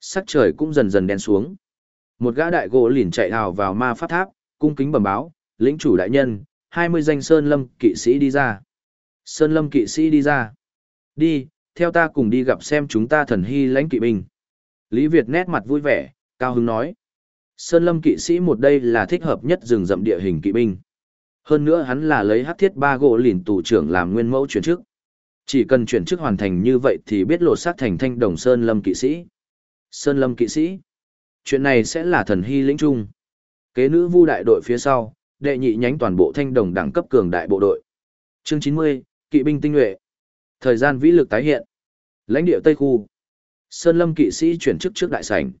Speaker 1: Sắc trời cũng dần dần đen xuống. Một gã đại gỗ lìn chạy hào vào ma pháp tháp, cung kính bẩm báo, lĩnh chủ đại nhân, 20 danh Sơn Lâm kỵ sĩ đi ra. Sơn Lâm kỵ sĩ đi ra. Đi, theo ta cùng đi gặp xem chúng ta thần hy lãnh kỵ binh. Lý Việt nét mặt vui vẻ, cao hứng nói. Sơn Lâm kỵ sĩ một đây là thích hợp nhất rừng rậm địa hình kỵ binh. Hơn nữa hắn là lấy hắc thiết ba gỗ lìn tù trưởng làm nguyên mẫu chuyển chức. Chỉ cần chuyển chức hoàn thành như vậy thì biết lột xác thành thanh đồng Sơn Lâm kỵ sĩ. Sơn Lâm kỵ sĩ. Chuyện này sẽ là thần hy lĩnh trung. Kế nữ vu đại đội phía sau, đệ nhị nhánh toàn bộ thanh đồng đẳng cấp cường đại bộ đội. Chương 90, kỵ binh tinh nhuệ. Thời gian vĩ lực tái hiện. Lãnh địa Tây khu. Sơn Lâm kỵ sĩ chuyển chức trước đại sảnh.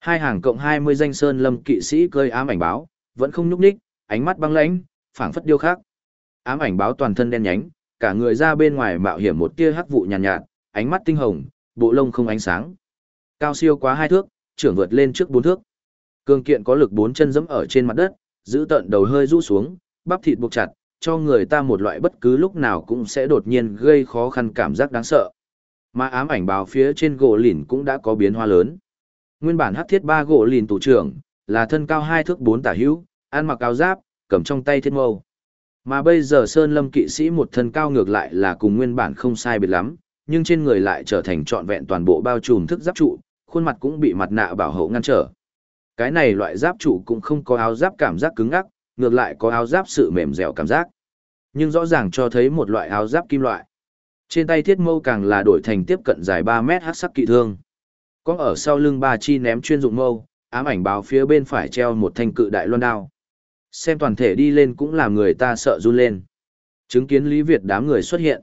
Speaker 1: Hai hàng cộng 20 danh Sơn Lâm kỵ sĩ cơi ám ảnh báo, vẫn không nhúc nhích, ánh mắt băng lãnh, phảng phất điêu khắc. Ám ảnh báo toàn thân đen nhánh, cả người ra bên ngoài mạo hiểm một tia hắc vụ nhàn nhạt, nhạt, ánh mắt tinh hồng, bộ lông không ánh sáng. Cao siêu quá hai thước, trưởng vượt lên trước bốn thước. Cương kiện có lực bốn chân giẫm ở trên mặt đất, giữ tận đầu hơi rũ xuống, bắp thịt buộc chặt, cho người ta một loại bất cứ lúc nào cũng sẽ đột nhiên gây khó khăn cảm giác đáng sợ. Mà ám ảnh báo phía trên gỗ lìn cũng đã có biến hóa lớn. Nguyên bản hắc thiết ba gỗ lìn tù trưởng, là thân cao hai thước bốn tả hữu, ăn mặc áo giáp, cầm trong tay thiết mâu. Mà bây giờ Sơn Lâm kỵ sĩ một thân cao ngược lại là cùng nguyên bản không sai biệt lắm, nhưng trên người lại trở thành trọn vẹn toàn bộ bao trùm thức giáp trụ, khuôn mặt cũng bị mặt nạ bảo hộ ngăn trở. Cái này loại giáp trụ cũng không có áo giáp cảm giác cứng ngắc, ngược lại có áo giáp sự mềm dẻo cảm giác. Nhưng rõ ràng cho thấy một loại áo giáp kim loại. Trên tay thiết mâu càng là đổi thành tiếp cận dài 3 mét hắc sắc kỵ thương. Có ở sau lưng ba chi ném chuyên dụng mâu, ám ảnh báo phía bên phải treo một thanh cự đại loan đao. Xem toàn thể đi lên cũng làm người ta sợ run lên. Chứng kiến Lý Việt đám người xuất hiện.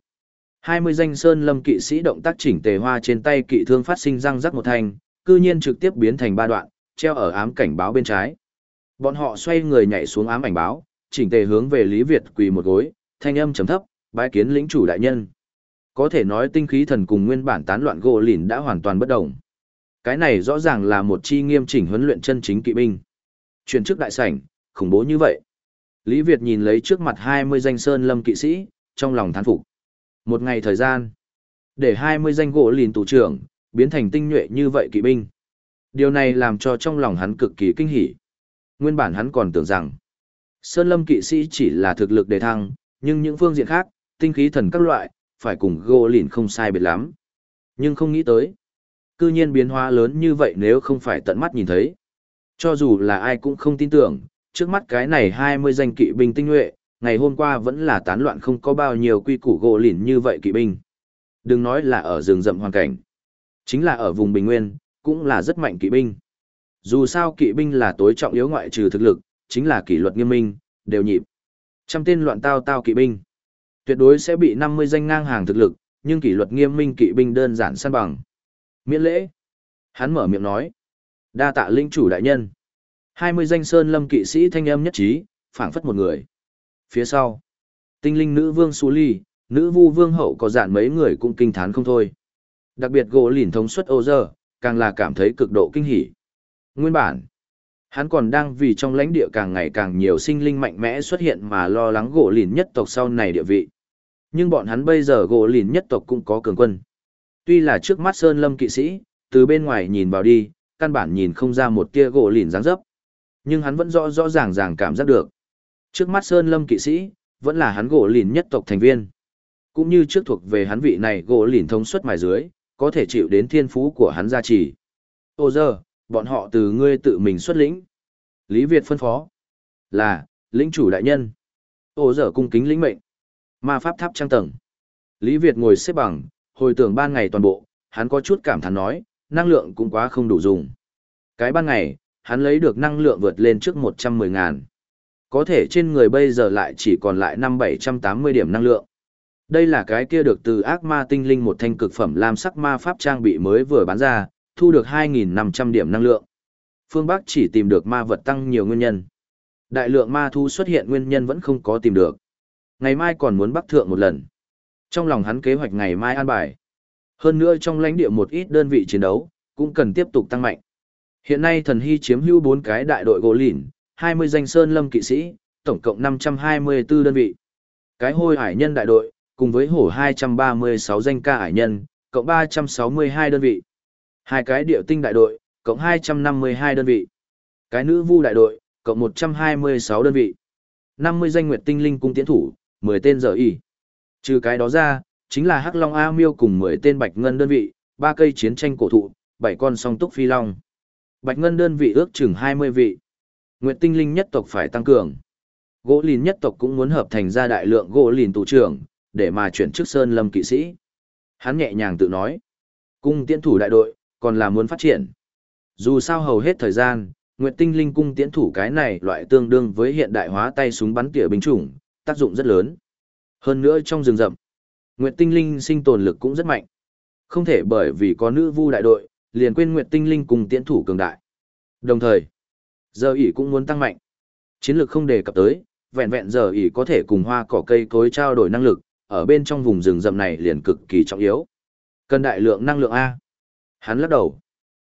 Speaker 1: 20 danh sơn lâm kỵ sĩ động tác chỉnh tề hoa trên tay kỵ thương phát sinh răng rắc một thanh, cư nhiên trực tiếp biến thành ba đoạn, treo ở ám cảnh báo bên trái. Bọn họ xoay người nhảy xuống ám ảnh báo, chỉnh tề hướng về Lý Việt quỳ một gối, thanh âm trầm thấp, bái kiến lĩnh chủ đại nhân. Có thể nói tinh khí thần cùng nguyên bản tán loạn gỗ lìn đã hoàn toàn bất động. Cái này rõ ràng là một chi nghiêm chỉnh huấn luyện chân chính kỵ binh. Chuyển trước đại sảnh, khủng bố như vậy. Lý Việt nhìn lấy trước mặt 20 danh sơn lâm kỵ sĩ, trong lòng thán phục. Một ngày thời gian, để 20 danh gỗ lìn tù trưởng, biến thành tinh nhuệ như vậy kỵ binh. Điều này làm cho trong lòng hắn cực kỳ kinh hỉ. Nguyên bản hắn còn tưởng rằng, Sơn Lâm kỵ sĩ chỉ là thực lực đề thăng, nhưng những phương diện khác, tinh khí thần các loại, phải cùng gỗ lìn không sai biệt lắm. Nhưng không nghĩ tới, cư nhiên biến hóa lớn như vậy nếu không phải tận mắt nhìn thấy. Cho dù là ai cũng không tin tưởng, trước mắt cái này 20 danh kỵ binh tinh nhuệ, ngày hôm qua vẫn là tán loạn không có bao nhiêu quy củ gỗ lìn như vậy kỵ binh. Đừng nói là ở rừng rậm hoàn cảnh. Chính là ở vùng bình nguyên, cũng là rất mạnh kỵ binh. Dù sao kỵ binh là tối trọng yếu ngoại trừ thực lực, chính là kỷ luật nghiêm minh, đều nhịp. Trăm tên loạn tao tao kỵ binh. Tuyệt đối sẽ bị 50 danh ngang hàng thực lực, nhưng kỷ luật nghiêm minh kỵ binh đơn giản săn bằng. Miễn lễ. Hắn mở miệng nói. Đa tạ linh chủ đại nhân. 20 danh sơn lâm kỵ sĩ thanh âm nhất trí, phảng phất một người. Phía sau. Tinh linh nữ vương Su Ly, nữ vu vương hậu có dạn mấy người cũng kinh thán không thôi. Đặc biệt gỗ lìn thống suất ô giờ, càng là cảm thấy cực độ kinh hỉ. Nguyên bản, hắn còn đang vì trong lãnh địa càng ngày càng nhiều sinh linh mạnh mẽ xuất hiện mà lo lắng gỗ lìn nhất tộc sau này địa vị. Nhưng bọn hắn bây giờ gỗ lìn nhất tộc cũng có cường quân. Tuy là trước mắt Sơn Lâm kỵ sĩ, từ bên ngoài nhìn vào đi, căn bản nhìn không ra một tia gỗ lìn dáng dấp. Nhưng hắn vẫn rõ rõ ràng ràng cảm giác được. Trước mắt Sơn Lâm kỵ sĩ, vẫn là hắn gỗ lìn nhất tộc thành viên. Cũng như trước thuộc về hắn vị này gỗ lìn thông suất mài dưới, có thể chịu đến thiên phú của hắn gia trì. Ô giờ, bọn họ từ ngươi tự mình xuất lĩnh. Lý Việt phân phó. Là, lĩnh chủ đại nhân. Ô giờ cung kính lĩnh mệnh. Ma pháp tháp trang tầng. Lý Việt ngồi xếp bằng, hồi tưởng ban ngày toàn bộ, hắn có chút cảm thán nói, năng lượng cũng quá không đủ dùng. Cái ban ngày, hắn lấy được năng lượng vượt lên trước 110 ngàn. Có thể trên người bây giờ lại chỉ còn lại 5780 điểm năng lượng. Đây là cái kia được từ ác ma tinh linh một thanh cực phẩm lam sắc ma pháp trang bị mới vừa bán ra, thu được 2.500 điểm năng lượng. Phương Bắc chỉ tìm được ma vật tăng nhiều nguyên nhân. Đại lượng ma thu xuất hiện nguyên nhân vẫn không có tìm được. Ngày mai còn muốn bắc thượng một lần. Trong lòng hắn kế hoạch ngày mai an bài. Hơn nữa trong lãnh địa một ít đơn vị chiến đấu, cũng cần tiếp tục tăng mạnh. Hiện nay thần hy chiếm hữu bốn cái đại đội gỗ lìn, 20 danh sơn lâm kỵ sĩ, tổng cộng 524 đơn vị. Cái hôi hải nhân đại đội, cùng với hổ 236 danh ca hải nhân, cộng 362 đơn vị. Hai cái điệu tinh đại đội, cộng 252 đơn vị. Cái nữ vu đại đội, cộng 126 đơn vị. 50 danh nguyệt tinh linh cung tiến thủ, 10 tên giờ y. Trừ cái đó ra, chính là Hắc Long A Miêu cùng 10 tên bạch ngân đơn vị, ba cây chiến tranh cổ thụ, 7 con song túc phi long. Bạch ngân đơn vị ước chừng 20 vị. Nguyệt tinh linh nhất tộc phải tăng cường. Gỗ lìn nhất tộc cũng muốn hợp thành ra đại lượng gỗ lìn tù trưởng, để mà chuyển chức sơn lâm kỵ sĩ. Hắn nhẹ nhàng tự nói. Cung tiễn thủ đại đội, còn là muốn phát triển. Dù sao hầu hết thời gian, Nguyệt tinh linh cung tiễn thủ cái này loại tương đương với hiện đại hóa tay súng bắn tỉa binh chủng, tác dụng rất lớn. Hơn nữa trong rừng rậm, Nguyệt tinh linh sinh tồn lực cũng rất mạnh. Không thể bởi vì có nữ vu đại đội, liền quên Nguyệt tinh linh cùng tiễn thủ cường đại. Đồng thời, giờ ỉ cũng muốn tăng mạnh. Chiến lược không đề cập tới, vẹn vẹn giờ ỉ có thể cùng hoa cỏ cây cối trao đổi năng lực, ở bên trong vùng rừng rậm này liền cực kỳ trọng yếu. Cần đại lượng năng lượng A. Hắn lắc đầu.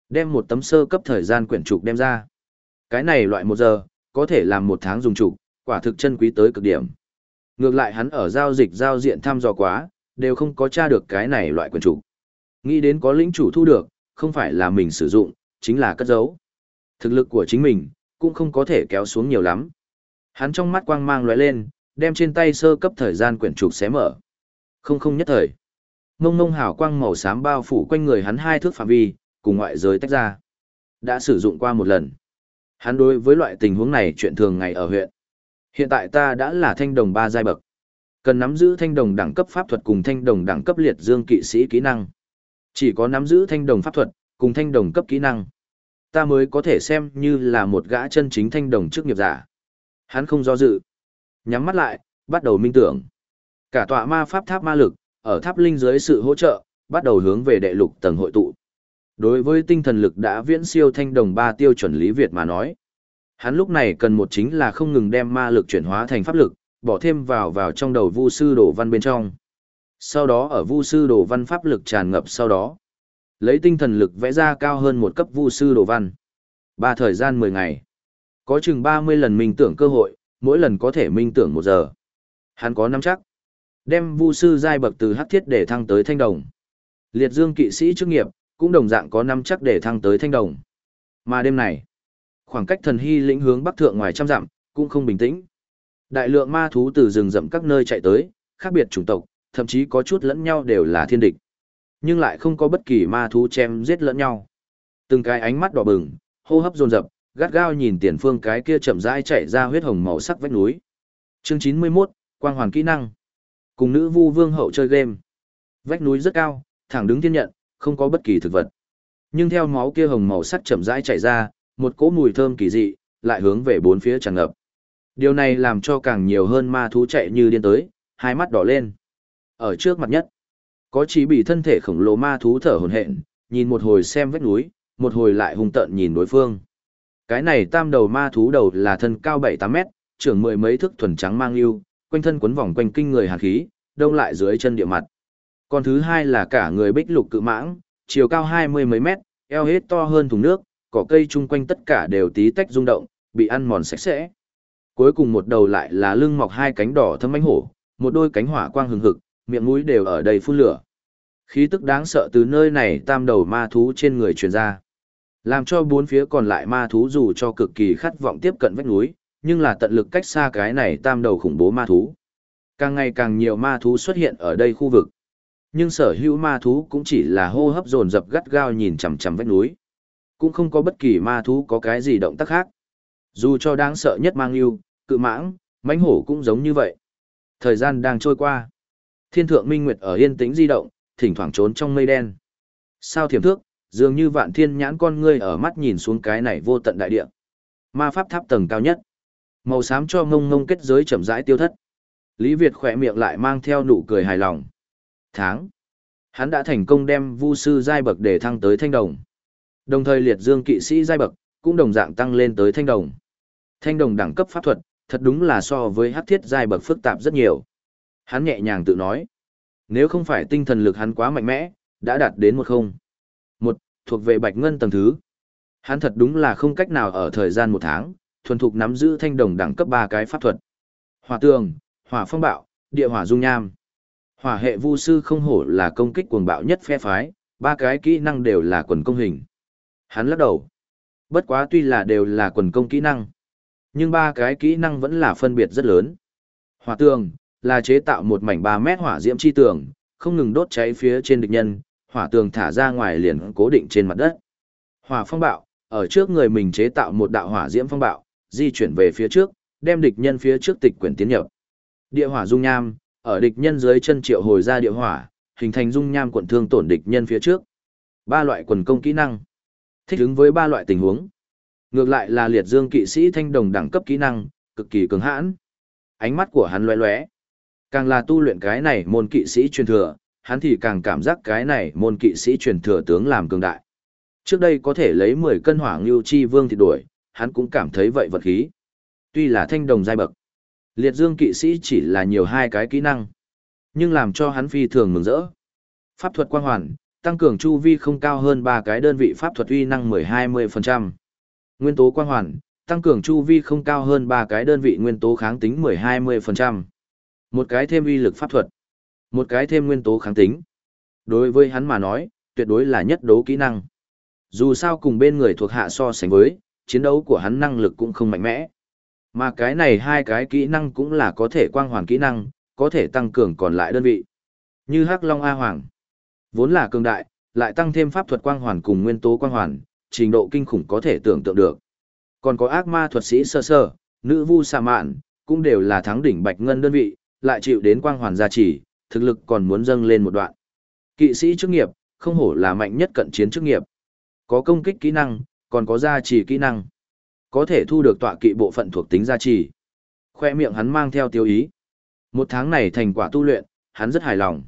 Speaker 1: Đem một tấm sơ cấp thời gian quyển trục đem ra. Cái này loại một giờ, có thể làm một tháng dùng trục, quả thực chân quý tới cực điểm. Ngược lại hắn ở giao dịch giao diện thăm dò quá, đều không có tra được cái này loại quyển trục. Nghĩ đến có lĩnh chủ thu được, không phải là mình sử dụng, chính là cất giấu. Thực lực của chính mình, cũng không có thể kéo xuống nhiều lắm. Hắn trong mắt quang mang lóe lên, đem trên tay sơ cấp thời gian quyển trục xé mở. Không không nhất thời. Mông mông hào quang màu xám bao phủ quanh người hắn hai thước phạm vi, cùng ngoại giới tách ra. Đã sử dụng qua một lần. Hắn đối với loại tình huống này chuyện thường ngày ở huyện. Hiện tại ta đã là thanh đồng ba giai bậc. Cần nắm giữ thanh đồng đẳng cấp pháp thuật cùng thanh đồng đẳng cấp liệt dương kỵ sĩ kỹ năng. Chỉ có nắm giữ thanh đồng pháp thuật cùng thanh đồng cấp kỹ năng. Ta mới có thể xem như là một gã chân chính thanh đồng chức nghiệp giả. Hắn không do dự. Nhắm mắt lại, bắt đầu minh tưởng. Cả tọa ma pháp tháp ma lực, ở tháp linh dưới sự hỗ trợ, bắt đầu hướng về đệ lục tầng hội tụ. Đối với tinh thần lực đã viễn siêu thanh đồng ba tiêu chuẩn lý Việt mà nói. Hắn lúc này cần một chính là không ngừng đem ma lực chuyển hóa thành pháp lực, bỏ thêm vào vào trong đầu vu sư đổ văn bên trong. Sau đó ở vu sư đồ văn pháp lực tràn ngập sau đó. Lấy tinh thần lực vẽ ra cao hơn một cấp vu sư đồ văn. Ba thời gian 10 ngày. Có chừng 30 lần minh tưởng cơ hội, mỗi lần có thể minh tưởng một giờ. Hắn có nắm chắc. Đem vu sư giai bậc từ hắc thiết để thăng tới thanh đồng. Liệt dương kỵ sĩ chức nghiệp, cũng đồng dạng có nắm chắc để thăng tới thanh đồng. Mà đêm này, khoảng cách thần hy lĩnh hướng bắc thượng ngoài trăm dặm, cũng không bình tĩnh. Đại lượng ma thú từ rừng rậm các nơi chạy tới, khác biệt chủng tộc, thậm chí có chút lẫn nhau đều là thiên địch. Nhưng lại không có bất kỳ ma thú chém giết lẫn nhau. Từng cái ánh mắt đỏ bừng, hô hấp dồn dập, gắt gao nhìn tiền phương cái kia chậm rãi chạy ra huyết hồng màu sắc vách núi. Chương 91, quang hoàn kỹ năng. Cùng nữ vu vương hậu chơi game. Vách núi rất cao, thẳng đứng thiên nhận, không có bất kỳ thực vật. Nhưng theo máu kia hồng màu sắc chậm rãi chảy ra, một cỗ mùi thơm kỳ dị, lại hướng về bốn phía tràn ngập. Điều này làm cho càng nhiều hơn ma thú chạy như điên tới, hai mắt đỏ lên. Ở trước mặt nhất, có chỉ bị thân thể khổng lồ ma thú thở hổn hển, nhìn một hồi xem vách núi, một hồi lại hung tợn nhìn đối phương. Cái này tam đầu ma thú đầu là thân cao 7-8 mét, trưởng mười mấy thước thuần trắng mang yêu, quanh thân quấn vòng quanh kinh người hàn khí, đông lại dưới chân địa mặt. Còn thứ hai là cả người bích lục cự mãng, chiều cao hai mươi mấy mét, eo hết to hơn thùng nước, cỏ cây chung quanh tất cả đều tí tách rung động, bị ăn mòn sạch sẽ. Cuối cùng một đầu lại là lưng mọc hai cánh đỏ thâm ánh hổ, một đôi cánh hỏa quang hừng hực, miệng mũi đều ở đầy phun lửa. Khí tức đáng sợ từ nơi này tam đầu ma thú trên người truyền ra. Làm cho bốn phía còn lại ma thú dù cho cực kỳ khát vọng tiếp cận vách núi, nhưng là tận lực cách xa cái này tam đầu khủng bố ma thú. Càng ngày càng nhiều ma thú xuất hiện ở đây khu vực. Nhưng sở hữu ma thú cũng chỉ là hô hấp dồn dập gắt gao nhìn chằm chằm vách núi. Cũng không có bất kỳ ma thú có cái gì động tác khác. Dù cho đáng sợ nhất mang yêu, cự mãng, mãnh hổ cũng giống như vậy. Thời gian đang trôi qua. Thiên thượng minh nguyệt ở yên tĩnh di động, thỉnh thoảng trốn trong mây đen. Sao thiểm thước, dường như vạn thiên nhãn con ngươi ở mắt nhìn xuống cái này vô tận đại địa. Ma pháp tháp tầng cao nhất. Màu xám cho ngông ngông kết giới chậm rãi tiêu thất. Lý Việt khỏe miệng lại mang theo nụ cười hài lòng. Tháng. Hắn đã thành công đem vu sư giai bậc để thăng tới thanh đồng. Đồng thời liệt dương kỵ sĩ giai bậc, cũng đồng dạng tăng lên tới thanh đồng. Thanh đồng đẳng cấp pháp thuật, thật đúng là so với hắc thiết giai bậc phức tạp rất nhiều. Hắn nhẹ nhàng tự nói. Nếu không phải tinh thần lực hắn quá mạnh mẽ, đã đạt đến một không. Một, thuộc về bạch ngân tầng thứ. Hắn thật đúng là không cách nào ở thời gian một tháng, thuần thục nắm giữ thanh đồng đẳng cấp ba cái pháp thuật. Hỏa tường, hỏa phong bạo, địa hỏa dung nham. Hỏa hệ vu sư không hổ là công kích cuồng bạo nhất phe phái, ba cái kỹ năng đều là quần công hình. Hắn lắc đầu. Bất quá tuy là đều là quần công kỹ năng, nhưng ba cái kỹ năng vẫn là phân biệt rất lớn. Hỏa tường là chế tạo một mảnh 3 mét hỏa diễm chi tường, không ngừng đốt cháy phía trên địch nhân, hỏa tường thả ra ngoài liền cố định trên mặt đất. Hỏa phong bạo, ở trước người mình chế tạo một đạo hỏa diễm phong bạo, di chuyển về phía trước, đem địch nhân phía trước tịch quyển tiến nhập. Địa hỏa dung nham, ở địch nhân dưới chân triệu hồi ra địa hỏa, hình thành dung nham quận thương tổn địch nhân phía trước. Ba loại quần công kỹ năng. Thích ứng với ba loại tình huống. Ngược lại là liệt dương kỵ sĩ thanh đồng đẳng cấp kỹ năng, cực kỳ cứng hãn. Ánh mắt của hắn lóe lóe. Càng là tu luyện cái này môn kỵ sĩ truyền thừa, hắn thì càng cảm giác cái này môn kỵ sĩ truyền thừa tướng làm cường đại. Trước đây có thể lấy 10 cân hỏa ngưu chi vương thì đuổi, hắn cũng cảm thấy vậy vật khí. Tuy là thanh đồng giai bậc, liệt dương kỵ sĩ chỉ là nhiều hai cái kỹ năng, nhưng làm cho hắn phi thường mừng rỡ. Pháp thuật quang hoàn, tăng cường chu vi không cao hơn ba cái đơn vị pháp thuật uy năng 10-20%. Nguyên tố quang hoàn, tăng cường chu vi không cao hơn ba cái đơn vị nguyên tố kháng tính 10-20%. Một cái thêm uy lực pháp thuật, một cái thêm nguyên tố kháng tính. Đối với hắn mà nói, tuyệt đối là nhất đấu kỹ năng. Dù sao cùng bên người thuộc hạ so sánh với, chiến đấu của hắn năng lực cũng không mạnh mẽ. Mà cái này hai cái kỹ năng cũng là có thể quang hoàn kỹ năng, có thể tăng cường còn lại đơn vị. Như Hắc Long A Hoàng, vốn là cường đại, lại tăng thêm pháp thuật quang hoàn cùng nguyên tố quang hoàn, trình độ kinh khủng có thể tưởng tượng được. Còn có ác ma thuật sĩ sơ sơ, nữ vu xà mạn, cũng đều là thắng đỉnh bạch ngân đơn vị, lại chịu đến quang hoàn gia trì, thực lực còn muốn dâng lên một đoạn. Kỵ sĩ chức nghiệp, không hổ là mạnh nhất cận chiến chức nghiệp. Có công kích kỹ năng, còn có gia trì kỹ năng. Có thể thu được tọa kỵ bộ phận thuộc tính gia trì. Khoe miệng hắn mang theo tiêu ý. Một tháng này thành quả tu luyện, hắn rất hài lòng.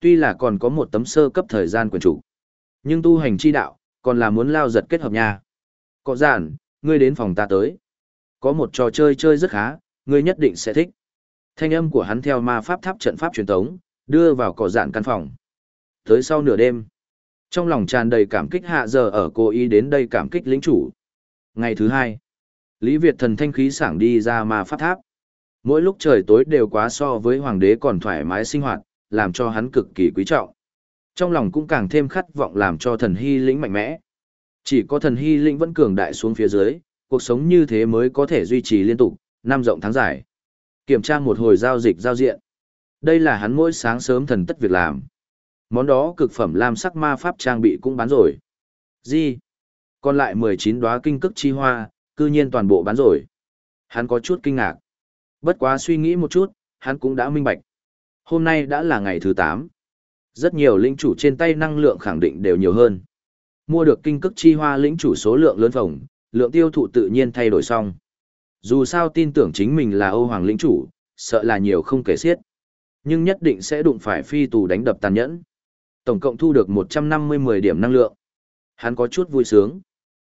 Speaker 1: Tuy là còn có một tấm sơ cấp thời gian quyền chủ. Nhưng tu hành chi đạo, còn là muốn lao giật kết hợp nha. Có giản, ngươi đến phòng ta tới. Có một trò chơi chơi rất khá, ngươi nhất định sẽ thích. Thanh âm của hắn theo ma pháp tháp trận pháp truyền tống, đưa vào cỏ dạn căn phòng. Tới sau nửa đêm, trong lòng tràn đầy cảm kích hạ giờ ở cô ý đến đây cảm kích lĩnh chủ. Ngày thứ hai, Lý Việt thần thanh khí sảng đi ra ma pháp tháp. Mỗi lúc trời tối đều quá so với hoàng đế còn thoải mái sinh hoạt, làm cho hắn cực kỳ quý trọng. Trong lòng cũng càng thêm khát vọng làm cho thần hy lĩnh mạnh mẽ. Chỉ có thần hy lĩnh vẫn cường đại xuống phía dưới, cuộc sống như thế mới có thể duy trì liên tục, năm rộng tháng dài. Kiểm tra một hồi giao dịch giao diện. Đây là hắn mỗi sáng sớm thần tất việc làm. Món đó cực phẩm lam sắc ma pháp trang bị cũng bán rồi. Gì? Còn lại 19 đóa kinh cức chi hoa, cư nhiên toàn bộ bán rồi. Hắn có chút kinh ngạc. Bất quá suy nghĩ một chút, hắn cũng đã minh bạch. Hôm nay đã là ngày thứ 8. Rất nhiều lĩnh chủ trên tay năng lượng khẳng định đều nhiều hơn. Mua được kinh cức chi hoa lĩnh chủ số lượng lớn phòng, lượng tiêu thụ tự nhiên thay đổi xong. Dù sao tin tưởng chính mình là Âu Hoàng lĩnh chủ, sợ là nhiều không kể xiết. Nhưng nhất định sẽ đụng phải phi tù đánh đập tàn nhẫn. Tổng cộng thu được 150-10 điểm năng lượng. Hắn có chút vui sướng.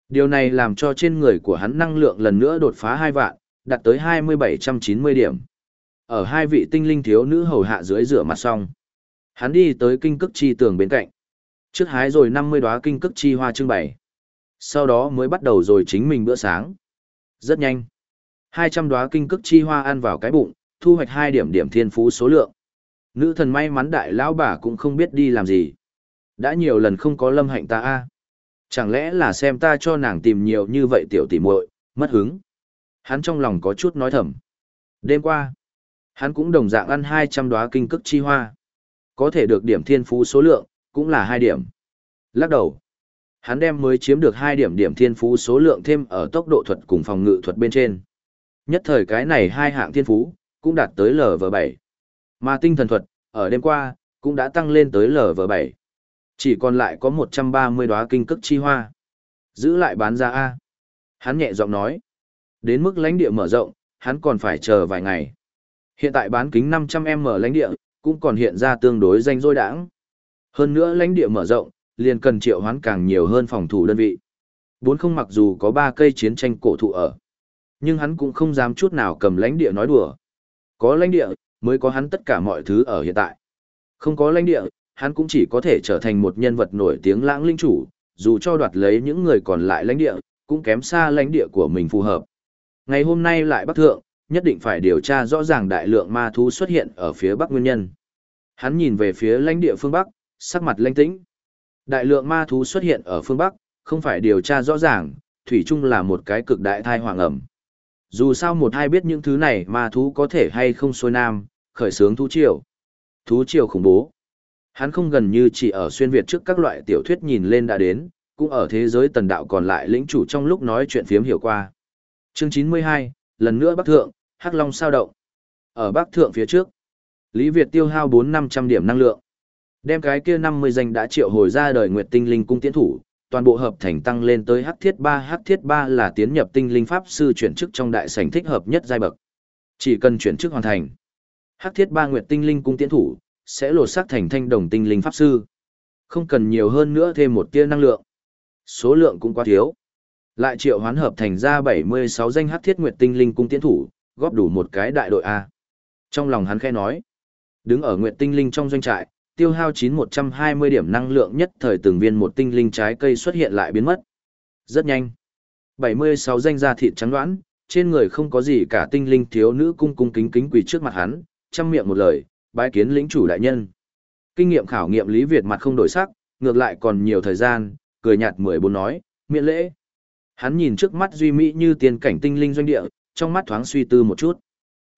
Speaker 1: Điều này làm cho trên người của hắn năng lượng lần nữa đột phá hai vạn, đạt tới 2790 điểm. Ở hai vị tinh linh thiếu nữ hầu hạ dưới rửa mặt xong. Hắn đi tới kinh cức chi tường bên cạnh. Trước hái rồi 50 đóa kinh cức chi hoa trưng bày. Sau đó mới bắt đầu rồi chính mình bữa sáng. Rất nhanh. 200 đóa kinh cức chi hoa ăn vào cái bụng, thu hoạch 2 điểm điểm thiên phú số lượng. Nữ thần may mắn đại lão bà cũng không biết đi làm gì. Đã nhiều lần không có lâm hạnh ta a Chẳng lẽ là xem ta cho nàng tìm nhiều như vậy tiểu tỉ muội mất hứng. Hắn trong lòng có chút nói thầm. Đêm qua, hắn cũng đồng dạng ăn 200 đóa kinh cức chi hoa. Có thể được điểm thiên phú số lượng, cũng là 2 điểm. Lắc đầu, hắn đem mới chiếm được 2 điểm điểm thiên phú số lượng thêm ở tốc độ thuật cùng phòng ngự thuật bên trên. Nhất thời cái này hai hạng thiên phú, cũng đạt tới LV7. Mà tinh thần thuật, ở đêm qua, cũng đã tăng lên tới LV7. Chỉ còn lại có 130 đóa kinh cức chi hoa. Giữ lại bán ra A. Hắn nhẹ giọng nói. Đến mức lãnh địa mở rộng, hắn còn phải chờ vài ngày. Hiện tại bán kính 500m lãnh địa, cũng còn hiện ra tương đối danh dôi đãng. Hơn nữa lãnh địa mở rộng, liền cần triệu hoán càng nhiều hơn phòng thủ đơn vị. Bốn không mặc dù có ba cây chiến tranh cổ thụ ở, nhưng hắn cũng không dám chút nào cầm lãnh địa nói đùa. Có lãnh địa, mới có hắn tất cả mọi thứ ở hiện tại. Không có lãnh địa, hắn cũng chỉ có thể trở thành một nhân vật nổi tiếng lãng linh chủ, dù cho đoạt lấy những người còn lại lãnh địa, cũng kém xa lãnh địa của mình phù hợp. Ngày hôm nay lại Bắc Thượng, nhất định phải điều tra rõ ràng đại lượng ma thú xuất hiện ở phía Bắc nguyên nhân. Hắn nhìn về phía lãnh địa phương Bắc, sắc mặt lãnh tĩnh. Đại lượng ma thú xuất hiện ở phương Bắc, không phải điều tra rõ ràng, thủy chung là một cái cực đại thai hoàng ẩm. Dù sao một hai biết những thứ này mà thú có thể hay không xuôi nam, khởi sướng thú triều. Thú triều khủng bố. Hắn không gần như chỉ ở xuyên Việt trước các loại tiểu thuyết nhìn lên đã đến, cũng ở thế giới tần đạo còn lại lĩnh chủ trong lúc nói chuyện phiếm hiểu qua. Chương 92, lần nữa Bắc Thượng, Hắc Long sao động. Ở Bắc Thượng phía trước, Lý Việt tiêu hao 4-500 điểm năng lượng. Đem cái kia 50 danh đã triệu hồi ra đời Nguyệt Tinh Linh cung tiến thủ, toàn bộ hợp thành tăng lên tới Hắc Thiết 3. Hắc Thiết 3 là tiến nhập tinh linh pháp sư chuyển chức trong đại sảnh thích hợp nhất giai bậc. Chỉ cần chuyển chức hoàn thành, Hắc Thiết 3 Nguyệt Tinh Linh cung tiến thủ sẽ lột xác thành thanh đồng tinh linh pháp sư. Không cần nhiều hơn nữa thêm một tia năng lượng. Số lượng cũng quá thiếu. Lại triệu hoán hợp thành ra 76 danh hắc thiết nguyệt tinh linh cung tiến thủ, góp đủ một cái đại đội A. Trong lòng hắn khẽ nói, đứng ở nguyệt tinh linh trong doanh trại, tiêu hao 9120 điểm năng lượng nhất thời từng viên một tinh linh trái cây xuất hiện lại biến mất. Rất nhanh. 76 danh gia thịt trắng đoán, trên người không có gì cả tinh linh thiếu nữ cung cung kính kính quỳ trước mặt hắn, chăm miệng một lời, bái kiến lĩnh chủ đại nhân. Kinh nghiệm khảo nghiệm Lý Việt mặt không đổi sắc, ngược lại còn nhiều thời gian, cười nhạt mười bốn nói, miễn lễ. Hắn nhìn trước mắt duy mỹ như tiền cảnh tinh linh doanh địa, trong mắt thoáng suy tư một chút.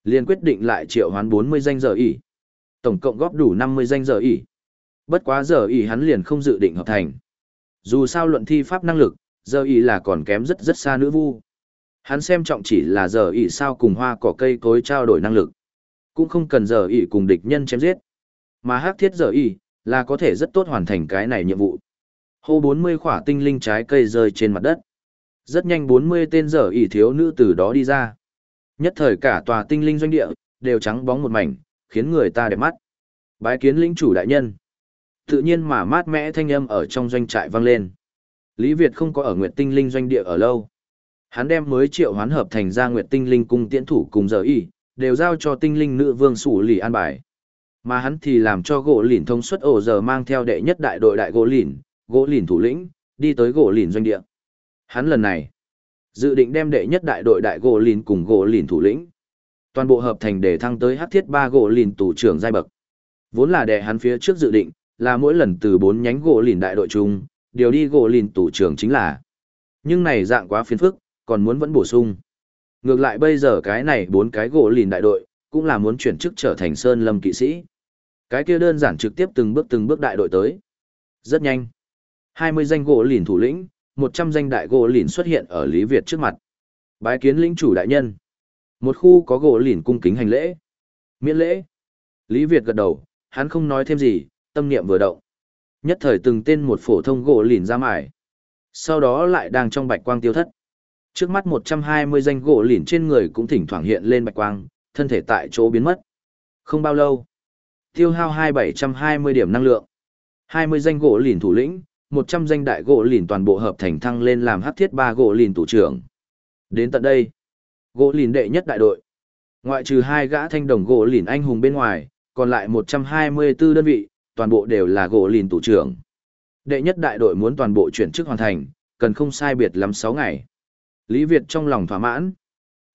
Speaker 1: liền quyết định lại triệu hoán 40 danh giờ ỉ. Tổng cộng góp đủ 50 danh giờ ỉ. Bất quá giờ ỉ hắn liền không dự định hợp thành. Dù sao luận thi pháp năng lực, giờ ỉ là còn kém rất rất xa nữ vu. Hắn xem trọng chỉ là giờ ỉ sao cùng hoa cỏ cây cối trao đổi năng lực. Cũng không cần giờ ỉ cùng địch nhân chém giết. Mà hắc thiết giờ ỉ, là có thể rất tốt hoàn thành cái này nhiệm vụ. Hô 40 khỏa tinh linh trái cây rơi trên mặt đất. Rất nhanh 40 tên giờ ỉ thiếu nữ từ đó đi ra. Nhất thời cả tòa tinh linh doanh địa, đều trắng bóng một mảnh, khiến người ta đẹp mắt. Bái kiến lĩnh chủ đại nhân. Tự nhiên mà mát mẽ thanh âm ở trong doanh trại vang lên. Lý Việt không có ở Nguyệt Tinh Linh doanh địa ở lâu. Hắn đem mới triệu hoán hợp thành ra Nguyệt Tinh Linh cung tiễn thủ cùng giờ y, đều giao cho Tinh Linh nữ vương sủ lì an bài. Mà hắn thì làm cho gỗ lìn thông suất ổ giờ mang theo đệ nhất đại đội đại gỗ lìn, gỗ lìn thủ lĩnh, đi tới gỗ lìn doanh địa. Hắn lần này, dự định đem đệ nhất đại đội đại gỗ lìn cùng gỗ lìn thủ lĩnh. Toàn bộ hợp thành để thăng tới hắc thiết ba gỗ lìn tù trưởng giai bậc. Vốn là đệ hắn phía trước dự định, là mỗi lần từ bốn nhánh gỗ lìn đại đội chung, điều đi gỗ lìn tù trưởng chính là. Nhưng này dạng quá phiền phức, còn muốn vẫn bổ sung. Ngược lại bây giờ cái này bốn cái gỗ lìn đại đội, cũng là muốn chuyển chức trở thành sơn lâm kỵ sĩ. Cái kia đơn giản trực tiếp từng bước từng bước đại đội tới. Rất nhanh. 20 danh gỗ lìn thủ lĩnh, một trăm danh đại gỗ lìn xuất hiện ở Lý Việt trước mặt. Bái kiến lĩnh chủ đại nhân. Một khu có gỗ lìn cung kính hành lễ. Miễn lễ. Lý Việt gật đầu, hắn không nói thêm gì, tâm niệm vừa động. Nhất thời từng tên một phổ thông gỗ lìn ra mải. Sau đó lại đang trong bạch quang tiêu thất. Trước mắt một trăm hai mươi danh gỗ lìn trên người cũng thỉnh thoảng hiện lên bạch quang, thân thể tại chỗ biến mất. Không bao lâu, tiêu hao hai bảy trăm hai mươi điểm năng lượng. hai mươi danh gỗ lìn thủ lĩnh, một trăm danh đại gỗ lìn toàn bộ hợp thành thăng lên làm hắc thiết ba gỗ lìn tủ trưởng. Đến tận đây, gỗ lìn đệ nhất đại đội. Ngoại trừ hai gã thanh đồng gỗ lìn anh hùng bên ngoài, còn lại một trăm hai mươi 124 đơn vị, toàn bộ đều là gỗ lìn tủ trưởng. Đệ nhất đại đội muốn toàn bộ chuyển chức hoàn thành, cần không sai biệt lắm sáu ngày. Lý Việt trong lòng thỏa mãn.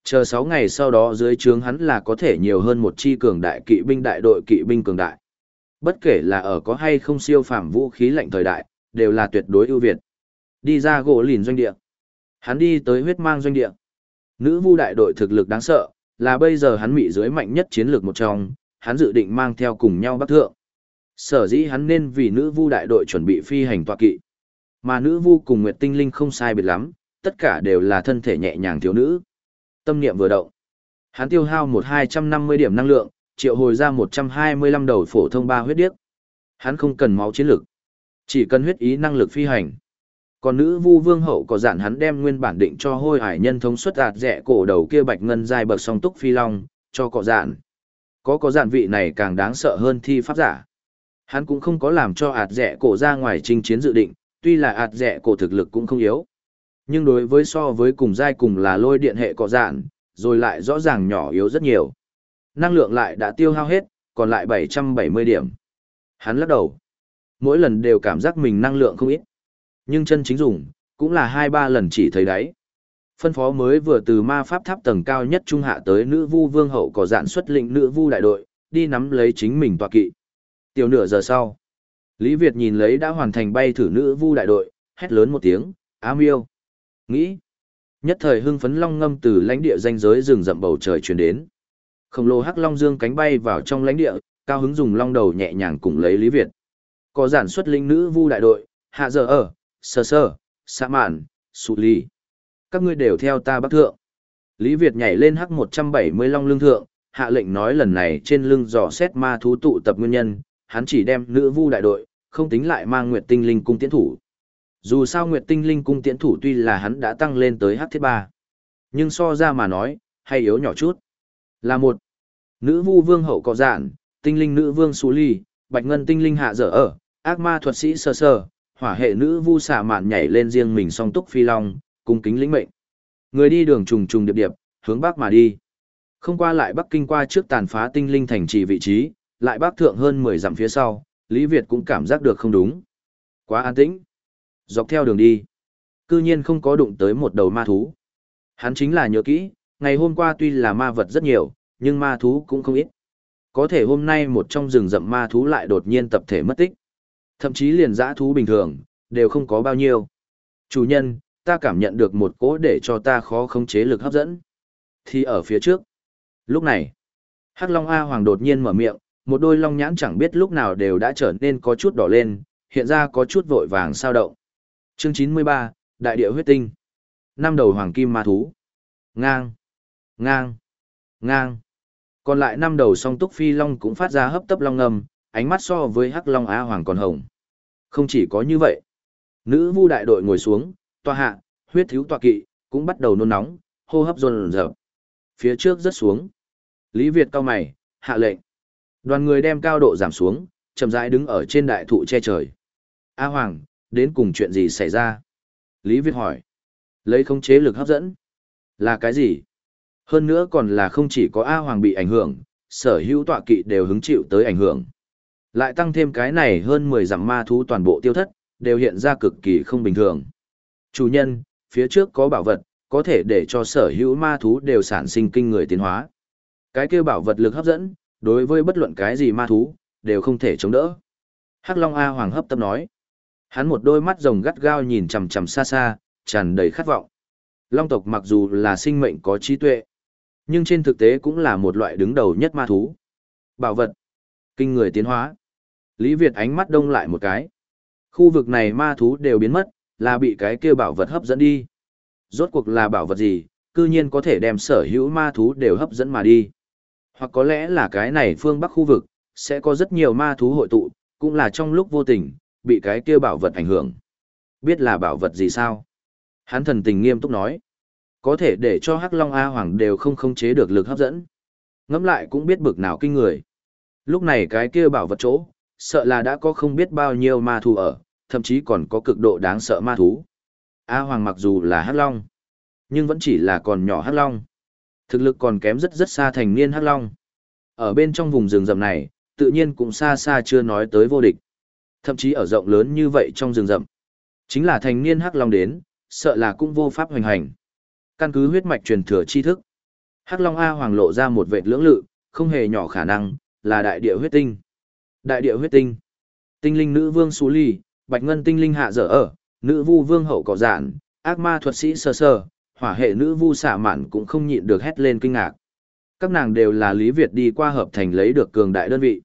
Speaker 1: Chờ sáu ngày sau đó dưới trướng hắn là có thể nhiều hơn một chi cường đại kỵ binh đại đội kỵ binh cường đại. Bất kể là ở có hay không siêu phàm vũ khí lạnh thời đại, đều là tuyệt đối ưu việt. Đi ra gỗ lìn doanh địa. Hắn đi tới huyết mang doanh địa. Nữ vu đại đội thực lực đáng sợ, là bây giờ hắn mị dưới mạnh nhất chiến lược một trong, hắn dự định mang theo cùng nhau bắc thượng. Sở dĩ hắn nên vì nữ vu đại đội chuẩn bị phi hành tọa kỵ. Mà nữ vu cùng Nguyệt Tinh Linh không sai biệt lắm, tất cả đều là thân thể nhẹ nhàng thiếu nữ. Tâm niệm vừa động. Hắn tiêu hao một hai trăm năm mươi điểm năng lượng, triệu hồi ra một trăm hai mươi lăm đầu phổ thông ba huyết điếc. Hắn không cần máu chiến lực, chỉ cần huyết ý năng lực phi hành. Còn nữ vu vương hậu có dạn hắn đem nguyên bản định cho hôi hải nhân thống suất đạt rẻ cổ đầu kia bạch ngân dài bậc song túc phi long, cho cọ dạn. Có có dạn vị này càng đáng sợ hơn thi pháp giả. Hắn cũng không có làm cho ạt rẻ cổ ra ngoài chinh chiến dự định, tuy là ạt rẻ cổ thực lực cũng không yếu. Nhưng đối với so với cùng giai cùng là lôi điện hệ cọ dạn, rồi lại rõ ràng nhỏ yếu rất nhiều. Năng lượng lại đã tiêu hao hết, còn lại 770 điểm. Hắn lắc đầu. Mỗi lần đều cảm giác mình năng lượng không ít. Nhưng chân chính dùng, cũng là hai ba lần chỉ thấy đáy. Phân phó mới vừa từ ma pháp tháp tầng cao nhất trung hạ tới nữ vu vương hậu có dạn xuất lĩnh nữ vu đại đội, đi nắm lấy chính mình tọa kỵ. Tiểu nửa giờ sau, Lý Việt nhìn lấy đã hoàn thành bay thử nữ vu đại đội, hét lớn một tiếng, ám yêu. Nghĩ. Nhất thời hưng phấn long ngâm từ lãnh địa danh giới rừng rậm bầu trời truyền đến. Khổng lồ hắc long dương cánh bay vào trong lãnh địa, cao hứng dùng long đầu nhẹ nhàng cùng lấy Lý Việt. Có giản xuất linh nữ vu đại đội, hạ giờ ở, sơ sơ, xã mạn, sụ ly. Các ngươi đều theo ta bắc thượng. Lý Việt nhảy lên hắc 170 long lương thượng, hạ lệnh nói lần này trên lưng dò xét ma thú tụ tập nguyên nhân, hắn chỉ đem nữ vu đại đội, không tính lại mang Nguyệt Tinh Linh cung tiến thủ. Dù sao Nguyệt Tinh Linh cung tiến thủ tuy là hắn đã tăng lên tới hắc thiết ba, nhưng so ra mà nói, hay yếu nhỏ chút. Là một, nữ vu vương hậu có giản, tinh linh nữ vương Sú Ly, bạch ngân tinh linh hạ dở ở, ác ma thuật sĩ sơ sơ, hỏa hệ nữ vu xạ mạn nhảy lên riêng mình song túc phi long, cung kính lĩnh mệnh. Người đi đường trùng trùng điệp điệp, hướng bắc mà đi. Không qua lại Bắc Kinh qua trước tàn phá tinh linh thành trì vị trí, lại bắc thượng hơn 10 dặm phía sau, Lý Việt cũng cảm giác được không đúng. Quá an tĩnh. Dọc theo đường đi, cư nhiên không có đụng tới một đầu ma thú. Hắn chính là nhớ kỹ, ngày hôm qua tuy là ma vật rất nhiều, nhưng ma thú cũng không ít. Có thể hôm nay một trong rừng rậm ma thú lại đột nhiên tập thể mất tích. Thậm chí liền dã thú bình thường, đều không có bao nhiêu. Chủ nhân, ta cảm nhận được một cỗ để cho ta khó khống chế lực hấp dẫn. Thì ở phía trước. Lúc này, Hắc Long A Hoàng đột nhiên mở miệng, một đôi long nhãn chẳng biết lúc nào đều đã trở nên có chút đỏ lên, hiện ra có chút vội vàng sao động. Chương 93, Đại địa huyết tinh. Năm đầu hoàng kim ma thú. Ngang, ngang, ngang. Còn lại năm đầu song túc phi long cũng phát ra hấp tấp long ngầm, ánh mắt so với hắc long á hoàng còn hồng. Không chỉ có như vậy. Nữ vu đại đội ngồi xuống, toa hạ, huyết thiếu tọa kỵ, cũng bắt đầu nôn nóng, hô hấp dồn dập. Phía trước rất xuống. Lý Việt cao mày, hạ lệnh. Đoàn người đem cao độ giảm xuống, chậm rãi đứng ở trên đại thụ che trời. A Hoàng, đến cùng chuyện gì xảy ra? Lý Việt hỏi. Lấy không chế lực hấp dẫn. Là cái gì? Hơn nữa còn là không chỉ có A Hoàng bị ảnh hưởng, sở hữu tọa kỵ đều hứng chịu tới ảnh hưởng. Lại tăng thêm cái này hơn 10 dặm ma thú toàn bộ tiêu thất, đều hiện ra cực kỳ không bình thường. Chủ nhân, phía trước có bảo vật, có thể để cho sở hữu ma thú đều sản sinh kinh người tiến hóa. Cái kêu bảo vật lực hấp dẫn, đối với bất luận cái gì ma thú, đều không thể chống đỡ. Hắc Long A Hoàng hấp tâm nói. Hắn một đôi mắt rồng gắt gao nhìn chằm chằm xa xa, tràn đầy khát vọng. Long tộc mặc dù là sinh mệnh có trí tuệ, nhưng trên thực tế cũng là một loại đứng đầu nhất ma thú. Bảo vật, kinh người tiến hóa. Lý Việt ánh mắt đông lại một cái. Khu vực này ma thú đều biến mất, là bị cái kia bảo vật hấp dẫn đi. Rốt cuộc là bảo vật gì, cư nhiên có thể đem sở hữu ma thú đều hấp dẫn mà đi. Hoặc có lẽ là cái này phương bắc khu vực, sẽ có rất nhiều ma thú hội tụ, cũng là trong lúc vô tình, bị cái kia bảo vật ảnh hưởng. Biết là bảo vật gì sao? Hắn thần tình nghiêm túc nói. Có thể để cho Hắc Long A Hoàng đều không khống chế được lực hấp dẫn. Ngẫm lại cũng biết bực nào kinh người. Lúc này cái kia bảo vật chỗ, sợ là đã có không biết bao nhiêu ma thú ở, thậm chí còn có cực độ đáng sợ ma thú. A Hoàng mặc dù là Hắc Long, nhưng vẫn chỉ là còn nhỏ Hắc Long. Thực lực còn kém rất rất xa thành niên Hắc Long. Ở bên trong vùng rừng rậm này, tự nhiên cũng xa xa chưa nói tới vô địch. Thậm chí ở rộng lớn như vậy trong rừng rậm. Chính là thành niên Hắc Long đến, sợ là cũng vô pháp hoành hành. Căn cứ huyết mạch truyền thừa tri thức. Hắc Long A Hoàng lộ ra một vệt lưỡng lự, không hề nhỏ khả năng, là đại địa huyết tinh. Đại địa huyết tinh. Tinh linh nữ vương Sú Ly, bạch ngân tinh linh hạ dở ở, nữ vu vương hậu cỏ giản, ác ma thuật sĩ sơ sơ, hỏa hệ nữ vu xạ mạn cũng không nhịn được hét lên kinh ngạc. Các nàng đều là Lý Việt đi qua hợp thành lấy được cường đại đơn vị,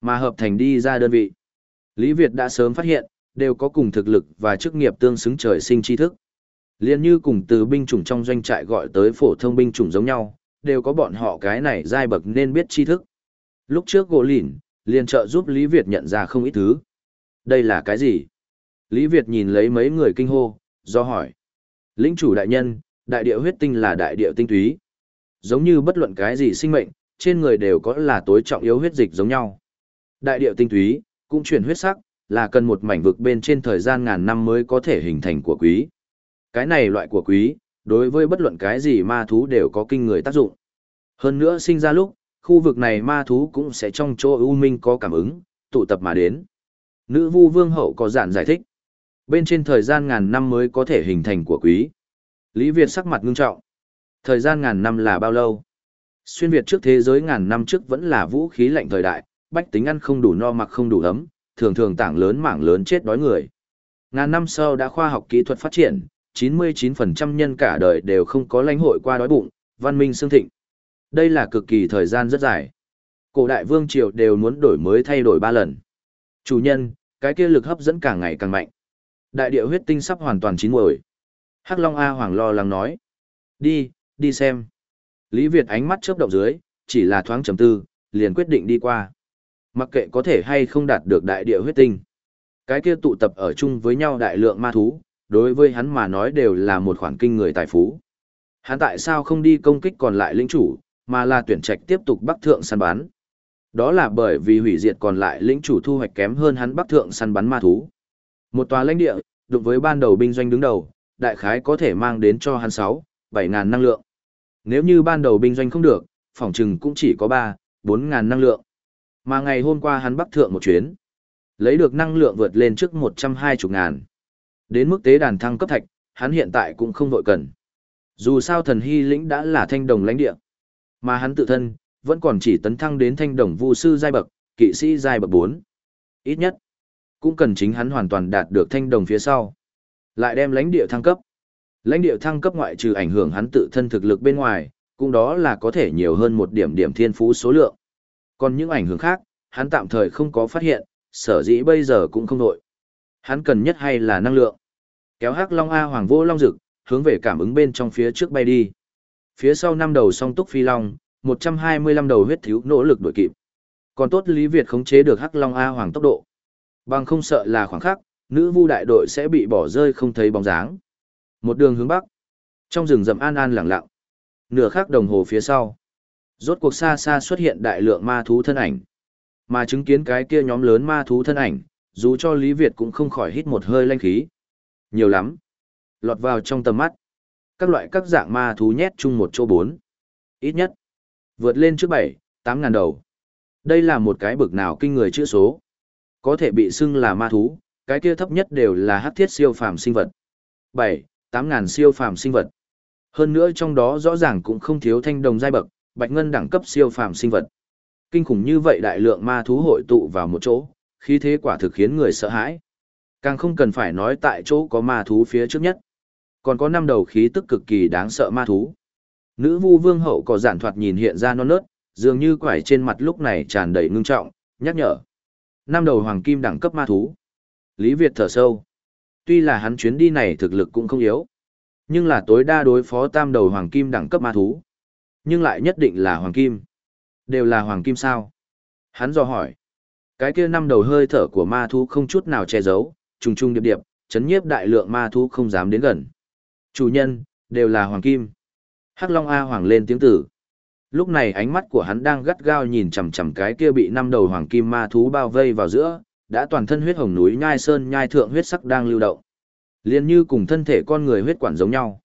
Speaker 1: mà hợp thành đi ra đơn vị. Lý Việt đã sớm phát hiện, đều có cùng thực lực và chức nghiệp tương xứng trời sinh tri thức. Liên như cùng từ binh chủng trong doanh trại gọi tới phổ thông binh chủng giống nhau, đều có bọn họ cái này giai bậc nên biết tri thức. Lúc trước gỗ lỉn, liền trợ giúp Lý Việt nhận ra không ít thứ. Đây là cái gì? Lý Việt nhìn lấy mấy người kinh hô, do hỏi. Lĩnh chủ đại nhân, đại địa huyết tinh là đại địa tinh túy. Giống như bất luận cái gì sinh mệnh, trên người đều có là tối trọng yếu huyết dịch giống nhau. Đại địa tinh túy, cũng chuyển huyết sắc, là cần một mảnh vực bên trên thời gian ngàn năm mới có thể hình thành của quý. Cái này loại của quý, đối với bất luận cái gì ma thú đều có kinh người tác dụng. Hơn nữa sinh ra lúc, khu vực này ma thú cũng sẽ trong chỗ ưu minh có cảm ứng, tụ tập mà đến. Nữ vu vương hậu có giản giải thích. Bên trên thời gian ngàn năm mới có thể hình thành của quý. Lý Việt sắc mặt ngưng trọng. Thời gian ngàn năm là bao lâu? Xuyên Việt trước thế giới ngàn năm trước vẫn là vũ khí lạnh thời đại, bách tính ăn không đủ no mặc không đủ ấm, thường thường tảng lớn mảng lớn chết đói người. Ngàn năm sau đã khoa học kỹ thuật phát triển, 99% nhân cả đời đều không có lãnh hội qua đói bụng, văn minh xương thịnh. Đây là cực kỳ thời gian rất dài. Cổ đại vương triều đều muốn đổi mới thay đổi ba lần. Chủ nhân, cái kia lực hấp dẫn càng ngày càng mạnh. Đại địa huyết tinh sắp hoàn toàn chín muồi. Hắc Long A Hoàng lo lắng nói. Đi, đi xem. Lý Việt ánh mắt chớp động dưới, chỉ là thoáng trầm tư, liền quyết định đi qua. Mặc kệ có thể hay không đạt được đại địa huyết tinh. Cái kia tụ tập ở chung với nhau đại lượng ma thú, đối với hắn mà nói đều là một khoản kinh người tài phú. Hắn tại sao không đi công kích còn lại lĩnh chủ, mà là tuyển trạch tiếp tục bắc thượng săn bắn. Đó là bởi vì hủy diệt còn lại lĩnh chủ thu hoạch kém hơn hắn bắc thượng săn bắn ma thú. Một tòa lãnh địa, đụng với ban đầu binh doanh đứng đầu, đại khái có thể mang đến cho hắn 6, 7 ngàn năng lượng. Nếu như ban đầu binh doanh không được, phòng trừng cũng chỉ có 3, 4 ngàn năng lượng. Mà ngày hôm qua hắn bắc thượng một chuyến, lấy được năng lượng vượt lên trước 120 ngàn. Đến mức tế đàn thăng cấp thạch, hắn hiện tại cũng không vội cần. Dù sao thần hy lĩnh đã là thanh đồng lãnh địa. Mà hắn tự thân, vẫn còn chỉ tấn thăng đến thanh đồng vu sư giai bậc, kỵ sĩ giai bậc 4. Ít nhất, cũng cần chính hắn hoàn toàn đạt được thanh đồng phía sau. Lại đem lãnh địa thăng cấp. Lãnh địa thăng cấp ngoại trừ ảnh hưởng hắn tự thân thực lực bên ngoài, cũng đó là có thể nhiều hơn một điểm điểm thiên phú số lượng. Còn những ảnh hưởng khác, hắn tạm thời không có phát hiện, sở dĩ bây giờ cũng không nội. Hắn cần nhất hay là năng lượng. Kéo hắc long A hoàng vô long rực, hướng về cảm ứng bên trong phía trước bay đi. Phía sau năm đầu song túc phi long, 125 đầu huyết thiếu nỗ lực đuổi kịp. Còn tốt Lý Việt khống chế được hắc long A hoàng tốc độ. Bằng không sợ là khoảng khắc, nữ vu đại đội sẽ bị bỏ rơi không thấy bóng dáng. Một đường hướng bắc. Trong rừng rậm an an lặng lặng. Nửa khắc đồng hồ phía sau. Rốt cuộc xa xa xuất hiện đại lượng ma thú thân ảnh. Mà chứng kiến cái kia nhóm lớn ma thú thân ảnh, dù cho Lý Việt cũng không khỏi hít một hơi lanh khí. Nhiều lắm. Lọt vào trong tầm mắt. Các loại các dạng ma thú nhét chung một chỗ bốn. Ít nhất. Vượt lên trước bảy, tám ngàn đầu. Đây là một cái bực nào kinh người chữ số. Có thể bị xưng là ma thú, cái kia thấp nhất đều là hắc thiết siêu phàm sinh vật. Bảy, tám ngàn siêu phàm sinh vật. Hơn nữa trong đó rõ ràng cũng không thiếu thanh đồng giai bậc, bạch ngân đẳng cấp siêu phàm sinh vật. Kinh khủng như vậy đại lượng ma thú hội tụ vào một chỗ, khí thế quả thực khiến người sợ hãi. Càng không cần phải nói tại chỗ có ma thú phía trước nhất. Còn có năm đầu khí tức cực kỳ đáng sợ ma thú. Nữ vu vương hậu có giản thoạt nhìn hiện ra non nớt, dường như quải trên mặt lúc này tràn đầy ngưng trọng, nhắc nhở. Năm đầu hoàng kim đẳng cấp ma thú. Lý Việt thở sâu. Tuy là hắn chuyến đi này thực lực cũng không yếu, nhưng là tối đa đối phó tam đầu hoàng kim đẳng cấp ma thú. Nhưng lại nhất định là hoàng kim. Đều là hoàng kim sao? Hắn dò hỏi. Cái kia năm đầu hơi thở của ma thú không chút nào che giấu, trùng trùng điệp điệp, chấn nhiếp đại lượng ma thú không dám đến gần. Chủ nhân, đều là hoàng kim. Hắc Long A hoàng lên tiếng tử. Lúc này ánh mắt của hắn đang gắt gao nhìn chằm chằm cái kia bị năm đầu hoàng kim ma thú bao vây vào giữa, đã toàn thân huyết hồng núi nhai sơn nhai thượng huyết sắc đang lưu động. Liên như cùng thân thể con người huyết quản giống nhau.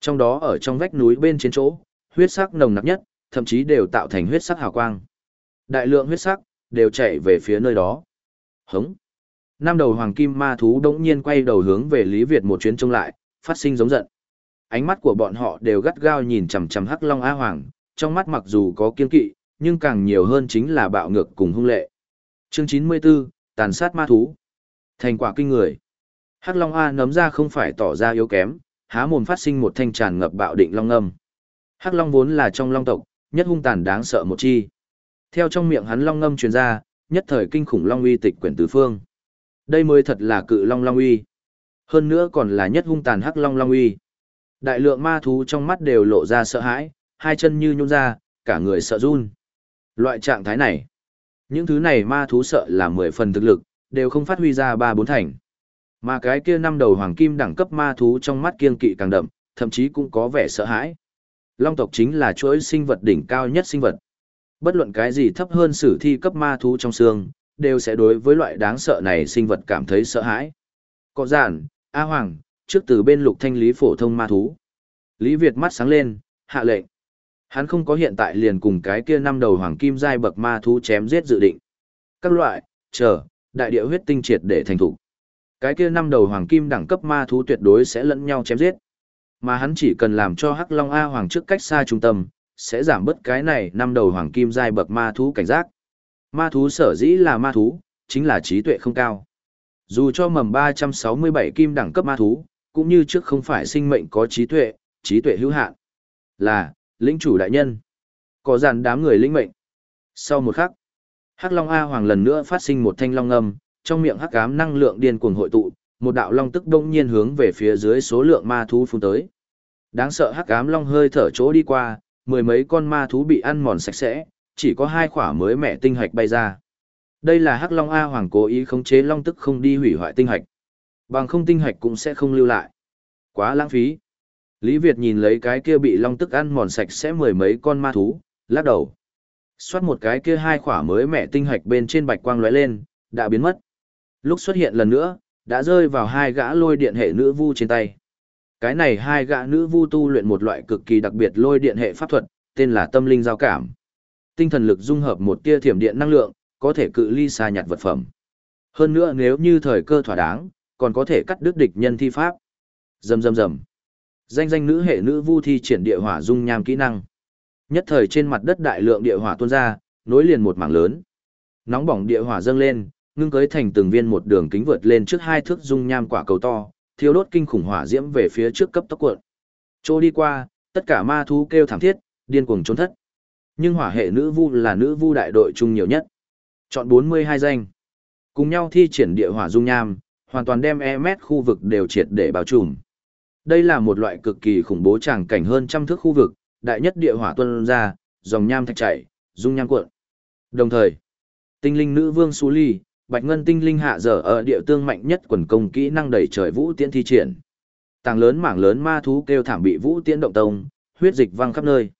Speaker 1: Trong đó ở trong vách núi bên trên chỗ, huyết sắc nồng nặc nhất, thậm chí đều tạo thành huyết sắc hào quang. Đại lượng huyết sắc đều chạy về phía nơi đó. Hống. Năm đầu hoàng kim ma thú đống nhiên quay đầu hướng về Lý Việt một chuyến trông lại, phát sinh giống giận. Ánh mắt của bọn họ đều gắt gao nhìn chằm chằm Hắc Long A Hoàng, trong mắt mặc dù có kiên kỵ, nhưng càng nhiều hơn chính là bạo ngược cùng hung lệ. Chương 94, tàn sát ma thú. Thành quả kinh người. Hắc Long A nấm ra không phải tỏ ra yếu kém, há mồm phát sinh một thanh tràn ngập bạo định long âm. Hắc long vốn là trong long tộc, nhất hung tàn đáng sợ một chi. Theo trong miệng hắn long ngâm truyền ra, nhất thời kinh khủng long uy tịch quyển tứ phương. Đây mới thật là cự long long uy. Hơn nữa còn là nhất hung tàn hắc long long uy. Đại lượng ma thú trong mắt đều lộ ra sợ hãi, hai chân như nhún ra, cả người sợ run. Loại trạng thái này, những thứ này ma thú sợ là mười phần thực lực, đều không phát huy ra ba bốn thành. Mà cái kia năm đầu hoàng kim đẳng cấp ma thú trong mắt kiên kỵ càng đậm, thậm chí cũng có vẻ sợ hãi. Long tộc chính là chuỗi sinh vật đỉnh cao nhất sinh vật. Bất luận cái gì thấp hơn sử thi cấp ma thú trong xương, đều sẽ đối với loại đáng sợ này sinh vật cảm thấy sợ hãi. có giản, A Hoàng, trước từ bên lục thanh lý phổ thông ma thú. Lý Việt mắt sáng lên, hạ lệnh. Hắn không có hiện tại liền cùng cái kia năm đầu hoàng kim giai bậc ma thú chém giết dự định. Các loại, chờ, đại địa huyết tinh triệt để thành thủ. Cái kia năm đầu hoàng kim đẳng cấp ma thú tuyệt đối sẽ lẫn nhau chém giết. Mà hắn chỉ cần làm cho Hắc Long A Hoàng trước cách xa trung tâm, sẽ giảm bớt cái này năm đầu hoàng kim giai bậc ma thú cảnh giác. Ma thú sở dĩ là ma thú, chính là trí tuệ không cao. Dù cho mầm 367 kim đẳng cấp ma thú, cũng như trước không phải sinh mệnh có trí tuệ, trí tuệ hữu hạn. Là, lĩnh chủ đại nhân. Có dàn đám người lĩnh mệnh. Sau một khắc, Hắc Long A Hoàng lần nữa phát sinh một thanh long âm, trong miệng hắc ám năng lượng điên cuồng hội tụ, một đạo long tức đông nhiên hướng về phía dưới số lượng ma thú phun tới. Đáng sợ hắc ám long hơi thở chỗ đi qua, mười mấy con ma thú bị ăn mòn sạch sẽ, chỉ có hai khỏa mới mẹ tinh hạch bay ra. Đây là hắc long A Hoàng cố ý khống chế long tức không đi hủy hoại tinh hạch. Bằng không tinh hạch cũng sẽ không lưu lại. Quá lãng phí. Lý Việt nhìn lấy cái kia bị long tức ăn mòn sạch sẽ mười mấy con ma thú, lắc đầu. Xoát một cái kia hai khỏa mới mẹ tinh hạch bên trên bạch quang lóe lên, đã biến mất. Lúc xuất hiện lần nữa, đã rơi vào hai gã lôi điện hệ nữ vu trên tay. Cái này hai gã nữ vu tu luyện một loại cực kỳ đặc biệt lôi điện hệ pháp thuật, tên là tâm linh giao cảm. Tinh thần lực dung hợp một tia thiểm điện năng lượng, có thể cự ly xa nhặt vật phẩm. Hơn nữa nếu như thời cơ thỏa đáng, còn có thể cắt đứt địch nhân thi pháp. Rầm rầm rầm. Danh danh nữ hệ nữ vu thi triển địa hỏa dung nham kỹ năng. Nhất thời trên mặt đất đại lượng địa hỏa tuôn ra, nối liền một mảng lớn. Nóng bỏng địa hỏa dâng lên, ngưng cưới thành từng viên một đường kính vượt lên trước hai thước dung nham quả cầu to, thiêu đốt kinh khủng hỏa diễm về phía trước cấp tốc cuộn. Trô đi qua, tất cả ma thú kêu thảm thiết, điên cuồng trốn thất. Nhưng hỏa hệ nữ vu là nữ vu đại đội chung nhiều nhất. Chọn 42 danh. Cùng nhau thi triển địa hỏa dung nham, hoàn toàn đem EMS khu vực đều triệt để bao trùm. Đây là một loại cực kỳ khủng bố tràng cảnh hơn trăm thước khu vực, đại nhất địa hỏa tuân ra, dòng nham thạch chảy, dung nham cuộn. Đồng thời, tinh linh nữ vương Sú Ly, bạch ngân tinh linh hạ dở ở địa tương mạnh nhất quần công kỹ năng đẩy trời vũ tiễn thi triển. Tàng lớn mảng lớn ma thú kêu thảm bị vũ tiễn động tông, huyết dịch văng khắp nơi.